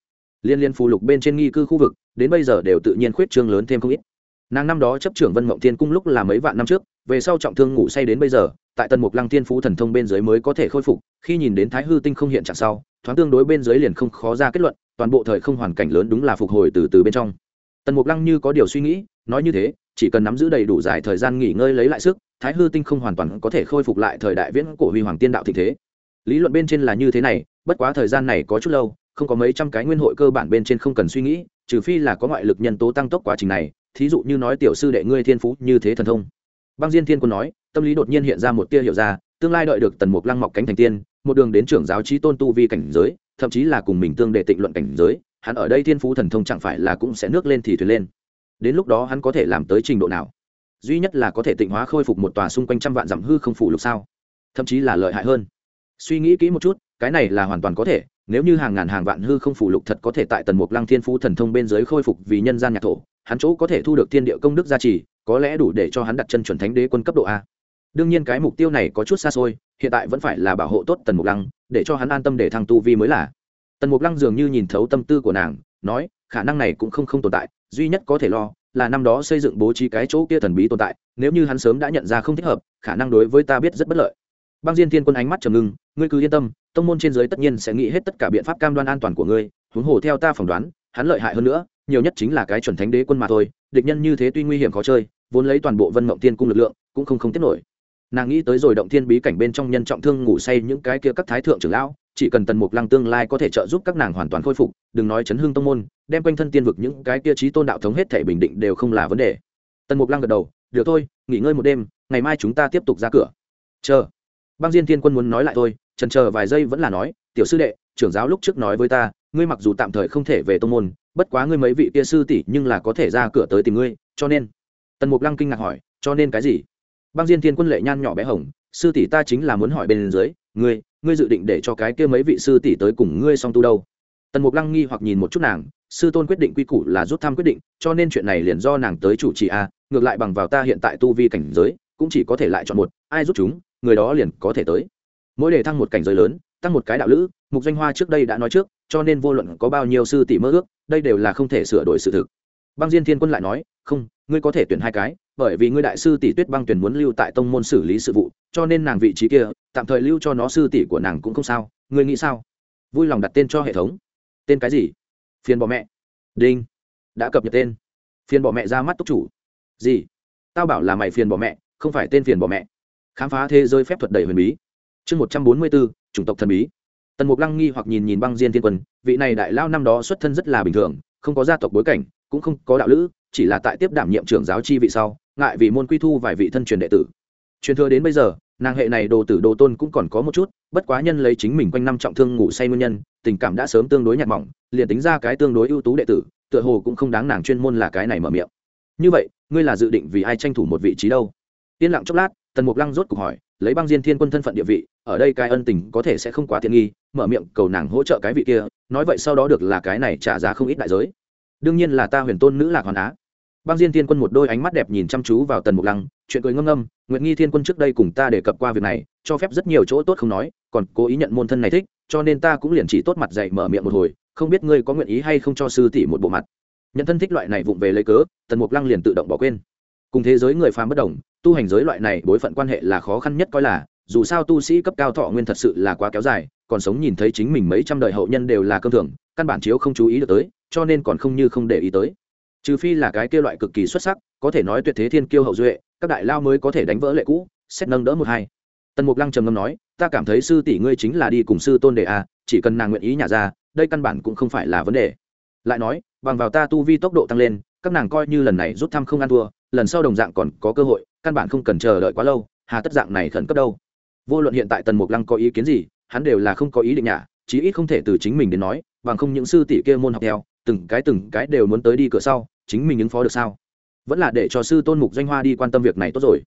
Liên liên phù lục bên trên nghi cư khu vực, đến bây giờ đều tự nhiên khuyết trương lớn thêm không ít. Nàng năm đó chấp trưởng vân mộng thiên cung lúc là mấy vạn năm trước, về sau trọng thương ngủ say đến bây giờ, tại tần mục lăng thiên phú thần thông bên dưới mới có thể khôi phục, khi nhìn đến thái hư tinh không hiện trạng sau thoáng tương đối bên dưới liền không khó ra kết luận, toàn bộ thời không hoàn cảnh lớn đúng là phục hồi từ từ bên trong. Tần mục lăng như có điều suy nghĩ, nói như thế, chỉ cần nắm giữ đầy đủ dài thời gian nghỉ ngơi lấy lại sức, thái hư tinh không hoàn toàn có thể khôi phục lại thời đại viễn cổ huy hoàng tiên đạo thịnh thế. Lý luận bên trên là như thế này, bất quá thời gian này có chút lâu, không có mấy trăm cái nguyên hội cơ bản bên trên không cần suy nghĩ, trừ phi là có ngoại lực nhân tố tăng tốc quá trình này, thí dụ như nói tiểu sư đệ ngươi thiên phú như thế thần thông. Băng diên thiên quân nói, tâm lý đột nhiên hiện ra một tia hiệu ra, tương lai đợi được tần mục lăng mọc cánh thành tiên một đường đến trưởng giáo trí tôn tu vi cảnh giới, thậm chí là cùng mình tương đệ tịnh luận cảnh giới, hắn ở đây thiên phú thần thông chẳng phải là cũng sẽ nước lên thì thuyền lên. Đến lúc đó hắn có thể làm tới trình độ nào? Duy nhất là có thể tịnh hóa khôi phục một tòa xung quanh trăm vạn dặm hư không phủ lục sao? Thậm chí là lợi hại hơn. Suy nghĩ kỹ một chút, cái này là hoàn toàn có thể, nếu như hàng ngàn hàng vạn hư không phủ lục thật có thể tại tần mục lăng thiên phú thần thông bên dưới khôi phục vì nhân gian nhạc thổ, hắn chỗ có thể thu được thiên địa công đức gia trì, có lẽ đủ để cho hắn đặt chân chuẩn thánh đế quân cấp độ a. Đương nhiên cái mục tiêu này có chút xa xôi hiện tại vẫn phải là bảo hộ tốt tần mục lăng, để cho hắn an tâm để thăng tu vi mới là. Tần mục lăng dường như nhìn thấu tâm tư của nàng, nói, khả năng này cũng không không tồn tại, duy nhất có thể lo, là năm đó xây dựng bố trí cái chỗ kia thần bí tồn tại, nếu như hắn sớm đã nhận ra không thích hợp, khả năng đối với ta biết rất bất lợi. Băng diên thiên quân ánh mắt trầm ngưng, ngươi cứ yên tâm, tông môn trên dưới tất nhiên sẽ nghĩ hết tất cả biện pháp cam đoan an toàn của ngươi, huống hồ theo ta phỏng đoán, hắn lợi hại hơn nữa, nhiều nhất chính là cái chuẩn thánh đế quân mà thôi, địch nhân như thế tuy nguy hiểm khó chơi, vốn lấy toàn bộ vân mộng tiên cung lực lượng, cũng không không tiếp nổi nàng nghĩ tới rồi động thiên bí cảnh bên trong nhân trọng thương ngủ say những cái kia các thái thượng trưởng lão, chỉ cần tần mục lăng tương lai có thể trợ giúp các nàng hoàn toàn khôi phục, đừng nói chấn hương tông môn, đem quanh thân tiên vực những cái kia trí tôn đạo thống hết thể bình định đều không là vấn đề. Tần mục lăng gật đầu, được thôi, nghỉ ngơi một đêm, ngày mai chúng ta tiếp tục ra cửa. Chờ. Băng diên thiên quân muốn nói lại thôi trần chờ vài giây vẫn là nói, tiểu sư đệ, trưởng giáo lúc trước nói với ta, ngươi mặc dù tạm thời không thể về tông môn, bất quá ngươi mấy vị kia sư tỷ nhưng là có thể ra cửa tới tìm ngươi, cho nên. Tần mục lăng kinh ngạc hỏi, cho nên cái gì? Băng diên thiên quân lệ nhan nhỏ bé hồng, sư tỷ ta chính là muốn hỏi bên dưới, ngươi ngươi dự định để cho cái kia mấy vị sư tỷ tới cùng ngươi song tu đâu? Tần mục lăng nghi hoặc nhìn một chút nàng, sư tôn quyết định quy củ là rút thăm quyết định, cho nên chuyện này liền do nàng tới chủ trì a, ngược lại bằng vào ta hiện tại tu vi cảnh giới, cũng chỉ có thể lại chọn một, ai rút chúng, người đó liền có thể tới. Mỗi đề thăng một cảnh giới lớn, tăng một cái đạo lữ, mục doanh hoa trước đây đã nói trước, cho nên vô luận có bao nhiêu sư tỷ mơ ước, đây đều là không thể sửa đổi sự thực băng diên thiên quân lại nói, không, ngươi có thể tuyển hai cái, bởi vì ngươi đại sư tỷ tuyết băng tuyển muốn lưu tại tông môn xử lý sự vụ, cho nên nàng vị trí kia, tạm thời lưu cho nó sư tỷ của nàng cũng không sao. Ngươi nghĩ sao? Vui lòng đặt tên cho hệ thống. Tên cái gì? Phiền bỏ mẹ. Đinh, đã cập nhật tên. Phiền bỏ mẹ ra mắt túc chủ. Gì? Tao bảo là mày phiền bỏ mẹ, không phải tên phiền bỏ mẹ. Khám phá thế giới phép thuật đầy huyền bí. Chương một trăm bốn mươi bốn chủng tộc thần bí. Tần mục lăng nghi hoặc nhìn nhìn băng diên thiên quân, vị này đại lao năm đó xuất thân rất là bình thường, không có gia tộc bối cảnh cũng không có đạo lữ, chỉ là tại tiếp đảm nhiệm trưởng giáo chi vị sau, ngại vì môn quy thu vài vị thân truyền đệ tử. Truyền thừa đến bây giờ, nàng hệ này đồ tử đồ tôn cũng còn có một chút, bất quá nhân lấy chính mình quanh năm trọng thương ngủ say nguyên nhân, tình cảm đã sớm tương đối nhạt mỏng, liền tính ra cái tương đối ưu tú đệ tử, tựa hồ cũng không đáng nàng chuyên môn là cái này mở miệng. Như vậy, ngươi là dự định vì ai tranh thủ một vị trí đâu? Yên lặng chốc lát, tần mục lăng rốt cuộc hỏi, lấy băng diên thiên quân thân phận địa vị, ở đây cái ân tình có thể sẽ không quá tiện nghi, mở miệng cầu nàng hỗ trợ cái vị kia, nói vậy sau đó được là cái này trả giá không ít đại giới đương nhiên là ta huyền tôn nữ lạc hoàn á. Băng diên thiên quân một đôi ánh mắt đẹp nhìn chăm chú vào tần mục lăng, chuyện cười ngâm ngâm nguyện nghi thiên quân trước đây cùng ta đề cập qua việc này, cho phép rất nhiều chỗ tốt không nói, còn cố ý nhận môn thân này thích, cho nên ta cũng liền chỉ tốt mặt dạy mở miệng một hồi, không biết ngươi có nguyện ý hay không cho sư tỷ một bộ mặt. Nhận thân thích loại này vụng về lấy cớ, tần mục lăng liền tự động bỏ quên. Cùng thế giới người phàm bất đồng, tu hành giới loại này bối phận quan hệ là khó khăn nhất coi là, dù sao tu sĩ cấp cao thọ nguyên thật sự là quá kéo dài, còn sống nhìn thấy chính mình mấy trăm đời hậu nhân đều là cơm thường, căn bản chiếu không chú ý được tới cho nên còn không như không để ý tới. Trừ phi là cái kia loại cực kỳ xuất sắc, có thể nói tuyệt thế thiên kiêu hậu duệ, các đại lao mới có thể đánh vỡ lệ cũ, xét nâng đỡ một hai. Tần mục lăng trầm ngâm nói, ta cảm thấy sư tỷ ngươi chính là đi cùng sư tôn đề a à, chỉ cần nàng nguyện ý nhả ra, đây căn bản cũng không phải là vấn đề. Lại nói, bằng vào ta tu vi tốc độ tăng lên, các nàng coi như lần này rút thăm không ăn thua, lần sau đồng dạng còn có cơ hội, căn bản không cần chờ đợi quá lâu, hà tất dạng này khẩn cấp đâu. Vô luận hiện tại tần mục lăng có ý kiến gì, hắn đều là không có ý định nhả, chí ít không thể từ chính mình đến nói, bằng không những sư tỷ kia môn học theo từng cái từng cái đều muốn tới đi cửa sau, chính mình ứng phó được sao? Vẫn là để cho sư tôn mục danh hoa đi quan tâm việc này tốt rồi.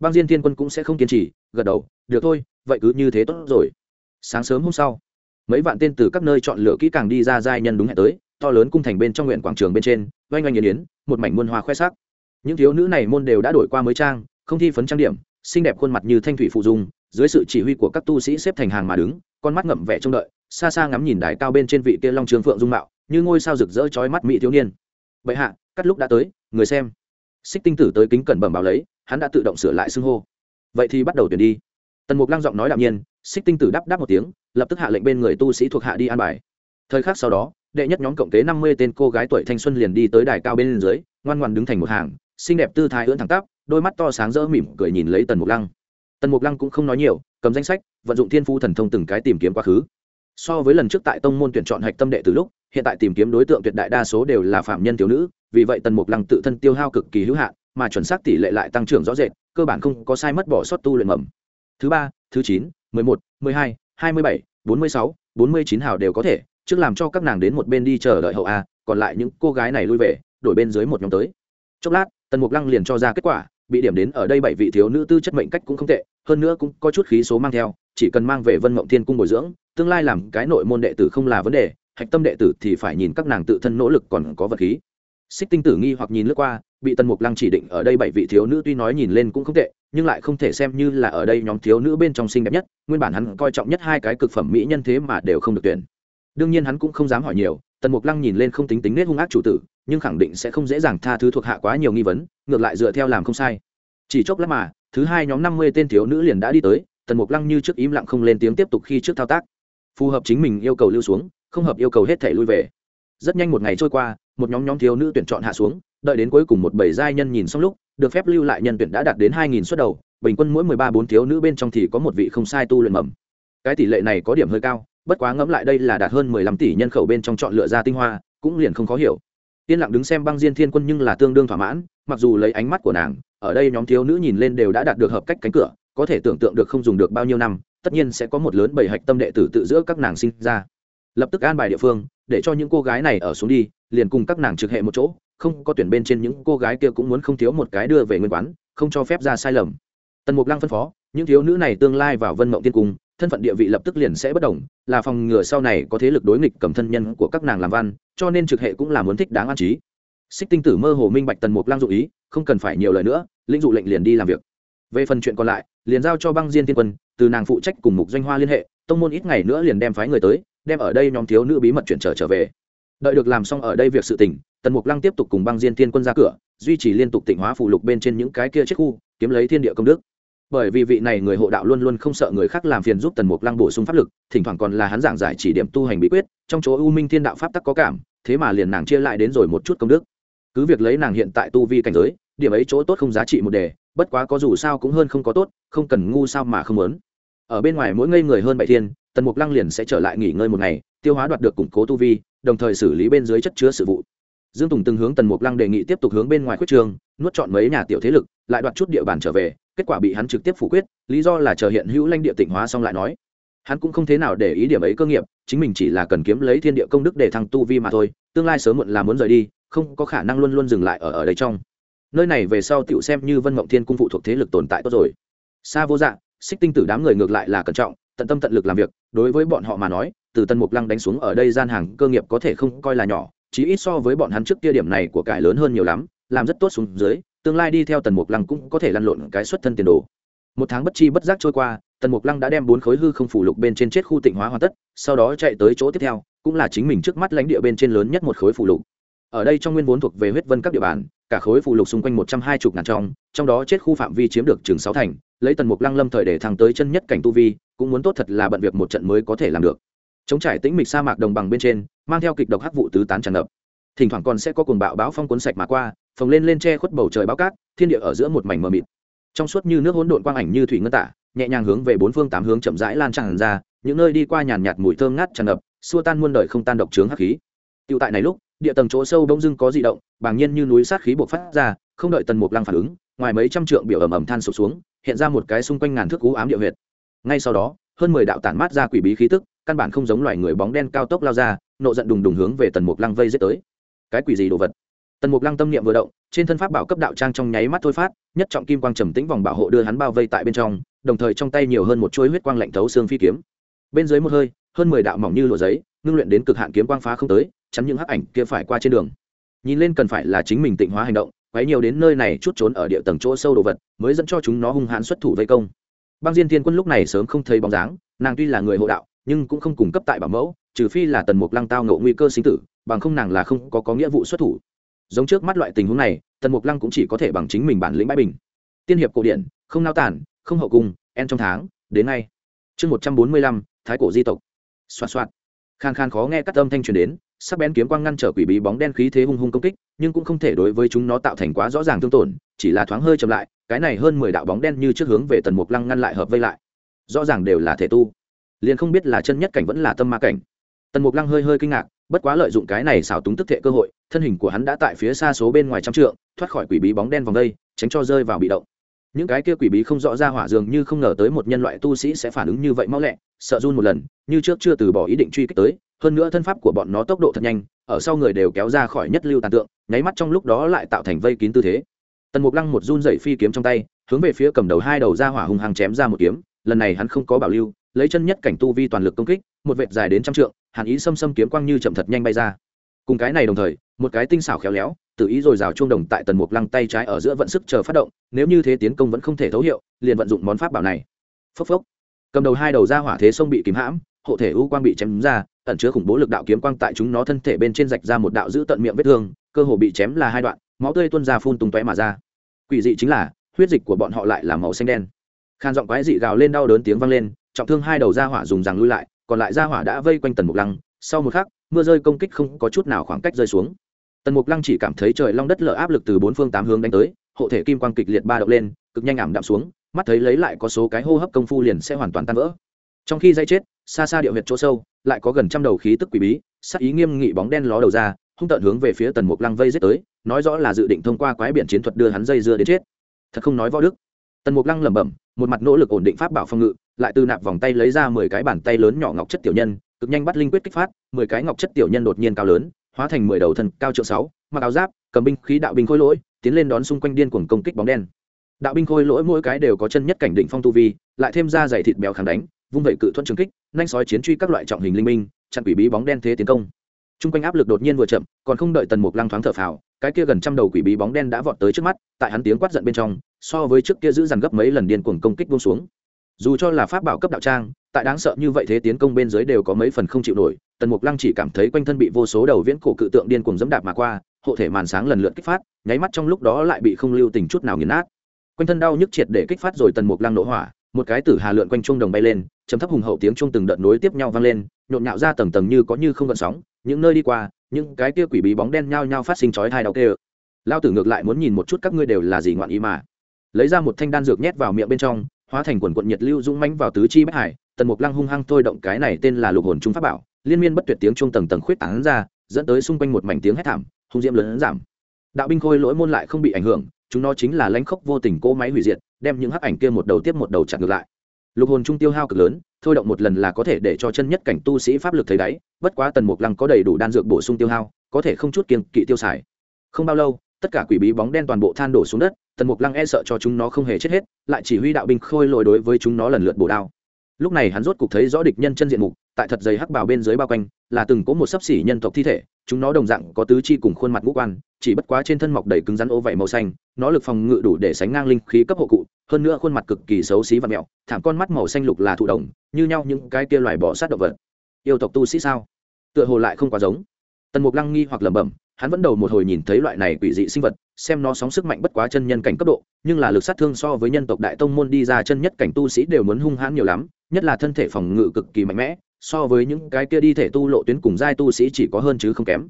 Băng diên thiên quân cũng sẽ không kiên trì, gật đầu, được thôi, vậy cứ như thế tốt rồi. Sáng sớm hôm sau, mấy vạn tên từ các nơi chọn lựa kỹ càng đi ra giai nhân đúng hẹn tới, to lớn cung thành bên trong nguyện quảng trường bên trên, oanh oanh yến yến, một mảnh muôn hoa khoe sắc. Những thiếu nữ này môn đều đã đổi qua mới trang, không thi phấn trang điểm, xinh đẹp khuôn mặt như thanh thủy phụ dung, dưới sự chỉ huy của các tu sĩ xếp thành hàng mà đứng, con mắt ngậm vẻ trông đợi, xa xa ngắm nhìn đài cao bên trên vị kia long trường phượng dung mạo như ngôi sao rực rỡ chói mắt mỹ thiếu niên. Bệ hạ, cắt lúc đã tới, người xem. Xích tinh tử tới kính cẩn bẩm báo lấy, hắn đã tự động sửa lại xưng hô. Vậy thì bắt đầu tuyển đi. Tần mục lăng giọng nói đạm nhiên, xích tinh tử đáp đáp một tiếng, lập tức hạ lệnh bên người tu sĩ thuộc hạ đi an bài. Thời khắc sau đó, đệ nhất nhóm cộng kế năm mươi tên cô gái tuổi thanh xuân liền đi tới đài cao bên dưới, ngoan ngoan đứng thành một hàng, xinh đẹp tư thái ưỡn thẳng tắp, đôi mắt to sáng rỡ mỉm cười nhìn lấy tần mục lăng. Tần mục lăng cũng không nói nhiều, cầm danh sách, vận dụng thiên phu thần thông từng cái tìm kiếm quá khứ so với lần trước tại tông môn tuyển chọn hạch tâm đệ từ lúc, hiện tại tìm kiếm đối tượng tuyệt đại đa số đều là phạm nhân thiếu nữ, vì vậy tần mục lăng tự thân tiêu hao cực kỳ hữu hạn, mà chuẩn xác tỷ lệ lại tăng trưởng rõ rệt, cơ bản không có sai mất bỏ sót tu luyện mầm. Thứ ba, thứ chín, mười một, mười hai hai mươi bảy, bốn mươi sáu, bốn mươi chín hào đều có thể, trước làm cho các nàng đến một bên đi chờ đợi hậu a, còn lại những cô gái này lui về, đổi bên dưới một nhóm tới. Chốc lát, tần mục lăng liền cho ra kết quả, bị điểm đến ở đây bảy vị thiếu nữ tư chất mệnh cách cũng không tệ, hơn nữa cũng có chút khí số mang theo chỉ cần mang về vân mộng thiên cung bồi dưỡng, tương lai làm cái nội môn đệ tử không là vấn đề, hạch tâm đệ tử thì phải nhìn các nàng tự thân nỗ lực còn có vật khí. Xích tinh tử nghi hoặc nhìn lướt qua, bị tần mục lăng chỉ định ở đây bảy vị thiếu nữ tuy nói nhìn lên cũng không tệ, nhưng lại không thể xem như là ở đây nhóm thiếu nữ bên trong xinh đẹp nhất, nguyên bản hắn coi trọng nhất hai cái cực phẩm mỹ nhân thế mà đều không được tuyển. Đương nhiên hắn cũng không dám hỏi nhiều, tần mục lăng nhìn lên không tính tính nết hung ác chủ tử, nhưng khẳng định sẽ không dễ dàng tha thứ thuộc hạ quá nhiều nghi vấn, ngược lại dựa theo làm không sai. Chỉ chốc lát mà, thứ hai nhóm năm mươi tên thiếu nữ liền đã đi tới tần mục lăng như trước im lặng không lên tiếng tiếp tục khi trước thao tác. Phù hợp chính mình yêu cầu lưu xuống, không hợp yêu cầu hết thể lui về. Rất nhanh một ngày trôi qua, một nhóm nhóm thiếu nữ tuyển chọn hạ xuống, đợi đến cuối cùng một bảy giai nhân nhìn xong lúc, được phép lưu lại nhân tuyển đã đạt đến hai nghìn suất đầu, bình quân mỗi mười ba bốn thiếu nữ bên trong thì có một vị không sai tu luyện mầm. Cái tỷ lệ này có điểm hơi cao, bất quá ngẫm lại đây là đạt hơn mười lăm tỷ nhân khẩu bên trong chọn lựa ra tinh hoa, cũng liền không khó hiểu. Yên lặng đứng xem băng diên thiên quân nhưng là tương đương thỏa mãn, mặc dù lấy ánh mắt của nàng, ở đây nhóm thiếu nữ nhìn lên đều đã đạt được hợp cách cánh cửa có thể tưởng tượng được không dùng được bao nhiêu năm, tất nhiên sẽ có một lớn bảy hạch tâm đệ tử tự giữa các nàng sinh ra. Lập tức an bài địa phương, để cho những cô gái này ở xuống đi, liền cùng các nàng trực hệ một chỗ, không có tuyển bên trên những cô gái kia cũng muốn không thiếu một cái đưa về nguyên quán, không cho phép ra sai lầm. Tần mục lăng phân phó, những thiếu nữ này tương lai vào vân mộng tiên cung, thân phận địa vị lập tức liền sẽ bất đồng, là phòng ngừa sau này có thế lực đối nghịch cầm thân nhân của các nàng làm văn, cho nên trực hệ cũng là muốn thích đáng an trí. Xích tinh tử mơ hồ minh bạch tần mục lăng dụ ý, không cần phải nhiều lời nữa, lĩnh dụ lệnh liền đi làm việc. Về phần chuyện còn lại liền giao cho băng diên tiên quân, từ nàng phụ trách cùng mục doanh hoa liên hệ, tông môn ít ngày nữa liền đem phái người tới, đem ở đây nhóm thiếu nữ bí mật chuyển trở trở về. Đợi được làm xong ở đây việc sự tình, tần mục lăng tiếp tục cùng băng diên tiên quân ra cửa, duy trì liên tục tịnh hóa phụ lục bên trên những cái kia chiếc khu, kiếm lấy thiên địa công đức. Bởi vì vị này người hộ đạo luôn luôn không sợ người khác làm phiền giúp tần mục lăng bổ sung pháp lực, thỉnh thoảng còn là hắn giảng giải chỉ điểm tu hành bí quyết, trong chỗ u minh thiên đạo pháp tắc có cảm, thế mà liền nàng chia lại đến rồi một chút công đức. Cứ việc lấy nàng hiện tại tu vi cảnh giới, điểm ấy chỗ tốt không giá trị một đề bất quá có dù sao cũng hơn không có tốt, không cần ngu sao mà không muốn. Ở bên ngoài mỗi ngây người hơn bảy thiên, tần mục lăng liền sẽ trở lại nghỉ ngơi một ngày, tiêu hóa đoạt được củng cố tu vi, đồng thời xử lý bên dưới chất chứa sự vụ. Dương tùng từng hướng tần mục lăng đề nghị tiếp tục hướng bên ngoài quyết trường, nuốt chọn mấy nhà tiểu thế lực, lại đoạt chút địa bàn trở về, kết quả bị hắn trực tiếp phủ quyết, lý do là chờ hiện hữu lãnh địa tịnh hóa xong lại nói. Hắn cũng không thế nào để ý điểm ấy cơ nghiệp, chính mình chỉ là cần kiếm lấy thiên địa công đức để thăng tu vi mà thôi, tương lai sớm muộn là muốn rời đi, không có khả năng luôn luôn dừng lại ở ở đây trong nơi này về sau tựu xem như vân mộng thiên cung phụ thuộc thế lực tồn tại tốt rồi. Xa vô dạng xích tinh tử đám người ngược lại là cẩn trọng, tận tâm tận lực làm việc, đối với bọn họ mà nói, từ tân mục lăng đánh xuống ở đây gian hàng cơ nghiệp có thể không coi là nhỏ, chí ít so với bọn hắn trước kia điểm này của cải lớn hơn nhiều lắm, làm rất tốt xuống dưới, tương lai đi theo tần mục lăng cũng có thể lăn lộn cái xuất thân tiền đồ. Một tháng bất chi bất giác trôi qua, tần mục lăng đã đem bốn khối hư không phủ lục bên trên chết khu tịnh hóa hoàn tất, sau đó chạy tới chỗ tiếp theo, cũng là chính mình trước mắt lãnh địa bên trên lớn nhất một khối phủ lục. Ở đây trong nguyên vốn thuộc về huyết vân các địa bàn cả khối phụ lục xung quanh một trăm hai mươi ngàn trong trong đó chết khu phạm vi chiếm được chừng sáu thành, lấy tần mục lăng lâm thời để thăng tới chân nhất cảnh tu vi, cũng muốn tốt thật là bận việc một trận mới có thể làm được. Chống trải tĩnh mịch sa mạc đồng bằng bên trên, mang theo kịch độc hắc vụ tứ tán tràn ngập. Thỉnh thoảng còn sẽ có cuồng bạo bão phong cuốn sạch mà qua, phồng lên lên che khuất bầu trời bao cát, thiên địa ở giữa một mảnh mờ mịt. Trong suốt như nước hỗn độn quang ảnh như thủy ngân tả, nhẹ nhàng hướng về bốn phương tám hướng chậm rãi lan tràn ra, những nơi đi qua nhàn nhạt mùi thơm ngát tràn ngập, xua tan muôn đời không tan độc trướng hắc khí. Tựu tại này lúc địa tầng chỗ sâu bỗng dưng có dị động, bàng nhiên như núi sát khí buộc phát ra, không đợi tần mục lăng phản ứng, ngoài mấy trăm trượng biểu ầm ầm than sụp xuống, hiện ra một cái xung quanh ngàn thước cú ám địa huyệt. Ngay sau đó, hơn mười đạo tản mát ra quỷ bí khí tức, căn bản không giống loài người bóng đen cao tốc lao ra, nộ giận đùng đùng hướng về tần mục lăng vây giết tới. Cái quỷ gì đồ vật? Tần mục lăng tâm niệm vừa động, trên thân pháp bảo cấp đạo trang trong nháy mắt thôi phát, nhất trọng kim quang trầm tĩnh vòng bảo hộ đưa hắn bao vây tại bên trong, đồng thời trong tay nhiều hơn một chuôi huyết quang lạnh thấu xương phi kiếm. Bên dưới một hơi, hơn mười đạo mỏng như lụa giấy, ngưng luyện đến cực hạn kiếm quang phá không tới chắn những hắc ảnh kia phải qua trên đường. Nhìn lên cần phải là chính mình tịnh hóa hành động quấy nhiều đến nơi này chút trốn ở địa tầng chỗ sâu đồ vật mới dẫn cho chúng nó hung hãn xuất thủ vây công. Băng diên thiên quân lúc này sớm không thấy bóng dáng nàng tuy là người hộ đạo nhưng cũng không cung cấp tại bảo mẫu trừ phi là tần mục lăng tao ngộ nguy cơ sinh tử bằng không nàng là không có, có nghĩa vụ xuất thủ. Giống trước mắt loại tình huống này tần mục lăng cũng chỉ có thể bằng chính mình bản lĩnh bãi bình. Tiên hiệp cổ điển không nao tản không hậu cung en trong tháng đến nay chương một trăm bốn mươi lăm thái cổ di tộc. Xoa xoa khan khan khó nghe các âm thanh truyền đến sắc bén kiếm quang ngăn trở quỷ bí bóng đen khí thế hung hung công kích, nhưng cũng không thể đối với chúng nó tạo thành quá rõ ràng thương tổn, chỉ là thoáng hơi chậm lại, cái này hơn mười đạo bóng đen như trước hướng về tần mục lăng ngăn lại hợp vây lại. Rõ ràng đều là thể tu. Liền không biết là chân nhất cảnh vẫn là tâm ma cảnh. Tần mục lăng hơi hơi kinh ngạc, bất quá lợi dụng cái này xảo túng tức thể cơ hội, thân hình của hắn đã tại phía xa số bên ngoài trăm trượng, thoát khỏi quỷ bí bóng đen vòng đây, tránh cho rơi vào bị động. Những cái kia quỷ bí không rõ ra hỏa dường như không ngờ tới một nhân loại tu sĩ sẽ phản ứng như vậy mau lẹ, sợ run một lần, như trước chưa từ bỏ ý định truy kích tới hơn nữa thân pháp của bọn nó tốc độ thật nhanh, ở sau người đều kéo ra khỏi nhất lưu tàn tượng, nháy mắt trong lúc đó lại tạo thành vây kín tư thế. Tần mục lăng một run dậy phi kiếm trong tay, hướng về phía cầm đầu hai đầu ra hỏa hùng hàng chém ra một kiếm, lần này hắn không có bảo lưu, lấy chân nhất cảnh tu vi toàn lực công kích, một vệt dài đến trăm trượng, hàn ý xâm xâm kiếm quang như chậm thật nhanh bay ra. Cùng cái này đồng thời, một cái tinh xảo khéo léo, tự ý rồi rào chuông đồng tại tần mục lăng tay trái ở giữa vận sức chờ phát động, nếu như thế tiến công vẫn không thể thấu hiệu, liền vận dụng món pháp bảo này. Phốc phốc. Cầm đầu hai đầu ra hỏa thế sông bị kìm hãm hộ thể u quang bị chém ra, ẩn chứa khủng bố lực đạo kiếm quang tại chúng nó thân thể bên trên rạch ra một đạo giữ tận miệng vết thương, cơ hồ bị chém là hai đoạn, máu tươi tuôn ra phun tung tóe mà ra. Quỷ dị chính là, huyết dịch của bọn họ lại là màu xanh đen. Khan giọng quái dị gào lên đau đớn tiếng vang lên, trọng thương hai đầu ra hỏa dùng rằng lui lại, còn lại ra hỏa đã vây quanh tần mục lăng. Sau một khắc, mưa rơi công kích không có chút nào khoảng cách rơi xuống. Tần mục lăng chỉ cảm thấy trời long đất lở áp lực từ bốn phương tám hướng đánh tới, hộ thể kim quang kịch liệt ba động lên, cực nhanh ảm đạm xuống, mắt thấy lấy lại có số cái hô hấp công phu liền sẽ hoàn toàn tan vỡ. Trong khi dây chết xa xa địa huyệt chỗ sâu, lại có gần trăm đầu khí tức quỷ bí sắc ý nghiêm nghị bóng đen ló đầu ra, hung tận hướng về phía tần mục lăng vây giết tới, nói rõ là dự định thông qua quái biển chiến thuật đưa hắn dây dưa đến chết. Thật không nói võ đức. Tần mục lăng lẩm bẩm, một mặt nỗ lực ổn định pháp bảo phòng ngự, lại từ nạp vòng tay lấy ra mười cái bàn tay lớn nhỏ ngọc chất tiểu nhân, cực nhanh bắt linh quyết kích phát, mười cái ngọc chất tiểu nhân đột nhiên cao lớn, hóa thành mười đầu thần cao triệu sáu, mặc áo giáp, cầm binh khí đạo binh khôi lỗi, tiến lên đón xung quanh điên cuồng công kích bóng đen. Đạo binh khôi lỗi mỗi cái đều có chân nhất cảnh định phong tu vi, lại thêm ra giày thịt béo kháng đánh vung vẩy cự thuận trường kích, nhanh sói chiến truy các loại trọng hình linh minh, chặn quỷ bí bóng đen thế tiến công. T r u n g quanh áp lực đột nhiên vừa chậm, còn không đợi tần mục lăng thoáng thở phào, cái kia gần trăm đầu quỷ bí bóng đen đã vọt tới trước mắt, tại hắn tiếng quát giận bên trong, so với trước kia giữ dằn gấp mấy lần điên cuồng công kích buông xuống. Dù cho là pháp bảo cấp đạo trang, tại đáng sợ như vậy thế tiến công bên dưới đều có mấy phần không chịu nổi, tần mục lăng chỉ cảm thấy quanh thân bị vô số đầu viễn cổ cự tượng điên cuồng dẫm đạp mà qua, hộ thể màn sáng lần lượt kích phát, nháy mắt trong lúc đó lại bị không lưu tình chút nào nghiền nát. Quanh thân đau nhức triệt để kích phát rồi tần mục lăng nổ hỏa một cái tử hà lượn quanh trung đồng bay lên chấm thấp hùng hậu tiếng trung từng đợt nối tiếp nhau vang lên, nhộn nhạo ra tầng tầng như có như không gợn sóng, những nơi đi qua, những cái kia quỷ bí bóng đen nhao nhao phát sinh chói thai đau kê lao tử ngược lại muốn nhìn một chút các ngươi đều là gì ngoạn ý mà. Lấy ra một thanh đan dược nhét vào miệng bên trong, hóa thành quần quận nhiệt lưu dũng mãnh vào tứ chi bách hải, tần mục lăng hung hăng thôi động cái này tên là lục hồn trung pháp bảo, liên miên bất tuyệt tiếng trung tầng tầng khuyết tảng ra, dẫn tới xung quanh một mảnh tiếng hét thảm, hung diễm lớn giảm. Đạo binh khôi lỗi môn lại không bị ảnh hưởng, chúng nó chính là lãnh khốc vô tình cỗ máy hủy diệt đem những hắc ảnh kia một đầu tiếp một đầu chặt ngược lại. Lục hồn trung tiêu hao cực lớn, thôi động một lần là có thể để cho chân nhất cảnh tu sĩ pháp lực thấy đáy, bất quá tần mục lăng có đầy đủ đan dược bổ sung tiêu hao, có thể không chút kiên kỵ tiêu xài. Không bao lâu, tất cả quỷ bí bóng đen toàn bộ than đổ xuống đất, tần mục lăng e sợ cho chúng nó không hề chết hết, lại chỉ huy đạo binh khôi lội đối với chúng nó lần lượt bổ đao. Lúc này hắn rốt cục thấy rõ địch nhân chân diện mục, tại thật dày hắc bào bên dưới bao quanh, là từng có một sấp xỉ nhân tộc thi thể chúng nó đồng dạng có tứ chi cùng khuôn mặt ngũ quan, chỉ bất quá trên thân mọc đầy cứng rắn ô vảy màu xanh, nó lực phòng ngự đủ để sánh ngang linh khí cấp hộ cụ, hơn nữa khuôn mặt cực kỳ xấu xí và mẹo, thảm con mắt màu xanh lục là thụ đồng như nhau những cái kia loài bỏ sát động vật. Yêu tộc tu sĩ sao? Tựa hồ lại không quá giống. Tần mục lăng nghi hoặc lẩm bẩm, hắn vẫn đầu một hồi nhìn thấy loại này quỷ dị sinh vật, xem nó sóng sức mạnh bất quá chân nhân cảnh cấp độ, nhưng là lực sát thương so với nhân tộc đại tông môn đi ra chân nhất cảnh tu sĩ đều muốn hung hãn nhiều lắm, nhất là thân thể phòng ngự cực kỳ mạnh mẽ so với những cái kia đi thể tu lộ tuyến cùng giai tu sĩ chỉ có hơn chứ không kém.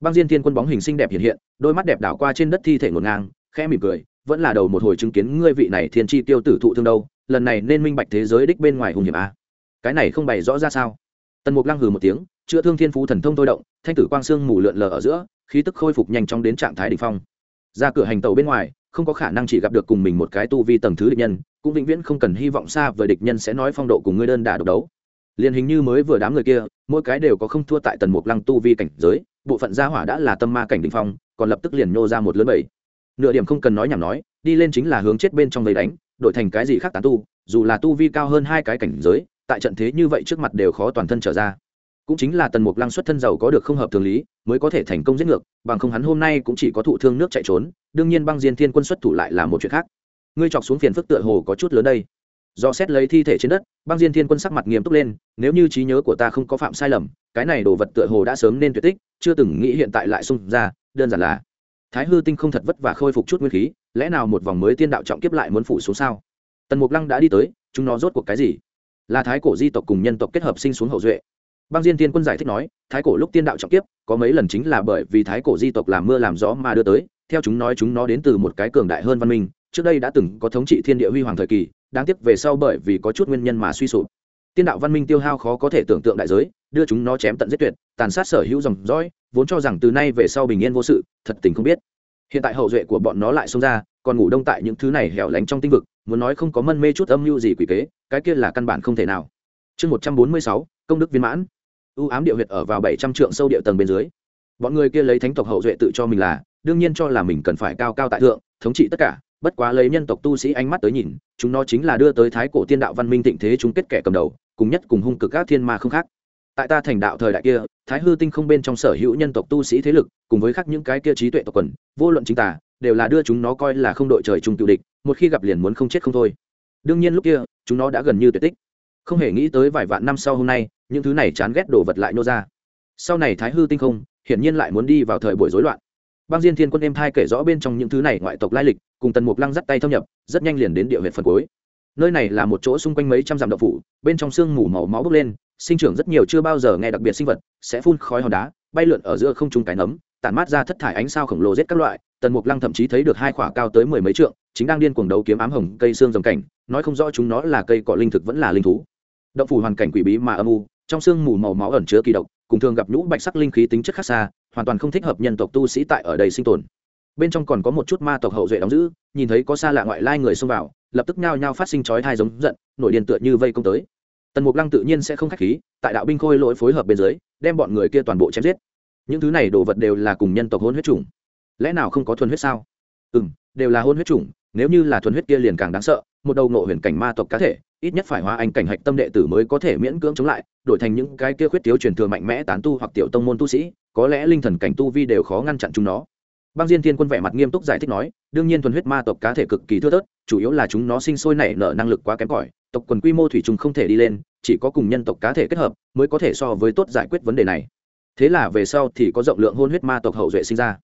Băng diên thiên quân bóng hình xinh đẹp hiện hiện, đôi mắt đẹp đảo qua trên đất thi thể ngổn ngang, khẽ mỉm cười, vẫn là đầu một hồi chứng kiến ngươi vị này thiên chi tiêu tử thụ thương đâu, lần này nên minh bạch thế giới đích bên ngoài hùng hiểm a. Cái này không bày rõ ra sao? Tần mục lăng hừ một tiếng, chữa thương thiên phú thần thông thôi động, thanh tử quang sương mù lượn lờ ở giữa, khí tức khôi phục nhanh chóng đến trạng thái đ ỉ n h phong. Ra cửa hành tàu bên ngoài, không có khả năng chỉ gặp được cùng mình một cái tu vi tầng thứ địch nhân, cũng vĩnh viễn không cần hy vọng xa với địch nhân sẽ nói phong độ cùng ngươi đơn đà độc đấu liền hình như mới vừa đám người kia, mỗi cái đều có không thua tại tần mục lăng tu vi cảnh giới, bộ phận gia hỏa đã là tâm ma cảnh đ ỉ n h phong, còn lập tức liền nhô ra một lớn bảy. Nửa điểm không cần nói nhảm nói, đi lên chính là hướng chết bên trong lấy đánh, đổi thành cái gì khác tán tu, dù là tu vi cao hơn hai cái cảnh giới, tại trận thế như vậy trước mặt đều khó toàn thân trở ra. Cũng chính là tần mục lăng xuất thân giàu có được không hợp thường lý, mới có thể thành công giết ngược, bằng không hắn hôm nay cũng chỉ có thụ thương nước chạy trốn, đương nhiên băng diên thiên quân xuất thủ lại là một chuyện khác. Ngươi chọc xuống phiền phức tựa hồ có chút lớn đây do xét lấy thi thể trên đất, băng diên thiên quân sắc mặt nghiêm túc lên, nếu như trí nhớ của ta không có phạm sai lầm, cái này đồ vật tựa hồ đã sớm nên tuyệt tích, chưa từng nghĩ hiện tại lại xung ra, đơn giản là, thái hư tinh không thật vất và khôi phục chút nguyên khí, lẽ nào một vòng mới tiên đạo trọng kiếp lại muốn phủ xuống sao? Tần mục lăng đã đi tới, chúng nó rốt cuộc cái gì? Là thái cổ di tộc cùng nhân tộc kết hợp sinh xuống hậu duệ. Băng diên tiên quân giải thích nói, thái cổ lúc tiên đạo trọng kiếp, có mấy lần chính là bởi vì thái cổ di tộc làm mưa làm gió mà đưa tới, theo chúng nói chúng nó đến từ một cái cường đại hơn văn minh trước đây đã từng có thống trị thiên địa huy hoàng thời kỳ, đáng tiếc về sau bởi vì có chút nguyên nhân mà suy sụp. Tiên đạo văn minh tiêu hao khó có thể tưởng tượng đại giới, đưa chúng nó chém tận giết tuyệt, tàn sát sở hữu dòng dõi, vốn cho rằng từ nay về sau bình yên vô sự, thật tình không biết. Hiện tại hậu duệ của bọn nó lại xông ra, còn ngủ đông tại những thứ này hẻo lánh trong tinh vực, muốn nói không có mân mê chút âm mưu gì quỷ kế, cái kia là căn bản không thể nào. Chương một trăm bốn mươi sáu, công đức viên mãn. U ám địa huyệt ở vào bảy trăm trượng sâu địa tầng bên dưới. Bọn người kia lấy thánh tộc hậu duệ tự cho mình là, đương nhiên cho là mình cần phải cao cao tại thượng, thống trị tất cả bất quá lấy nhân tộc tu sĩ ánh mắt tới nhìn, chúng nó chính là đưa tới thái cổ tiên đạo văn minh thịnh thế chúng kết kẻ cầm đầu, cùng nhất cùng hung cực các thiên ma không khác. Tại ta thành đạo thời đại kia, thái hư tinh không bên trong sở hữu nhân tộc tu sĩ thế lực, cùng với khác những cái kia trí tuệ tộc quần, vô luận chính tả đều là đưa chúng nó coi là không đội trời chung tự địch, một khi gặp liền muốn không chết không thôi. Đương nhiên lúc kia, chúng nó đã gần như tuyệt tích. Không hề nghĩ tới vài vạn năm sau hôm nay, những thứ này chán ghét đồ vật lại nô ra. Sau này thái hư tinh không, hiển nhiên lại muốn đi vào thời buổi rối loạn băng diên thiên quân em thai kể rõ bên trong những thứ này ngoại tộc lai lịch, cùng tần mục lăng dắt tay thâm nhập, rất nhanh liền đến địa huyện phần cuối. Nơi này là một chỗ xung quanh mấy trăm dặm đậu phủ, bên trong sương mù màu máu bốc lên, sinh trưởng rất nhiều chưa bao giờ nghe đặc biệt sinh vật, sẽ phun khói hòn đá, bay lượn ở giữa không trung cái nấm, tản mát ra thất thải ánh sao khổng lồ giết các loại. Tần mục lăng thậm chí thấy được hai quả cao tới mười mấy trượng, chính đang điên cuồng đấu kiếm ám hồng cây xương rồng cảnh, nói không rõ chúng nó là cây cỏ linh thực vẫn là linh thú. Động phủ hoàn cảnh quỷ bí mà âm u, trong sương mù màu máu ẩn chứa kỳ độc, cùng thường gặp nhũ bạch sắc linh khí tính chất khác xa hoàn toàn không thích hợp nhân tộc tu sĩ tại ở đây sinh tồn. Bên trong còn có một chút ma tộc hậu duệ đóng giữ, nhìn thấy có xa lạ ngoại lai người xông vào, lập tức nhao nhao phát sinh chói thai giống giận, nổi điên tựa như vây công tới. Tần mục lăng tự nhiên sẽ không khách khí, tại đạo binh khôi lỗi phối hợp bên dưới, đem bọn người kia toàn bộ chém giết. Những thứ này đồ vật đều là cùng nhân tộc hôn huyết chủng. Lẽ nào không có thuần huyết sao? Ừ m đều là hôn huyết chủng, nếu như là thuần huyết kia liền càng đáng sợ, một đầu nộ huyền cảnh ma tộc cá thể ít nhất phải hóa anh cảnh hạch tâm đệ tử mới có thể miễn cưỡng chống lại, đổi thành những cái kia khuyết thiếu truyền thừa mạnh mẽ tán tu hoặc tiểu tông môn tu sĩ, có lẽ linh thần cảnh tu vi đều khó ngăn chặn chúng nó. Băng diên thiên quân vẻ mặt nghiêm túc giải thích nói, đương nhiên thuần huyết ma tộc cá thể cực kỳ thưa thớt, chủ yếu là chúng nó sinh sôi nảy nở năng lực quá kém cỏi, tộc quần quy mô thủy chung không thể đi lên, chỉ có cùng nhân tộc cá thể kết hợp mới có thể so với tốt giải quyết vấn đề này. Thế là về sau thì có rộng lượng hôn huyết ma tộc hậu duệ sinh ra.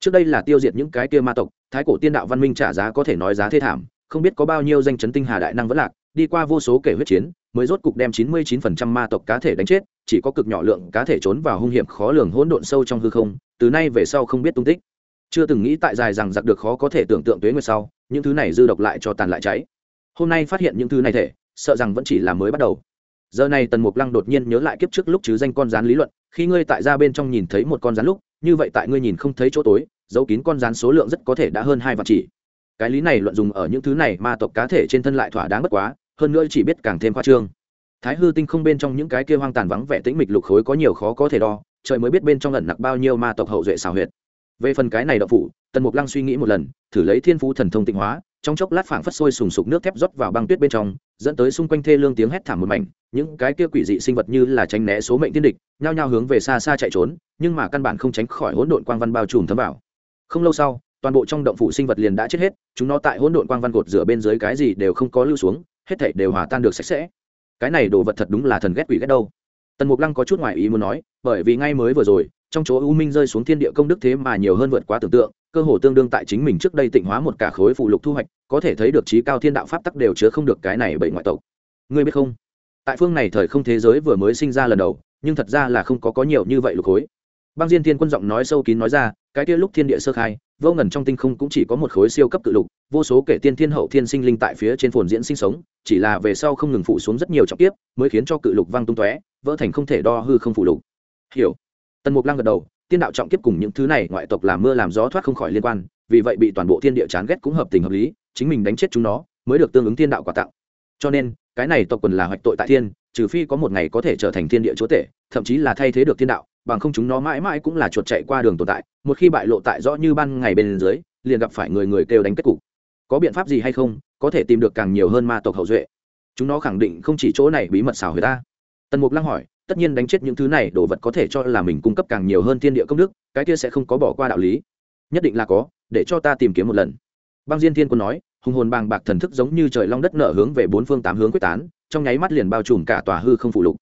Trước đây là tiêu diệt những cái kia ma tộc, thái cổ tiên đạo văn minh trả giá có thể nói giá thê thảm, không biết có bao nhiêu danh chấn tinh hà đại năng vẫn lạc đi qua vô số kể huyết chiến, mới rốt cục đem chín mươi 99% ma tộc cá thể đánh chết, chỉ có cực nhỏ lượng cá thể trốn vào hung hiểm khó lường hỗn độn sâu trong hư không, từ nay về sau không biết tung tích. Chưa từng nghĩ tại dài rằng giặc được khó có thể tưởng tượng tuế nguyệt sau, những thứ này dư độc lại cho tàn lại cháy. Hôm nay phát hiện những thứ này thể, sợ rằng vẫn chỉ là mới bắt đầu. Giờ này tần mục lăng đột nhiên nhớ lại kiếp trước lúc chứ danh con rán lý luận, khi ngươi tại ra bên trong nhìn thấy một con rán lúc, như vậy tại ngươi nhìn không thấy chỗ tối dấu kín con rán số lượng rất có thể đã hơn hai vạn chỉ. Cái lý này luận dùng ở những thứ này ma tộc cá thể trên thân lại thỏa đáng bất quá hơn nữa chỉ biết càng thêm khoa trương. Thái hư tinh không bên trong những cái kia hoang tàn vắng vẻ tĩnh mịch lục khối có nhiều khó có thể đo, trời mới biết bên trong ẩn nặc bao nhiêu ma tộc hậu duệ xào huyệt. Về phần cái này đậu phủ, tần mục lăng suy nghĩ một lần, thử lấy thiên phú thần thông tịnh hóa, trong chốc lát phảng phất sôi sùng sục nước thép rót vào băng tuyết bên trong, dẫn tới xung quanh thê lương tiếng hét thảm một mảnh, những cái kia quỷ dị sinh vật như là tránh né số mệnh thiên địch, nhao nhao hướng về xa xa chạy trốn, nhưng mà căn bản không tránh khỏi hỗn độn quang văn bao trùm thấm vào. Không lâu sau, toàn bộ trong động phủ sinh vật liền đã chết hết, chúng nó tại hỗn độn quang văn cột rửa bên dưới cái gì đều không có lưu xuống hết thảy đều hòa tan được sạch sẽ. Cái này đồ vật thật đúng là thần ghét quỷ ghét đâu. Tần mục lăng có chút ngoài ý muốn nói, bởi vì ngay mới vừa rồi, trong chỗ u minh rơi xuống thiên địa công đức thế mà nhiều hơn vượt quá tưởng tượng, cơ hồ tương đương tại chính mình trước đây tịnh hóa một cả khối phụ lục thu hoạch, có thể thấy được trí cao thiên đạo pháp tắc đều chứa không được cái này bởi ngoại tộc. Ngươi biết không? Tại phương này thời không thế giới vừa mới sinh ra lần đầu, nhưng thật ra là không có có nhiều như vậy lục khối. Băng diên thiên quân giọng nói sâu kín nói ra, cái kia lúc thiên địa sơ khai vô ngần trong tinh không cũng chỉ có một khối siêu cấp cự lục, vô số kể tiên thiên hậu thiên sinh linh tại phía trên phồn diễn sinh sống, chỉ là về sau không ngừng phụ xuống rất nhiều trọng tiếp mới khiến cho cự lục văng tung tóe, vỡ thành không thể đo hư không phụ lục. Hiểu. Tần mục lăng gật đầu, tiên đạo trọng kiếp cùng những thứ này ngoại tộc làm mưa làm gió thoát không khỏi liên quan, vì vậy bị toàn bộ thiên địa chán ghét cũng hợp tình hợp lý, chính mình đánh chết chúng nó, mới được tương ứng thiên đạo quà tặng. Cho nên, cái này tộc quần là hoạch tội tại thiên, trừ phi có một ngày có thể trở thành thiên địa chúa tể, thậm chí là thay thế được thiên đạo bằng không chúng nó mãi mãi cũng là chuột chạy qua đường tồn tại, một khi bại lộ tại rõ như ban ngày bên dưới, liền gặp phải người người kêu đánh kết cục. Có biện pháp gì hay không, có thể tìm được càng nhiều hơn ma tộc hậu duệ. Chúng nó khẳng định không chỉ chỗ này bí mật xảo người ta. Tần mục lăng hỏi, tất nhiên đánh chết những thứ này, đồ vật có thể cho là mình cung cấp càng nhiều hơn thiên địa công đức, cái kia sẽ không có bỏ qua đạo lý. Nhất định là có, để cho ta tìm kiếm một lần. Băng diên thiên quân nói, hùng hồn bàng bạc thần thức giống như trời long đất nở hướng về bốn phương tám hướng quyết tán, trong nháy mắt liền bao trùm cả tòa hư không phụ lục.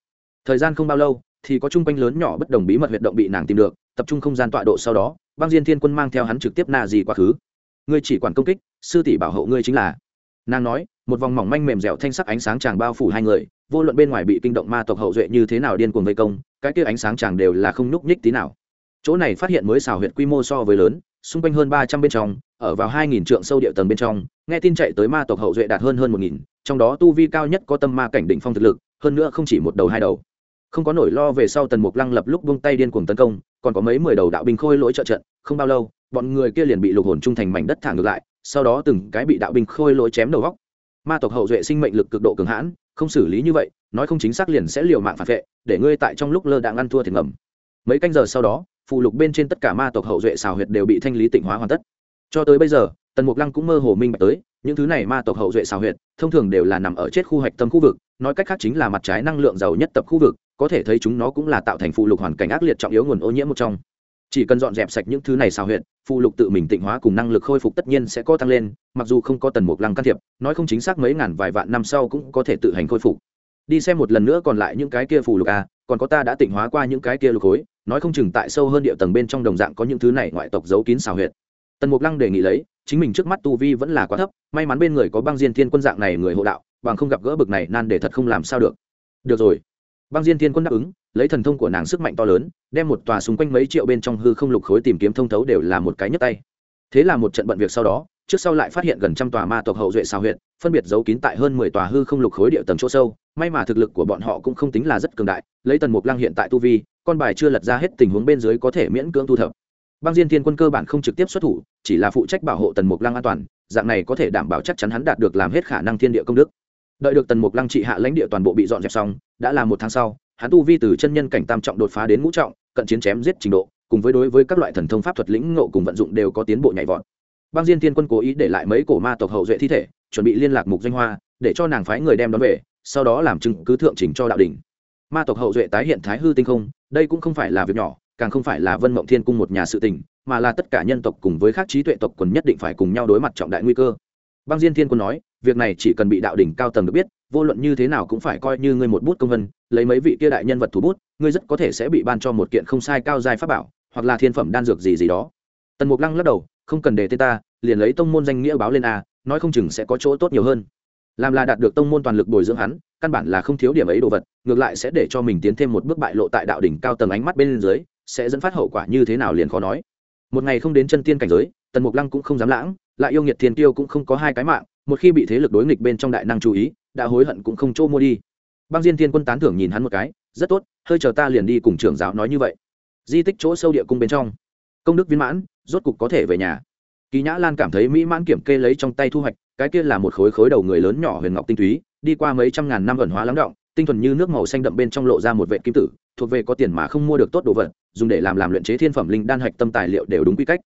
Thời gian không bao lâu thì có chung quanh lớn nhỏ bất đồng bí mật huyệt động bị nàng tìm được, tập trung không gian tọa độ sau đó, băng diên thiên quân mang theo hắn trực tiếp na gì quá khứ. Ngươi chỉ quản công kích, sư tỷ bảo hộ ngươi chính là. Nàng nói, một vòng mỏng manh mềm dẻo thanh sắc ánh sáng chàng bao phủ hai người, vô luận bên ngoài bị kinh động ma tộc hậu duệ như thế nào điên cuồng vây công, cái kia ánh sáng chàng đều là không nhúc nhích tí nào. Chỗ này phát hiện mới xào huyệt quy mô so với lớn, xung quanh hơn ba trăm bên trong, ở vào hai nghìn trượng sâu địa tầng bên trong, nghe tin chạy tới ma tộc hậu duệ đạt hơn hơn một nghìn, trong đó tu vi cao nhất có tâm ma cảnh định phong thực lực, hơn nữa không chỉ một đầu hai đầu không có nỗi lo về sau tần mục lăng lập lúc buông tay điên cuồng tấn công, còn có mấy mười đầu đạo binh khôi lỗi trợ trận, không bao lâu, bọn người kia liền bị lục hồn trung thành mảnh đất thả ngược lại, sau đó từng cái bị đạo binh khôi lỗi chém đầu góc. Ma tộc hậu duệ sinh mệnh lực cực độ cường hãn, không xử lý như vậy, nói không chính xác liền sẽ liều mạng phản vệ, để ngươi tại trong lúc lơ đạn ăn thua thì ngầm. Mấy canh giờ sau đó, phụ lục bên trên tất cả ma tộc hậu duệ xào huyệt đều bị thanh lý tịnh hóa hoàn tất. Cho tới bây giờ, tần mục lăng cũng mơ hồ minh bạch tới, những thứ này ma tộc hậu duệ xào huyệt, thông thường đều là nằm ở chết khu hạch tâm khu vực, nói cách khác chính là mặt trái năng lượng giàu nhất tập khu vực có thể thấy chúng nó cũng là tạo thành phụ lục hoàn cảnh ác liệt trọng yếu nguồn ô nhiễm một trong. Chỉ cần dọn dẹp sạch những thứ này xào huyệt, phụ lục tự mình tịnh hóa cùng năng lực khôi phục tất nhiên sẽ có tăng lên, mặc dù không có tần mục lăng can thiệp, nói không chính xác mấy ngàn vài vạn năm sau cũng có thể tự hành khôi phục. Đi xem một lần nữa còn lại những cái kia phù lục a còn có ta đã tịnh hóa qua những cái kia lục khối, nói không chừng tại sâu hơn địa tầng bên trong đồng dạng có những thứ này ngoại tộc giấu kín xào huyệt. Tần mục lăng đề nghị lấy, chính mình trước mắt tu vi vẫn là quá thấp, may mắn bên người có băng diên thiên quân dạng này người hộ đạo, bằng không gặp gỡ bực này nan để thật không làm sao được. Được rồi băng diên thiên quân đáp ứng, lấy thần thông của nàng sức mạnh to lớn, đem một tòa xung quanh mấy triệu bên trong hư không lục khối tìm kiếm thông thấu đều là một cái nhấp tay. Thế là một trận bận việc sau đó, trước sau lại phát hiện gần trăm tòa ma tộc hậu duệ sao huyện phân biệt giấu kín tại hơn mười tòa hư không lục khối địa tầng chỗ sâu. May mà thực lực của bọn họ cũng không tính là rất cường đại, lấy tần mục lăng hiện tại tu vi, con bài chưa lật ra hết tình huống bên dưới có thể miễn cưỡng thu thập. Băng diên thiên quân cơ bản không trực tiếp xuất thủ, chỉ là phụ trách bảo hộ tần mục lăng an toàn, dạng này có thể đảm bảo chắc chắn hắn đạt được làm hết khả năng thiên địa công đức đợi được tần mục lăng trị hạ lãnh địa toàn bộ bị dọn dẹp xong, đã là một tháng sau, hắn tu vi từ chân nhân cảnh tam trọng đột phá đến ngũ trọng, cận chiến chém giết trình độ, cùng với đối với các loại thần thông pháp thuật lĩnh ngộ cùng vận dụng đều có tiến bộ nhảy vọt. Băng diên thiên quân cố ý để lại mấy cổ ma tộc hậu duệ thi thể, chuẩn bị liên lạc mục danh hoa, để cho nàng phái người đem đón về, sau đó làm chứng cứ thượng trình cho đạo đình ma tộc hậu duệ tái hiện thái hư tinh không, đây cũng không phải là việc nhỏ, càng không phải là vân mộng thiên cung một nhà sự tình, mà là tất cả nhân tộc cùng với các trí tuệ tộc quần nhất định phải cùng nhau đối mặt trọng đại nguy cơ. Băng diên thiên quân nói việc này chỉ cần bị đạo đỉnh cao tầng được biết, vô luận như thế nào cũng phải coi như ngươi một bút công vân, lấy mấy vị kia đại nhân vật thủ bút, ngươi rất có thể sẽ bị ban cho một kiện không sai cao dài pháp bảo, hoặc là thiên phẩm đan dược gì gì đó. Tần mục lăng lắc đầu, không cần để tên ta, liền lấy tông môn danh nghĩa báo lên a, nói không chừng sẽ có chỗ tốt nhiều hơn. Làm là đạt được tông môn toàn lực bồi dưỡng hắn, căn bản là không thiếu điểm ấy đồ vật, ngược lại sẽ để cho mình tiến thêm một bước bại lộ tại đạo đỉnh cao tầng ánh mắt bên dưới, sẽ dẫn phát hậu quả như thế nào liền khó nói. Một ngày không đến chân tiên cảnh giới, tần mục lăng cũng không dám lãng, lại yêu nghiệt thiên tiêu cũng không có hai cái mạng một khi bị thế lực đối nghịch bên trong đại năng chú ý, đã hối hận cũng không chỗ mua đi. Băng diên thiên quân tán thưởng nhìn hắn một cái, rất tốt, hơi chờ ta liền đi cùng trưởng giáo nói như vậy. Di tích chỗ sâu địa cung bên trong, công đức viên mãn, rốt cục có thể về nhà. Kỳ nhã lan cảm thấy mỹ mãn kiểm kê lấy trong tay thu hoạch, cái kia là một khối khối đầu người lớn nhỏ huyền ngọc tinh túy, đi qua mấy trăm ngàn năm ẩn hóa lắng động, tinh thuần như nước màu xanh đậm bên trong lộ ra một vệ kim tử, thuộc về có tiền mà không mua được tốt đồ vật, dùng để làm làm luyện chế thiên phẩm linh đan hạch tâm tài liệu đều đúng quy cách.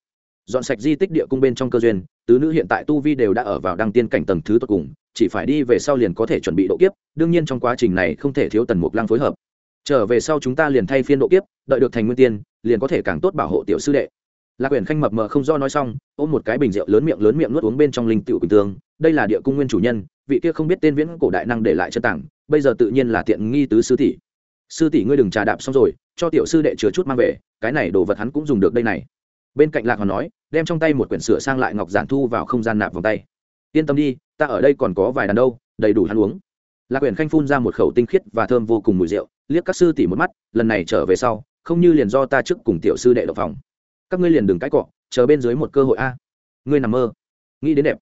Dọn sạch di tích địa cung bên trong cơ duyên tứ nữ hiện tại tu vi đều đã ở vào đăng tiên cảnh tầng thứ tốt cùng, chỉ phải đi về sau liền có thể chuẩn bị độ kiếp, đương nhiên trong quá trình này không thể thiếu tần mục lăng phối hợp. Trở về sau chúng ta liền thay phiên độ kiếp, đợi được thành nguyên tiên, liền có thể càng tốt bảo hộ tiểu sư đệ. Lạc quyển khanh mập mờ không do nói xong, ôm một cái bình rượu lớn miệng lớn miệng nuốt uống bên trong linh tiểu bình tương, đây là địa cung nguyên chủ nhân, vị kia không biết tên viễn cổ đại năng để lại chân tảng, bây giờ tự nhiên là tiện nghi tứ sư tỷ. Sư tỷ ngươi đừng trà đạp xong rồi, cho tiểu sư đệ chứa chút mang về, cái này đồ vật hắn cũng dùng được đây này bên cạnh lạc hoàn nói, đem trong tay một quyển sửa sang lại ngọc giản thu vào không gian nạp vòng tay. Yên tâm đi, ta ở đây còn có vài đàn đâu, đầy đủ hắn uống. Lạc quyển khanh phun ra một khẩu tinh khiết và thơm vô cùng mùi rượu, liếc các sư tỷ một mắt, lần này trở về sau, không như liền do ta trước cùng tiểu sư đệ độc phòng. Các ngươi liền đừng cãi cọ, chờ bên dưới một cơ hội a. Ngươi nằm mơ. Nghĩ đến đẹp.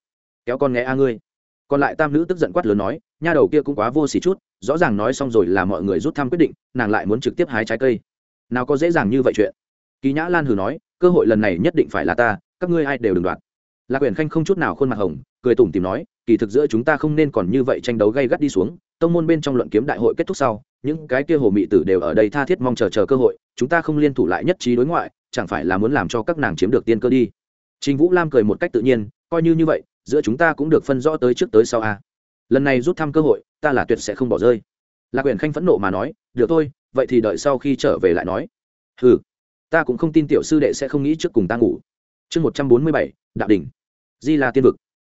Kéo con nghe a ngươi. Còn lại tam nữ tức giận quát lớn nói, nha đầu kia cũng quá vô xỉ chút, rõ ràng nói xong rồi là mọi người rút thăm quyết định, nàng lại muốn trực tiếp hái trái cây. Nào có dễ dàng như vậy chuyện kỳ nhã lan hừ nói, cơ hội lần này nhất định phải là ta, các ngươi ai đều đừng đoạt. Lạc quyền khanh không chút nào khuôn mặt hồng, cười tủm tìm nói, kỳ thực giữa chúng ta không nên còn như vậy tranh đấu gay gắt đi xuống, tông môn bên trong luận kiếm đại hội kết thúc sau, những cái kia hồ mị tử đều ở đây tha thiết mong chờ chờ cơ hội, chúng ta không liên thủ lại nhất trí đối ngoại, chẳng phải là muốn làm cho các nàng chiếm được tiên cơ đi. Trình vũ lam cười một cách tự nhiên, coi như như vậy, giữa chúng ta cũng được phân rõ tới trước tới sau a. Lần này rút thăm cơ hội, ta là tuyệt sẽ không bỏ rơi. Lạc quyền khanh phẫn nộ mà nói, được thôi, vậy thì đợi sau khi trở về lại nói. Ừ ta cũng không tin tiểu sư đệ sẽ không nghĩ trước cùng ta ngủ. Chương một trăm bốn mươi bảy, đạo đình di là tiên vực.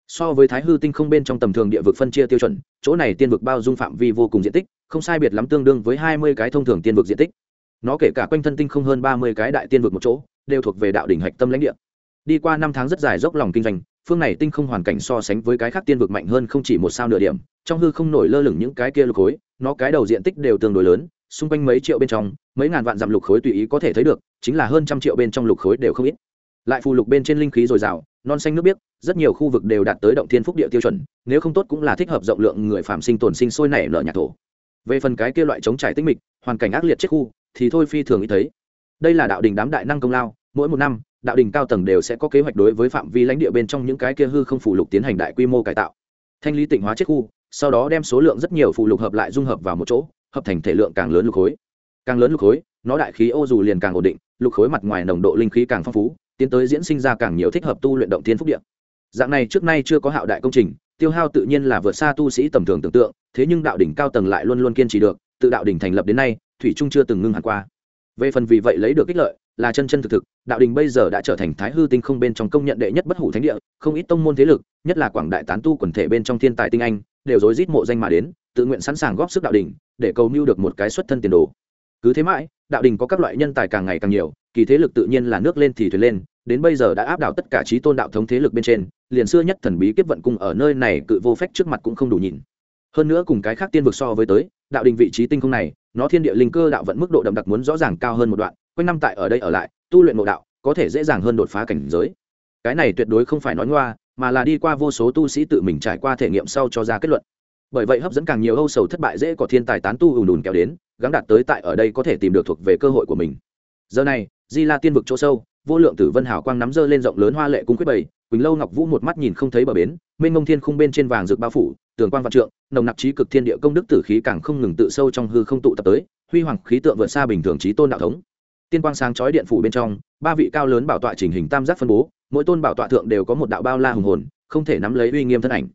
So với thái hư tinh không bên trong tầm thường địa vực phân chia tiêu chuẩn, chỗ này tiên vực bao dung phạm vi vô cùng diện tích, không sai biệt lắm tương đương với hai mươi cái thông thường tiên vực diện tích. Nó kể cả quanh thân tinh không hơn ba mươi cái đại tiên vực một chỗ, đều thuộc về đạo đỉnh hạch tâm lãnh địa. Đi qua năm tháng rất dài dốc lòng kinh doanh, phương này tinh không hoàn cảnh so sánh với cái khác tiên vực mạnh hơn không chỉ một sao nửa điểm, trong hư không nổi lơ lửng những cái kia lục khối, nó cái đầu diện tích đều tương đối lớn, xung quanh mấy triệu bên trong, mấy ngàn vạn dặm lục khối tùy ý có thể thấy được chính là hơn trăm triệu bên trong lục khối đều không ít. Lại phù lục bên trên linh khí dồi dào, non xanh nước biếc, rất nhiều khu vực đều đạt tới động thiên phúc địa tiêu chuẩn, nếu không tốt cũng là thích hợp rộng lượng người phạm sinh tồn sinh sôi nảy nở nhà thổ. Về phần cái kia loại chống trải tinh mịch, hoàn cảnh ác liệt chết khu, thì thôi phi thường ý thấy. Đây là đạo đình đám đại năng công lao, mỗi một năm, đạo đình cao tầng đều sẽ có kế hoạch đối với phạm vi lãnh địa bên trong những cái kia hư không phủ lục tiến hành đại quy mô cải tạo. Thanh lý tịnh hóa chết khu, sau đó đem số lượng rất nhiều phụ lục hợp lại dung hợp vào một chỗ, hợp thành thể lượng càng lớn lục khối. Càng lớn lục khối nó đại khí ô dù liền càng ổn định, lục khối mặt ngoài nồng độ linh khí càng phong phú, tiến tới diễn sinh ra càng nhiều thích hợp tu luyện động thiên phúc điện dạng này trước nay chưa có hạo đại công trình, tiêu hao tự nhiên là vượt xa tu sĩ tầm thường tưởng tượng, thế nhưng đạo đỉnh cao tầng lại luôn luôn kiên trì được, tự đạo đỉnh thành lập đến nay, thủy trung chưa từng ngưng hẳn qua. Về phần vì vậy lấy được ích lợi, là chân chân thực thực, đạo đình bây giờ đã trở thành thái hư tinh không bên trong công nhận đệ nhất bất hủ thánh địa, không ít tông môn thế lực, nhất là quảng đại tán tu quần thể bên trong thiên tài tinh anh, đều rối rít mộ danh mà đến, tự nguyện sẵn sàng góp sức đạo đình để cầu mưu được một cái xuất thân tiền đồ. Cứ thế mãi đạo đình có các loại nhân tài càng ngày càng nhiều, kỳ thế lực tự nhiên là nước lên thì thuyền lên, đến bây giờ đã áp đảo tất cả trí tôn đạo thống thế lực bên trên, liền xưa nhất thần bí kiếp vận cung ở nơi này cự vô phách trước mặt cũng không đủ nhìn. Hơn nữa cùng cái khác tiên vực so với tới, đạo đình vị trí tinh không này, nó thiên địa linh cơ đạo vận mức độ đậm đặc muốn rõ ràng cao hơn một đoạn, quanh năm tại ở đây ở lại, tu luyện nội đạo, có thể dễ dàng hơn đột phá cảnh giới. Cái này tuyệt đối không phải nói ngoa, mà là đi qua vô số tu sĩ tự mình trải qua thể nghiệm sau cho ra kết luận bởi vậy hấp dẫn càng nhiều âu sầu thất bại dễ có thiên tài tán tu ùn ùn kéo đến gắn đạt tới tại ở đây có thể tìm được thuộc về cơ hội của mình. Giờ này, di la tiên vực chỗ sâu, vô lượng tử vân hảo quang nắm dơ lên rộng lớn hoa lệ cung quyết bầy, quỳnh lâu ngọc vũ một mắt nhìn không thấy bờ bến, mênh mông thiên khung bên trên vàng rực bao phủ, tường quang vạn trượng, nồng nặc trí cực thiên địa công đức tử khí càng không ngừng tự sâu trong hư không tụ tập tới, huy hoàng khí tượng vượt xa bình thường trí tôn đạo thống. Tiên quang sáng chói điện phủ bên trong, ba vị cao lớn bảo tọa trình hình tam giác phân bố, mỗi tôn bảo tọa thượng đều có một đạo bao la hùng hồn, không thể nắm lấy uy nghiêm thân ảnh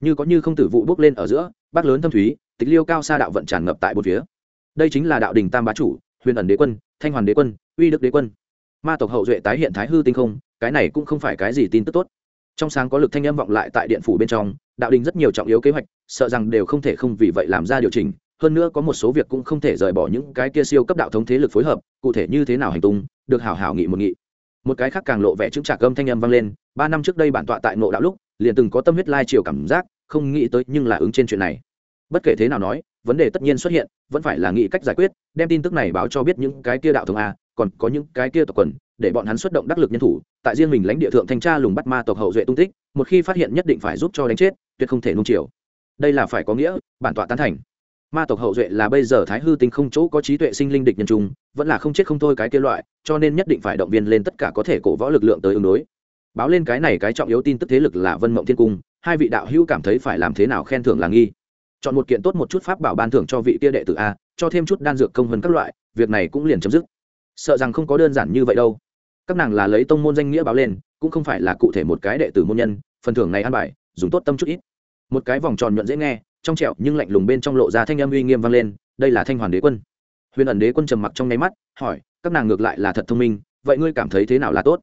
như có như không tử vụ bước lên ở giữa, bác lớn thâm thúy, tịch liêu cao xa đạo vận tràn ngập tại một phía. Đây chính là đạo đình tam bá chủ, huyền ẩn đế quân, thanh hoàn đế quân, uy đức đế quân. Ma tộc hậu duệ tái hiện thái hư tinh không, cái này cũng không phải cái gì tin tức tốt. Trong sáng có lực thanh âm vọng lại tại điện phủ bên trong, đạo đình rất nhiều trọng yếu kế hoạch, sợ rằng đều không thể không vì vậy làm ra điều chỉnh. Hơn nữa có một số việc cũng không thể rời bỏ những cái kia siêu cấp đạo thống thế lực phối hợp, cụ thể như thế nào hành tung, được hảo hảo nghị một nghị. Một cái khác càng lộ vẻ chứng trạc âm thanh âm vang lên, ba năm trước đây bản tọa tại ngộ đạo lúc liền từng có tâm huyết lai chiều cảm giác, không nghĩ tới nhưng là ứng trên chuyện này. Bất kể thế nào nói, vấn đề tất nhiên xuất hiện, vẫn phải là nghĩ cách giải quyết, đem tin tức này báo cho biết những cái kia đạo thường a, còn có những cái kia tộc quần, để bọn hắn xuất động đắc lực nhân thủ, tại riêng mình lãnh địa thượng thanh tra lùng bắt ma tộc hậu duệ tung tích, một khi phát hiện nhất định phải giúp cho đánh chết, tuyệt không thể nung chiều. Đây là phải có nghĩa, bản tọa tán thành. Ma tộc hậu duệ là bây giờ thái hư tinh không chỗ có trí tuệ sinh linh địch nhân trung, vẫn là không chết không thôi cái kia loại, cho nên nhất định phải động viên lên tất cả có thể cổ võ lực lượng tới ứng đối báo lên cái này cái trọng yếu tin tức thế lực là vân mộng thiên cung, hai vị đạo hữu cảm thấy phải làm thế nào khen thưởng là nghi. Chọn một kiện tốt một chút pháp bảo ban thưởng cho vị kia đệ tử a, cho thêm chút đan dược công hơn các loại, việc này cũng liền chấm dứt. Sợ rằng không có đơn giản như vậy đâu. Các nàng là lấy tông môn danh nghĩa báo lên, cũng không phải là cụ thể một cái đệ tử môn nhân, phần thưởng này ăn bài, dùng tốt tâm chút ít. Một cái vòng tròn nhuận dễ nghe, trong trẹo nhưng lạnh lùng bên trong lộ ra thanh âm uy nghiêm vang lên, đây là thanh hoàn đế quân. Huyền ẩn đế quân trầm mặc trong nháy mắt, hỏi, các nàng ngược lại là thật thông minh, vậy ngươi cảm thấy thế nào là tốt?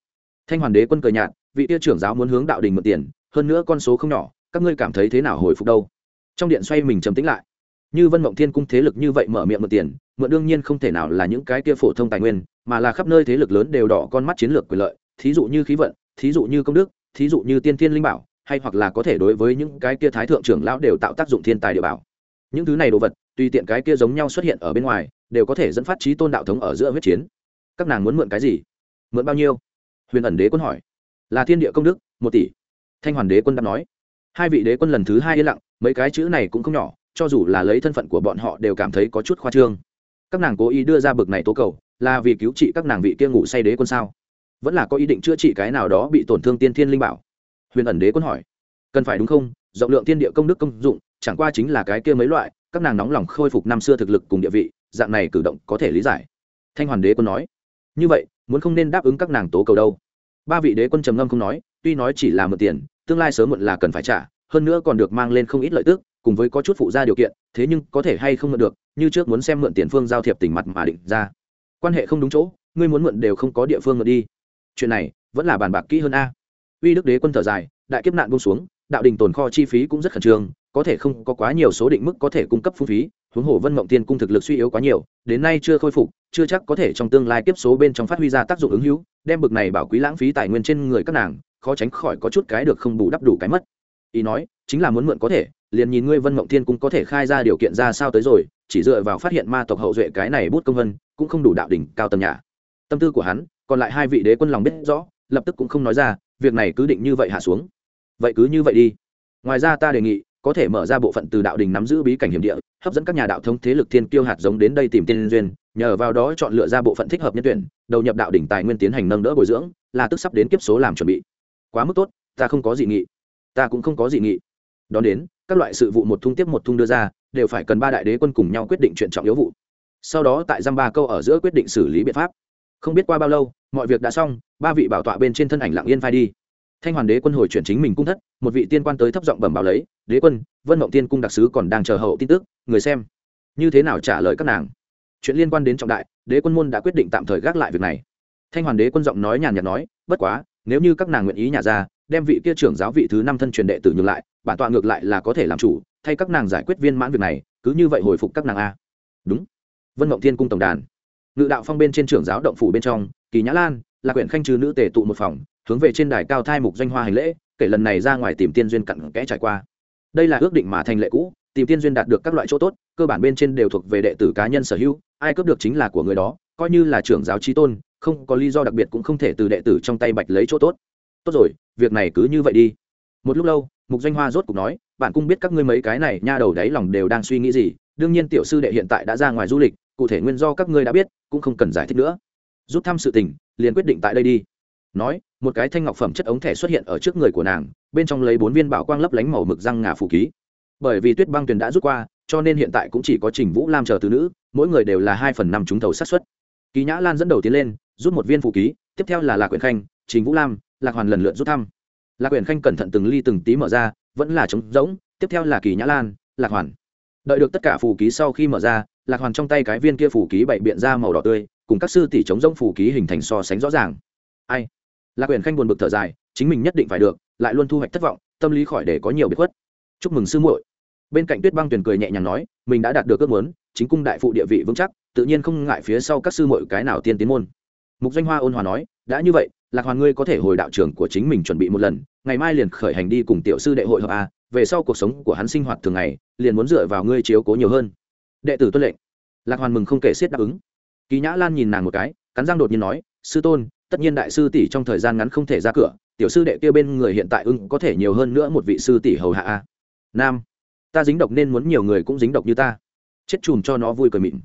Thanh hoàn đế quân cười nhạt, vị tia trưởng giáo muốn hướng đạo đình mượn tiền, hơn nữa con số không nhỏ, các ngươi cảm thấy thế nào hồi phục đâu? Trong điện xoay mình trầm tĩnh lại. Như vân mộng thiên cung thế lực như vậy mở miệng mượn tiền, mượn đương nhiên không thể nào là những cái kia phổ thông tài nguyên, mà là khắp nơi thế lực lớn đều đỏ con mắt chiến lược quyền lợi, thí dụ như khí vận, thí dụ như công đức, thí dụ như tiên thiên linh bảo, hay hoặc là có thể đối với những cái kia thái thượng trưởng lão đều tạo tác dụng thiên tài địa bảo. Những thứ này đồ vật, tùy tiện cái kia giống nhau xuất hiện ở bên ngoài, đều có thể dẫn phát trí tôn đạo thống ở giữa huyết chiến. Các nàng muốn mượn cái gì? Mượn bao nhiêu? Huyền ẩn đế quân hỏi. Là thiên địa công đức, một tỷ. Thanh hoàn đế quân đáp nói. Hai vị đế quân lần thứ hai yên lặng, mấy cái chữ này cũng không nhỏ, cho dù là lấy thân phận của bọn họ đều cảm thấy có chút khoa trương. Các nàng cố ý đưa ra bực này tố cầu, là vì cứu trị các nàng vị kia ngủ say đế quân sao? Vẫn là có ý định chữa trị cái nào đó bị tổn thương tiên thiên linh bảo? Huyền ẩn đế quân hỏi. Cần phải đúng không? Rộng lượng thiên địa công đức công dụng, chẳng qua chính là cái kia mấy loại, các nàng nóng lòng khôi phục năm xưa thực lực cùng địa vị, dạng này cử động có thể lý giải. Thanh hoàn đế quân nói. Như vậy muốn không nên đáp ứng các nàng tố cầu đâu. Ba vị đế quân trầm ngâm không nói, tuy nói chỉ là mượn tiền, tương lai sớm muộn là cần phải trả, hơn nữa còn được mang lên không ít lợi tức, cùng với có chút phụ gia điều kiện, thế nhưng có thể hay không mượn được, như trước muốn xem mượn tiền phương giao thiệp tình mặt mà định ra. Quan hệ không đúng chỗ, ngươi muốn mượn đều không có địa phương mượn đi. Chuyện này, vẫn là bàn bạc kỹ hơn a. Uy đức đế quân thở dài, đại kiếp nạn buông xuống, đạo đình tồn kho chi phí cũng rất khẩn trương có thể không có quá nhiều số định mức có thể cung cấp phung phí, huống hồ vân mộng tiên cung thực lực suy yếu quá nhiều, đến nay chưa khôi phục, chưa chắc có thể trong tương lai tiếp số bên trong phát huy ra tác dụng ứng hữu, đem bực này bảo quý lãng phí tài nguyên trên người các nàng, khó tránh khỏi có chút cái được không bù đắp đủ cái mất. Ý nói, chính là muốn mượn có thể, liền nhìn ngươi vân mộng thiên cung có thể khai ra điều kiện ra sao tới rồi, chỉ dựa vào phát hiện ma tộc hậu duệ cái này bút công vân, cũng không đủ đạo đỉnh cao tầm nhà tâm tư của hắn, còn lại hai vị đế quân lòng biết rõ, lập tức cũng không nói ra, việc này cứ định như vậy hạ xuống. Vậy cứ như vậy đi. Ngoài ra ta đề nghị có thể mở ra bộ phận từ đạo đình nắm giữ bí cảnh hiểm địa, hấp dẫn các nhà đạo thống thế lực thiên kiêu hạt giống đến đây tìm tiên duyên, nhờ vào đó chọn lựa ra bộ phận thích hợp nhân tuyển, đầu nhập đạo đỉnh tài nguyên tiến hành nâng đỡ bồi dưỡng, là tức sắp đến kiếp số làm chuẩn bị. Quá mức tốt, ta không có dị nghị. Ta cũng không có dị nghị. Đón đến, các loại sự vụ một thung tiếp một thung đưa ra, đều phải cần ba đại đế quân cùng nhau quyết định chuyện trọng yếu vụ. Sau đó tại giam ba câu ở giữa quyết định xử lý biện pháp. Không biết qua bao lâu, mọi việc đã xong, ba vị bảo tọa bên trên thân ảnh lặng yên phai đi thanh hoàn đế quân hồi chuyển chính mình cung thất, một vị tiên quan tới thấp giọng bẩm báo lấy, đế quân, vân mộng tiên cung đặc sứ còn đang chờ hậu tin tức, người xem, như thế nào trả lời các nàng? Chuyện liên quan đến trọng đại, đế quân môn đã quyết định tạm thời gác lại việc này. Thanh hoàn đế quân giọng nói nhàn nhạt nói, bất quá, nếu như các nàng nguyện ý nhà ra, đem vị kia trưởng giáo vị thứ năm thân truyền đệ tử nhường lại, bản tọa ngược lại là có thể làm chủ, thay các nàng giải quyết viên mãn việc này, cứ như vậy hồi phục các nàng a. Đúng. Vân mộng thiên cung tổng đàn. Ngự đạo phong bên trên trưởng giáo động phủ bên trong, kỳ nhã lan là quyển khanh trừ nữ tề tụ một phòng hướng về trên đài cao thai mục doanh hoa hành lễ, kể lần này ra ngoài tìm tiên duyên cặn kẽ trải qua. Đây là ước định mà thành lệ cũ, tìm tiên duyên đạt được các loại chỗ tốt, cơ bản bên trên đều thuộc về đệ tử cá nhân sở hữu, ai cướp được chính là của người đó, coi như là trưởng giáo trí tôn, không có lý do đặc biệt cũng không thể từ đệ tử trong tay bạch lấy chỗ tốt. Tốt rồi, việc này cứ như vậy đi. Một lúc lâu, mục doanh hoa rốt cục nói, bạn cũng biết các ngươi mấy cái này nha đầu đáy lòng đều đang suy nghĩ gì, đương nhiên tiểu sư đệ hiện tại đã ra ngoài du lịch, cụ thể nguyên do các ngươi đã biết, cũng không cần giải thích nữa. Rút thăm sự tình, liền quyết định tại đây đi. Nói một cái thanh ngọc phẩm chất ống thẻ xuất hiện ở trước người của nàng, bên trong lấy bốn viên bảo quang lấp lánh màu mực răng ngà phủ ký. Bởi vì tuyết băng tuyền đã rút qua, cho nên hiện tại cũng chỉ có trình vũ lam chờ từ nữ, mỗi người đều là hai phần năm trúng thầu sát xuất kỳ nhã lan dẫn đầu tiến lên, rút một viên phủ ký, tiếp theo là lạc quyển khanh, trình vũ lam, lạc hoàn lần lượt rút thăm. Lạc quyển khanh cẩn thận từng ly từng tí mở ra, vẫn là trống rỗng, tiếp theo là kỳ nhã lan, lạc hoàn. Đợi được tất cả phủ ký sau khi mở ra, lạc hoàn trong tay cái viên kia phủ ký bậy biện ra màu đỏ tươi, cùng các sư tỷ chống rỗng phủ ký hình thành so sánh rõ ràng. Ai? Lạc quyển khanh buồn bực thở dài, chính mình nhất định phải được, lại luôn thu hoạch thất vọng, tâm lý khỏi để có nhiều biệt khuất. Chúc mừng sư muội. Bên cạnh tuyết băng tuyền cười nhẹ nhàng nói, mình đã đạt được ước muốn, chính cung đại phụ địa vị vững chắc, tự nhiên không ngại phía sau các sư muội cái nào tiên tiến môn. Mục doanh hoa ôn hòa nói, đã như vậy, lạc hoàn ngươi có thể hồi đạo trường của chính mình chuẩn bị một lần, ngày mai liền khởi hành đi cùng tiểu sư đệ hội hợp a, về sau cuộc sống của hắn sinh hoạt thường ngày, liền muốn dựa vào ngươi chiếu cố nhiều hơn. Đệ tử tuân lệnh. Lạc hoàn mừng không kể xiết đáp ứng. Kỳ nhã lan nhìn nàng một cái, cắn răng đột nhiên nói, sư tôn tất nhiên đại sư tỷ trong thời gian ngắn không thể ra cửa, tiểu sư đệ kia bên người hiện tại ưng có thể nhiều hơn nữa một vị sư tỷ hầu hạ a. Nam, ta dính độc nên muốn nhiều người cũng dính độc như ta. Chết chùm cho nó vui cười mịn.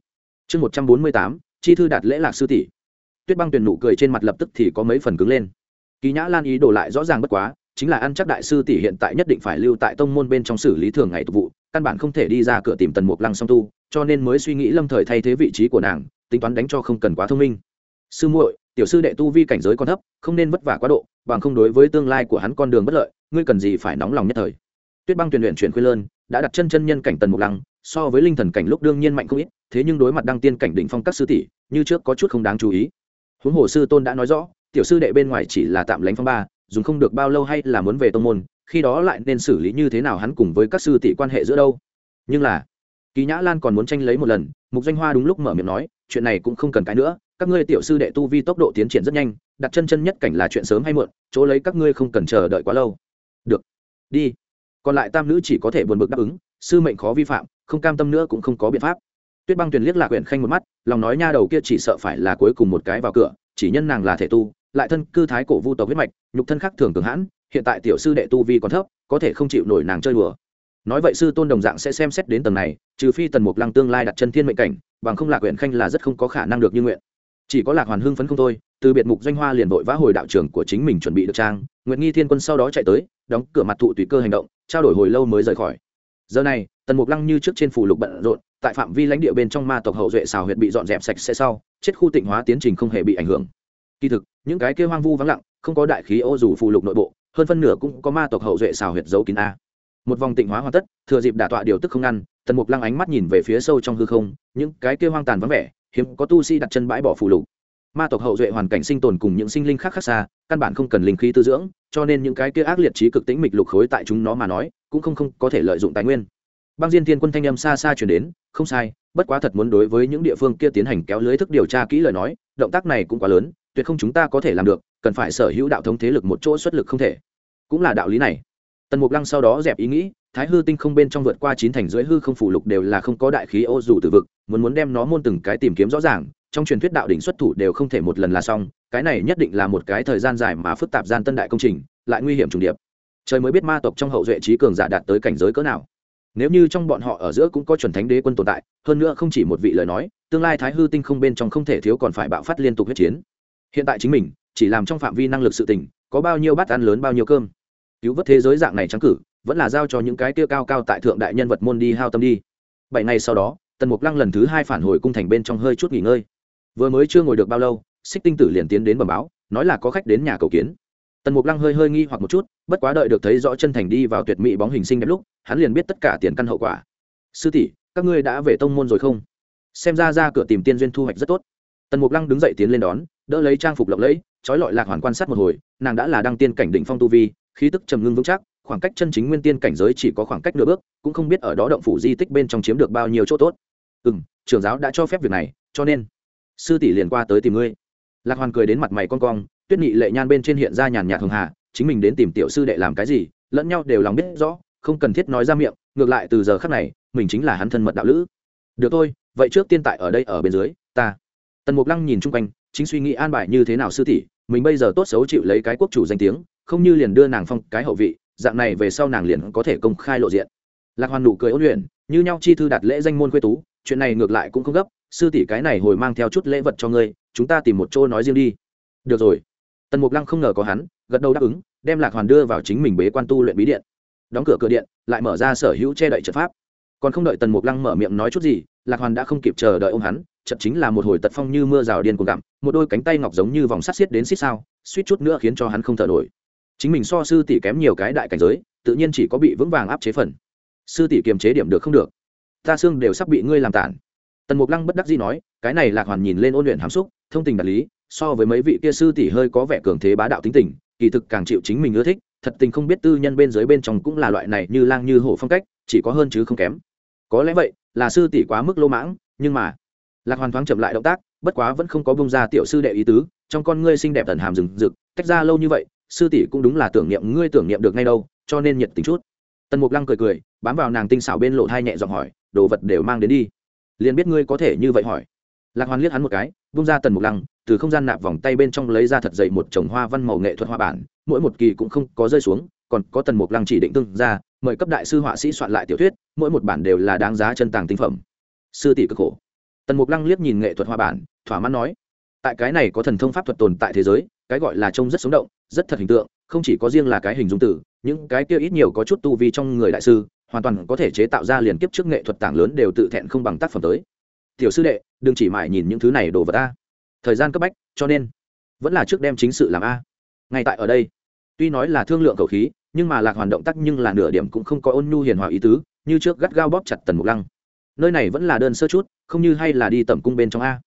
Chương một trăm bốn mươi tám, chi thư đạt lễ lạc sư tỷ. Tuyết băng tuyển nụ cười trên mặt lập tức thì có mấy phần cứng lên. Kỳ nhã lan ý đổ lại rõ ràng bất quá, chính là ăn chắc đại sư tỷ hiện tại nhất định phải lưu tại tông môn bên trong xử lý thường ngày tục vụ, căn bản không thể đi ra cửa tìm tần mục lăng song tu, cho nên mới suy nghĩ lâm thời thay thế vị trí của nàng, tính toán đánh cho không cần quá thông minh. Sư muội tiểu sư đệ tu vi cảnh giới còn thấp, không nên vất vả quá độ, bằng không đối với tương lai của hắn con đường bất lợi, ngươi cần gì phải nóng lòng nhất thời. Tuyết băng tuyển luyện chuyển khuyên lơn, đã đặt chân chân nhân cảnh tần mục lăng, so với linh thần cảnh lúc đương nhiên mạnh không ít, thế nhưng đối mặt đăng tiên cảnh đỉnh phong các sư tỷ, như trước có chút không đáng chú ý. Huống hồ sư tôn đã nói rõ, tiểu sư đệ bên ngoài chỉ là tạm lánh phong ba, dùng không được bao lâu hay là muốn về tông môn, khi đó lại nên xử lý như thế nào hắn cùng với các sư tỷ quan hệ giữa đâu. Nhưng là, kỳ nhã lan còn muốn tranh lấy một lần, mục danh hoa đúng lúc mở miệng nói, chuyện này cũng không cần cái nữa các ngươi tiểu sư đệ tu vi tốc độ tiến triển rất nhanh, đặt chân chân nhất cảnh là chuyện sớm hay muộn, chỗ lấy các ngươi không cần chờ đợi quá lâu. Được, đi. Còn lại tam nữ chỉ có thể buồn bực đáp ứng, sư mệnh khó vi phạm, không cam tâm nữa cũng không có biện pháp. Tuyết băng tuyền liếc lạc huyện khanh một mắt, lòng nói nha đầu kia chỉ sợ phải là cuối cùng một cái vào cửa, chỉ nhân nàng là thể tu, lại thân cư thái cổ vu tộc huyết mạch, nhục thân khác thường cường hãn, hiện tại tiểu sư đệ tu vi còn thấp, có thể không chịu nổi nàng chơi đùa. Nói vậy sư tôn đồng dạng sẽ xem xét đến tầng này, trừ phi tần mục lăng tương lai đặt chân thiên mệnh cảnh, bằng không lạc huyện khanh là rất không có khả năng được như nguyện chỉ có lạc hoàn hưng phấn không thôi, từ biệt mục doanh hoa liền vội vã hồi đạo trường của chính mình chuẩn bị được trang. Nguyện nghi thiên quân sau đó chạy tới, đóng cửa mặt thụ tùy cơ hành động, trao đổi hồi lâu mới rời khỏi. Giờ này, tần mục lăng như trước trên phủ lục bận rộn, tại phạm vi lãnh địa bên trong ma tộc hậu duệ xào huyệt bị dọn dẹp sạch sẽ sau, chết khu tịnh hóa tiến trình không hề bị ảnh hưởng. Kỳ thực, những cái kêu hoang vu vắng lặng, không có đại khí ô dù phù lục nội bộ, hơn phân nửa cũng có ma tộc hậu duệ xào huyệt giấu kín a. Một vòng tịnh hóa hoàn tất, thừa dịp đả tọa điều tức không ngăn, tần mục lăng ánh mắt nhìn về phía sâu trong hư không, những cái kêu hoang tàn vắng vẻ hiếm có tu sĩ đặt chân bãi bỏ phù lục. Ma tộc hậu duệ hoàn cảnh sinh tồn cùng những sinh linh khác khác xa, căn bản không cần linh khí tư dưỡng, cho nên những cái kia ác liệt trí cực tĩnh mịch lục khối tại chúng nó mà nói, cũng không không có thể lợi dụng tài nguyên. Băng diên thiên quân thanh âm xa xa chuyển đến, không sai, bất quá thật muốn đối với những địa phương kia tiến hành kéo lưới thức điều tra kỹ lời nói, động tác này cũng quá lớn, tuyệt không chúng ta có thể làm được, cần phải sở hữu đạo thống thế lực một chỗ xuất lực không thể. Cũng là đạo lý này. Tần mục lăng sau đó dẹp ý nghĩ thái hư tinh không bên trong vượt qua chín thành dưới hư không phủ lục đều là không có đại khí ô dù từ vực, muốn muốn đem nó môn từng cái tìm kiếm rõ ràng, trong truyền thuyết đạo đỉnh xuất thủ đều không thể một lần là xong, cái này nhất định là một cái thời gian dài mà phức tạp gian tân đại công trình, lại nguy hiểm trùng điệp. Trời mới biết ma tộc trong hậu duệ trí cường giả đạt tới cảnh giới cỡ nào. Nếu như trong bọn họ ở giữa cũng có chuẩn thánh đế quân tồn tại, hơn nữa không chỉ một vị lời nói, tương lai thái hư tinh không bên trong không thể thiếu còn phải bạo phát liên tục huyết chiến. Hiện tại chính mình, chỉ làm trong phạm vi năng lực sự tình, có bao nhiêu bát ăn lớn bao nhiêu cơm. Cứu vớt thế giới dạng này trắng cử vẫn là giao cho những cái kia cao cao tại thượng đại nhân vật môn đi hao tâm đi. Bảy ngày sau đó, tần mục lăng lần thứ hai phản hồi cung thành bên trong hơi chút nghỉ ngơi. Vừa mới chưa ngồi được bao lâu, xích tinh tử liền tiến đến bẩm báo, nói là có khách đến nhà cầu kiến. Tần mục lăng hơi hơi nghi hoặc một chút, bất quá đợi được thấy rõ chân thành đi vào tuyệt mỹ bóng hình sinh đẹp lúc, hắn liền biết tất cả tiền căn hậu quả. Sư tỷ, các ngươi đã về tông môn rồi không? Xem ra ra cửa tìm tiên duyên thu hoạch rất tốt. Tần mục lăng đứng dậy tiến lên đón, đỡ lấy trang phục lộng lẫy, trói lọi lạc hoàn quan sát một hồi, nàng đã là đăng tiên cảnh đỉnh phong tu vi, khí tức trầm ngưng vững chắc khoảng cách chân chính nguyên tiên cảnh giới chỉ có khoảng cách nửa bước, cũng không biết ở đó động phủ di tích bên trong chiếm được bao nhiêu chỗ tốt. Ừ m trưởng giáo đã cho phép việc này, cho nên, sư tỷ liền qua tới tìm ngươi. Lạc hoàn cười đến mặt mày con cong, tuyết nghị lệ nhan bên trên hiện ra nhàn nhạt hường hà, chính mình đến tìm tiểu sư đệ làm cái gì, lẫn nhau đều lòng biết rõ, không cần thiết nói ra miệng, ngược lại từ giờ khắc này, mình chính là hắn thân mật đạo lữ. Được thôi, vậy trước tiên tại ở đây ở bên dưới, ta. Tần mục lăng nhìn chung quanh, chính suy nghĩ an bài như thế nào sư tỷ, mình bây giờ tốt xấu chịu lấy cái quốc chủ danh tiếng, không như liền đưa nàng phong cái hậu vị dạng này về sau nàng liền có thể công khai lộ diện. Lạc hoàn nụ cười ôn luyện, như nhau chi thư đạt lễ danh môn quê tú, chuyện này ngược lại cũng không gấp, sư tỷ cái này hồi mang theo chút lễ vật cho ngươi, chúng ta tìm một chỗ nói riêng đi. Được rồi. Tần mục lăng không ngờ có hắn, gật đầu đáp ứng, đem lạc hoàn đưa vào chính mình bế quan tu luyện bí điện. Đóng cửa cửa điện, lại mở ra sở hữu che đậy trận pháp. Còn không đợi tần mục lăng mở miệng nói chút gì, lạc hoàn đã không kịp chờ đợi ô m hắn chật chính là một hồi tật phong như mưa rào điên cuồng gặm, một đôi cánh tay ngọc giống như vòng sắt xiết đến xít sao, suýt chút nữa khiến cho hắn không thở nổi chính mình so sư tỷ kém nhiều cái đại cảnh giới, tự nhiên chỉ có bị vững vàng áp chế phần. Sư tỷ kiềm chế điểm được không được, ta xương đều sắp bị ngươi làm tản. Tần mục lăng bất đắc dĩ nói, cái này lạc hoàn nhìn lên ôn luyện hàm xúc, thông tình đạt lý, so với mấy vị kia sư tỷ hơi có vẻ cường thế bá đạo tính tình, kỳ thực càng chịu chính mình ưa thích, thật tình không biết tư nhân bên dưới bên trong cũng là loại này như lang như hổ phong cách, chỉ có hơn chứ không kém. Có lẽ vậy, là sư tỷ quá mức lô mãng, nhưng mà, lạc hoàn thoáng chậm lại động tác, bất quá vẫn không có bông ra tiểu sư đệ ý tứ, trong con ngươi xinh đẹp tần hàm rừng rực, tách ra lâu như vậy sư tỷ cũng đúng là tưởng niệm, ngươi tưởng niệm được ngay đâu, cho nên nhiệt tình chút. Tần mục lăng cười cười, bám vào nàng tinh xảo bên lộ thai nhẹ giọng hỏi, đồ vật đều mang đến đi. Liền biết ngươi có thể như vậy hỏi. Lạc hoàn liếc hắn một cái bung ra tần mục lăng, từ không gian nạp vòng tay bên trong lấy ra thật dày một chồng hoa văn màu nghệ thuật hoa bản, mỗi một kỳ cũng không có rơi xuống, còn có tần mục lăng chỉ định tương ra, mời cấp đại sư họa sĩ soạn lại tiểu thuyết, mỗi một bản đều là đáng giá chân tàng tinh phẩm. Sư tỷ cực khổ. Tần mục lăng liếc nhìn nghệ thuật hoa bản, thỏa mãn nói tại cái này có thần thông pháp thuật tồn tại thế giới, cái gọi là trông rất sống động, rất thật hình tượng, không chỉ có riêng là cái hình dung tử, những cái kia ít nhiều có chút tu vi trong người đại sư, hoàn toàn có thể chế tạo ra liền kiếp trước nghệ thuật tảng lớn đều tự thẹn không bằng tác phẩm tới. Tiểu sư đệ, đừng chỉ mãi nhìn những thứ này đồ vật a. Thời gian cấp bách, cho nên, vẫn là trước đem chính sự làm a. Ngay tại ở đây, tuy nói là thương lượng cầu khí, nhưng mà lạc hoàn động tác nhưng là nửa điểm cũng không có ôn nhu hiền hòa ý tứ, như trước gắt gao bóp chặt tần mục lăng. Nơi này vẫn là đơn sơ chút, không như hay là đi tẩm cung bên trong a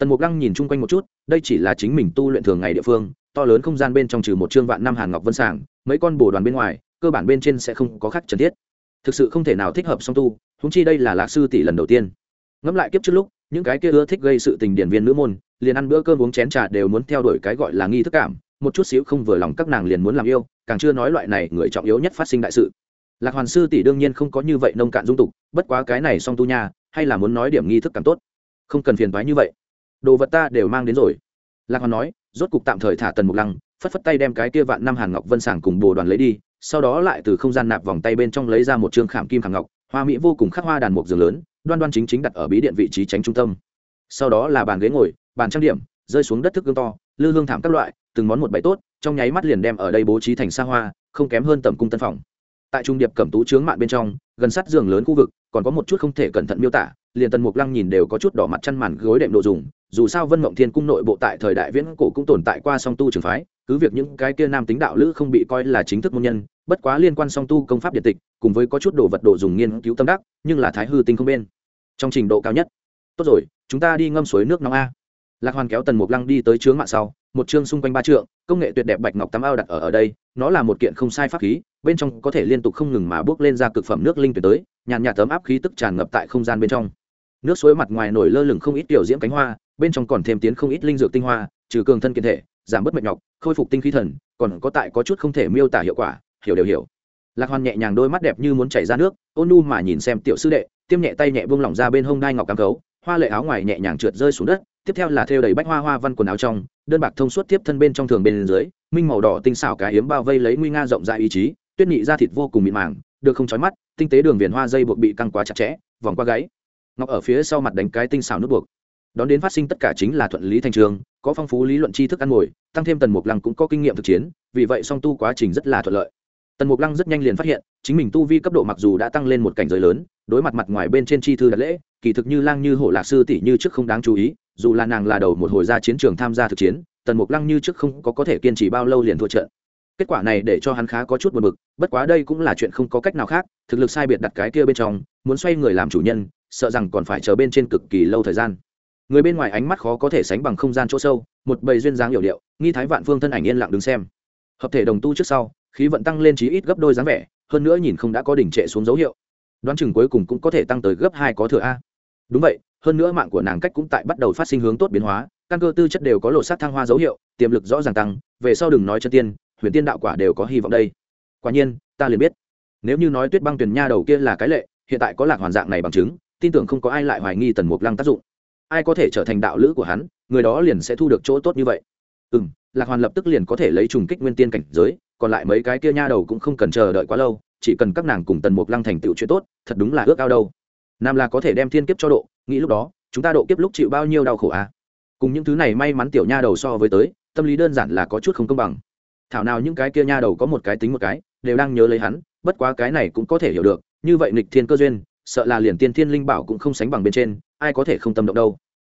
tần mục lăng nhìn chung quanh một chút, đây chỉ là chính mình tu luyện thường ngày địa phương, to lớn không gian bên trong trừ một trương vạn năm hàn ngọc vân sảng, mấy con bồ đoàn bên ngoài, cơ bản bên trên sẽ không có khác trần thiết. Thực sự không thể nào thích hợp song tu húng chi đây là lạc sư tỷ lần đầu tiên. Ngẫm lại kiếp trước lúc, những cái kia ưa thích gây sự tình điển viên nữ môn, liền ăn bữa cơm uống chén trà đều muốn theo đuổi cái gọi là nghi thức cảm, một chút xíu không vừa lòng các nàng liền muốn làm yêu, càng chưa nói loại này người trọng yếu nhất phát sinh đại sự. Lạc hoàn sư tỷ đương nhiên không có như vậy nông cạn dung tục, bất quá cái này song tu nha, hay là muốn nói điểm nghi thức càng tốt. Không cần phiền toái như vậy đồ vật ta đều mang đến rồi. Lạc hoàn nói, rốt cục tạm thời thả tần mục lăng, phất phất tay đem cái kia vạn năm hàn ngọc vân sảng cùng bồ đoàn lấy đi, sau đó lại từ không gian nạp vòng tay bên trong lấy ra một trương khảm kim khảm ngọc, hoa mỹ vô cùng khắc hoa đàn mục giường lớn, đoan đoan chính chính đặt ở bí điện vị trí tránh trung tâm. Sau đó là bàn ghế ngồi, bàn trang điểm, rơi xuống đất thức gương to, lư hương thảm các loại, từng món một bày tốt, trong nháy mắt liền đem ở đây bố trí thành xa hoa, không kém hơn tầm cung tân phòng. Tại trung điệp cẩm tú trướng mạn bên trong, gần sát giường lớn khu vực, còn có một chút không thể cẩn thận miêu tả, liền tần mục lăng nhìn đều có chút đỏ mặt chăn màn gối đệm độ dùng dù sao vân mộng thiên cung nội bộ tại thời đại viễn cổ cũng tồn tại qua song tu trường phái, cứ việc những cái kia nam tính đạo lữ không bị coi là chính thức môn nhân, bất quá liên quan song tu công pháp điện tịch, cùng với có chút đồ vật đồ dùng nghiên cứu tâm đắc, nhưng là thái hư tinh không bên. Trong trình độ cao nhất. Tốt rồi, chúng ta đi ngâm suối nước nóng a. Lạc hoàn kéo tần mục lăng đi tới trướng mạng sau, một chương xung quanh ba trượng, công nghệ tuyệt đẹp bạch ngọc tắm ao đặt ở ở đây, nó là một kiện không sai pháp khí, bên trong có thể liên tục không ngừng mà bước lên ra cực phẩm nước linh tuyệt tới, nhàn nhạt tấm áp khí tức tràn ngập tại không gian bên trong. Nước suối mặt ngoài nổi lơ lửng không ít tiểu diễm cánh hoa bên trong còn thêm tiến không ít linh dược tinh hoa, trừ cường thân kiện thể, giảm bớt mệt nhọc, khôi phục tinh khí thần, còn có tại có chút không thể miêu tả hiệu quả, hiểu đều hiểu. Lạc hoàn nhẹ nhàng đôi mắt đẹp như muốn chảy ra nước, ôn nu mà nhìn xem tiểu sư đệ, tiêm nhẹ tay nhẹ buông lỏng ra bên hông đai ngọc cám cấu hoa lệ áo ngoài nhẹ nhàng trượt rơi xuống đất, tiếp theo là thêu đầy bách hoa hoa văn quần áo trong, đơn bạc thông suốt tiếp thân bên trong thường bên dưới, minh màu đỏ tinh xảo cái hiếm bao vây lấy nguy nga rộng rãi ý chí, tuyết nhị da thịt vô cùng mịn màng, được không chói mắt, tinh tế đường viền hoa dây buộc bị căng quá chặt chẽ, vòng qua gáy. Ngọc ở phía sau mặt đánh cái tinh xảo nút buộc đón đến phát sinh tất cả chính là thuận lý thành trường, có phong phú lý luận tri thức ăn ngồi, tăng thêm tần mục lăng cũng có kinh nghiệm thực chiến, vì vậy song tu quá trình rất là thuận lợi. Tần mục lăng rất nhanh liền phát hiện, chính mình tu vi cấp độ mặc dù đã tăng lên một cảnh giới lớn, đối mặt mặt ngoài bên trên chi thư đặt lễ, kỳ thực như lang như hổ lạc sư tỷ như trước không đáng chú ý, dù là nàng là đầu một hồi ra chiến trường tham gia thực chiến, tần mục lăng như trước không có có thể kiên trì bao lâu liền thua trận. Kết quả này để cho hắn khá có chút buồn bực, bất quá đây cũng là chuyện không có cách nào khác, thực lực sai biệt đặt cái kia bên trong, muốn xoay người làm chủ nhân, sợ rằng còn phải chờ bên trên cực kỳ lâu thời gian người bên ngoài ánh mắt khó có thể sánh bằng không gian chỗ sâu, một bầy duyên dáng hiểu điệu, nghi thái vạn phương thân ảnh yên lặng đứng xem. Hợp thể đồng tu trước sau, khí vận tăng lên chí ít gấp đôi dáng vẻ, hơn nữa nhìn không đã có đỉnh trệ xuống dấu hiệu. Đoán chừng cuối cùng cũng có thể tăng tới gấp hai có thừa a. Đúng vậy, hơn nữa mạng của nàng cách cũng tại bắt đầu phát sinh hướng tốt biến hóa, căn cơ tư chất đều có lộ sát thăng hoa dấu hiệu, tiềm lực rõ ràng tăng, về sau đừng nói chân tiên, huyền tiên đạo quả đều có hy vọng đây. Quả nhiên, ta liền biết. Nếu như nói tuyết băng tuyền nha đầu kia là cái lệ, hiện tại có lạc hoàn dạng này bằng chứng, tin tưởng không có ai lại hoài nghi tần mục lăng tác dụng ai có thể trở thành đạo lữ của hắn, người đó liền sẽ thu được chỗ tốt như vậy. Ừ m lạc hoàn lập tức liền có thể lấy trùng kích nguyên tiên cảnh giới, còn lại mấy cái kia nha đầu cũng không cần chờ đợi quá lâu, chỉ cần các nàng cùng tần mục lăng thành tựu chuyện tốt, thật đúng là ước ao đâu. Nam là có thể đem thiên kiếp cho độ, nghĩ lúc đó, chúng ta độ kiếp lúc chịu bao nhiêu đau khổ à? Cùng những thứ này may mắn tiểu nha đầu so với tới, tâm lý đơn giản là có chút không công bằng. Thảo nào những cái kia nha đầu có một cái tính một cái, đều đang nhớ lấy hắn, bất quá cái này cũng có thể hiểu được, như vậy nịch thiên cơ duyên, sợ là liền tiên thiên linh bảo cũng không sánh bằng bên trên ai có thể không tâm động đâu.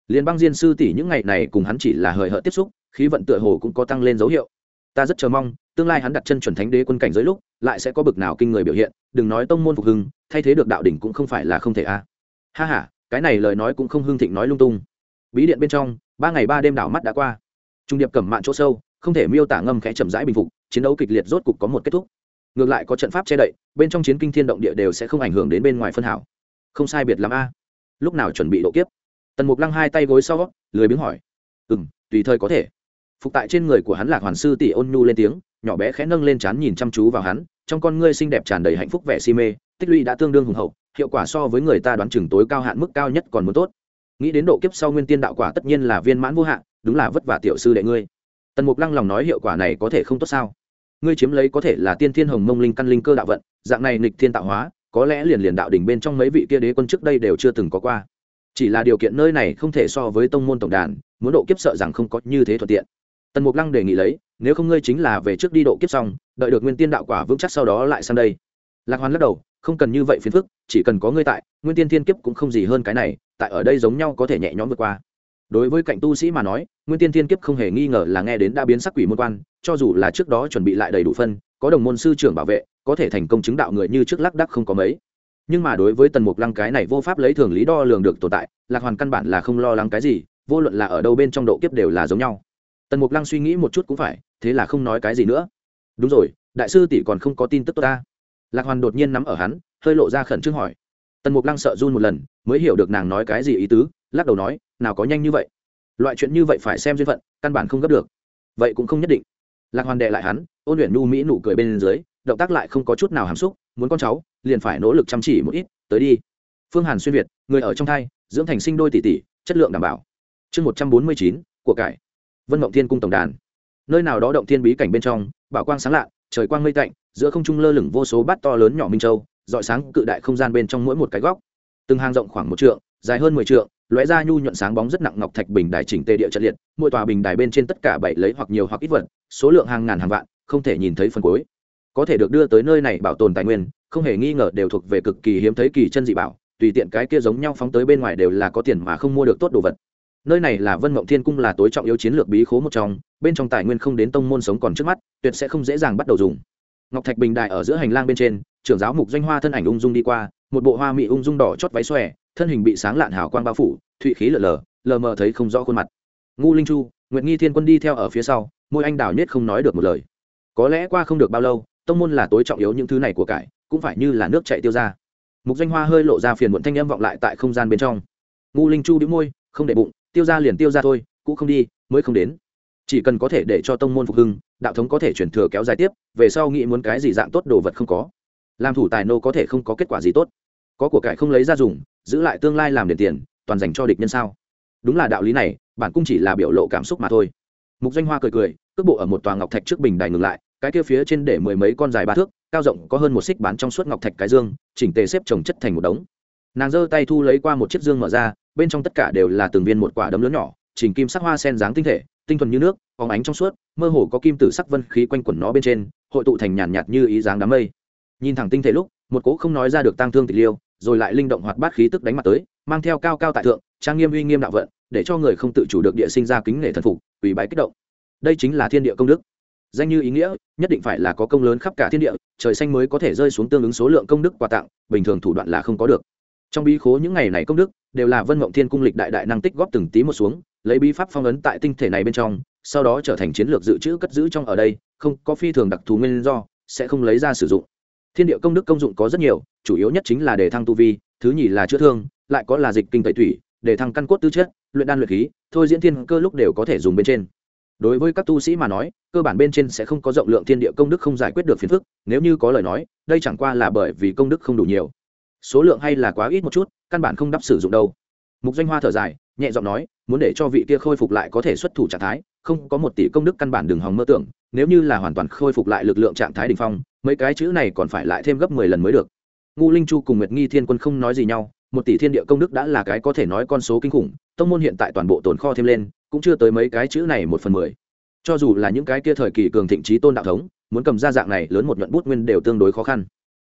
Liên băng diên sư tỷ những ngày này cùng hắn chỉ là hời hợt tiếp xúc, khí vận tựa hồ cũng có tăng lên dấu hiệu. Ta rất chờ mong, tương lai hắn đặt chân chuẩn thánh đế quân cảnh giới lúc, lại sẽ có bực nào kinh người biểu hiện, đừng nói tông môn phục hưng, thay thế được đạo đỉnh cũng không phải là không thể a. Ha ha, cái này lời nói cũng không hưng thịnh nói lung tung. Bí điện bên trong, ba ngày ba đêm đảo mắt đã qua. Trung điệp cẩm mạn chỗ sâu, không thể miêu tả ngâm khẽ chậm rãi bình phục, chiến đấu kịch liệt rốt cục có một kết thúc. Ngược lại có trận pháp che đậy, bên trong chiến kinh thiên động địa đều sẽ không ảnh hưởng đến bên ngoài phân hảo không sai biệt l a lúc nào chuẩn bị độ kiếp? Tần mục lăng hai tay gối sau, lười biếng hỏi. Ừ m tùy thời có thể. Phục tại trên người của hắn là hoàn sư tỷ ôn nhu lên tiếng, nhỏ bé khẽ nâng lên trán nhìn chăm chú vào hắn, trong con ngươi xinh đẹp tràn đầy hạnh phúc vẻ si mê, tích lũy đã tương đương hùng hậu, hiệu quả so với người ta đoán chừng tối cao hạn mức cao nhất còn muốn tốt. Nghĩ đến độ kiếp sau nguyên tiên đạo quả tất nhiên là viên mãn vô hạn, đúng là vất vả tiểu sư đệ ngươi. Tần mục lăng lòng nói hiệu quả này có thể không tốt sao? Ngươi chiếm lấy có thể là tiên thiên hồng mông linh căn linh cơ đạo vận, dạng này nịch thiên tạo hóa có lẽ liền liền đạo đỉnh bên trong mấy vị kia đế quân trước đây đều chưa từng có qua. Chỉ là điều kiện nơi này không thể so với tông môn tổng đàn, muốn độ kiếp sợ rằng không có như thế thuận tiện. Tần mục lăng đề nghị lấy, nếu không ngươi chính là về trước đi độ kiếp xong, đợi được nguyên tiên đạo quả vững chắc sau đó lại sang đây. Lạc hoàn lắc đầu, không cần như vậy phiền phức, chỉ cần có ngươi tại, nguyên tiên thiên kiếp cũng không gì hơn cái này, tại ở đây giống nhau có thể nhẹ nhõm vượt qua. Đối với cạnh tu sĩ mà nói, nguyên tiên thiên kiếp không hề nghi ngờ là nghe đến đã biến sắc quỷ môn quan, cho dù là trước đó chuẩn bị lại đầy đủ phân, có đồng môn sư trưởng bảo vệ có thể thành công chứng đạo người như trước lắc đắc không có mấy. Nhưng mà đối với tần mục lăng cái này vô pháp lấy thường lý đo lường được tồn tại, lạc hoàn căn bản là không lo lắng cái gì, vô luận là ở đâu bên trong độ kiếp đều là giống nhau. Tần mục lăng suy nghĩ một chút cũng phải, thế là không nói cái gì nữa. Đúng rồi, đại sư tỷ còn không có tin tức tốt ta. Lạc hoàn đột nhiên nắm ở hắn, hơi lộ ra khẩn trương hỏi. Tần mục lăng sợ run một lần, mới hiểu được nàng nói cái gì ý tứ, lắc đầu nói, nào có nhanh như vậy. Loại chuyện như vậy phải xem duyên phận, căn bản không gấp được. Vậy cũng không nhất định. Lạc hoàn đệ lại hắn, ôn luyện nhu mỹ nụ cười bên dưới động tác lại không có chút nào hàm xúc, muốn con cháu, liền phải nỗ lực chăm chỉ một ít, tới đi. Phương hàn xuyên việt, người ở trong thai, dưỡng thành sinh đôi tỷ tỷ, chất lượng đảm bảo. Chương một trăm bốn mươi chín, của cải. Vân mộng thiên cung tổng đàn. Nơi nào đó động thiên bí cảnh bên trong, bảo quang sáng lạ, trời quang mây tạnh, giữa không trung lơ lửng vô số bát to lớn nhỏ minh châu dọi sáng cự đại không gian bên trong mỗi một cái góc. Từng hang rộng khoảng một trượng, dài hơn mười trượng, lóe ra nhu nhuận sáng bóng rất nặng ngọc thạch bình đài chỉnh tề địa trận liệt, mỗi tòa bình đài bên trên tất cả bảy lấy hoặc nhiều hoặc ít vật, số lượng hàng ngàn hàng vạn, không thể nhìn thấy phần cuối có thể được đưa tới nơi này bảo tồn tài nguyên, không hề nghi ngờ đều thuộc về cực kỳ hiếm thấy kỳ chân dị bảo, tùy tiện cái kia giống nhau phóng tới bên ngoài đều là có tiền mà không mua được tốt đồ vật. Nơi này là vân mộng thiên cung là tối trọng yếu chiến lược bí khố một trong, bên trong tài nguyên không đến tông môn sống còn trước mắt, tuyệt sẽ không dễ dàng bắt đầu dùng. Ngọc thạch bình đại ở giữa hành lang bên trên, trưởng giáo mục doanh hoa thân ảnh ung dung đi qua, một bộ hoa mỹ ung dung đỏ chót váy xòe, thân hình bị sáng lạn hào quang bao phủ, thụy khí lờ lờ lờ mờ thấy không rõ khuôn mặt. Ngu linh chu, nguyệt nghi thiên quân đi theo ở phía sau, môi anh đào nhất không nói được một lời. Có lẽ qua không được bao lâu tông môn là tối trọng yếu những thứ này của cải, cũng phải như là nước chạy tiêu ra. Mục doanh hoa hơi lộ ra phiền muộn thanh âm vọng lại tại không gian bên trong. Ngu linh chu đĩu môi, không để bụng, tiêu ra liền tiêu ra thôi, cũng không đi, mới không đến. Chỉ cần có thể để cho tông môn phục hưng, đạo thống có thể chuyển thừa kéo dài tiếp, về sau nghĩ muốn cái gì dạng tốt đồ vật không có. Làm thủ tài nô có thể không có kết quả gì tốt. Có của cải không lấy ra dùng, giữ lại tương lai làm đền tiền, toàn dành cho địch nhân sao? Đúng là đạo lý này, bản cũng chỉ là biểu lộ cảm xúc mà thôi. Mục doanh hoa cười cười, cước bộ ở một tòa ngọc thạch trước bình đài ngừng lại cái kia phía trên để mười mấy con dài ba thước cao rộng có hơn một xích bán trong suốt ngọc thạch cái dương chỉnh tề xếp trồng chất thành một đống. Nàng giơ tay thu lấy qua một chiếc dương mở ra bên trong tất cả đều là từng viên một quả đấm lớn nhỏ chỉnh kim sắc hoa sen dáng tinh thể tinh thuần như nước phóng ánh trong suốt mơ hồ có kim tử sắc vân khí quanh quẩn nó bên trên hội tụ thành nhàn nhạt, như ý dáng đám mây. Nhìn thẳng tinh thể lúc một cỗ không nói ra được tang thương tịch liêu rồi lại linh động hoạt bát khí tức đánh mặt tới mang theo cao cao tại thượng trang nghiêm uy nghiêm đạo vận để cho người không tự chủ được địa sinh ra kính nể thần phục ủy bái kích động. Đây chính là thiên địa công đức danh như ý nghĩa, nhất định phải là có công lớn khắp cả thiên địa, trời xanh mới có thể rơi xuống tương ứng số lượng công đức quà tặng, bình thường thủ đoạn là không có được. Trong bí khố những ngày này công đức đều là vân mộng thiên cung lịch đại đại năng tích góp từng tí một xuống, lấy bí pháp phong ấn tại tinh thể này bên trong, sau đó trở thành chiến lược dự trữ cất giữ trong ở đây, không có phi thường đặc thù nguyên do, sẽ không lấy ra sử dụng. Thiên địa công đức công dụng có rất nhiều, chủ yếu nhất chính là để thăng tu vi, thứ nhì là chữa thương, lại có là dịch kinh tẩy thủy để thăng căn cốt tư chất, luyện đan luyện khí, thôi diễn thiên cơ lúc đều có thể dùng bên trên đối với các tu sĩ mà nói, cơ bản bên trên sẽ không có rộng lượng thiên địa công đức không giải quyết được phiền phức, nếu như có lời nói, đây chẳng qua là bởi vì công đức không đủ nhiều. Số lượng hay là quá ít một chút, căn bản không đắp sử dụng đâu. Mục doanh hoa thở dài, nhẹ giọng nói, muốn để cho vị kia khôi phục lại có thể xuất thủ trạng thái, không có một tỷ công đức căn bản đừng hòng mơ tưởng, nếu như là hoàn toàn khôi phục lại lực lượng trạng thái đ ỉ n h phong, mấy cái chữ này còn phải lại thêm gấp mười lần mới được. Ngu linh chu cùng nguyệt nghi thiên quân không nói gì nhau, một tỷ thiên địa công đức đã là cái có thể nói con số kinh khủng, tông môn hiện tại toàn bộ tồn kho thêm lên cũng chưa tới mấy cái chữ này một phần mười. Cho dù là những cái kia thời kỳ cường thịnh trí tôn đạo thống, muốn cầm ra dạng này lớn một nhuận bút nguyên đều tương đối khó khăn.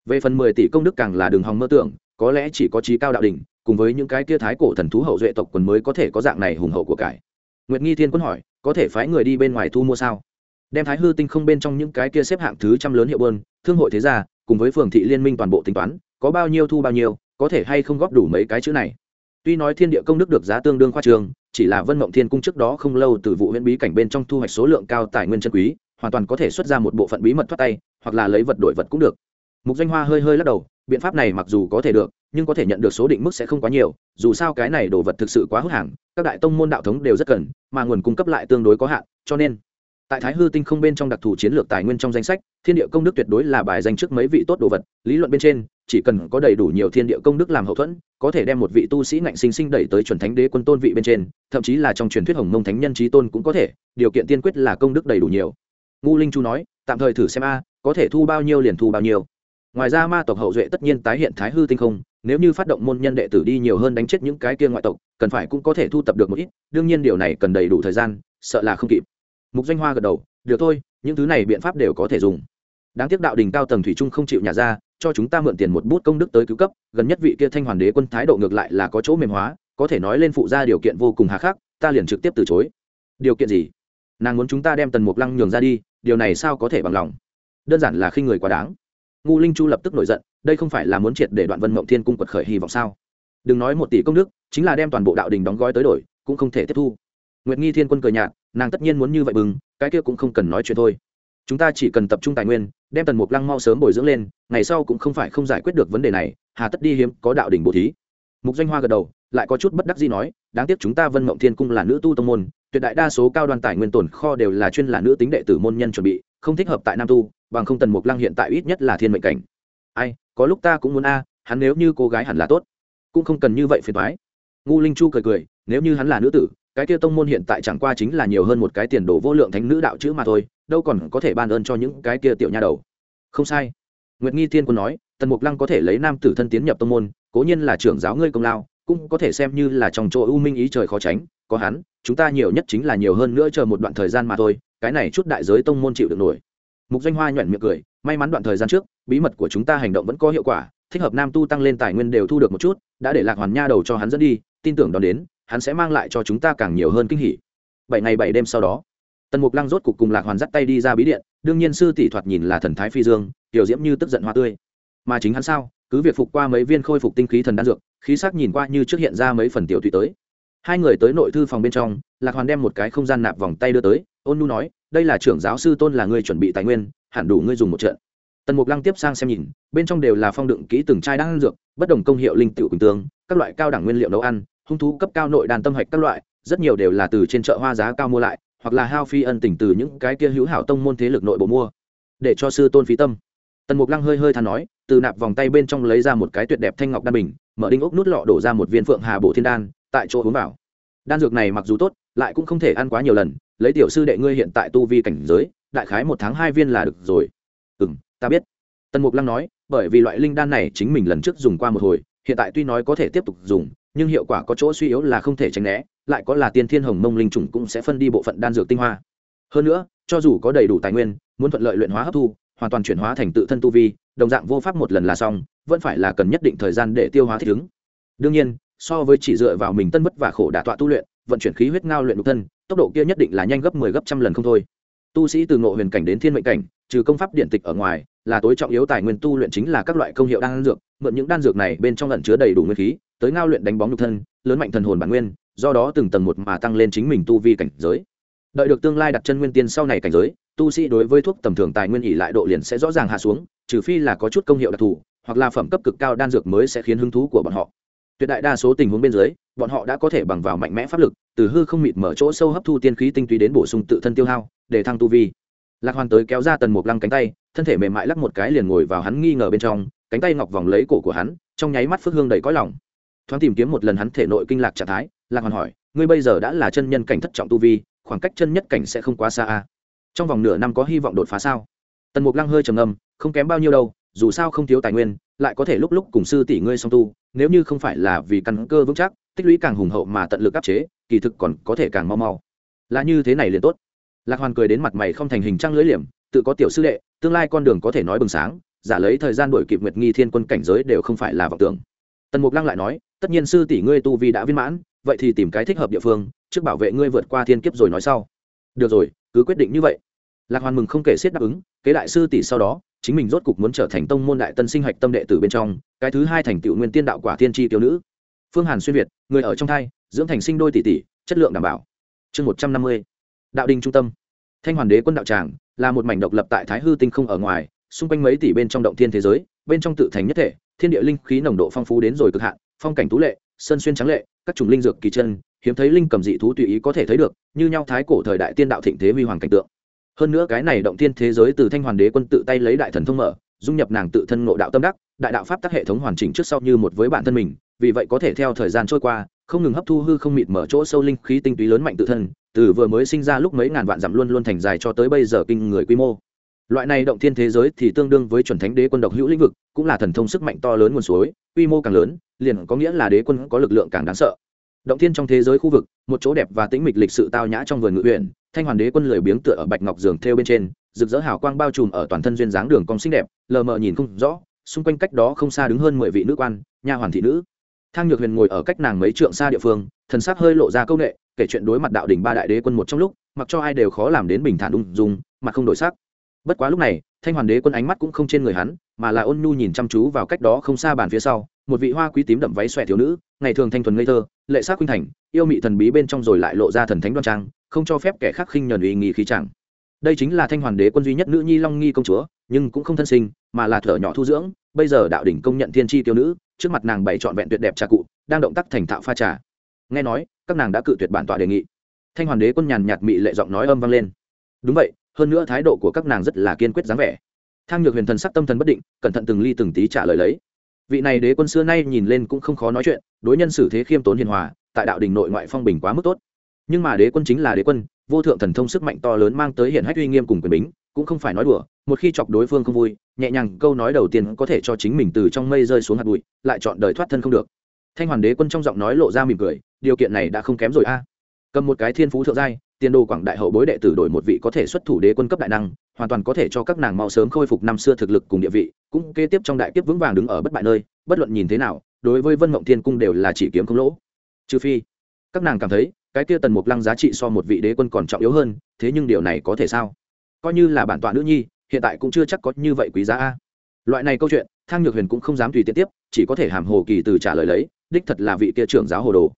Về phần mười tỷ công đức càng là đường hòng mơ tưởng, có lẽ chỉ có trí cao đạo đình cùng với những cái kia thái cổ thần thú hậu duệ tộc quần mới có thể có dạng này hùng hậu của cải. Nguyệt nghi thiên quân hỏi, có thể phái người đi bên ngoài thu mua sao? Đem thái hư tinh không bên trong những cái kia xếp hạng thứ trăm lớn hiệu bơn thương hội thế gia, cùng với phường thị liên minh toàn bộ tính toán, có bao nhiêu thu bao nhiêu, có thể hay không góp đủ mấy cái chữ này? Tuy nói thiên địa công đức được giá tương đương khoa trường, chỉ là vân mộng thiên cung trước đó không lâu từ vụ huyện bí cảnh bên trong thu hoạch số lượng cao tài nguyên chân quý, hoàn toàn có thể xuất ra một bộ phận bí mật thoát tay, hoặc là lấy vật đổi vật cũng được. Mục Doanh hoa hơi hơi lắc đầu, biện pháp này mặc dù có thể được, nhưng có thể nhận được số định mức sẽ không quá nhiều, dù sao cái này đồ vật thực sự quá hút hàng, các đại tông môn đạo thống đều rất cần, mà nguồn cung cấp lại tương đối có hạn, cho nên tại thái hư tinh không bên trong đặc thù chiến lược tài nguyên trong danh sách, thiên địa công đức tuyệt đối là bài danh trước mấy vị tốt đồ vật. Lý luận bên trên, chỉ cần có đầy đủ nhiều thiên địa công đức làm hậu thuẫn, có thể đem một vị tu sĩ ngạnh sinh sinh đẩy tới chuẩn thánh đế quân tôn vị bên trên, thậm chí là trong truyền thuyết hồng mông thánh nhân trí tôn cũng có thể, điều kiện tiên quyết là công đức đầy đủ nhiều. Ngu linh chu nói, tạm thời thử xem a, có thể thu bao nhiêu liền thu bao nhiêu. Ngoài ra ma tộc hậu duệ tất nhiên tái hiện thái hư tinh không, nếu như phát động môn nhân đệ tử đi nhiều hơn đánh chết những cái kia ngoại tộc, cần phải cũng có thể thu tập được một ít, đương nhiên điều này cần đầy đủ thời gian, sợ là không kịp mục doanh hoa gật đầu, được thôi, những thứ này biện pháp đều có thể dùng. Đáng tiếc đạo đình cao tầng thủy trung không chịu nhà ra, cho chúng ta mượn tiền một bút công đức tới cứu cấp, gần nhất vị kia thanh hoàn đế quân thái độ ngược lại là có chỗ mềm hóa, có thể nói lên phụ ra điều kiện vô cùng hà khắc, ta liền trực tiếp từ chối. Điều kiện gì? Nàng muốn chúng ta đem tần mục lăng nhường ra đi, điều này sao có thể bằng lòng? Đơn giản là khi người quá đáng. Ngu linh chu lập tức nổi giận, đây không phải là muốn triệt để đoạn vân mộng thiên cung quật khởi hy vọng sao? Đừng nói một tỷ công đức, chính là đem toàn bộ đạo đình đóng gói tới đổi, cũng không thể tiếp thu. Nguyệt nghi thiên quân cười nhạt nàng tất nhiên muốn như vậy bừng, cái kia cũng không cần nói chuyện thôi. Chúng ta chỉ cần tập trung tài nguyên, đem tần mục lăng mau sớm bồi dưỡng lên, ngày sau cũng không phải không giải quyết được vấn đề này, hà tất đi hiếm, có đạo đỉnh bồ thí. Mục doanh hoa gật đầu, lại có chút bất đắc gì nói, đáng tiếc chúng ta vân mộng thiên cung là nữ tu tông môn, tuyệt đại đa số cao đoàn tài nguyên tồn kho đều là chuyên là nữ tính đệ tử môn nhân chuẩn bị, không thích hợp tại nam tu, bằng không tần mục lăng hiện tại ít nhất là thiên mệnh cảnh. Ai, có lúc ta cũng muốn a, hắn nếu như cô gái hẳn là tốt. Cũng không cần như vậy phiền thoái ngu linh chu cười cười, nếu như hắn là nữ tử cái kia tông môn hiện tại chẳng qua chính là nhiều hơn một cái tiền đồ vô lượng thánh nữ đạo chữ mà thôi, đâu còn có thể ban ơn cho những cái kia tiểu nha đầu. Không sai. Nguyệt nghi thiên quân nói, tần mục lăng có thể lấy nam tử thân tiến nhập tông môn, cố nhiên là trưởng giáo ngươi công lao, cũng có thể xem như là trong chỗ ưu minh ý trời khó tránh, có hắn, chúng ta nhiều nhất chính là nhiều hơn nữa chờ một đoạn thời gian mà thôi, cái này chút đại giới tông môn chịu được nổi. Mục doanh hoa nhuận miệng cười, may mắn đoạn thời gian trước, bí mật của chúng ta hành động vẫn có hiệu quả, thích hợp nam tu tăng lên tài nguyên đều thu được một chút, đã để lạc hoàn nha đầu cho hắn dẫn đi, tin tưởng đón đến hắn sẽ mang lại cho chúng ta càng nhiều hơn kinh hỉ. Bảy ngày bảy đêm sau đó, tần mục lăng rốt cục cùng lạc hoàn dắt tay đi ra bí điện, đương nhiên sư tỷ thoạt nhìn là thần thái phi dương, tiểu diễm như tức giận hoa tươi. Mà chính hắn sao? Cứ việc phục qua mấy viên khôi phục tinh khí thần đan dược, khí sắc nhìn qua như trước hiện ra mấy phần tiểu tùy tới. Hai người tới nội thư phòng bên trong, lạc hoàn đem một cái không gian nạp vòng tay đưa tới, ôn nu nói, đây là trưởng giáo sư tôn là người chuẩn bị tài nguyên, hẳn đủ ngươi dùng một trận. Tần mục lăng tiếp sang xem nhìn, bên trong đều là phong đựng kỹ từng chai đan dược, bất đồng công hiệu linh tiểu quỳnh tương, các loại cao đẳng nguyên liệu nấu ăn hung thú cấp cao nội đàn tâm hạch các loại, rất nhiều đều là từ trên chợ hoa giá cao mua lại, hoặc là hao phi ân tỉnh từ những cái kia hữu hảo tông môn thế lực nội bộ mua. Để cho sư tôn phí tâm. Tần mục lăng hơi hơi than nói, từ nạp vòng tay bên trong lấy ra một cái tuyệt đẹp thanh ngọc đan bình, mở đinh ốc nút lọ đổ ra một viên phượng hà bổ thiên đan, tại chỗ uống vào. Đan dược này mặc dù tốt, lại cũng không thể ăn quá nhiều lần, lấy tiểu sư đệ ngươi hiện tại tu vi cảnh giới, đại khái một tháng hai viên là được rồi. Ừ m ta biết. Tần mục lăng nói, bởi vì loại linh đan này chính mình lần trước dùng qua một hồi, hiện tại tuy nói có thể tiếp tục dùng nhưng hiệu quả có chỗ suy yếu là không thể tránh né, lại có là tiên thiên hồng mông linh trùng cũng sẽ phân đi bộ phận đan dược tinh hoa. Hơn nữa, cho dù có đầy đủ tài nguyên, muốn thuận lợi luyện hóa hấp thu, hoàn toàn chuyển hóa thành tự thân tu vi, đồng dạng vô pháp một lần là xong, vẫn phải là cần nhất định thời gian để tiêu hóa thích ứng. Đương nhiên, so với chỉ dựa vào mình tân bất và khổ đả tọa tu luyện, vận chuyển khí huyết ngao luyện đục thân, tốc độ kia nhất định là nhanh gấp mười 10 gấp trăm lần không thôi. Tu sĩ từ ngộ huyền cảnh đến thiên mệnh cảnh, trừ công pháp điện tịch ở ngoài, là tối trọng yếu tài nguyên tu luyện chính là các loại công hiệu đan dược mượn những đan dược này bên trong lẫn chứa đầy đủ nguyên khí, tới ngao luyện đánh bóng nhục thân, lớn mạnh thần hồn bản nguyên, do đó từng tầng một mà tăng lên chính mình tu vi cảnh giới. Đợi được tương lai đặt chân nguyên tiên sau này cảnh giới, tu sĩ đối với thuốc tầm thường tài nguyên ỷ lại độ liền sẽ rõ ràng hạ xuống, trừ phi là có chút công hiệu đặc thù, hoặc là phẩm cấp cực cao đan dược mới sẽ khiến hứng thú của bọn họ. Tuyệt đại đa số tình huống bên dưới, bọn họ đã có thể bằng vào mạnh mẽ pháp lực, từ hư không mịt mở chỗ sâu hấp thu tiên khí tinh túy đến bổ sung tự thân tiêu hao, để thăng tu vi. Lạc hoàn tới kéo ra tần mục lăng cánh tay, thân thể mềm mại lắc một cái liền ngồi vào hắn nghi ngờ bên trong cánh tay ngọc vòng lấy cổ của hắn, trong nháy mắt phước hương đầy cõi lòng. Thoáng tìm kiếm một lần hắn thể nội kinh lạc trạng thái, lạc hoàn hỏi, ngươi bây giờ đã là chân nhân cảnh thất trọng tu vi, khoảng cách chân nhất cảnh sẽ không quá xa a trong vòng nửa năm có hy vọng đột phá sao? Tần mục lăng hơi trầm ngâm, không kém bao nhiêu đâu, dù sao không thiếu tài nguyên, lại có thể lúc lúc cùng sư tỷ ngươi song tu, nếu như không phải là vì căn cơ vững chắc, tích lũy càng hùng hậu mà tận lực áp chế, kỳ thực còn có thể càng mau mau. Là như thế này liền tốt. Lạc hoàn cười đến mặt mày không thành hình trăng lưỡi liềm, tự có tiểu sư đệ, tương lai con đường có thể nói bừng sáng giả lấy thời gian đổi kịp nguyệt nghi thiên quân cảnh giới đều không phải là vọng tưởng. Tần mục lăng lại nói, tất nhiên sư tỷ ngươi tu vi đã viên mãn, vậy thì tìm cái thích hợp địa phương, trước bảo vệ ngươi vượt qua thiên kiếp rồi nói sau. Được rồi, cứ quyết định như vậy. Lạc hoàn mừng không kể xiết đáp ứng, kế đại sư tỷ sau đó, chính mình rốt cục muốn trở thành tông môn đại tân sinh hạch tâm đệ tử bên trong, cái thứ hai thành tựu nguyên tiên đạo quả tiên tri tiểu nữ. Phương hàn xuyên việt, người ở trong thai, dưỡng thành sinh đôi tỷ tỷ, chất lượng đảm bảo. Chương một trăm năm mươi, đạo đình trung tâm. Thanh hoàn đế quân đạo tràng là một mảnh độc lập tại thái hư tinh không ở ngoài xung quanh mấy tỷ bên trong động thiên thế giới, bên trong tự thành nhất thể, thiên địa linh khí nồng độ phong phú đến rồi cực hạn, phong cảnh tú lệ, sơn xuyên trắng lệ, các chủng linh dược kỳ chân, hiếm thấy linh cầm dị thú tùy ý có thể thấy được, như nhau thái cổ thời đại tiên đạo thịnh thế huy hoàng cảnh tượng. Hơn nữa cái này động thiên thế giới từ thanh hoàn đế quân tự tay lấy đại thần thông mở, dung nhập nàng tự thân ngộ đạo tâm đắc, đại đạo pháp tắc hệ thống hoàn chỉnh trước sau như một với bản thân mình, vì vậy có thể theo thời gian trôi qua, không ngừng hấp thu hư không mịt mở chỗ sâu linh khí tinh túy lớn mạnh tự thân, từ vừa mới sinh ra lúc mấy ngàn vạn dặm luôn luôn thành dài cho tới bây giờ kinh người quy mô loại này động thiên thế giới thì tương đương với chuẩn thánh đế quân độc hữu lĩnh vực, cũng là thần thông sức mạnh to lớn nguồn suối, quy mô càng lớn, liền có nghĩa là đế quân có lực lượng càng đáng sợ. Động thiên trong thế giới khu vực, một chỗ đẹp và tĩnh mịch lịch sự tao nhã trong vườn ngự huyện, thanh hoàn đế quân lười biếng tựa ở bạch ngọc giường thêu bên trên, rực rỡ hào quang bao trùm ở toàn thân duyên dáng đường cong xinh đẹp, lờ mờ nhìn không rõ, xung quanh cách đó không xa đứng hơn mười vị nữ quan, nha hoàn thị nữ. Thang nhược huyền ngồi ở cách nàng mấy trượng xa địa phương, thần sắc hơi lộ ra câu nệ, kể chuyện đối mặt đạo đỉnh ba đại đế quân một trong lúc, mặc cho ai đều khó làm đến bình thản ung dung mà không đổi sắc bất quá lúc này, thanh hoàn đế quân ánh mắt cũng không trên người hắn, mà là ôn nhu nhìn chăm chú vào cách đó không xa bàn phía sau, một vị hoa quý tím đậm váy xòe thiếu nữ, ngày thường thanh thuần ngây thơ, lệ sắc khuynh thành, yêu mị thần bí bên trong rồi lại lộ ra thần thánh đoan trang, không cho phép kẻ khác khinh nhờn uy nghi khí chẳng. Đây chính là thanh hoàn đế quân duy nhất nữ nhi long nghi công chúa, nhưng cũng không thân sinh, mà là thở nhỏ thu dưỡng, bây giờ đạo đỉnh công nhận thiên tri tiêu nữ, trước mặt nàng bày trọn vẹn tuyệt đẹp trà cụ, đang động tác thành thạo pha trà. Nghe nói, các nàng đã cự tuyệt bản tọa đề nghị. Thanh hoàn đế quân nhàn nhạt mị lệ giọng nói âm vang lên. Đúng vậy hơn nữa thái độ của các nàng rất là kiên quyết dáng vẻ. Thang nhược huyền thần sắc tâm thần bất định, cẩn thận từng ly từng tí trả lời lấy. Vị này đế quân xưa nay nhìn lên cũng không khó nói chuyện, đối nhân xử thế khiêm tốn hiền hòa, tại đạo đình nội ngoại phong bình quá mức tốt. Nhưng mà đế quân chính là đế quân, vô thượng thần thông sức mạnh to lớn mang tới hiện hách uy nghiêm cùng quyền bính, cũng không phải nói đùa, một khi chọc đối phương không vui, nhẹ nhàng câu nói đầu tiên có thể cho chính mình từ trong mây rơi xuống hạt bụi, lại chọn đời thoát thân không được. Thanh hoàn đế quân trong giọng nói lộ ra mỉm cười, điều kiện này đã không kém rồi a. Cầm một cái thiên phú thượng giai tiền đồ quảng đại hậu bối đệ tử đổi một vị có thể xuất thủ đế quân cấp đại năng, hoàn toàn có thể cho các nàng mau sớm khôi phục năm xưa thực lực cùng địa vị, cũng kế tiếp trong đại kiếp vững vàng đứng ở bất bại nơi, bất luận nhìn thế nào, đối với vân mộng thiên cung đều là chỉ kiếm không lỗ. Trừ phi, các nàng cảm thấy, cái kia tần mục lăng giá trị so một vị đế quân còn trọng yếu hơn, thế nhưng điều này có thể sao? Coi như là bản tọa nữ nhi, hiện tại cũng chưa chắc có như vậy quý giá a. Loại này câu chuyện, thang nhược huyền cũng không dám tùy tiện tiếp, chỉ có thể hàm hồ kỳ từ trả lời lấy, đích thật là vị kia trưởng giáo hồ đồ.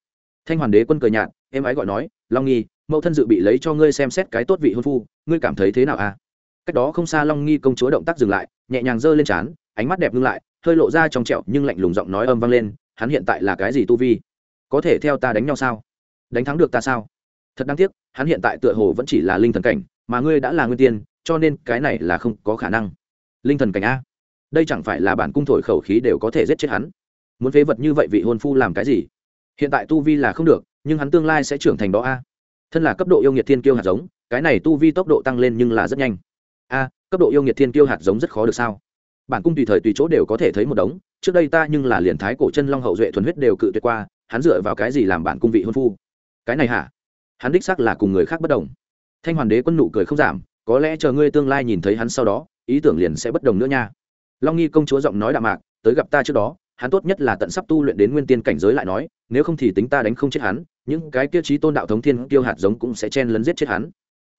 Thanh hoàn đế quân cười nhạt em ái gọi nói, long nghi mẫu thân dự bị lấy cho ngươi xem xét cái tốt vị hôn phu, ngươi cảm thấy thế nào a cách đó không xa long nghi công chúa động tác dừng lại, nhẹ nhàng giơ lên trán, ánh mắt đẹp ngưng lại, hơi lộ ra trong trẹo nhưng lạnh lùng giọng nói âm vang lên, hắn hiện tại là cái gì tu vi? Có thể theo ta đánh nhau sao? Đánh thắng được ta sao? Thật đáng tiếc, hắn hiện tại tựa hồ vẫn chỉ là linh thần cảnh, mà ngươi đã là nguyên tiên, cho nên cái này là không có khả năng. Linh thần cảnh a? Đây chẳng phải là bản cung thổi khẩu khí đều có thể giết chết hắn? Muốn phế vật như vậy vị hôn phu làm cái gì? Hiện tại tu vi là không được, nhưng hắn tương lai sẽ trưởng thành đó a? Thân là cấp độ yêu nghiệt thiên kiêu hạt giống, cái này tu vi tốc độ tăng lên nhưng là rất nhanh. A, cấp độ yêu nghiệt thiên kiêu hạt giống rất khó được sao? Bản cung tùy thời tùy chỗ đều có thể thấy một đống, trước đây ta nhưng là liền thái cổ chân long hậu duệ thuần huyết đều cự tuyệt qua, hắn dựa vào cái gì làm bản cung vị hôn phu? Cái này hả? Hắn đích xác là cùng người khác bất đồng. Thanh hoàn đế quân nụ cười không giảm, có lẽ chờ ngươi tương lai nhìn thấy hắn sau đó, ý tưởng liền sẽ bất đồng nữa nha. Long nghi công chúa giọng nói đạm mạc, tới gặp ta trước đó hắn tốt nhất là tận sắp tu luyện đến nguyên tiên cảnh giới lại nói, nếu không thì tính ta đánh không chết hắn, những cái tiêu chí tôn đạo thống thiên tiêu hạt giống cũng sẽ chen lấn giết chết hắn.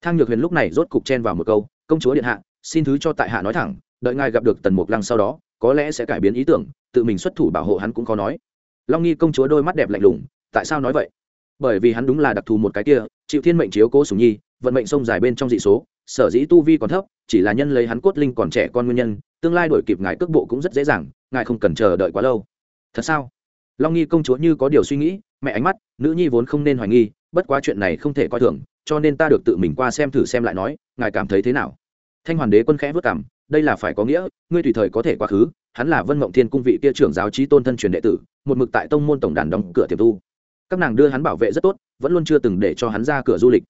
Thang nhược huyền lúc này rốt cục chen vào một câu, công chúa điện hạ, xin thứ cho tại hạ nói thẳng, đợi ngài gặp được tần mục lăng sau đó, có lẽ sẽ cải biến ý tưởng, tự mình xuất thủ bảo hộ hắn cũng có nói. Long nghi công chúa đôi mắt đẹp lạnh lùng, tại sao nói vậy? Bởi vì hắn đúng là đặc thù một cái kia, chịu thiên mệnh chiếu cố sùng nhi, vận mệnh sông dài bên trong dị số, sở dĩ tu vi còn thấp, chỉ là nhân lấy hắn cốt linh còn trẻ con nguyên nhân, tương lai đổi kịp ngài cước bộ cũng rất dễ dàng ngài không cần chờ đợi quá lâu. Thật sao? Long nghi công chúa như có điều suy nghĩ, mẹ ánh mắt, nữ nhi vốn không nên hoài nghi, bất quá chuyện này không thể coi thường, cho nên ta được tự mình qua xem thử xem lại nói, ngài cảm thấy thế nào? Thanh hoàn đế quân khẽ vất cảm đây là phải có nghĩa, ngươi tùy thời có thể quá khứ, hắn là vân mộng thiên cung vị kia trưởng giáo trí tôn thân truyền đệ tử, một mực tại tông môn tổng đàn đóng cửa tiềm tu. Các nàng đưa hắn bảo vệ rất tốt, vẫn luôn chưa từng để cho hắn ra cửa du lịch.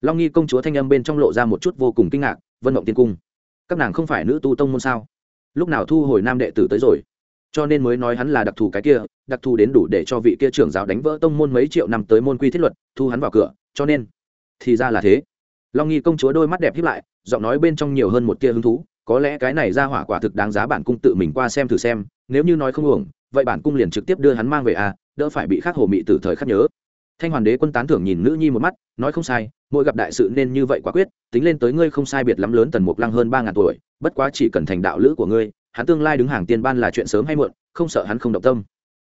Long nghi công chúa thanh âm bên trong lộ ra một chút vô cùng kinh ngạc, vân mộng tiên cung. Các nàng không phải nữ tu tông môn sao? Lúc nào thu hồi nam đệ tử tới rồi? Cho nên mới nói hắn là đặc thù cái kia, đặc thù đến đủ để cho vị kia trưởng giáo đánh vỡ tông môn mấy triệu năm tới môn quy thiết luật, thu hắn vào cửa, cho nên thì ra là thế. Long nghi công chúa đôi mắt đẹp hiếp lại, giọng nói bên trong nhiều hơn một tia hứng thú, có lẽ cái này ra hỏa quả thực đáng giá bản cung tự mình qua xem thử xem, nếu như nói không uổng, vậy bản cung liền trực tiếp đưa hắn mang về à đỡ phải bị khắc hồ mị từ thời khắc nhớ. Thanh hoàn đế quân tán thưởng nhìn nữ nhi một mắt, nói không sai, mỗi gặp đại sự nên như vậy quả quyết, tính lên tới ngươi không sai biệt lắm lớn tần mục lăng hơn ba ngàn tuổi, bất quá chỉ cần thành đạo lữ của ngươi hắn tương lai đứng hàng tiền ban là chuyện sớm hay muộn, không sợ hắn không động tâm.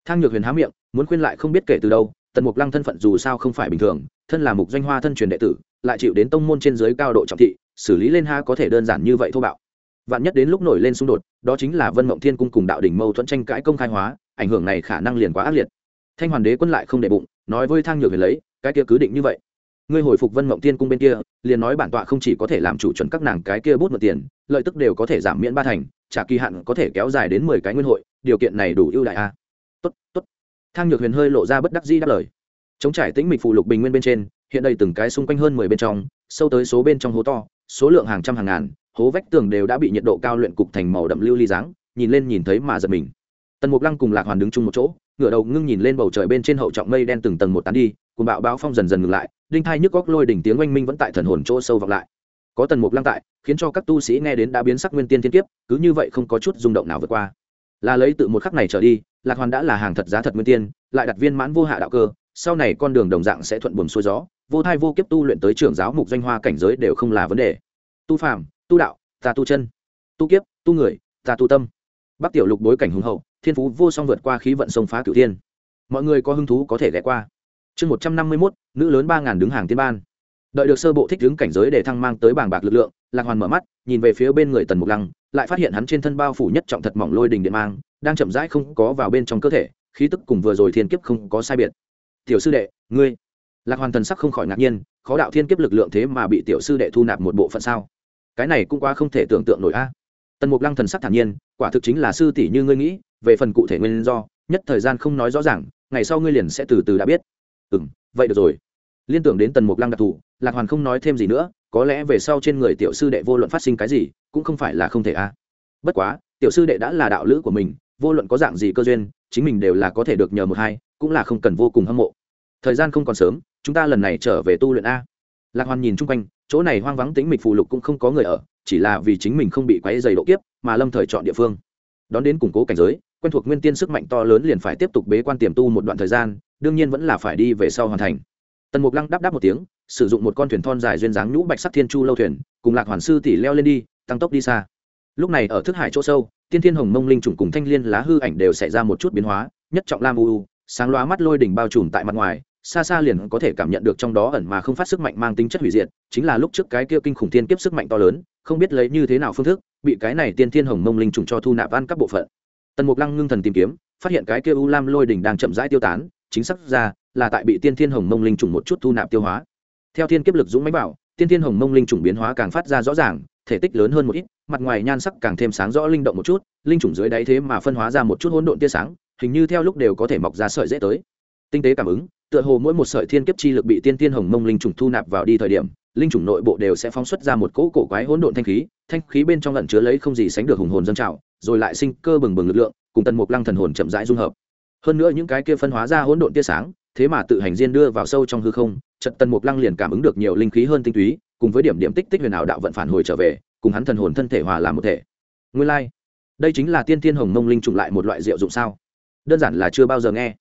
Thang nhược huyền há miệng, muốn khuyên lại không biết kể từ đâu, tần mục lăng thân phận dù sao không phải bình thường, thân là mục doanh hoa thân truyền đệ tử, lại chịu đến tông môn trên dưới cao độ trọng thị, xử lý lên ha có thể đơn giản như vậy thô bạo. Vạn nhất đến lúc nổi lên xung đột, đó chính là vân mộng thiên cung cùng đạo đỉnh mâu thuẫn tranh cãi công khai hóa, ảnh hưởng này khả năng liền quá ác liệt. Thanh hoàn đế quân lại không để bụng, nói với thang nhược huyền lấy, cái kia cứ định như vậy ngươi hồi phục vân mộng tiên cung bên kia, liền nói bản tọa không chỉ có thể làm chủ chuẩn các nàng cái kia bút một tiền, lợi tức đều có thể giảm miễn ba thành, trả kỳ hạn có thể kéo dài đến mười cái nguyên hội, điều kiện này đủ ưu đại a tốt tốt. Thang nhược huyền hơi lộ ra bất đắc di đáp lời. Chống trải tĩnh mịch phụ lục bình nguyên bên trên, hiện đây từng cái xung quanh hơn mười bên trong, sâu tới số bên trong hố to, số lượng hàng trăm hàng ngàn, hố vách tường đều đã bị nhiệt độ cao luyện cục thành màu đậm lưu ly dáng, nhìn lên nhìn thấy mà giật mình. Tần mục lăng cùng lạc hoàn đứng chung một chỗ, ngửa đầu ngưng nhìn lên bầu trời bên trên hậu trọng mây đen từng tầng một tán đi cùng bạo báo phong dần dần ngừng lại đinh thai nhức góc lôi đỉnh tiếng oanh minh vẫn tại thần hồn chỗ sâu vọng lại. Có tần mục lăng tại, khiến cho các tu sĩ nghe đến đã biến sắc nguyên tiên thiên kiếp, cứ như vậy không có chút rung động nào vượt qua. Là lấy tự một khắc này trở đi, lạc hoàn đã là hàng thật giá thật nguyên tiên, lại đặt viên mãn vô hạ đạo cơ, sau này con đường đồng dạng sẽ thuận buồm xuôi gió, vô thai vô kiếp tu luyện tới trưởng giáo mục doanh hoa cảnh giới đều không là vấn đề. Tu phàm, tu đạo, ta tu chân. Tu kiếp, tu người, ta tu tâm. Bắc tiểu lục bối cảnh hùng hậu, thiên phú vô song vượt qua khí vận sông phá cửu thiên. Mọi người có hứng thú có thể ghé qua chương một trăm năm mươi mốt, nữ lớn ba ngàn đứng hàng tiên ban. Đợi được sơ bộ thích đứng cảnh giới để thăng mang tới bảng bạc lực lượng, lạc hoàn mở mắt, nhìn về phía bên người tần mục lăng, lại phát hiện hắn trên thân bao phủ nhất trọng thật mỏng lôi đình điện mang, đang chậm rãi không có vào bên trong cơ thể, khí tức cùng vừa rồi thiên kiếp không có sai biệt. Tiểu sư đệ, ngươi? Lạc hoàn thần sắc không khỏi ngạc nhiên, khó đạo thiên kiếp lực lượng thế mà bị tiểu sư đệ thu nạp một bộ phận sao? Cái này cũng quá không thể tưởng tượng nổi a. Tần mục lăng thần sắc thản nhiên, quả thực chính là sư tỷ như ngươi nghĩ, về phần cụ thể nguyên do, nhất thời gian không nói rõ ràng, ngày sau ngươi liền sẽ từ từ đã biết ừ m vậy được rồi. Liên tưởng đến tần mục lăng đặc thù, lạc hoàn không nói thêm gì nữa, có lẽ về sau trên người tiểu sư đệ vô luận phát sinh cái gì, cũng không phải là không thể a. Bất quá, tiểu sư đệ đã là đạo lữ của mình, vô luận có dạng gì cơ duyên, chính mình đều là có thể được nhờ một hai, cũng là không cần vô cùng hâm mộ. Thời gian không còn sớm, chúng ta lần này trở về tu luyện a. Lạc hoàn nhìn chung quanh, chỗ này hoang vắng tính mịch phù lục cũng không có người ở, chỉ là vì chính mình không bị quáy dày độ kiếp, mà lâm thời chọn địa phương. Đón đến củng cố cảnh giới quen thuộc nguyên tiên sức mạnh to lớn liền phải tiếp tục bế quan tiềm tu một đoạn thời gian, đương nhiên vẫn là phải đi về sau hoàn thành. Tần mục lăng đáp đáp một tiếng, sử dụng một con thuyền thon dài duyên dáng nhũ bạch sắc thiên chu lâu thuyền, cùng lạc hoàn sư tỷ leo lên đi, tăng tốc đi xa. Lúc này ở thức hải chỗ sâu, tiên thiên hồng mông linh trùng cùng thanh liên lá hư ảnh đều xảy ra một chút biến hóa, nhất trọng lam u u, sáng loá mắt lôi đỉnh bao trùm tại mặt ngoài, xa xa liền có thể cảm nhận được trong đó ẩn mà không phát sức mạnh mang tính chất hủy diệt, chính là lúc trước cái kia kinh khủng tiên kiếp sức mạnh to lớn, không biết lấy như thế nào phương thức, bị cái này tiên thiên hồng mông linh trùng cho thu nạp ăn các bộ phận tần mục lăng ngưng thần tìm kiếm, phát hiện cái kia u lam lôi đỉnh đang chậm rãi tiêu tán, chính xác ra là tại bị tiên thiên hồng mông linh trùng một chút thu nạp tiêu hóa. Theo thiên kiếp lực dũng máy bảo, tiên thiên hồng mông linh trùng biến hóa càng phát ra rõ ràng, thể tích lớn hơn một ít, mặt ngoài nhan sắc càng thêm sáng rõ linh động một chút, linh trùng dưới đáy thế mà phân hóa ra một chút hỗn độn tia sáng, hình như theo lúc đều có thể mọc ra sợi dễ tới. Tinh tế cảm ứng, tựa hồ mỗi một sợi thiên kiếp chi lực bị tiên Thiên hồng mông linh trùng thu nạp vào đi thời điểm linh trùng nội bộ đều sẽ phóng xuất ra một cỗ cổ quái hỗn độn thanh khí thanh khí bên trong lẩn chứa lấy không gì sánh được hùng hồn dân trào, rồi lại sinh cơ bừng bừng lực lượng, cùng tần mục lăng thần hồn chậm rãi dung hợp. Hơn nữa những cái kia phân hóa ra hỗn độn tia sáng, thế mà tự hành diên đưa vào sâu trong hư không trận tần mục lăng liền cảm ứng được nhiều linh khí hơn tinh túy, cùng với điểm điểm tích tích huyền ảo đạo vận phản hồi trở về, cùng hắn thần hồn thân thể hòa làm một thể. Nguyên lai、like. đây chính là tiên tiên hồng mông linh trùng lại một loại diệu dụng sao? Đơn giản là chưa bao giờ nghe.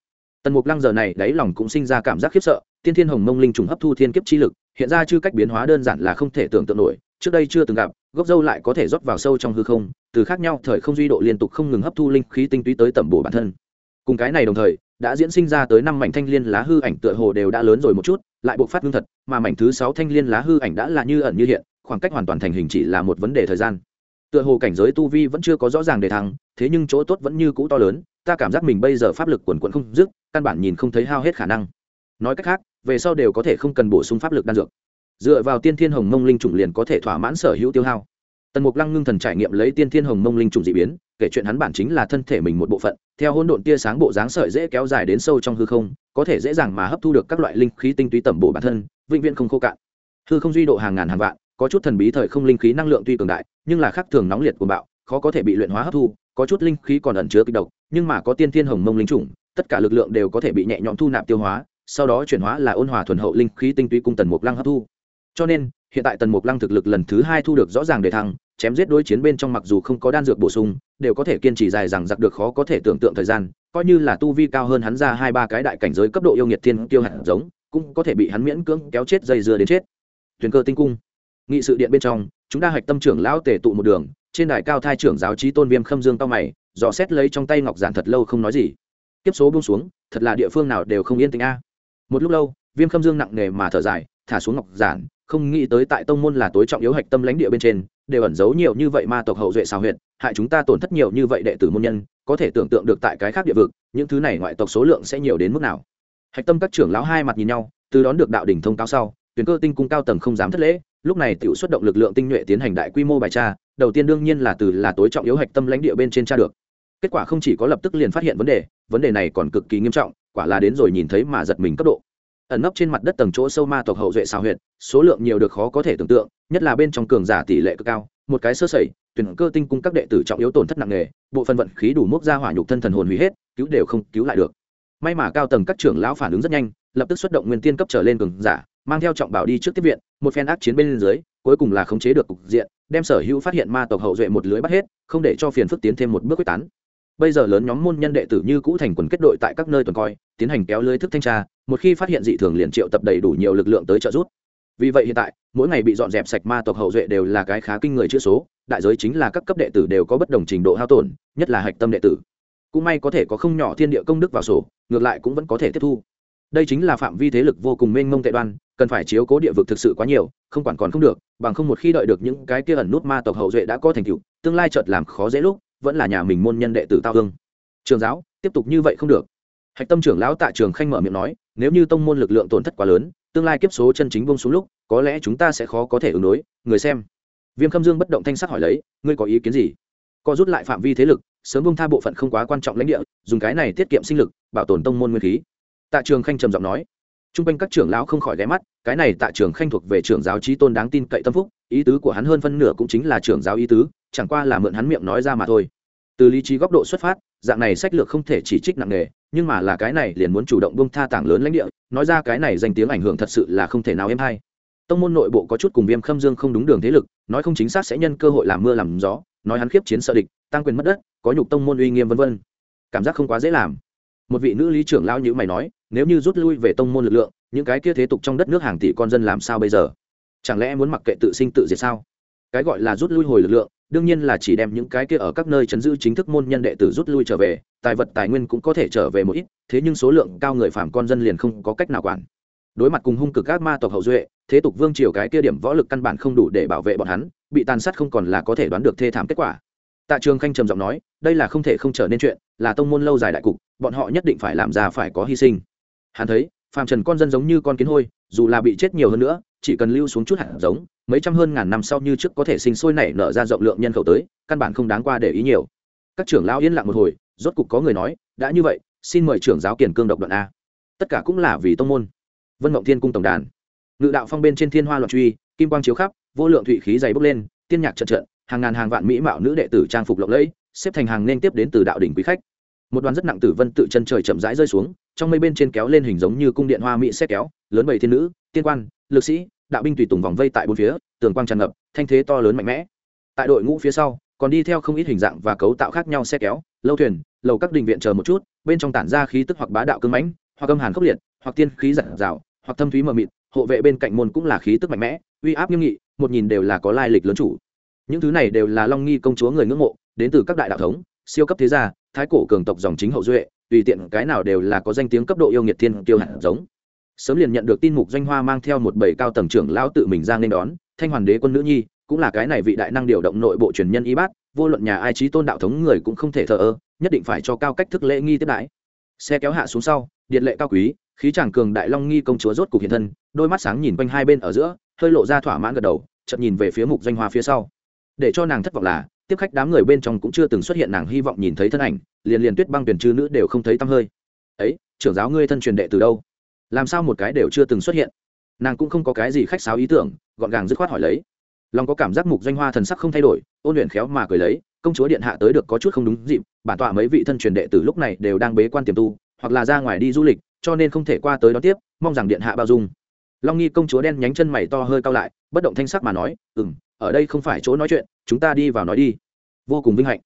Tần mục lăng giờ này đáy lòng cũng sinh ra cảm giác khiếp sợ, tiên thiên hồng mông linh trùng hấp thu thiên kiếp chi lực hiện ra chư cách biến hóa đơn giản là không thể tưởng tượng nổi, trước đây chưa từng gặp, gốc dâu lại có thể rót vào sâu trong hư không, từ khác nhau thời không duy độ liên tục không ngừng hấp thu linh khí tinh túy tới tẩm bổ bản thân. Cùng cái này đồng thời, đã diễn sinh ra tới năm mảnh thanh liên lá hư ảnh tựa hồ đều đã lớn rồi một chút, lại buộc phát ngưng thật, mà mảnh thứ sáu thanh liên lá hư ảnh đã là như ẩn như hiện, khoảng cách hoàn toàn thành hình chỉ là một vấn đề thời gian. Tựa hồ cảnh giới tu vi vẫn chưa có rõ ràng để thăng, thế nhưng chỗ tốt vẫn như cũ to lớn, ta cảm giác mình bây giờ pháp lực quần quận không dứt, căn bản nhìn không thấy hao hết khả năng. Nói cách khác về sau đều có thể không cần bổ sung pháp lực đan dược. Dựa vào tiên thiên hồng mông linh trùng liền có thể thỏa mãn sở hữu tiêu hao. Tần mục lăng ngưng thần trải nghiệm lấy tiên thiên hồng mông linh trùng d ị biến, kể chuyện hắn bản chính là thân thể mình một bộ phận, theo hôn độn tia sáng bộ dáng sợi dễ kéo dài đến sâu trong hư không, có thể dễ dàng mà hấp thu được các loại linh khí tinh túy tẩm bổ bản thân, vĩnh viễn không khô cạn. Hư không duy độ hàng ngàn hàng vạn, có chút thần bí thời không linh khí năng lượng tuy cường đại, nhưng là khác thường nóng liệt của bạo, khó có thể bị luyện hóa hấp thu, có chút linh khí còn ẩn chứa kịch độc, nhưng mà có tiên thiên hồng mông linh trùng tất cả lực lượng đều có thể bị nhẹ nhõm thu nạp tiêu hóa sau đó chuyển hóa là ôn hòa thuần hậu linh khí tinh túy cung tần mục lăng hấp thu. Cho nên, hiện tại tần mục lăng thực lực lần thứ hai thu được rõ ràng để thăng, chém giết đối chiến bên trong mặc dù không có đan dược bổ sung, đều có thể kiên trì dài rằng giặc được khó có thể tưởng tượng thời gian, coi như là tu vi cao hơn hắn ra hai ba cái đại cảnh giới cấp độ yêu nghiệt thiên tiêu hạt giống, cũng có thể bị hắn miễn cưỡng kéo chết dây dưa đến chết. Thuyền cơ tinh cung. Nghị sự điện bên trong, chúng ta hạch tâm trưởng lão tề tụ một đường, trên đài cao thai trưởng giáo trí tôn viêm khâm dương cao mày, dò xét lấy trong tay ngọc giản thật lâu không nói gì. Tiếp số buông xuống, thật là địa phương nào đều không yên tĩnh a một lúc lâu, viêm khâm dương nặng nề mà thở dài, thả xuống ngọc giản, không nghĩ tới tại tông môn là tối trọng yếu hạch tâm lãnh địa bên trên, đều ẩn giấu nhiều như vậy ma tộc hậu duệ xào huyệt, hại chúng ta tổn thất nhiều như vậy đệ tử môn nhân, có thể tưởng tượng được tại cái khác địa vực, những thứ này ngoại tộc số lượng sẽ nhiều đến mức nào. Hạch tâm các trưởng lão hai mặt nhìn nhau, từ đón được đạo đỉnh thông cao sau, tuyển cơ tinh cung cao tầng không dám thất lễ, lúc này tiểu xuất động lực lượng tinh nhuệ tiến hành đại quy mô bài tra, đầu tiên đương nhiên là từ là tối trọng yếu hạch tâm lãnh địa bên trên tra được. Kết quả không chỉ có lập tức liền phát hiện vấn đề vấn đề này còn cực kỳ nghiêm trọng quả là đến rồi nhìn thấy mà giật mình cấp độ. Ẩn nấp trên mặt đất tầng chỗ sâu ma tộc hậu duệ xào huyệt, số lượng nhiều được khó có thể tưởng tượng, nhất là bên trong cường giả tỷ lệ cực cao, một cái sơ sẩy, tuyển cơ tinh cung các đệ tử trọng yếu tổn thất nặng nề, bộ phận vận khí đủ mốc ra hỏa nhục thân thần hồn hủy hết, cứu đều không cứu lại được. May mà cao tầng các trưởng lão phản ứng rất nhanh, lập tức xuất động nguyên tiên cấp trở lên cường giả, mang theo trọng bảo đi trước tiếp viện, một phen ác chiến bên dưới, cuối cùng là khống chế được cục diện, đem sở hữu phát hiện ma tộc hậu duệ một lưới bắt hết, không để cho phiền phức tiến thêm một bước quyết tán bây giờ lớn nhóm môn nhân đệ tử như cũ thành quần kết đội tại các nơi tuần coi, tiến hành kéo lưới thức thanh tra, một khi phát hiện dị thường liền triệu tập đầy đủ nhiều lực lượng tới trợ giúp. Vì vậy hiện tại, mỗi ngày bị dọn dẹp sạch ma tộc hậu duệ đều là cái khá kinh người chữ số, đại giới chính là các cấp đệ tử đều có bất đồng trình độ hao tổn, nhất là hạch tâm đệ tử. Cũng may có thể có không nhỏ thiên địa công đức vào sổ, ngược lại cũng vẫn có thể tiếp thu. Đây chính là phạm vi thế lực vô cùng mênh mông tệ đoan, cần phải chiếu cố địa vực thực sự quá nhiều, không quản còn không được, bằng không một khi đợi được những cái kia ẩn nút ma tộc hậu duệ đã có thành tựu, tương lai chợt làm khó dễ lúc vẫn là nhà mình môn nhân đệ tử tao hương. Trường giáo, tiếp tục như vậy không được. Hạch tâm trưởng lão tạ trường khanh mở miệng nói, nếu như tông môn lực lượng tổn thất quá lớn, tương lai kiếp số chân chính bông xuống lúc, có lẽ chúng ta sẽ khó có thể ứng đối. Người xem. Viêm khâm dương bất động thanh sắc hỏi lấy, ngươi có ý kiến gì? Co rút lại phạm vi thế lực, sớm bông tha bộ phận không quá quan trọng lãnh địa, dùng cái này tiết kiệm sinh lực, bảo tồn tông môn nguyên khí. Tạ trường khanh trầm giọng nói. T r u n g quanh các trưởng lão không khỏi ghé mắt, cái này tạ trường khanh thuộc về trưởng giáo trí tôn đáng tin cậy tâm phúc, ý tứ của hắn hơn phân nửa cũng chính là trưởng giáo ý tứ chẳng qua là mượn hắn miệng nói ra mà thôi. Từ lý trí góc độ xuất phát, dạng này sách lược không thể chỉ trích nặng nề, nhưng mà là cái này liền muốn chủ động bông tha tảng lớn lãnh địa, nói ra cái này danh tiếng ảnh hưởng thật sự là không thể nào êm hay. Tông môn nội bộ có chút cùng viêm khâm dương không đúng đường thế lực, nói không chính xác sẽ nhân cơ hội làm mưa làm gió, nói hắn khiếp chiến sợ địch, tăng quyền mất đất, có nhục tông môn uy nghiêm vân vân. Cảm giác không quá dễ làm. Một vị nữ lý trưởng lao như mày nói, nếu như rút lui về tông môn lực lượng, những cái kia thế tục trong đất nước hàng tỷ con dân làm sao bây giờ? Chẳng lẽ muốn mặc kệ tự sinh tự diệt sao? Cái gọi là rút lui hồi lực lượng đương nhiên là chỉ đem những cái kia ở các nơi chấn giữ chính thức môn nhân đệ tử rút lui trở về, tài vật tài nguyên cũng có thể trở về một ít, thế nhưng số lượng cao người phạm con dân liền không có cách nào quản. Đối mặt cùng hung cực các ma tộc hậu duệ, thế tục vương triều cái kia điểm võ lực căn bản không đủ để bảo vệ bọn hắn, bị tàn sát không còn là có thể đoán được thê thảm kết quả. Tạ trường khanh trầm giọng nói, đây là không thể không trở nên chuyện, là tông môn lâu dài đại cục, bọn họ nhất định phải làm ra phải có hy sinh. Hắn thấy, phàm trần con dân giống như con kiến hôi dù là bị chết nhiều hơn nữa, chỉ cần lưu xuống chút hạt giống, mấy trăm hơn ngàn năm sau như trước có thể sinh sôi nảy nở ra rộng lượng nhân khẩu tới, căn bản không đáng qua để ý nhiều. Các trưởng lão yên lặng một hồi, rốt cục có người nói, đã như vậy, xin mời trưởng giáo kiền cương độc đoạn a. Tất cả cũng là vì tông môn. Vân mộng thiên cung tổng đàn. Ngự đạo phong bên trên thiên hoa loạn truy, kim quang chiếu khắp, vô lượng thụy khí dày bốc lên, tiên nhạc trận trận, hàng ngàn hàng vạn mỹ mạo nữ đệ tử trang phục lộng lẫy, xếp thành hàng nên tiếp đến từ đạo đỉnh quý khách. Một đoàn rất nặng tử vân tự chân trời chậm rãi rơi xuống, trong mây bên trên kéo lên hình giống như cung điện hoa mỹ xét kéo lớn bầy thiên nữ, tiên quan, lực sĩ, đạo binh tùy tùng vòng vây tại bốn phía, tường quang tràn ngập, thanh thế to lớn mạnh mẽ. Tại đội ngũ phía sau, còn đi theo không ít hình dạng và cấu tạo khác nhau xe kéo, lâu thuyền, lầu các đình viện chờ một chút, bên trong tản ra khí tức hoặc bá đạo cưng mãnh, hoặc âm hàn khốc liệt, hoặc tiên khí giản rào hoặc thâm thúy mờ mịt, hộ vệ bên cạnh môn cũng là khí tức mạnh mẽ, uy áp nghiêm nghị, một nhìn đều là có lai lịch lớn chủ. Những thứ này đều là long nghi công chúa người ngưỡng mộ, đến từ các đại đạo thống, siêu cấp thế gia, thái cổ cường tộc dòng chính hậu duệ, tùy tiện cái nào đều là có danh tiếng cấp độ yêu nghiệt thiên tiêu hạt giống sớm liền nhận được tin mục doanh hoa mang theo một bầy cao tầng trưởng lão tự mình ra nên đón, thanh hoàn đế quân nữ nhi, cũng là cái này vị đại năng điều động nội bộ truyền nhân y bát, vô luận nhà ai trí tôn đạo thống người cũng không thể thờ ơ, nhất định phải cho cao cách thức lễ nghi tiếp đãi. Xe kéo hạ xuống sau, điện lệ cao quý, khí chàng cường đại long nghi công chúa rốt cục hiện thân, đôi mắt sáng nhìn quanh hai bên ở giữa, hơi lộ ra thỏa mãn gật đầu chậm nhìn về phía mục doanh hoa phía sau. Để cho nàng thất vọng là, tiếp khách đám người bên trong cũng chưa từng xuất hiện nàng hy vọng nhìn thấy thân ảnh, liền liền tuyết băng tuyển chư nữ đều không thấy tăm hơi. Ấy, trưởng giáo ngươi thân truyền đệ từ đâu? Làm sao một cái đều chưa từng xuất hiện? Nàng cũng không có cái gì khách sáo ý tưởng, gọn gàng dứt khoát hỏi lấy. Lòng có cảm giác mục doanh hoa thần sắc không thay đổi, ôn luyện khéo mà cười lấy, công chúa điện hạ tới được có chút không đúng dịp, bản tọa mấy vị thân truyền đệ từ lúc này đều đang bế quan tiềm tu, hoặc là ra ngoài đi du lịch, cho nên không thể qua tới đó tiếp, mong rằng điện hạ bao dung. Long nghi công chúa đen nhánh chân mày to hơi cao lại, bất động thanh sắc mà nói ừ m ở đây không phải chỗ nói chuyện, chúng ta đi vào nói đi. Vô cùng vinh hạnh.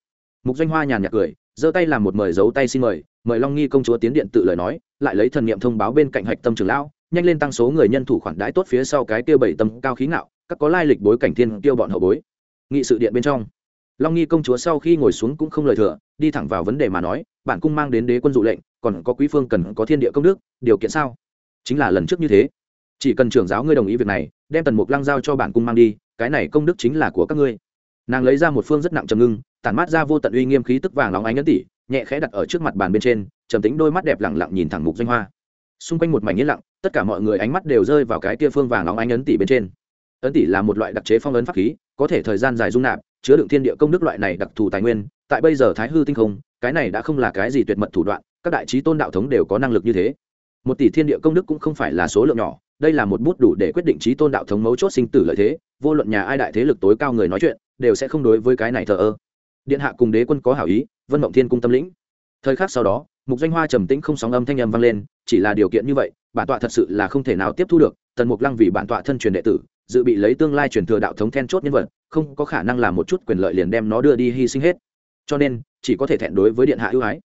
Mục doanh hoa nhàn nhạt cười, giơ tay làm một mời giấu tay xin mời mời long nghi công chúa tiến điện tự lời nói, lại lấy thần niệm thông báo bên cạnh hạch tâm trường lão, nhanh lên tăng số người nhân thủ khoản đãi tốt phía sau cái tiêu bảy tâm cao khí ngạo, các có lai lịch bối cảnh thiên tiêu bọn hậu bối. Nghị sự điện bên trong, long nghi công chúa sau khi ngồi xuống cũng không lời thừa, đi thẳng vào vấn đề mà nói, bản cung mang đến đế quân dụ lệnh, còn có quý phương cần có thiên địa công đức, điều kiện sao? Chính là lần trước như thế. Chỉ cần trưởng giáo ngươi đồng ý việc này, đem tần mục lăng giao cho bản cung mang đi, cái này công đức chính là của các ngươi. Nàng lấy ra một phương rất nặng trầm ngưng, tản mát ra vô tận uy nghiêm khí tức vàng lóng ánh ấn tỷ nhẹ khẽ đặt ở trước mặt bàn bên trên, trầm tính đôi mắt đẹp lẳng lặng nhìn thẳng mục danh hoa. Xung quanh một mảnh yên lặng, tất cả mọi người ánh mắt đều rơi vào cái kia phương vàng óng ánh ấn tỷ bên trên. Ấn tỷ là một loại đặc chế phong ấn pháp khí, có thể thời gian dài dung nạp, chứa đựng thiên địa công đức loại này đặc thù tài nguyên, tại bây giờ thái hư tinh không, cái này đã không là cái gì tuyệt mật thủ đoạn, các đại trí tôn đạo thống đều có năng lực như thế. Một tỷ thiên địa công đức cũng không phải là số lượng nhỏ, đây là một bút đủ để quyết định trí tôn đạo thống mấu chốt sinh tử lợi thế, vô luận nhà ai đại thế lực tối cao người nói chuyện, đều sẽ không đối với cái này thờ ơ điện hạ cùng đế quân có hảo ý, vân mộng thiên cung tâm lĩnh. Thời khắc sau đó, mục doanh hoa trầm tĩnh không sóng âm thanh âm vang lên, chỉ là điều kiện như vậy, bản tọa thật sự là không thể nào tiếp thu được, tần mục lăng vì bản tọa thân truyền đệ tử, dự bị lấy tương lai truyền thừa đạo thống then chốt nhân vật, không có khả năng làm một chút quyền lợi liền đem nó đưa đi hy sinh hết. Cho nên, chỉ có thể thẹn đối với điện hạ ưu ái.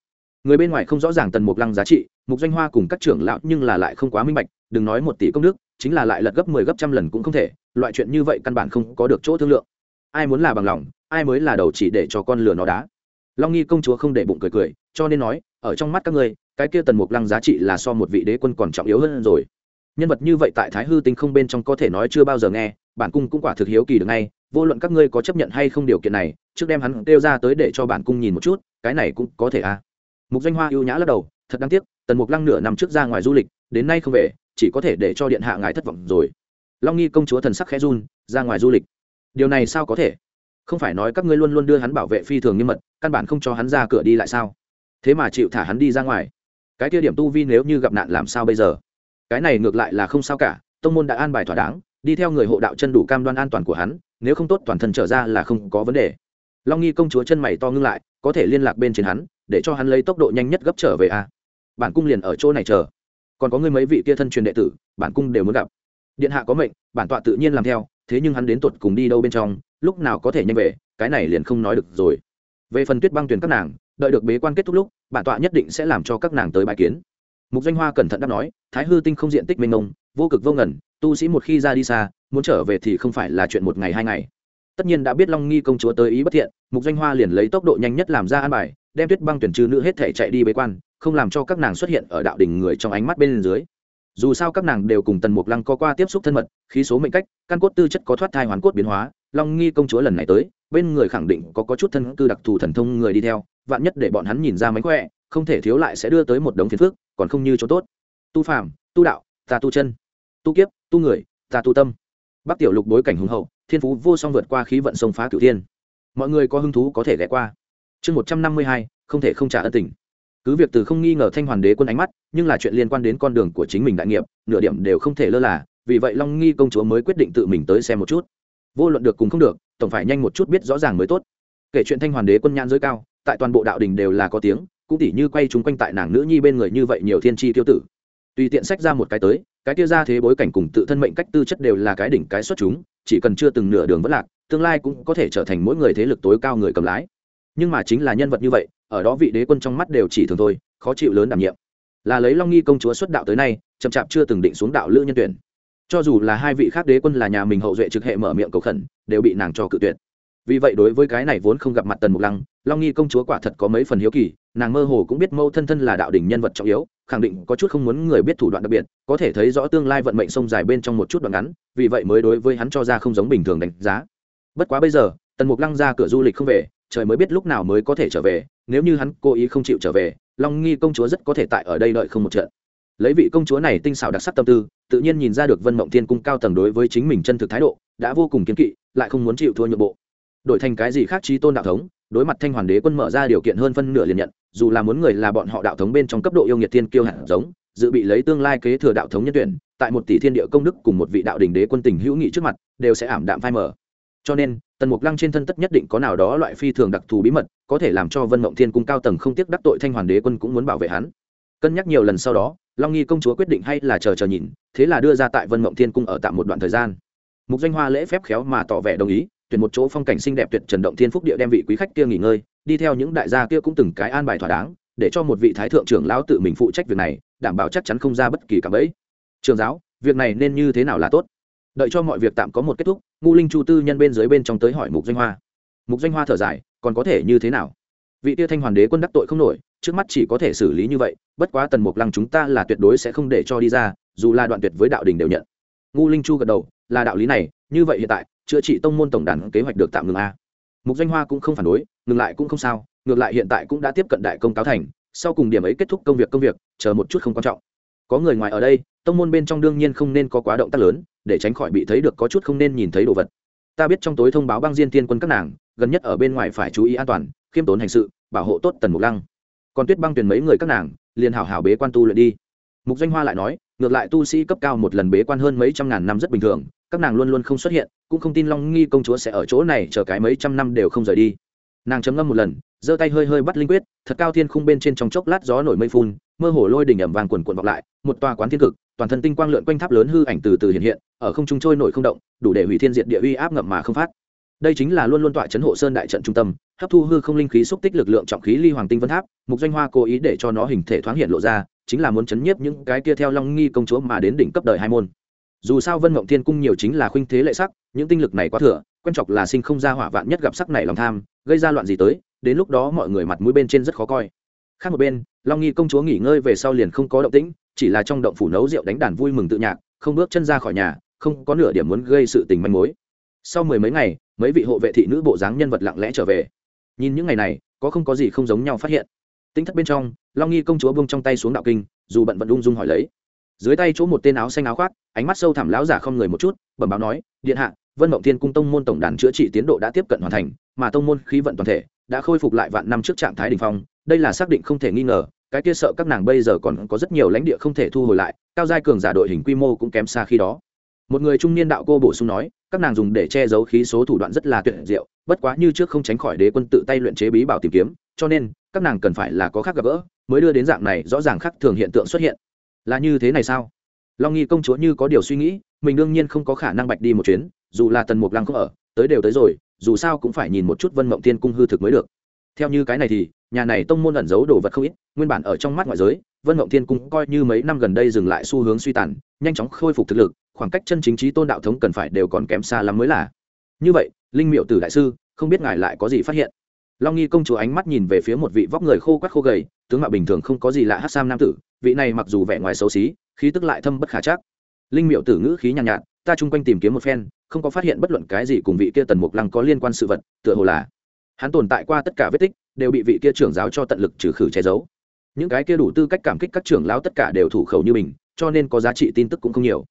Người bên ngoài không rõ ràng tần mục lăng giá trị, mục doanh hoa cùng các trưởng lão nhưng là lại không quá minh bạch, đừng nói một tỷ công đức, chính là lại lật gấp mười 10 gấp trăm lần cũng không thể, loại chuyện như vậy căn bản không có được chỗ thương lượng. Ai muốn là bằng lòng ai mới là đầu chỉ để cho con lừa nó đá. Long nghi công chúa không để bụng cười cười, cho nên nói, ở trong mắt các ngươi, cái kia tần mục lăng giá trị là so một vị đế quân còn trọng yếu hơn rồi. Nhân vật như vậy tại thái hư tinh không bên trong có thể nói chưa bao giờ nghe, bản cung cũng quả thực hiếu kỳ được ngay, vô luận các ngươi có chấp nhận hay không điều kiện này, trước đem hắn kêu ra tới để cho bản cung nhìn một chút, cái này cũng có thể à. Mục danh hoa ưu nhã lắc đầu, thật đáng tiếc, tần mục lăng nửa năm trước ra ngoài du lịch, đến nay không về, chỉ có thể để cho điện hạ ngài thất vọng rồi. Long nghi công chúa thần sắc khẽ run, ra ngoài du lịch. Điều này sao có thể? Không phải nói các ngươi luôn luôn đưa hắn bảo vệ phi thường nghiêm mật, căn bản không cho hắn ra cửa đi lại sao? Thế mà chịu thả hắn đi ra ngoài. Cái kia điểm tu vi nếu như gặp nạn làm sao bây giờ? Cái này ngược lại là không sao cả, tông môn đã an bài thỏa đáng, đi theo người hộ đạo chân đủ cam đoan an toàn của hắn, nếu không tốt toàn thân trở ra là không có vấn đề. Long nghi công chúa chân mày to ngưng lại, có thể liên lạc bên trên hắn, để cho hắn lấy tốc độ nhanh nhất gấp trở về a. À? bản cung liền ở chỗ này chờ. Còn có người mấy vị kia thân truyền đệ tử, bản cung đều muốn gặp. Điện hạ có mệnh, bản tọa tự nhiên làm theo thế nhưng hắn đến tuột cùng đi đâu bên trong, lúc nào có thể nhanh về, cái này liền không nói được rồi. Về phần tuyết băng tuyển các nàng, đợi được bế quan kết thúc lúc, bản tọa nhất định sẽ làm cho các nàng tới bài kiến. Mục danh hoa cẩn thận đáp nói, thái hư tinh không diện tích mênh mông, vô cực vô ngẩn tu sĩ một khi ra đi xa, muốn trở về thì không phải là chuyện một ngày hai ngày. Tất nhiên đã biết long nghi công chúa tới ý bất thiện, mục danh hoa liền lấy tốc độ nhanh nhất làm ra an bài, đem tuyết băng tuyển trừ nữ hết thể chạy đi bế quan, không làm cho các nàng xuất hiện ở đạo đình người trong ánh mắt bên dưới dù sao các nàng đều cùng tần mục lăng có qua tiếp xúc thân mật khí số mệnh cách căn cốt tư chất có thoát thai hoàn cốt biến hóa long nghi công chúa lần này tới bên người khẳng định có có chút thân cư đặc thù thần thông người đi theo vạn nhất để bọn hắn nhìn ra mánh khỏe không thể thiếu lại sẽ đưa tới một đống phiền phước, còn không như chỗ tốt. Tu phàm tu đạo ta tu chân tu kiếp tu người ta tu tâm. Bắc tiểu lục bối cảnh hùng hậu thiên phú vô song vượt qua khí vận sông phá cửu thiên. Mọi người có hứng thú có thể ghé qua. Chương một trăm năm mươi hai không thể không trả ân tình cứ việc từ không nghi ngờ thanh hoàn đế quân ánh mắt, nhưng là chuyện liên quan đến con đường của chính mình đại nghiệp, nửa điểm đều không thể lơ là, vì vậy long nghi công chúa mới quyết định tự mình tới xem một chút. Vô luận được cùng không được, tổng phải nhanh một chút biết rõ ràng mới tốt. Kể chuyện thanh hoàn đế quân nhãn giới cao, tại toàn bộ đạo đình đều là có tiếng, cũng tỉ như quay chúng quanh tại nàng nữ nhi bên người như vậy nhiều thiên tri tiêu tử. Tùy tiện sách ra một cái tới, cái kia ra thế bối cảnh cùng tự thân mệnh cách tư chất đều là cái đỉnh cái xuất chúng, chỉ cần chưa từng nửa đường vất lạc, tương lai cũng có thể trở thành mỗi người thế lực tối cao người cầm lái. Nhưng mà chính là nhân vật như vậy ở đó vị đế quân trong mắt đều chỉ thường thôi, khó chịu lớn đảm nhiệm. Là lấy long nghi công chúa xuất đạo tới nay, chậm chạp chưa từng định xuống đạo lữ nhân tuyển. Cho dù là hai vị khác đế quân là nhà mình hậu duệ trực hệ mở miệng cầu khẩn, đều bị nàng cho cự tuyệt. Vì vậy đối với cái này vốn không gặp mặt tần mục lăng, long nghi công chúa quả thật có mấy phần hiếu kỳ, nàng mơ hồ cũng biết mâu thân thân là đạo đỉnh nhân vật trọng yếu, khẳng định có chút không muốn người biết thủ đoạn đặc biệt, có thể thấy rõ tương lai vận mệnh sông dài bên trong một chút đoạn ngắn, vì vậy mới đối với hắn cho ra không giống bình thường đánh giá. Bất quá bây giờ, tần mục lăng ra cửa du lịch không về, trời mới biết lúc nào mới có thể trở về nếu như hắn cố ý không chịu trở về, long nghi công chúa rất có thể tại ở đây đợi không một trận. Lấy vị công chúa này tinh xảo đặc sắc tâm tư, tự nhiên nhìn ra được vân mộng thiên cung cao tầng đối với chính mình chân thực thái độ, đã vô cùng kiến kỵ, lại không muốn chịu thua nhượng bộ. Đổi thành cái gì khác trí tôn đạo thống, đối mặt thanh hoàn đế quân mở ra điều kiện hơn phân nửa liền nhận, dù là muốn người là bọn họ đạo thống bên trong cấp độ yêu nghiệt thiên kiêu hạt giống, dự bị lấy tương lai kế thừa đạo thống nhân tuyển, tại một tỷ thiên địa công đức cùng một vị đạo đình đế quân tình hữu nghị trước mặt, đều sẽ ảm đạm phai mờ. Cho nên tần mục lăng trên thân tất nhất định có nào đó loại phi thường đặc thù bí mật, có thể làm cho vân mộng thiên cung cao tầng không tiếc đắc tội thanh hoàn đế quân cũng muốn bảo vệ hắn. Cân nhắc nhiều lần sau đó, long nghi công chúa quyết định hay là chờ chờ nhìn, thế là đưa ra tại vân mộng thiên cung ở tạm một đoạn thời gian. Mục danh hoa lễ phép khéo mà tỏ vẻ đồng ý, tuyển một chỗ phong cảnh xinh đẹp tuyệt trần động thiên phúc địa đem vị quý khách kia nghỉ ngơi, đi theo những đại gia kia cũng từng cái an bài thỏa đáng, để cho một vị thái thượng trưởng lão tự mình phụ trách việc này, đảm bảo chắc chắn không ra bất kỳ cảm ấy trường giáo, việc này nên như thế nào là tốt? Đợi cho mọi việc tạm có một kết thúc ngu linh chu tư nhân bên dưới bên trong tới hỏi mục danh hoa. Mục danh hoa thở dài, còn có thể như thế nào? Vị tia thanh hoàn đế quân đắc tội không nổi, trước mắt chỉ có thể xử lý như vậy, bất quá tần mục lăng chúng ta là tuyệt đối sẽ không để cho đi ra, dù là đoạn tuyệt với đạo đình đều nhận. Ngu linh chu gật đầu, là đạo lý này, như vậy hiện tại, chữa trị tông môn tổng đàn kế hoạch được tạm ngừng a. Mục danh hoa cũng không phản đối, ngừng lại cũng không sao, ngược lại hiện tại cũng đã tiếp cận đại công cáo thành, sau cùng điểm ấy kết thúc công việc công việc, chờ một chút không quan trọng. Có người ngoài ở đây, tông môn bên trong đương nhiên không nên có quá động tác lớn để tránh khỏi bị thấy được có chút không nên nhìn thấy đồ vật. Ta biết trong tối thông báo băng diên tiên quân các nàng, gần nhất ở bên ngoài phải chú ý an toàn, khiêm tốn hành sự, bảo hộ tốt tần mục lăng. Còn tuyết băng tuyển mấy người các nàng, liền hảo hảo bế quan tu luyện đi. Mục danh hoa lại nói, ngược lại tu sĩ cấp cao một lần bế quan hơn mấy trăm ngàn năm rất bình thường, các nàng luôn luôn không xuất hiện, cũng không tin long nghi công chúa sẽ ở chỗ này chờ cái mấy trăm năm đều không rời đi. Nàng chấm ngâm một lần, giơ tay hơi hơi bắt linh quyết, thật cao thiên khung bên trên trong chốc lát gió nổi mây phun, mơ hồ lôi đỉnh ẩm vàng quần quần vọng lại, một tòa quán thiên cực toàn thân tinh quang lượn quanh tháp lớn hư ảnh từ từ hiện hiện, ở không trung trôi nổi không động, đủ để hủy thiên diệt địa uy áp ngậm mà không phát. Đây chính là luôn luôn tọa chấn hộ sơn đại trận trung tâm, hấp thu hư không linh khí xúc tích lực lượng trọng khí ly hoàng tinh vân tháp, mục doanh hoa cố ý để cho nó hình thể thoáng hiện lộ ra, chính là muốn chấn nhiếp những cái kia theo long nghi công chúa mà đến đỉnh cấp đời hai môn. Dù sao vân mộng thiên cung nhiều chính là khuynh thế lệ sắc, những tinh lực này quá thừa, quen chọc là sinh không ra hỏa vạn nhất gặp sắc này lòng tham, gây ra loạn gì tới, đến lúc đó mọi người mặt mũi bên trên rất khó coi. Khác một bên, long nghi công chúa nghỉ ngơi về sau liền không có động tĩnh chỉ là trong động phủ nấu rượu đánh đàn vui mừng tự nhạc, không bước chân ra khỏi nhà, không có nửa điểm muốn gây sự tình manh mối. Sau mười mấy ngày, mấy vị hộ vệ thị nữ bộ dáng nhân vật lặng lẽ trở về. Nhìn những ngày này, có không có gì không giống nhau phát hiện. Tinh thất bên trong, long nghi công chúa bông trong tay xuống đạo kinh, dù bận vận ung dung hỏi lấy. Dưới tay chỗ một tên áo xanh áo khoác, ánh mắt sâu thẳm lão giả không người một chút, bẩm báo nói, điện hạ, vân mộng thiên cung tông môn tổng đàn chữa trị tiến độ đã tiếp cận hoàn thành, mà tông môn khí vận toàn thể đã khôi phục lại vạn năm trước trạng thái đ ỉ n h phong, đây là xác định không thể nghi ngờ cái kia sợ các nàng bây giờ còn có rất nhiều lãnh địa không thể thu hồi lại, cao giai cường giả đội hình quy mô cũng kém xa khi đó. Một người trung niên đạo cô bổ sung nói, các nàng dùng để che giấu khí số thủ đoạn rất là tuyệt diệu, bất quá như trước không tránh khỏi đế quân tự tay luyện chế bí bảo tìm kiếm, cho nên, các nàng cần phải là có khác gặp gỡ, mới đưa đến dạng này rõ ràng khác thường hiện tượng xuất hiện. Là như thế này sao? Long nghi công chúa như có điều suy nghĩ, mình đương nhiên không có khả năng bạch đi một chuyến, dù là tần mục lăng không ở, tới đều tới rồi, dù sao cũng phải nhìn một chút vân mộng tiên cung hư thực mới được. Theo như cái này thì nhà này tông môn ẩn giấu đồ vật không ít nguyên bản ở trong mắt ngoại giới vân mộng thiên cung coi như mấy năm gần đây dừng lại xu hướng suy tàn nhanh chóng khôi phục thực lực khoảng cách chân chính trí tôn đạo thống cần phải đều còn kém xa lắm mới là. Như vậy linh miệu tử đại sư không biết ngài lại có gì phát hiện? Long nghi công chúa ánh mắt nhìn về phía một vị vóc người khô quắc khô gầy tướng mạo bình thường không có gì lạ hát sam nam tử vị này mặc dù vẻ ngoài xấu xí khí tức lại thâm bất khả chắc. Linh miệu tử ngữ khí nhàn nhạt, nhạt ta chung quanh tìm kiếm một phen không có phát hiện bất luận cái gì cùng vị kia tần mục lăng có liên quan sự vật tựa hồ là hắn tồn tại qua tất cả vết tích đều bị vị kia trưởng giáo cho tận lực trừ khử che giấu. Những cái kia đủ tư cách cảm kích các trưởng lão tất cả đều thủ khẩu như mình, cho nên có giá trị tin tức cũng không nhiều.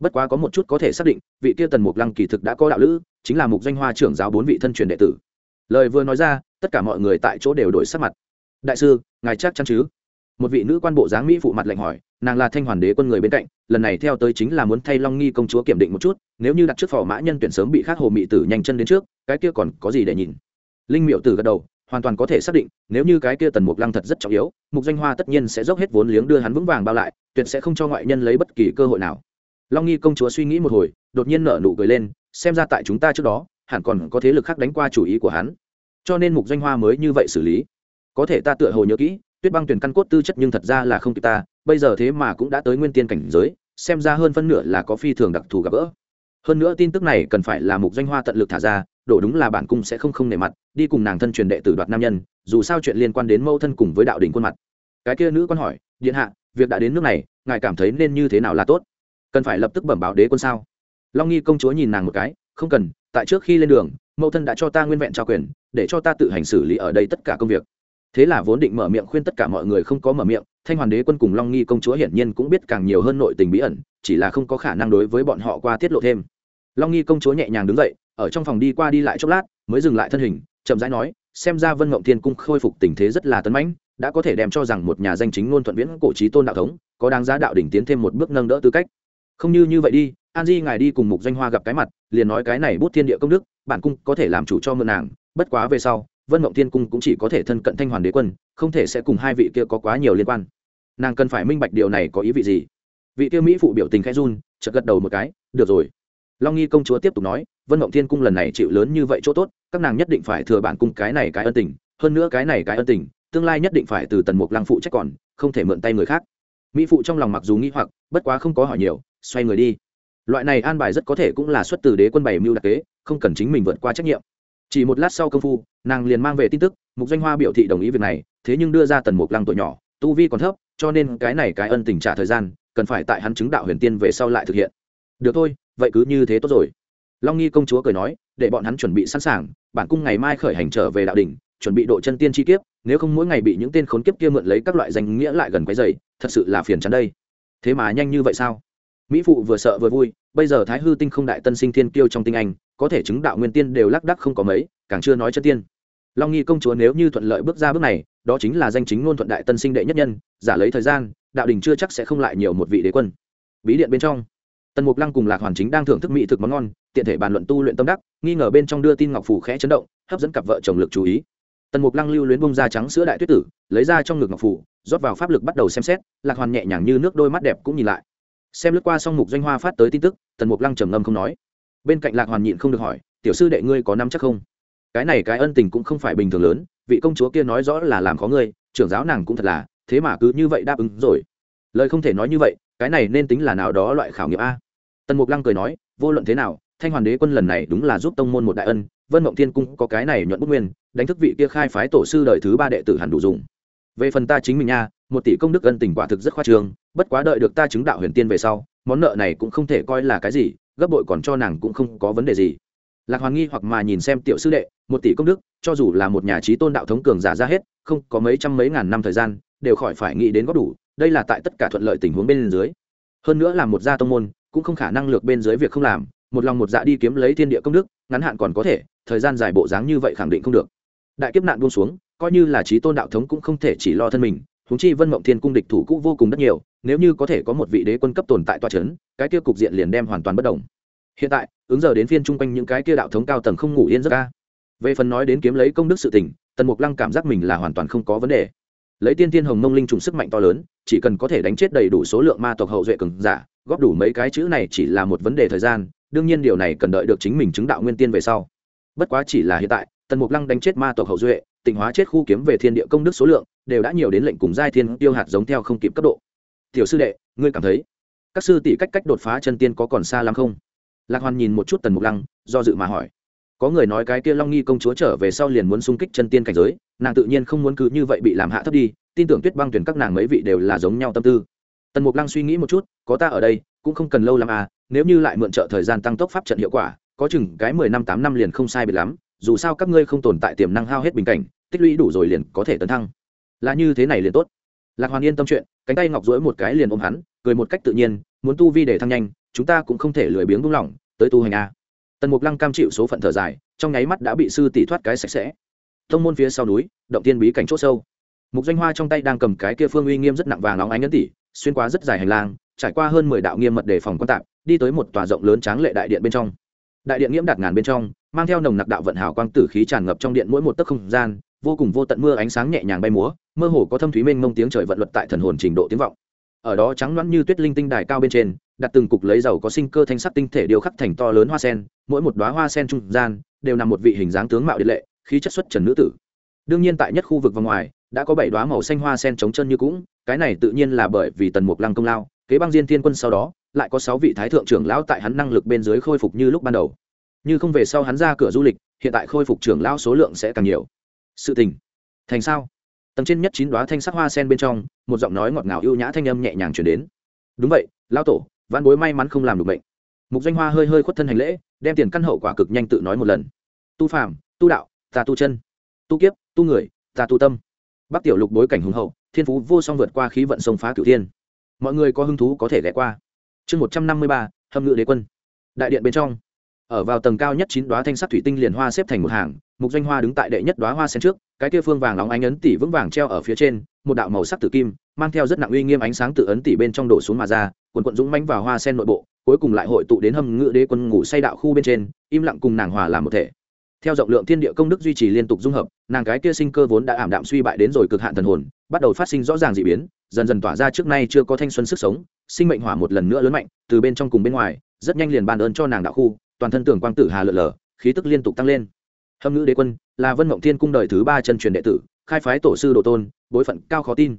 Bất quá có một chút có thể xác định, vị kia tần mục lăng kỳ thực đã có đạo lữ, chính là mục danh hoa trưởng giáo bốn vị thân truyền đệ tử. Lời vừa nói ra, tất cả mọi người tại chỗ đều đổi sắc mặt. Đại sư, ngài chắc chắn chứ? Một vị nữ quan bộ dáng mỹ phụ mặt lạnh hỏi, nàng là thanh hoàn đế quân người bên cạnh, lần này theo tới chính là muốn thay long nghi công chúa kiểm định một chút, nếu như đặt trước phò mã nhân tuyển sớm bị khác hồ mị tử nhanh chân đến trước, cái kia còn có gì để nhìn? Linh miệu tử gật đầu hoàn toàn có thể xác định, nếu như cái kia tần mục lăng thật rất trọng yếu, mục danh hoa tất nhiên sẽ dốc hết vốn liếng đưa hắn vững vàng bao lại, tuyệt sẽ không cho ngoại nhân lấy bất kỳ cơ hội nào. Long nghi công chúa suy nghĩ một hồi, đột nhiên nở nụ cười lên, xem ra tại chúng ta trước đó, hẳn còn có thế lực khác đánh qua chủ ý của hắn. Cho nên mục danh hoa mới như vậy xử lý. Có thể ta tựa hồ nhớ kỹ, tuyết băng tuyển căn cốt tư chất nhưng thật ra là không kịp ta, bây giờ thế mà cũng đã tới nguyên tiên cảnh giới, xem ra hơn phân nửa là có phi thường đặc thù gặp gỡ. Hơn nữa tin tức này cần phải là mục danh hoa tận lực thả ra đổ đúng là bản cung sẽ không không nể mặt, đi cùng nàng thân truyền đệ tử đoạt nam nhân, dù sao chuyện liên quan đến mâu thân cùng với đạo đình khuôn mặt. Cái kia nữ quan hỏi, điện hạ, việc đã đến nước này, ngài cảm thấy nên như thế nào là tốt? Cần phải lập tức bẩm báo đế quân sao? Long nghi công chúa nhìn nàng một cái, không cần, tại trước khi lên đường, mẫu thân đã cho ta nguyên vẹn trao quyền, để cho ta tự hành xử lý ở đây tất cả công việc. Thế là vốn định mở miệng khuyên tất cả mọi người không có mở miệng, thanh hoàn đế quân cùng long nghi công chúa hiển nhiên cũng biết càng nhiều hơn nội tình bí ẩn, chỉ là không có khả năng đối với bọn họ qua tiết lộ thêm. Long nghi công chúa nhẹ nhàng đứng dậy ở trong phòng đi qua đi lại chốc lát, mới dừng lại thân hình, chậm rãi nói, xem ra vân mộng thiên cung khôi phục tình thế rất là tấn mãnh, đã có thể đem cho rằng một nhà danh chính ngôn thuận viễn cổ trí tôn đạo thống, có đáng giá đạo đỉnh tiến thêm một bước nâng đỡ tư cách. Không như như vậy đi, an di ngài đi cùng mục danh hoa gặp cái mặt, liền nói cái này bút thiên địa công đức, bản cung có thể làm chủ cho mượn nàng, bất quá về sau, vân mộng thiên cung cũng chỉ có thể thân cận thanh hoàn đế quân, không thể sẽ cùng hai vị kia có quá nhiều liên quan. Nàng cần phải minh bạch điều này có ý vị gì. Vị kia mỹ phụ biểu tình khẽ run, chợt gật đầu một cái, được rồi long nghi công chúa tiếp tục nói, vân mộng thiên cung lần này chịu lớn như vậy chỗ tốt, các nàng nhất định phải thừa bản cung cái này cái ân tình, hơn nữa cái này cái ân tình, tương lai nhất định phải từ tần mục lăng phụ trách còn, không thể mượn tay người khác. Mỹ phụ trong lòng mặc dù nghĩ hoặc, bất quá không có hỏi nhiều, xoay người đi. Loại này an bài rất có thể cũng là xuất từ đế quân bảy mưu đặc kế, không cần chính mình vượt qua trách nhiệm. Chỉ một lát sau công phu, nàng liền mang về tin tức, mục danh hoa biểu thị đồng ý việc này, thế nhưng đưa ra tần mục lăng tuổi nhỏ, tu vi còn thấp, cho nên cái này cái ân tình trả thời gian, cần phải tại hắn chứng đạo huyền tiên về sau lại thực hiện. Được thôi vậy cứ như thế tốt rồi. Long nghi công chúa cười nói, để bọn hắn chuẩn bị sẵn sàng, bản cung ngày mai khởi hành trở về đạo đình chuẩn bị độ chân tiên chi kiếp, nếu không mỗi ngày bị những tên khốn kiếp kia mượn lấy các loại danh nghĩa lại gần quấy dày thật sự là phiền chắn đây. Thế mà nhanh như vậy sao? Mỹ phụ vừa sợ vừa vui, bây giờ thái hư tinh không đại tân sinh thiên kiêu trong tinh anh, có thể chứng đạo nguyên tiên đều lác đắc không có mấy, càng chưa nói chân tiên. Long nghi công chúa nếu như thuận lợi bước ra bước này, đó chính là danh chính ngôn thuận đại tân sinh đệ nhất nhân, giả lấy thời gian, đạo đình chưa chắc sẽ không lại nhiều một vị đế quân. Bí điện bên trong tần mục lăng cùng lạc hoàn chính đang thưởng thức mỹ thực món ngon, tiện thể bàn luận tu luyện tâm đắc, nghi ngờ bên trong đưa tin ngọc phủ khẽ chấn động, hấp dẫn cặp vợ chồng lực chú ý. Tần mục lăng lưu luyến bông da trắng sữa đại tuyết tử, lấy ra trong ngực ngọc phủ rót vào pháp lực bắt đầu xem xét, lạc hoàn nhẹ nhàng như nước đôi mắt đẹp cũng nhìn lại. Xem lướt qua xong mục doanh hoa phát tới tin tức, tần mục lăng trầm ngâm không nói. Bên cạnh lạc hoàn nhịn không được hỏi, tiểu sư đệ ngươi có năm chắc không? Cái này cái ân tình cũng không phải bình thường lớn, vị công chúa kia nói rõ là làm khó ngươi, trưởng giáo nàng cũng thật là, thế mà cứ như vậy đáp ứng rồi. Lời không thể nói như vậy, cái này nên tính là nào đó loại khảo nghiệm a? Tần mục lăng cười nói, vô luận thế nào, thanh hoàn đế quân lần này đúng là giúp tông môn một đại ân, vân mộng thiên cung có cái này nhuận bút nguyên, đánh thức vị kia khai phái tổ sư đời thứ ba đệ tử hẳn đủ dùng. Về phần ta chính mình nha, một tỷ công đức ân tình quả thực rất khoa trương, bất quá đợi được ta chứng đạo huyền tiên về sau, món nợ này cũng không thể coi là cái gì, gấp bội còn cho nàng cũng không có vấn đề gì. Lạc hoàn nghi hoặc mà nhìn xem tiểu sư đệ, một tỷ công đức, cho dù là một nhà trí tôn đạo thống cường giả ra hết, không có mấy trăm mấy ngàn năm thời gian, đều khỏi phải nghĩ đến góp đủ, đây là tại tất cả thuận lợi tình huống bên dưới hơn nữa là một gia tông môn, cũng không khả năng lược bên dưới việc không làm, một lòng một dạ đi kiếm lấy thiên địa công đức, ngắn hạn còn có thể, thời gian dài bộ dáng như vậy khẳng định không được. Đại kiếp nạn buông xuống, coi như là trí tôn đạo thống cũng không thể chỉ lo thân mình húng chi vân mộng thiên cung địch thủ cũ vô cùng rất nhiều, nếu như có thể có một vị đế quân cấp tồn tại tòa c h ấ n cái kia cục diện liền đem hoàn toàn bất đồng hiện tại, ứng giờ đến phiên chung quanh những cái kia đạo thống cao tầng không ngủ yên giấc ca về phần nói đến kiếm lấy công đức sự tỉnh tần mục lăng cảm giác mình là hoàn toàn không có vấn đề lấy tiên tiên hồng mông linh trùng sức mạnh to lớn, chỉ cần có thể đánh chết đầy đủ số lượng ma tộc hậu duệ cường giả, góp đủ mấy cái chữ này chỉ là một vấn đề thời gian, đương nhiên điều này cần đợi được chính mình chứng đạo nguyên tiên về sau. Bất quá chỉ là hiện tại, tần mục lăng đánh chết ma tộc hậu duệ, tịnh hóa chết khu kiếm về thiên địa công đức số lượng, đều đã nhiều đến lệnh cùng giai thiên tiêu hạt giống theo không kịp cấp độ. Tiểu sư đệ, ngươi cảm thấy, các sư tỷ cách cách đột phá chân tiên có còn xa lắm không? Lạc hoàn nhìn một chút tần mục lăng, do dự mà hỏi có người nói cái kia long nghi công chúa trở về sau liền muốn xung kích chân tiên cảnh giới, nàng tự nhiên không muốn cứ như vậy bị làm hạ thấp đi, tin tưởng tuyết băng tuyển các nàng mấy vị đều là giống nhau tâm tư. Tần mục lăng suy nghĩ một chút, có ta ở đây, cũng không cần lâu lắm à nếu như lại mượn trợ thời gian tăng tốc pháp trận hiệu quả, có chừng cái mười năm tám năm liền không sai biệt lắm, dù sao các ngươi không tồn tại tiềm năng hao hết bình cảnh, tích lũy đủ rồi liền có thể tấn thăng. Là như thế này liền tốt. Lạc hoàn yên tâm chuyện, cánh tay ngọc dỗi một cái liền ôm hắn, cười một cách tự nhiên, muốn tu vi để thăng nhanh, chúng ta cũng không thể lười biếng buông lỏng, tới tu hành a tần mục lăng cam chịu số phận thở dài, trong nháy mắt đã bị sư tỷ thoát cái sạch sẽ. Thông môn phía sau núi, động tiên bí cảnh c h ỗ sâu. Mục danh hoa trong tay đang cầm cái kia phương uy nghiêm rất nặng vàng óng ánh ấn tỷ xuyên qua rất dài hành lang, trải qua hơn mười đạo nghiêm mật đề phòng quan tạp, đi tới một tòa rộng lớn tráng lệ đại điện bên trong. Đại điện nghiễm đạt ngàn bên trong, mang theo nồng nặc đạo vận hào quang tử khí tràn ngập trong điện mỗi một tấc không gian, vô cùng vô tận mưa ánh sáng nhẹ nhàng bay múa, mơ hồ có thâm thúy mênh mông tiếng trời vận luật tại thần hồn trình độ tiếng vọng ở đó trắng loãng như tuyết linh tinh đài cao bên trên, đặt từng cục lấy dầu có sinh cơ thanh sắc tinh thể điều khắc thành to lớn hoa sen, mỗi một đoá hoa sen trung gian đều nằm một vị hình dáng tướng mạo điện lệ, khí chất xuất trần nữ tử. Đương nhiên tại nhất khu vực và ngoài, đã có bảy đoá màu xanh hoa sen chống chân như cũng, cái này tự nhiên là bởi vì tần mục lăng công lao, kế băng diên thiên quân sau đó, lại có sáu vị thái thượng trưởng lão tại hắn năng lực bên dưới khôi phục như lúc ban đầu. Như không về sau hắn ra cửa du lịch, hiện tại khôi phục trưởng lão số lượng sẽ càng nhiều. Sự tình thành sao? Tầng trên nhất chín đoá thanh sắc hoa sen bên trong, một giọng nói ngọt ngào ưu nhã thanh âm nhẹ nhàng chuyển đến. Đúng vậy lao tổ văn bối may mắn không làm được bệnh mục danh hoa hơi hơi khuất thân hành lễ, đem tiền căn hậu quả cực nhanh tự nói một lần. Tu phàm, tu đạo, ta tu chân. Tu kiếp, tu người, ta tu tâm. Bắc tiểu lục bối cảnh hùng hậu, thiên phú vô song vượt qua khí vận sông phá cửu thiên. Mọi người có hứng thú có thể ghé qua. Chương một trăm năm mươi ba, hâm ngự đế quân. Đại điện bên trong ở vào tầng cao nhất chín đoá thanh sắc thủy tinh liền hoa xếp thành một hàng, mục doanh hoa đứng tại đệ nhất đoá hoa sen trước, cái kia phương vàng óng ánh ấn tỷ vững vàng treo ở phía trên, một đạo màu sắc tử kim, mang theo rất nặng uy nghiêm ánh sáng tự ấn tỷ bên trong đổ xuống mà ra, quần quận dũng mánh vào hoa sen nội bộ, cuối cùng lại hội tụ đến hâm ngự đế quân ngủ say đạo khu bên trên, im lặng cùng nàng hòa làm một thể. Theo rộng lượng thiên địa công đức duy trì liên tục dung hợp, nàng cái kia sinh cơ vốn đã ảm đạm suy bại đến rồi cực hạn thần hồn, bắt đầu phát sinh rõ ràng d ị biến, dần dần tỏa ra trước nay chưa có thanh xuân sức sống, sinh mệnh hỏa một lần nữa lớn mạnh, từ bên trong cùng bên ngoài, rất nhanh liền bàn ơn cho nàng đạo khu toàn thân tưởng quang tử hà lượn lờ, khí tức liên tục tăng lên. Hâm ngữ đế quân, là vân mộng thiên cung đời thứ ba chân truyền đệ tử, khai phái tổ sư đồ tôn, bối phận cao khó tin.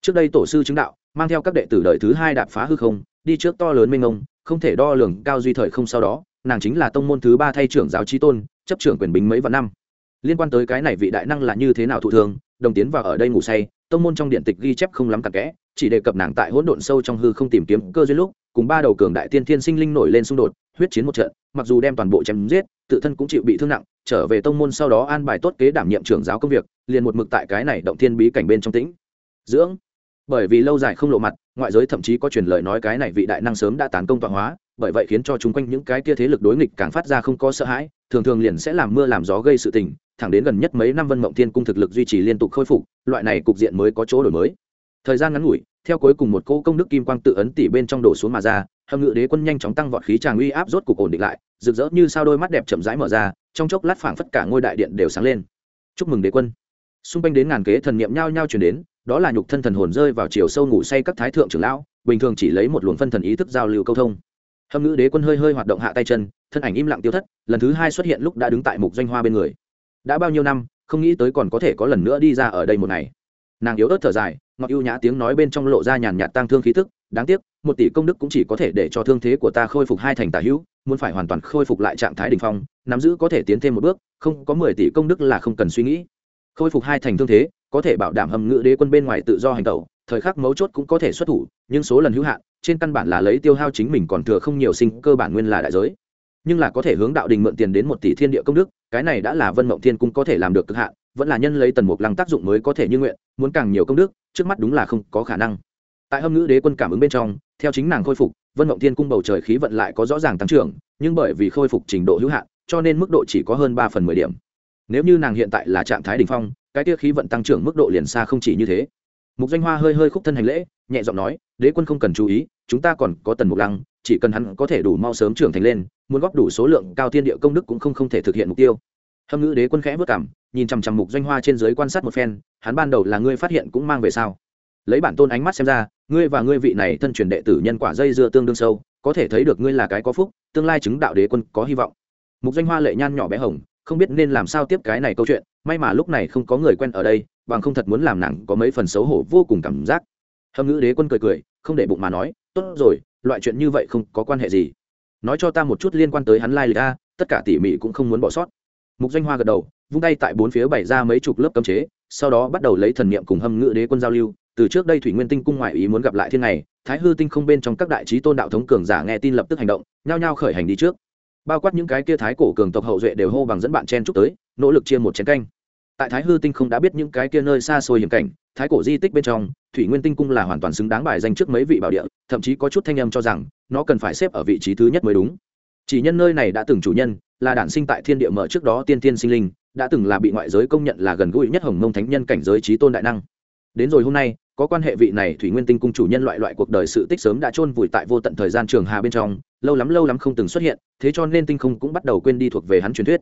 Trước đây tổ sư chứng đạo, mang theo các đệ tử đời thứ hai đạp phá hư không, đi trước to lớn mênh ông không thể đo lường cao duy thời không sau đó, nàng chính là tông môn thứ ba thay trưởng giáo trí tôn, chấp trưởng quyền bính mấy vạn năm. Liên quan tới cái này vị đại năng là như thế nào thụ thường đồng tiến vào ở đây ngủ say, tông môn trong điện tịch ghi chép không lắm cặn kẽ, chỉ đề cập nàng tại hỗn độn sâu trong hư không tìm kiếm cơ duyên lúc, cùng ba đầu cường đại tiên thiên sinh linh nổi lên xung đột huyết chiến một trận, mặc dù đem toàn bộ chém giết, tự thân cũng chịu bị thương nặng, trở về tông môn sau đó an bài tốt kế đảm nhiệm trưởng giáo công việc, liền một mực tại cái này động thiên bí cảnh bên trong tĩnh. Dưỡng. Bởi vì lâu dài không lộ mặt, ngoại giới thậm chí có truyền lời nói cái này vị đại năng sớm đã tán công tọa hóa, bởi vậy khiến cho chúng quanh những cái kia thế lực đối nghịch càng phát ra không có sợ hãi, thường thường liền sẽ làm mưa làm gió gây sự tình, thẳng đến gần nhất mấy năm vân mộng thiên cung thực lực duy trì liên tục khôi phục, loại này cục diện mới có chỗ đổi mới thời gian ngắn ngủi, theo cuối cùng một cô công đức kim quang tự ấn tỷ bên trong đổ xuống mà ra hầm ngự đế quân nhanh chóng tăng vọt khí tràng uy áp rốt cục ổn định lại, rực rỡ như sao đôi mắt đẹp chậm rãi mở ra, trong chốc lát phảng phất cả ngôi đại điện đều sáng lên. Chúc mừng đế quân. Xung quanh đến ngàn kế thần niệm nhao nhao chuyển đến, đó là nhục thân thần hồn rơi vào chiều sâu ngủ say các thái thượng trưởng lão, bình thường chỉ lấy một luồng phân thần ý thức giao lưu câu thông. Hâm ngữ đế quân hơi hơi hoạt động hạ tay chân, thân ảnh im lặng tiêu thất, lần thứ hai xuất hiện lúc đã đứng tại mục doanh hoa bên người. Đã bao nhiêu năm, không nghĩ tới còn có thể có lần nữa đi ra ở đây một ngày nàng yếu ớt thở dài, ngọc ưu nhã tiếng nói bên trong lộ ra nhàn nhạt tang thương khí tức, đáng tiếc, một tỷ công đức cũng chỉ có thể để cho thương thế của ta khôi phục hai thành tả hữu, muốn phải hoàn toàn khôi phục lại trạng thái đ ỉ n h phong, nắm giữ có thể tiến thêm một bước, không có mười tỷ công đức là không cần suy nghĩ. Khôi phục hai thành thương thế, có thể bảo đảm hầm ngự đế quân bên ngoài tự do hành tẩu, thời khắc mấu chốt cũng có thể xuất thủ, nhưng số lần hữu hạn, trên căn bản là lấy tiêu hao chính mình còn thừa không nhiều sinh cơ bản nguyên là đại giới. Nhưng là có thể hướng đạo đình mượn tiền đến một tỷ thiên địa công đức, cái này đã là vân mộng thiên cung có thể làm được cực hạn vẫn là nhân lấy tần mục lăng tác dụng mới có thể như nguyện, muốn càng nhiều công đức, trước mắt đúng là không có khả năng. Tại hâm ngữ đế quân cảm ứng bên trong, theo chính nàng khôi phục, vân mộng thiên cung bầu trời khí vận lại có rõ ràng tăng trưởng, nhưng bởi vì khôi phục trình độ hữu hạn, cho nên mức độ chỉ có hơn ba phần mười điểm. Nếu như nàng hiện tại là trạng thái đ ỉ n h phong, cái tia khí vận tăng trưởng mức độ liền xa không chỉ như thế. Mục danh hoa hơi hơi khúc thân hành lễ, nhẹ giọng nói, đế quân không cần chú ý, chúng ta còn có tần mục lăng, chỉ cần hắn có thể đủ mau sớm trưởng thành lên, muốn góp đủ số lượng cao thiên địa công đức cũng không không thể thực hiện mục tiêu. Hâm ngữ đế quân khẽ vất cảm nhìn chằm chằm mục doanh hoa trên giới quan sát một phen, hắn ban đầu là ngươi phát hiện cũng mang về sao? Lấy bản tôn ánh mắt xem ra, ngươi và ngươi vị này thân truyền đệ tử nhân quả dây dưa tương đương sâu, có thể thấy được ngươi là cái có phúc, tương lai chứng đạo đế quân có hy vọng. Mục doanh hoa lệ nhan nhỏ bé hồng, không biết nên làm sao tiếp cái này câu chuyện, may mà lúc này không có người quen ở đây, bằng không thật muốn làm nàng có mấy phần xấu hổ vô cùng cảm giác. Hâm ngữ đế quân cười cười, không để bụng mà nói, tốt rồi, loại chuyện như vậy không có quan hệ gì. Nói cho ta một chút liên quan tới hắn lai lịch a, tất cả tỉ mỉ cũng không muốn bỏ sót. Mục doanh hoa gật đầu vung tay tại bốn phía bày ra mấy chục lớp cấm chế, sau đó bắt đầu lấy thần niệm cùng hâm ngự đế quân giao lưu. Từ trước đây thủy nguyên tinh cung ngoại ý muốn gặp lại thiên này, thái hư tinh không bên trong các đại trí tôn đạo thống cường giả nghe tin lập tức hành động, nhao nhao khởi hành đi trước. Bao quát những cái kia thái cổ cường tộc hậu duệ đều hô bằng dẫn bạn chen chúc tới, nỗ lực chia một chén canh. Tại thái hư tinh không đã biết những cái kia nơi xa xôi hiểm cảnh, thái cổ di tích bên trong, thủy nguyên tinh cung là hoàn toàn xứng đáng bài danh trước mấy vị bảo địa, thậm chí có chút thanh âm cho rằng, nó cần phải xếp ở vị trí thứ nhất mới đúng. Chỉ nhân nơi này đã từng chủ nhân, là đản sinh tại thiên địa mở trước đó tiên tiên sinh linh đã từng là bị ngoại giới công nhận là gần gũi nhất hồng mông thánh nhân cảnh giới trí tôn đại năng. Đến rồi hôm nay, có quan hệ vị này thủy nguyên tinh cung chủ nhân loại loại cuộc đời sự tích sớm đã chôn vùi tại vô tận thời gian trường hà bên trong, lâu lắm lâu lắm không từng xuất hiện, thế cho nên tinh không cũng bắt đầu quên đi thuộc về hắn truyền thuyết.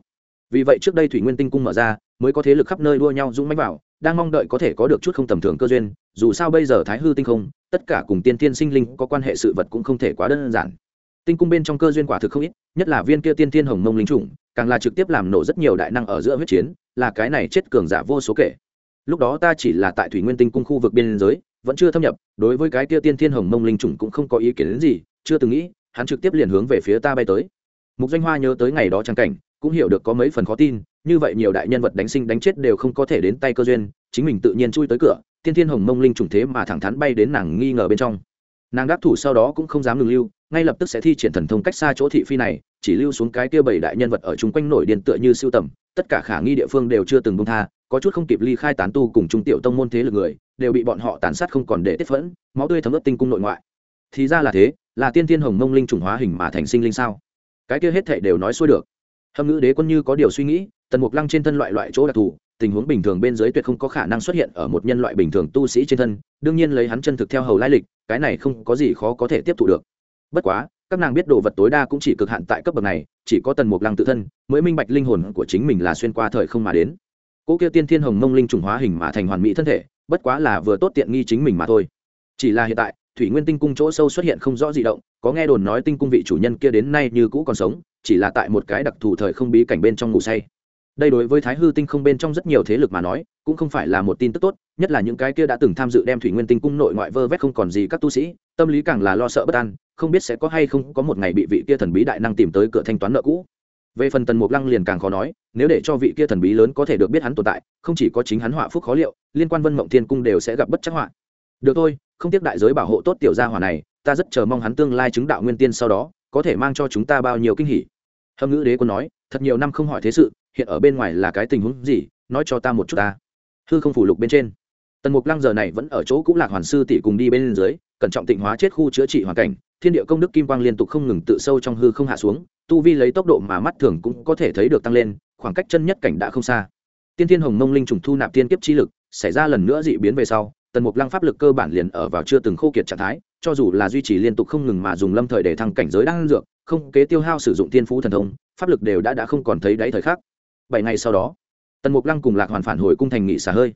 Vì vậy trước đây thủy nguyên tinh cung mở ra, mới có thế lực khắp nơi đua nhau dũng mánh vào, đang mong đợi có thể có được chút không tầm thường cơ duyên, dù sao bây giờ thái hư tinh không, tất cả cùng tiên tiên sinh linh có quan hệ sự vật cũng không thể quá đơn giản. Tinh cung bên trong cơ duyên quả thực không ít, nhất là viên kia tiên tiên hồng mông linh trùng càng là trực tiếp làm nổ rất nhiều đại năng ở giữa huyết chiến, là cái này chết cường giả vô số kể. Lúc đó ta chỉ là tại thủy nguyên tinh cung khu vực biên giới, vẫn chưa thâm nhập, đối với cái kia tiên thiên hồng mông linh trùng cũng không có ý kiến đến gì, chưa từng nghĩ, hắn trực tiếp liền hướng về phía ta bay tới. Mục danh hoa nhớ tới ngày đó trang cảnh, cũng hiểu được có mấy phần khó tin, như vậy nhiều đại nhân vật đánh sinh đánh chết đều không có thể đến tay cơ duyên, chính mình tự nhiên chui tới cửa, tiên thiên hồng mông linh trùng thế mà thẳng thắn bay đến nàng nghi ngờ bên trong. Nàng đáp thủ sau đó cũng không dám ngừng lưu, ngay lập tức sẽ thi triển thần thông cách xa chỗ thị phi này chỉ lưu xuống cái kia bảy đại nhân vật ở chung quanh nổi điên tựa như siêu tầm, tất cả khả nghi địa phương đều chưa từng bông tha, có chút không kịp ly khai tán tu cùng trung tiểu tông môn thế lực người, đều bị bọn họ tàn sát không còn để tiết phẫn, máu tươi thấm ướt tinh cung nội ngoại. Thì ra là thế, là tiên thiên hồng mông linh trùng hóa hình mà thành sinh linh sao? Cái kia hết thệ đều nói xuôi được. Hâm ngữ đế quân như có điều suy nghĩ, tần mục lăng trên thân loại loại chỗ đặc thù, tình huống bình thường bên dưới tuyệt không có khả năng xuất hiện ở một nhân loại bình thường tu sĩ trên thân, đương nhiên lấy hắn chân thực theo hầu lai lịch, cái này không có gì khó có thể tiếp thu được. Bất quá các nàng biết đồ vật tối đa cũng chỉ cực hạn tại cấp bậc này, chỉ có tần mục lăng tự thân mới minh bạch linh hồn của chính mình là xuyên qua thời không mà đến. Cỗ kia tiên thiên hồng mông linh trùng hóa hình mà thành hoàn mỹ thân thể, bất quá là vừa tốt tiện nghi chính mình mà thôi. Chỉ là hiện tại, thủy nguyên tinh cung chỗ sâu xuất hiện không rõ di động, có nghe đồn nói tinh cung vị chủ nhân kia đến nay như cũ còn sống, chỉ là tại một cái đặc thù thời không bí cảnh bên trong ngủ say. Đây đối với thái hư tinh không bên trong rất nhiều thế lực mà nói, cũng không phải là một tin tức tốt, nhất là những cái kia đã từng tham dự đem thủy nguyên tinh cung nội ngoại vơ vét không còn gì các tu sĩ, tâm lý càng là lo sợ bất an không biết sẽ có hay không có một ngày bị vị kia thần bí đại năng tìm tới cửa thanh toán nợ cũ. Về phần tần mục lăng liền càng khó nói, nếu để cho vị kia thần bí lớn có thể được biết hắn tồn tại, không chỉ có chính hắn họa phúc khó liệu, liên quan vân mộng thiên cung đều sẽ gặp bất chắc họa. Được thôi, không tiếc đại giới bảo hộ tốt tiểu gia hỏa này, ta rất chờ mong hắn tương lai chứng đạo nguyên tiên sau đó, có thể mang cho chúng ta bao nhiêu kinh hỉ. Hâm ngữ đế quân nói, thật nhiều năm không hỏi thế sự, hiện ở bên ngoài là cái tình huống gì, nói cho ta một chút ta. Hư không phủ lục bên trên. Tần mục lăng giờ này vẫn ở chỗ cũng lạc hoàn sư tỷ cùng đi bên dưới, cẩn trọng tịnh hóa chết khu chữa trị hoàn cảnh thiên địa công đức kim quang liên tục không ngừng tự sâu trong hư không hạ xuống, tu vi lấy tốc độ mà mắt thường cũng có thể thấy được tăng lên, khoảng cách chân nhất cảnh đã không xa. Tiên thiên hồng mông linh trùng thu nạp tiên kiếp chi lực, xảy ra lần nữa dị biến về sau, tần mục lăng pháp lực cơ bản liền ở vào chưa từng khô kiệt trạng thái, cho dù là duy trì liên tục không ngừng mà dùng lâm thời để thăng cảnh giới đang dược, không kế tiêu hao sử dụng tiên phú thần thông, pháp lực đều đã đã không còn thấy đáy thời khắc. Bảy ngày sau đó, tần mục lăng cùng lạc hoàn phản hồi cung thành nghị xả hơi.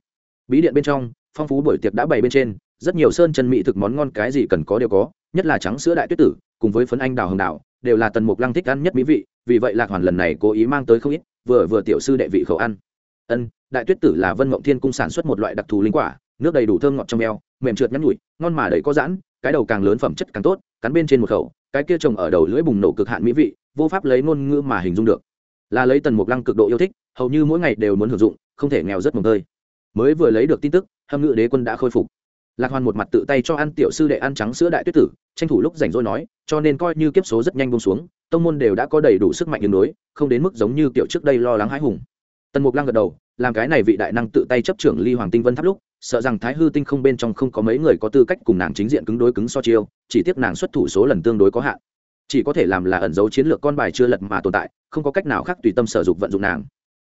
Bí điện bên trong, phong phú buổi tiệc đã bày bên trên, rất nhiều sơn chân mỹ thực món ngon cái gì cần có đều có nhất là trắng sữa đại tuyết tử, cùng với phấn anh đào hồng đào, đều là tần mục lăng thích ăn nhất mỹ vị, vì vậy lạc hoàn lần này cố ý mang tới không ít, vừa vừa tiểu sư đệ vị khẩu ăn. Ân, đại tuyết tử là vân mộng thiên cung sản xuất một loại đặc thù linh quả, nước đầy đủ thơm ngọt trong eo, mềm trượt nhắn nhủi, ngon mà đầy có giãn, cái đầu càng lớn phẩm chất càng tốt, cắn bên trên một khẩu, cái kia trồng ở đầu lưỡi bùng nổ cực hạn mỹ vị, vô pháp lấy ngôn ngữ mà hình dung được. Là lấy tần mục lăng cực độ yêu thích, hầu như mỗi ngày đều muốn hưởng dụng, không thể nghèo rất mồm tơi. Mới vừa lấy được tin tức, hâm ngự đế quân đã khôi phục lạc hoàn một mặt tự tay cho ăn tiểu sư đệ ăn trắng sữa đại tuyết tử, tranh thủ lúc rảnh rỗi nói, cho nên coi như kiếp số rất nhanh bông xuống, tông môn đều đã có đầy đủ sức mạnh đường đối, không đến mức giống như kiểu trước đây lo lắng hãi hùng. Tần mục lăng gật đầu, làm cái này vị đại năng tự tay chấp trưởng ly hoàng tinh vân tháp lúc, sợ rằng thái hư tinh không bên trong không có mấy người có tư cách cùng nàng chính diện cứng đối cứng so chiêu, chỉ tiếc nàng xuất thủ số lần tương đối có hạn. Chỉ có thể làm là ẩn dấu chiến lược con bài chưa lật mà tồn tại, không có cách nào khác tùy tâm sở dục vận dụng nàng.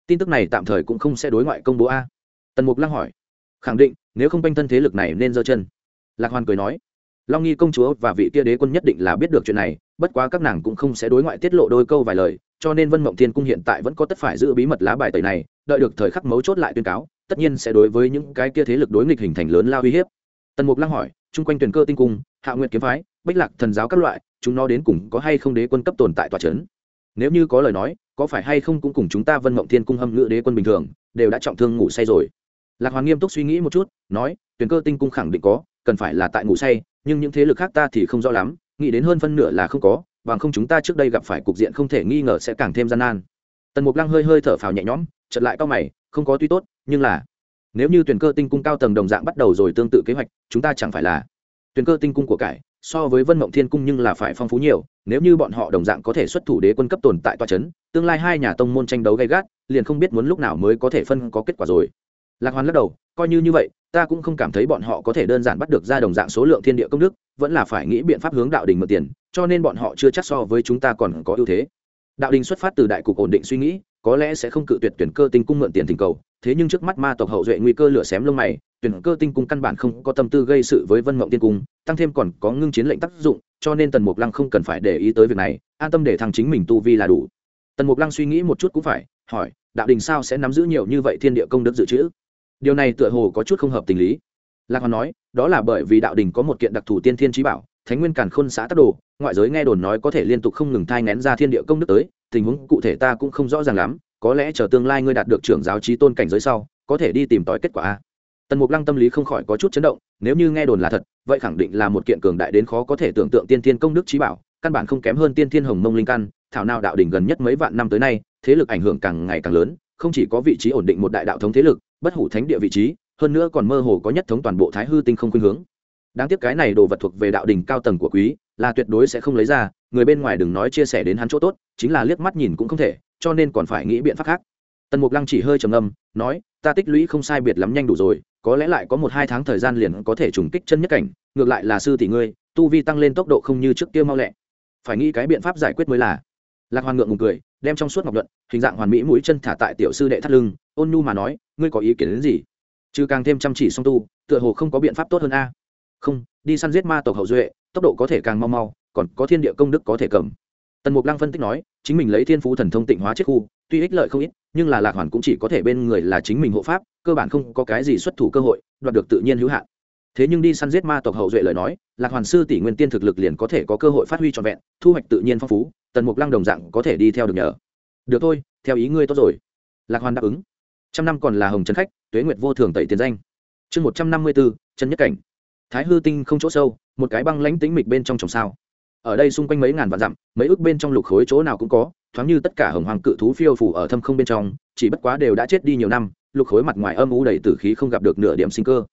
Tin tức này tạm thời cũng không sẽ đối ngoại công bố a. Tần mục lăng hỏi, khẳng định nếu không quanh thân thế lực này nên giơ chân. Lạc hoàn cười nói, long nghi công chúa và vị kia đế quân nhất định là biết được chuyện này, bất quá các nàng cũng không sẽ đối ngoại tiết lộ đôi câu vài lời, cho nên vân mộng thiên cung hiện tại vẫn có tất phải giữ bí mật lá bài tẩy này, đợi được thời khắc mấu chốt lại tuyên cáo, tất nhiên sẽ đối với những cái kia thế lực đối nghịch hình thành lớn lao uy hiếp. Tần mục lăng hỏi, chung quanh tuyển cơ tinh cung, hạ nguyện kiếm phái bách lạc thần giáo các loại, chúng nó đến cùng có hay không đế quân cấp tồn tại tòa c h ấ n nếu như có lời nói, có phải hay không cũng cùng chúng ta vân mộng thiên cung hâm ngự đế quân bình thường, đều đã trọng thương ngủ say rồi lạc hoàng nghiêm túc suy nghĩ một chút, nói tuyển cơ tinh cung khẳng định có, cần phải là tại ngủ say, nhưng những thế lực khác ta thì không rõ lắm, nghĩ đến hơn phân nửa là không có, bằng không chúng ta trước đây gặp phải cục diện không thể nghi ngờ sẽ càng thêm gian nan. Tần mục lăng hơi hơi thở phào nhẹ nhõm chật lại cao mày, không có tuy tốt, nhưng là, nếu như tuyển cơ tinh cung cao tầng đồng dạng bắt đầu rồi tương tự kế hoạch, chúng ta chẳng phải là tuyển cơ tinh cung của cải, so với vân mộng thiên cung nhưng là phải phong phú nhiều, nếu như bọn họ đồng dạng có thể xuất thủ đế quân cấp tồn tại toa c h ấ n tương lai hai nhà tông môn tranh đấu gay gắt, liền không biết muốn lúc nào mới có thể phân có kết quả rồi lạc hoàn lắc đầu, coi như như vậy, ta cũng không cảm thấy bọn họ có thể đơn giản bắt được ra đồng dạng số lượng thiên địa công đức, vẫn là phải nghĩ biện pháp hướng đạo đình mượn tiền, cho nên bọn họ chưa chắc so với chúng ta còn có ưu thế. Đạo đình xuất phát từ đại cục ổn định suy nghĩ, có lẽ sẽ không cự tuyệt tuyển cơ tinh cung mượn tiền tình cầu, thế nhưng trước mắt ma tộc hậu duệ nguy cơ lửa xém lông mày, tuyển cơ tinh cung căn bản không có tâm tư gây sự với vân mộng tiên cung, tăng thêm còn có ngưng chiến lệnh tác dụng, cho nên tần mục lăng không cần phải để ý tới việc này, an tâm để thằng chính mình tu vi là đủ. Tần mục lăng suy nghĩ một chút cũng phải, hỏi, đạo đình sao sẽ nắm giữ nhiều như vậy thiên địa công đức dự trữ? Điều này tựa hồ có chút không hợp tình lý. Lạc hoàn nói, đó là bởi vì đạo đình có một kiện đặc thù tiên thiên trí bảo, thánh nguyên càn khôn xã tắc đồ, ngoại giới nghe đồn nói có thể liên tục không ngừng thai ngén ra thiên địa công đức tới, tình huống cụ thể ta cũng không rõ ràng lắm, có lẽ chờ tương lai ngươi đạt được trưởng giáo trí tôn cảnh giới sau, có thể đi tìm tòi kết quả a. Tần mục lăng tâm lý không khỏi có chút chấn động, nếu như nghe đồn là thật, vậy khẳng định là một kiện cường đại đến khó có thể tưởng tượng tiên thiên công đức trí bảo, căn bản không kém hơn tiên thiên hồng mông linh căn, thảo nào đạo đỉnh gần nhất mấy vạn năm tới nay, thế lực ảnh hưởng càng ngày càng lớn, không chỉ có vị trí ổn định một đại đạo thống thế lực bất hủ thánh địa vị trí, hơn nữa còn mơ hồ có nhất thống toàn bộ thái hư tinh không khuynh hướng. Đáng tiếc cái này đồ vật thuộc về đạo đình cao tầng của quý, là tuyệt đối sẽ không lấy ra, người bên ngoài đừng nói chia sẻ đến hắn chỗ tốt, chính là liếc mắt nhìn cũng không thể, cho nên còn phải nghĩ biện pháp khác. Tần mục lăng chỉ hơi trầm âm nói, ta tích lũy không sai biệt lắm nhanh đủ rồi, có lẽ lại có một hai tháng thời gian liền có thể trùng kích chân nhất cảnh, ngược lại là sư tỷ ngươi, tu vi tăng lên tốc độ không như trước kia mau lẹ. Phải nghĩ cái biện pháp giải quyết mới là lạc hoàn ngượng ngùng cười, đem trong suốt ngọc luận hình dạng hoàn mỹ mũi chân thả tại tiểu sư đệ thắt lưng, ôn nhu mà nói, ngươi có ý kiến đến gì? Chứ càng thêm chăm chỉ song tu, tựa hồ không có biện pháp tốt hơn a. À. Không, đi săn giết ma tộc hậu duệ, tốc độ có thể càng mau mau, còn có thiên địa công đức có thể cầm. Tần mục lăng phân tích nói, chính mình lấy thiên phú thần thông tịnh hóa chiếc khu, tuy ích lợi không ít, nhưng là lạc hoàn cũng chỉ có thể bên người là chính mình hộ pháp, cơ bản không có cái gì xuất thủ cơ hội, đoạt được tự nhiên hữu hạn thế nhưng đi săn giết ma tộc hậu duệ lời nói, lạc hoàn sư tỷ nguyên tiên thực lực liền có thể có cơ hội phát huy trọn vẹn, thu hoạch tự nhiên phong phú, tần mục lăng đồng dạng có thể đi theo được nhờ. Được thôi, theo ý ngươi tốt rồi. Lạc hoàn đáp ứng. Trăm năm còn là hồng trấn khách, tuế nguyệt vô thường tẩy tiền danh. Chương một trăm năm mươi bốn, chân nhất cảnh. Thái hư tinh không chỗ sâu, một cái băng lãnh tính mịch bên trong trồng sao. Ở đây xung quanh mấy ngàn vạn dặm, mấy ước bên trong lục khối chỗ nào cũng có, thoáng như tất cả hồng hoàng cự thú phiêu phủ ở thâm không bên trong, chỉ bất quá đều đã chết đi nhiều năm, lục khối mặt ngoài âm u đầy tử khí không gặp được nửa điểm sinh cơ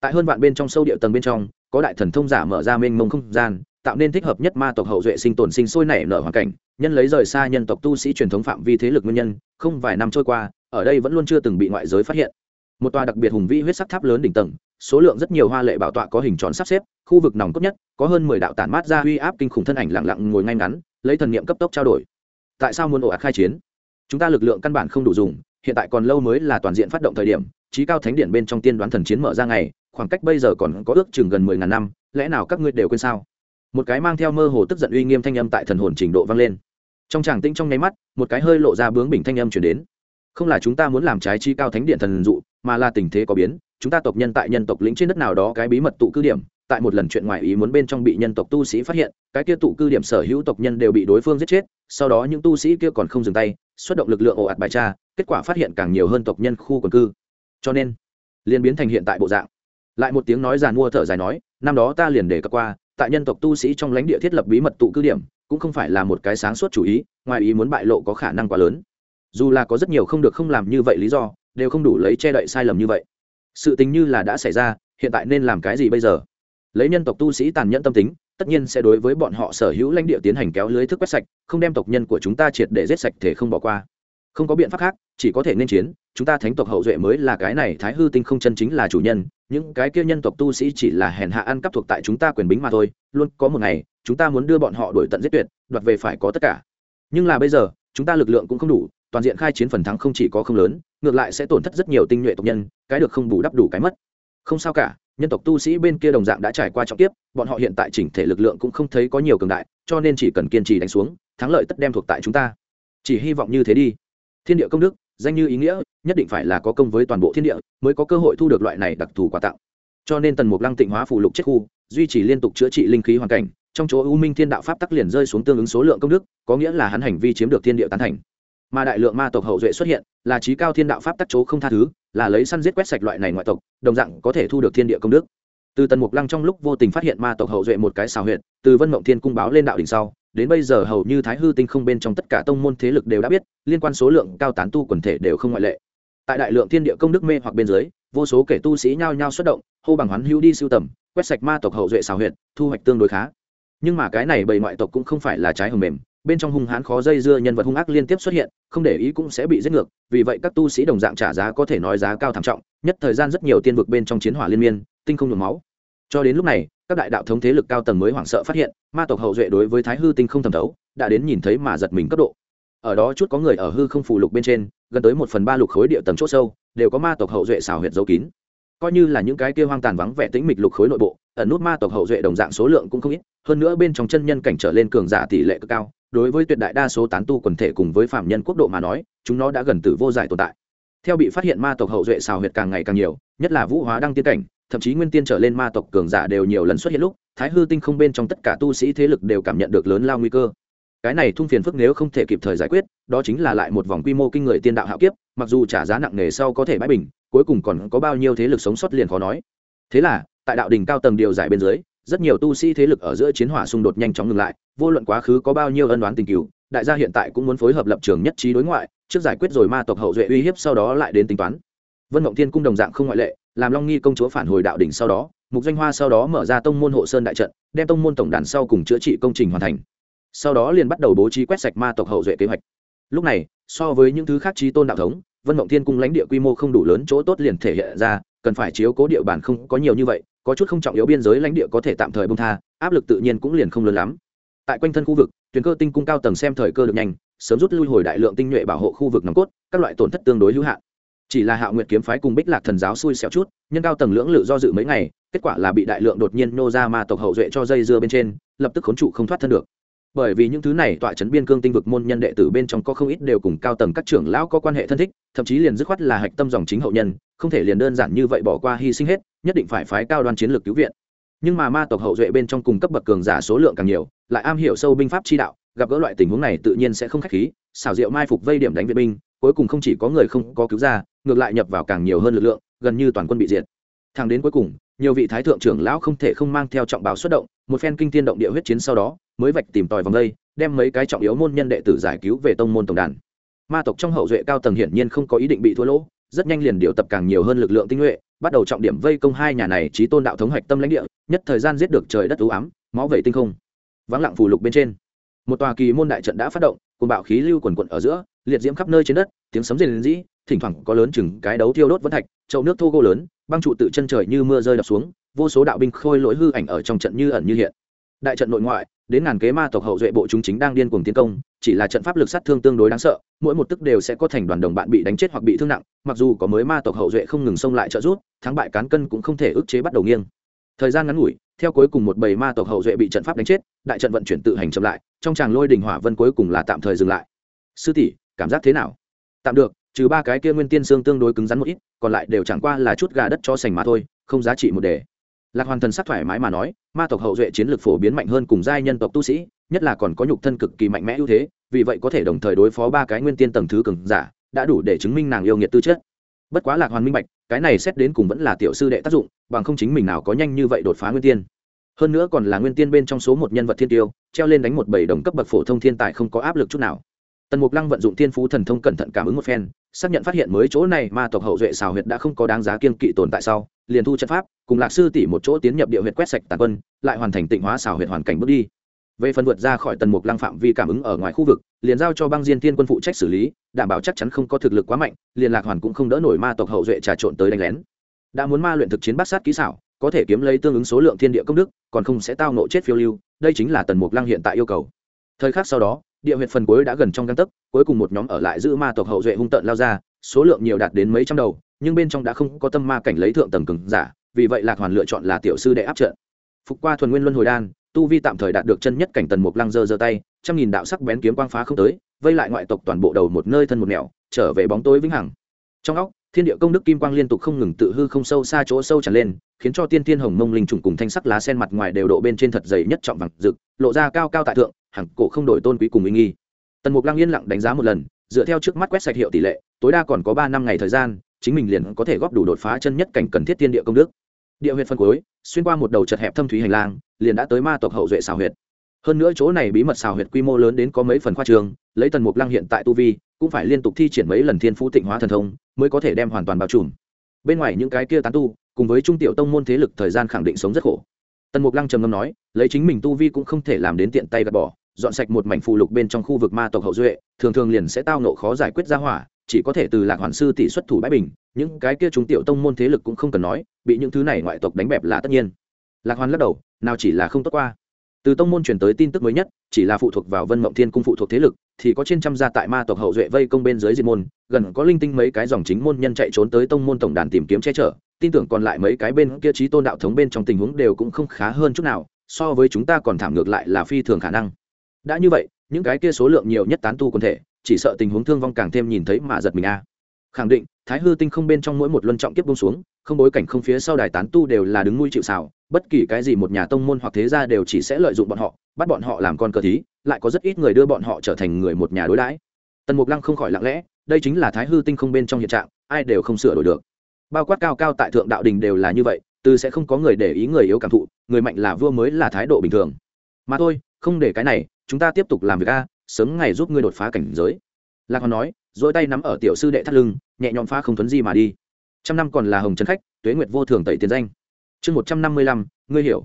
tại hơn vạn bên trong sâu địa tầng bên trong, có đại thần thông giả mở ra mênh mông không gian, tạo nên thích hợp nhất ma tộc hậu duệ sinh tồn sinh sôi nảy nở hoàn cảnh, nhân lấy rời xa nhân tộc tu sĩ truyền thống phạm vi thế lực nguyên nhân, không vài năm trôi qua, ở đây vẫn luôn chưa từng bị ngoại giới phát hiện. Một tòa đặc biệt hùng vĩ huyết sắc tháp lớn đỉnh tầng, số lượng rất nhiều hoa lệ bảo tọa có hình tròn sắp xếp, khu vực nòng cốt nhất, có hơn mười đạo tản mát ra uy áp kinh khủng thân ảnh lặng lặng ngồi ngay ngắn, lấy thần niệm cấp tốc trao đổi. Tại sao muốn ổ ạt khai chiến? Chúng ta lực lượng căn bản không đủ dùng, hiện tại còn lâu mới là toàn diện phát động thời điểm trí cao thánh điện bên trong tiên đoán thần chiến mở ra ngày khoảng cách bây giờ còn có ước chừng gần mười ngàn năm, lẽ nào các ngươi đều quên sao? Một cái mang theo mơ hồ tức giận uy nghiêm thanh âm tại thần hồn trình độ vang lên. Trong tràng tĩnh trong nháy mắt, một cái hơi lộ ra bướng bình thanh âm chuyển đến. Không là chúng ta muốn làm trái chi cao thánh điện thần dụ, mà là tình thế có biến, chúng ta tộc nhân tại nhân tộc lĩnh trên đất nào đó cái bí mật tụ cư điểm, tại một lần chuyện ngoài ý muốn bên trong bị nhân tộc tu sĩ phát hiện, cái kia tụ cư điểm sở hữu tộc nhân đều bị đối phương giết chết, sau đó những tu sĩ kia còn không dừng tay, xuất động lực lượng ồ ạt bài tra, kết quả phát hiện càng nhiều hơn tộc nhân khu quần cư. Cho nên liên biến thành hiện tại bộ dạng lại một tiếng nói giàn mua thở dài nói, năm đó ta liền để cập qua, tại nhân tộc tu sĩ trong lãnh địa thiết lập bí mật tụ cư điểm, cũng không phải là một cái sáng suốt chủ ý, ngoài ý muốn bại lộ có khả năng quá lớn. Dù là có rất nhiều không được không làm như vậy lý do, đều không đủ lấy che đậy sai lầm như vậy. Sự tình như là đã xảy ra, hiện tại nên làm cái gì bây giờ? Lấy nhân tộc tu sĩ tàn nhẫn tâm tính, tất nhiên sẽ đối với bọn họ sở hữu lãnh địa tiến hành kéo lưới thức quét sạch, không đem tộc nhân của chúng ta triệt để giết sạch thể không bỏ qua. Không có biện pháp khác, chỉ có thể nên chiến chúng ta thánh tộc hậu duệ mới là cái này, thái hư tinh không chân chính là chủ nhân, những cái kia nhân tộc tu sĩ chỉ là hèn hạ ăn cắp thuộc tại chúng ta quyền bính mà thôi, luôn có một ngày, chúng ta muốn đưa bọn họ đổi tận giết tuyệt, đoạt về phải có tất cả. Nhưng là bây giờ, chúng ta lực lượng cũng không đủ, toàn diện khai chiến phần thắng không chỉ có không lớn, ngược lại sẽ tổn thất rất nhiều tinh nhuệ tộc nhân, cái được không bù đắp đủ cái mất. Không sao cả, nhân tộc tu sĩ bên kia đồng dạng đã trải qua trọng tiếp bọn họ hiện tại chỉnh thể lực lượng cũng không thấy có nhiều cường đại, cho nên chỉ cần kiên trì đánh xuống, thắng lợi tất đem thuộc tại chúng ta. Chỉ hy vọng như thế đi. Thiên địa công đức danh như ý nghĩa, nhất định phải là có công với toàn bộ thiên địa mới có cơ hội thu được loại này đặc thù quà tặng. Cho nên tần mục lăng tịnh hóa phủ lục chết khu, duy trì liên tục chữa trị linh khí hoàn cảnh, trong chỗ u minh thiên đạo pháp tắc liền rơi xuống tương ứng số lượng công đức, có nghĩa là hắn hành vi chiếm được thiên địa tán thành. Mà đại lượng ma tộc hậu duệ xuất hiện, là trí cao thiên đạo pháp tắc chỗ không tha thứ, là lấy săn giết quét sạch loại này ngoại tộc, đồng dạng có thể thu được thiên địa công đức. Từ tần mục lăng trong lúc vô tình phát hiện ma tộc hậu duệ một cái xào huyện từ vân mộng thiên cung báo lên đạo đỉnh sau đến bây giờ hầu như thái hư tinh không bên trong tất cả tông môn thế lực đều đã biết, liên quan số lượng cao tán tu quần thể đều không ngoại lệ. Tại đại lượng thiên địa công đức mê hoặc bên dưới, vô số kể tu sĩ nhao nhao xuất động, hô bằng hoán hữu đi sưu tầm, quét sạch ma tộc hậu duệ xào huyệt, thu hoạch tương đối khá. Nhưng mà cái này bầy ngoại tộc cũng không phải là trái hầm mềm, bên trong hung hãn khó dây dưa nhân vật hung ác liên tiếp xuất hiện, không để ý cũng sẽ bị giết ngược, vì vậy các tu sĩ đồng dạng trả giá có thể nói giá cao thảm trọng, nhất thời gian rất nhiều tiên vực bên trong chiến hỏa liên miên, tinh không nhuộm máu. Cho đến lúc này các đại đạo thống thế lực cao tầng mới hoảng sợ phát hiện, ma tộc hậu duệ đối với thái hư tinh không thẩm thấu, đã đến nhìn thấy mà giật mình cấp độ. Ở đó chút có người ở hư không phù lục bên trên, gần tới một phần ba lục khối địa tầng c h ỗ sâu, đều có ma tộc hậu duệ xào huyệt dấu kín. Coi như là những cái kia hoang tàn vắng vẻ tĩnh mịch lục khối nội bộ, ẩn nút ma tộc hậu duệ đồng dạng số lượng cũng không ít, hơn nữa bên trong chân nhân cảnh trở lên cường giả tỷ lệ cực cao, đối với tuyệt đại đa số tán tu quần thể cùng với phạm nhân quốc độ mà nói, chúng nó đã gần từ vô giải tồn tại. Theo bị phát hiện ma tộc hậu duệ xào huyệt càng ngày càng nhiều, nhất là vũ hóa đăng tiên cảnh thậm chí nguyên tiên trở lên ma tộc cường giả đều nhiều lần xuất hiện lúc, thái hư tinh không bên trong tất cả tu sĩ thế lực đều cảm nhận được lớn lao nguy cơ. Cái này thung phiền phức nếu không thể kịp thời giải quyết, đó chính là lại một vòng quy mô kinh người tiên đạo hạo kiếp, mặc dù trả giá nặng nề sau có thể bãi bình, cuối cùng còn có bao nhiêu thế lực sống sót liền khó nói. Thế là, tại đạo đình cao tầng điều giải bên dưới, rất nhiều tu sĩ thế lực ở giữa chiến hỏa xung đột nhanh chóng ngừng lại, vô luận quá khứ có bao nhiêu ân đoán tình cựu đại gia hiện tại cũng muốn phối hợp lập trường nhất trí đối ngoại, trước giải quyết rồi ma tộc hậu duệ uy hiếp sau đó lại đến tính toán. Vân mộng thiên cung đồng dạng không ngoại lệ làm long nghi công chúa phản hồi đạo đỉnh sau đó, mục doanh hoa sau đó mở ra tông môn hộ sơn đại trận, đem tông môn tổng đàn sau cùng chữa trị công trình hoàn thành. Sau đó liền bắt đầu bố trí quét sạch ma tộc hậu duệ kế hoạch. Lúc này, so với những thứ khác trí tôn đạo thống, vân mộng thiên cung lãnh địa quy mô không đủ lớn chỗ tốt liền thể hiện ra, cần phải chiếu cố địa bàn không có nhiều như vậy, có chút không trọng yếu biên giới lãnh địa có thể tạm thời bông tha, áp lực tự nhiên cũng liền không lớn lắm. Tại quanh thân khu vực tuyến cơ tinh cung cao tầng xem thời cơ được nhanh, sớm rút lui hồi đại lượng tinh nhuệ bảo hộ khu vực nòng cốt, các loại tổn thất tương đối hữu hạn chỉ là hạo nguyệt kiếm phái cùng bích lạc thần giáo xui xẻo chút, nhân cao tầng lưỡng lự do dự mấy ngày, kết quả là bị đại lượng đột nhiên nô ra ma tộc hậu duệ cho dây dưa bên trên, lập tức khốn trụ không thoát thân được. Bởi vì những thứ này tọa chấn biên cương tinh vực môn nhân đệ tử bên trong có không ít đều cùng cao tầng các trưởng lão có quan hệ thân thích, thậm chí liền dứt khoát là hạch tâm dòng chính hậu nhân, không thể liền đơn giản như vậy bỏ qua hy sinh hết, nhất định phải phái cao đoan chiến lược cứu viện. Nhưng mà ma tộc hậu duệ bên trong cùng cấp bậc cường giả số lượng càng nhiều, lại am hiểu sâu binh pháp chi đạo, gặp gỡ loại tình huống này tự nhiên sẽ không khách khí, xảo diệu mai phục vây điểm đánh viện binh cuối cùng không chỉ có người không có cứu ra, ngược lại nhập vào càng nhiều hơn lực lượng, gần như toàn quân bị diệt. Thẳng đến cuối cùng, nhiều vị thái thượng trưởng lão không thể không mang theo trọng báo xuất động, một phen kinh tiên động địa huyết chiến sau đó, mới vạch tìm tòi vòng đây, đem mấy cái trọng yếu môn nhân đệ tử giải cứu về tông môn tổng đàn. Ma tộc trong hậu duệ cao tầng hiển nhiên không có ý định bị thua lỗ, rất nhanh liền điều tập càng nhiều hơn lực lượng tinh nhuệ, bắt đầu trọng điểm vây công hai nhà này trí tôn đạo thống hạch tâm lãnh địa, nhất thời gian giết được trời đất ưu ám, máu vẩy tinh không. Vắng lặng phù lục bên trên, một tòa kỳ môn đại trận đã phát động, cùng bạo khí lưu quần quận ở giữa liệt diễm khắp nơi trên đất tiếng sấm rền rĩ thỉnh thoảng có lớn chừng cái đấu thiêu đốt vẫn thạch chậu nước thô gỗ lớn băng trụ tự chân trời như mưa rơi đập xuống vô số đạo binh khôi lỗi hư ảnh ở trong trận như ẩn như hiện. Đại trận nội ngoại đến ngàn kế ma tộc hậu duệ bộ chúng chính đang điên cuồng tiến công chỉ là trận pháp lực sát thương tương đối đáng sợ mỗi một tức đều sẽ có thành đoàn đồng bạn bị đánh chết hoặc bị thương nặng mặc dù có mới ma tộc hậu duệ không ngừng xông lại trợ giúp, thắng bại cán cân cũng không thể ức chế bắt đầu nghiêng. Thời gian ngắn ngủi theo cuối cùng một bầy ma tộc hậu duệ bị trận pháp đánh chết đại trận vận chuyển tự hành chậm lại trong tràng lôi đình hỏa vân cuối cùng là tạm thời dừng lại. Sư tỷ cảm giác thế nào? Tạm được, trừ ba cái kia nguyên tiên xương tương đối cứng rắn một ít, còn lại đều chẳng qua là chút gà đất cho sành mà thôi, không giá trị một đề. Lạc hoàn thần sắc thoải mái mà nói, ma tộc hậu duệ chiến lược phổ biến mạnh hơn cùng giai nhân tộc tu sĩ, nhất là còn có nhục thân cực kỳ mạnh mẽ ưu thế, vì vậy có thể đồng thời đối phó ba cái nguyên tiên tầng thứ cường giả, đã đủ để chứng minh nàng yêu nghiệt tư chất. Bất quá lạc hoàn minh bạch, cái này xét đến cùng vẫn là tiểu sư đệ tác dụng, bằng không chính mình nào có nhanh như vậy đột phá nguyên tiên. Hơn nữa còn là nguyên tiên bên trong số một nhân vật thiên tiêu, treo lên đánh một bảy đồng cấp bậc phổ thông thiên tài không có áp lực chút nào tần mục lăng vận dụng thiên phú thần thông cẩn thận cảm ứng một phen, xác nhận phát hiện mới chỗ này ma tộc hậu duệ xào huyệt đã không có đáng giá kiên kỵ tồn tại sau, liền thu trận pháp, cùng lạc sư tỷ một chỗ tiến nhập địa huyệt quét sạch tàn quân, lại hoàn thành tịnh hóa xào huyệt hoàn cảnh bước đi. Về phần vượt ra khỏi tần mục lăng phạm vi cảm ứng ở ngoài khu vực, liền giao cho băng diên tiên quân phụ trách xử lý, đảm bảo chắc chắn không có thực lực quá mạnh, liền lạc hoàn cũng không đỡ nổi ma tộc hậu duệ trà trộn tới đánh lén. Đã muốn ma luyện thực chiến bát sát kỹ xảo, có thể kiếm lấy tương ứng số lượng thiên địa công đức, còn không sẽ tao nộ chết phiêu lưu, đây chính là tần mục lăng hiện tại yêu cầu. Thời khắc sau đó địa huyệt phần cuối đã gần trong găng tấc, cuối cùng một nhóm ở lại giữ ma tộc hậu duệ hung tợn lao ra, số lượng nhiều đạt đến mấy trăm đầu, nhưng bên trong đã không có tâm ma cảnh lấy thượng tầng cừng giả, vì vậy lạc hoàn lựa chọn là tiểu sư đệ áp trận. Phục qua thuần nguyên luân hồi đan, tu vi tạm thời đạt được chân nhất cảnh tần mục lăng dơ dơ tay, trăm nghìn đạo sắc bén kiếm quang phá không tới, vây lại ngoại tộc toàn bộ đầu một nơi thân một nẻo, trở về bóng tối vĩnh hằng. Trong óc, thiên địa công đức kim quang liên tục không ngừng tự hư không sâu xa chỗ sâu tràn lên, khiến cho tiên thiên hồng mông linh trùng cùng thanh sắc lá sen mặt ngoài đều độ bên trên thật dày nhất trọng vàng rực, lộ ra cao cao tại thượng hẳn cổ không đổi tôn quý cùng uy nghi. Tần mục lăng yên lặng đánh giá một lần, dựa theo trước mắt quét sạch hiệu tỷ lệ, tối đa còn có ba năm ngày thời gian, chính mình liền có thể góp đủ đột phá chân nhất cảnh cần thiết thiên địa công đức. Địa huyệt phân cuối xuyên qua một đầu chật hẹp thâm thúy hành lang, liền đã tới ma tộc hậu duệ xào huyệt. Hơn nữa chỗ này bí mật xào huyệt quy mô lớn đến có mấy phần khoa trường, lấy tần mục lăng hiện tại tu vi, cũng phải liên tục thi triển mấy lần thiên phú tịnh hóa thần thông, mới có thể đem hoàn toàn bao trùm. Bên ngoài những cái kia tán tu, cùng với trung tiểu tông môn thế lực thời gian khẳng định sống rất khổ. Tần mục lăng trầm ngâm nói, lấy chính mình tu vi cũng không thể làm đến tiện tay gạt bỏ dọn sạch một mảnh phù lục bên trong khu vực ma tộc hậu duệ, thường thường liền sẽ tao nộ khó giải quyết ra hỏa, chỉ có thể từ lạc hoàn sư tỷ xuất thủ bãi bình, những cái kia chúng tiểu tông môn thế lực cũng không cần nói, bị những thứ này ngoại tộc đánh bẹp là tất nhiên. Lạc hoàn lắc đầu, nào chỉ là không tốt qua. Từ tông môn truyền tới tin tức mới nhất, chỉ là phụ thuộc vào vân mộng thiên cung phụ thuộc thế lực, thì có trên trăm gia tại ma tộc hậu duệ vây công bên dưới diệt môn, gần có linh tinh mấy cái dòng chính môn nhân chạy trốn tới tông môn tổng đàn tìm kiếm che chở, tin tưởng còn lại mấy cái bên kia trí tôn đạo thống bên trong tình huống đều cũng không khá hơn chút nào, so với chúng ta còn thảm ngược lại là phi thường khả năng đã như vậy, những cái kia số lượng nhiều nhất tán tu quần thể, chỉ sợ tình huống thương vong càng thêm nhìn thấy mà giật mình a. Khẳng định, thái hư tinh không bên trong mỗi một luân trọng kiếp bông xuống, không bối cảnh không phía sau đài tán tu đều là đứng nuôi chịu xào bất kỳ cái gì một nhà tông môn hoặc thế gia đều chỉ sẽ lợi dụng bọn họ, bắt bọn họ làm con cờ thí, lại có rất ít người đưa bọn họ trở thành người một nhà đối đãi. Tần mục lăng không khỏi lặng lẽ, đây chính là thái hư tinh không bên trong hiện trạng, ai đều không sửa đổi được. Bao quát cao cao tại thượng đạo đình đều là như vậy, từ sẽ không có người để ý người yếu cảm thụ, người mạnh là vua mới là thái độ bình thường. Mà thôi không để cái này, chúng ta tiếp tục làm việc a, sớm ngày giúp ngươi đột phá cảnh giới. Lạc hòn nói dỗi tay nắm ở tiểu sư đệ thắt lưng, nhẹ nhõm phá không thuấn di mà đi. Trăm năm còn là hồng trấn khách, tuế nguyệt vô thường tẩy tiền danh. Chương một trăm năm mươi lăm, ngươi hiểu.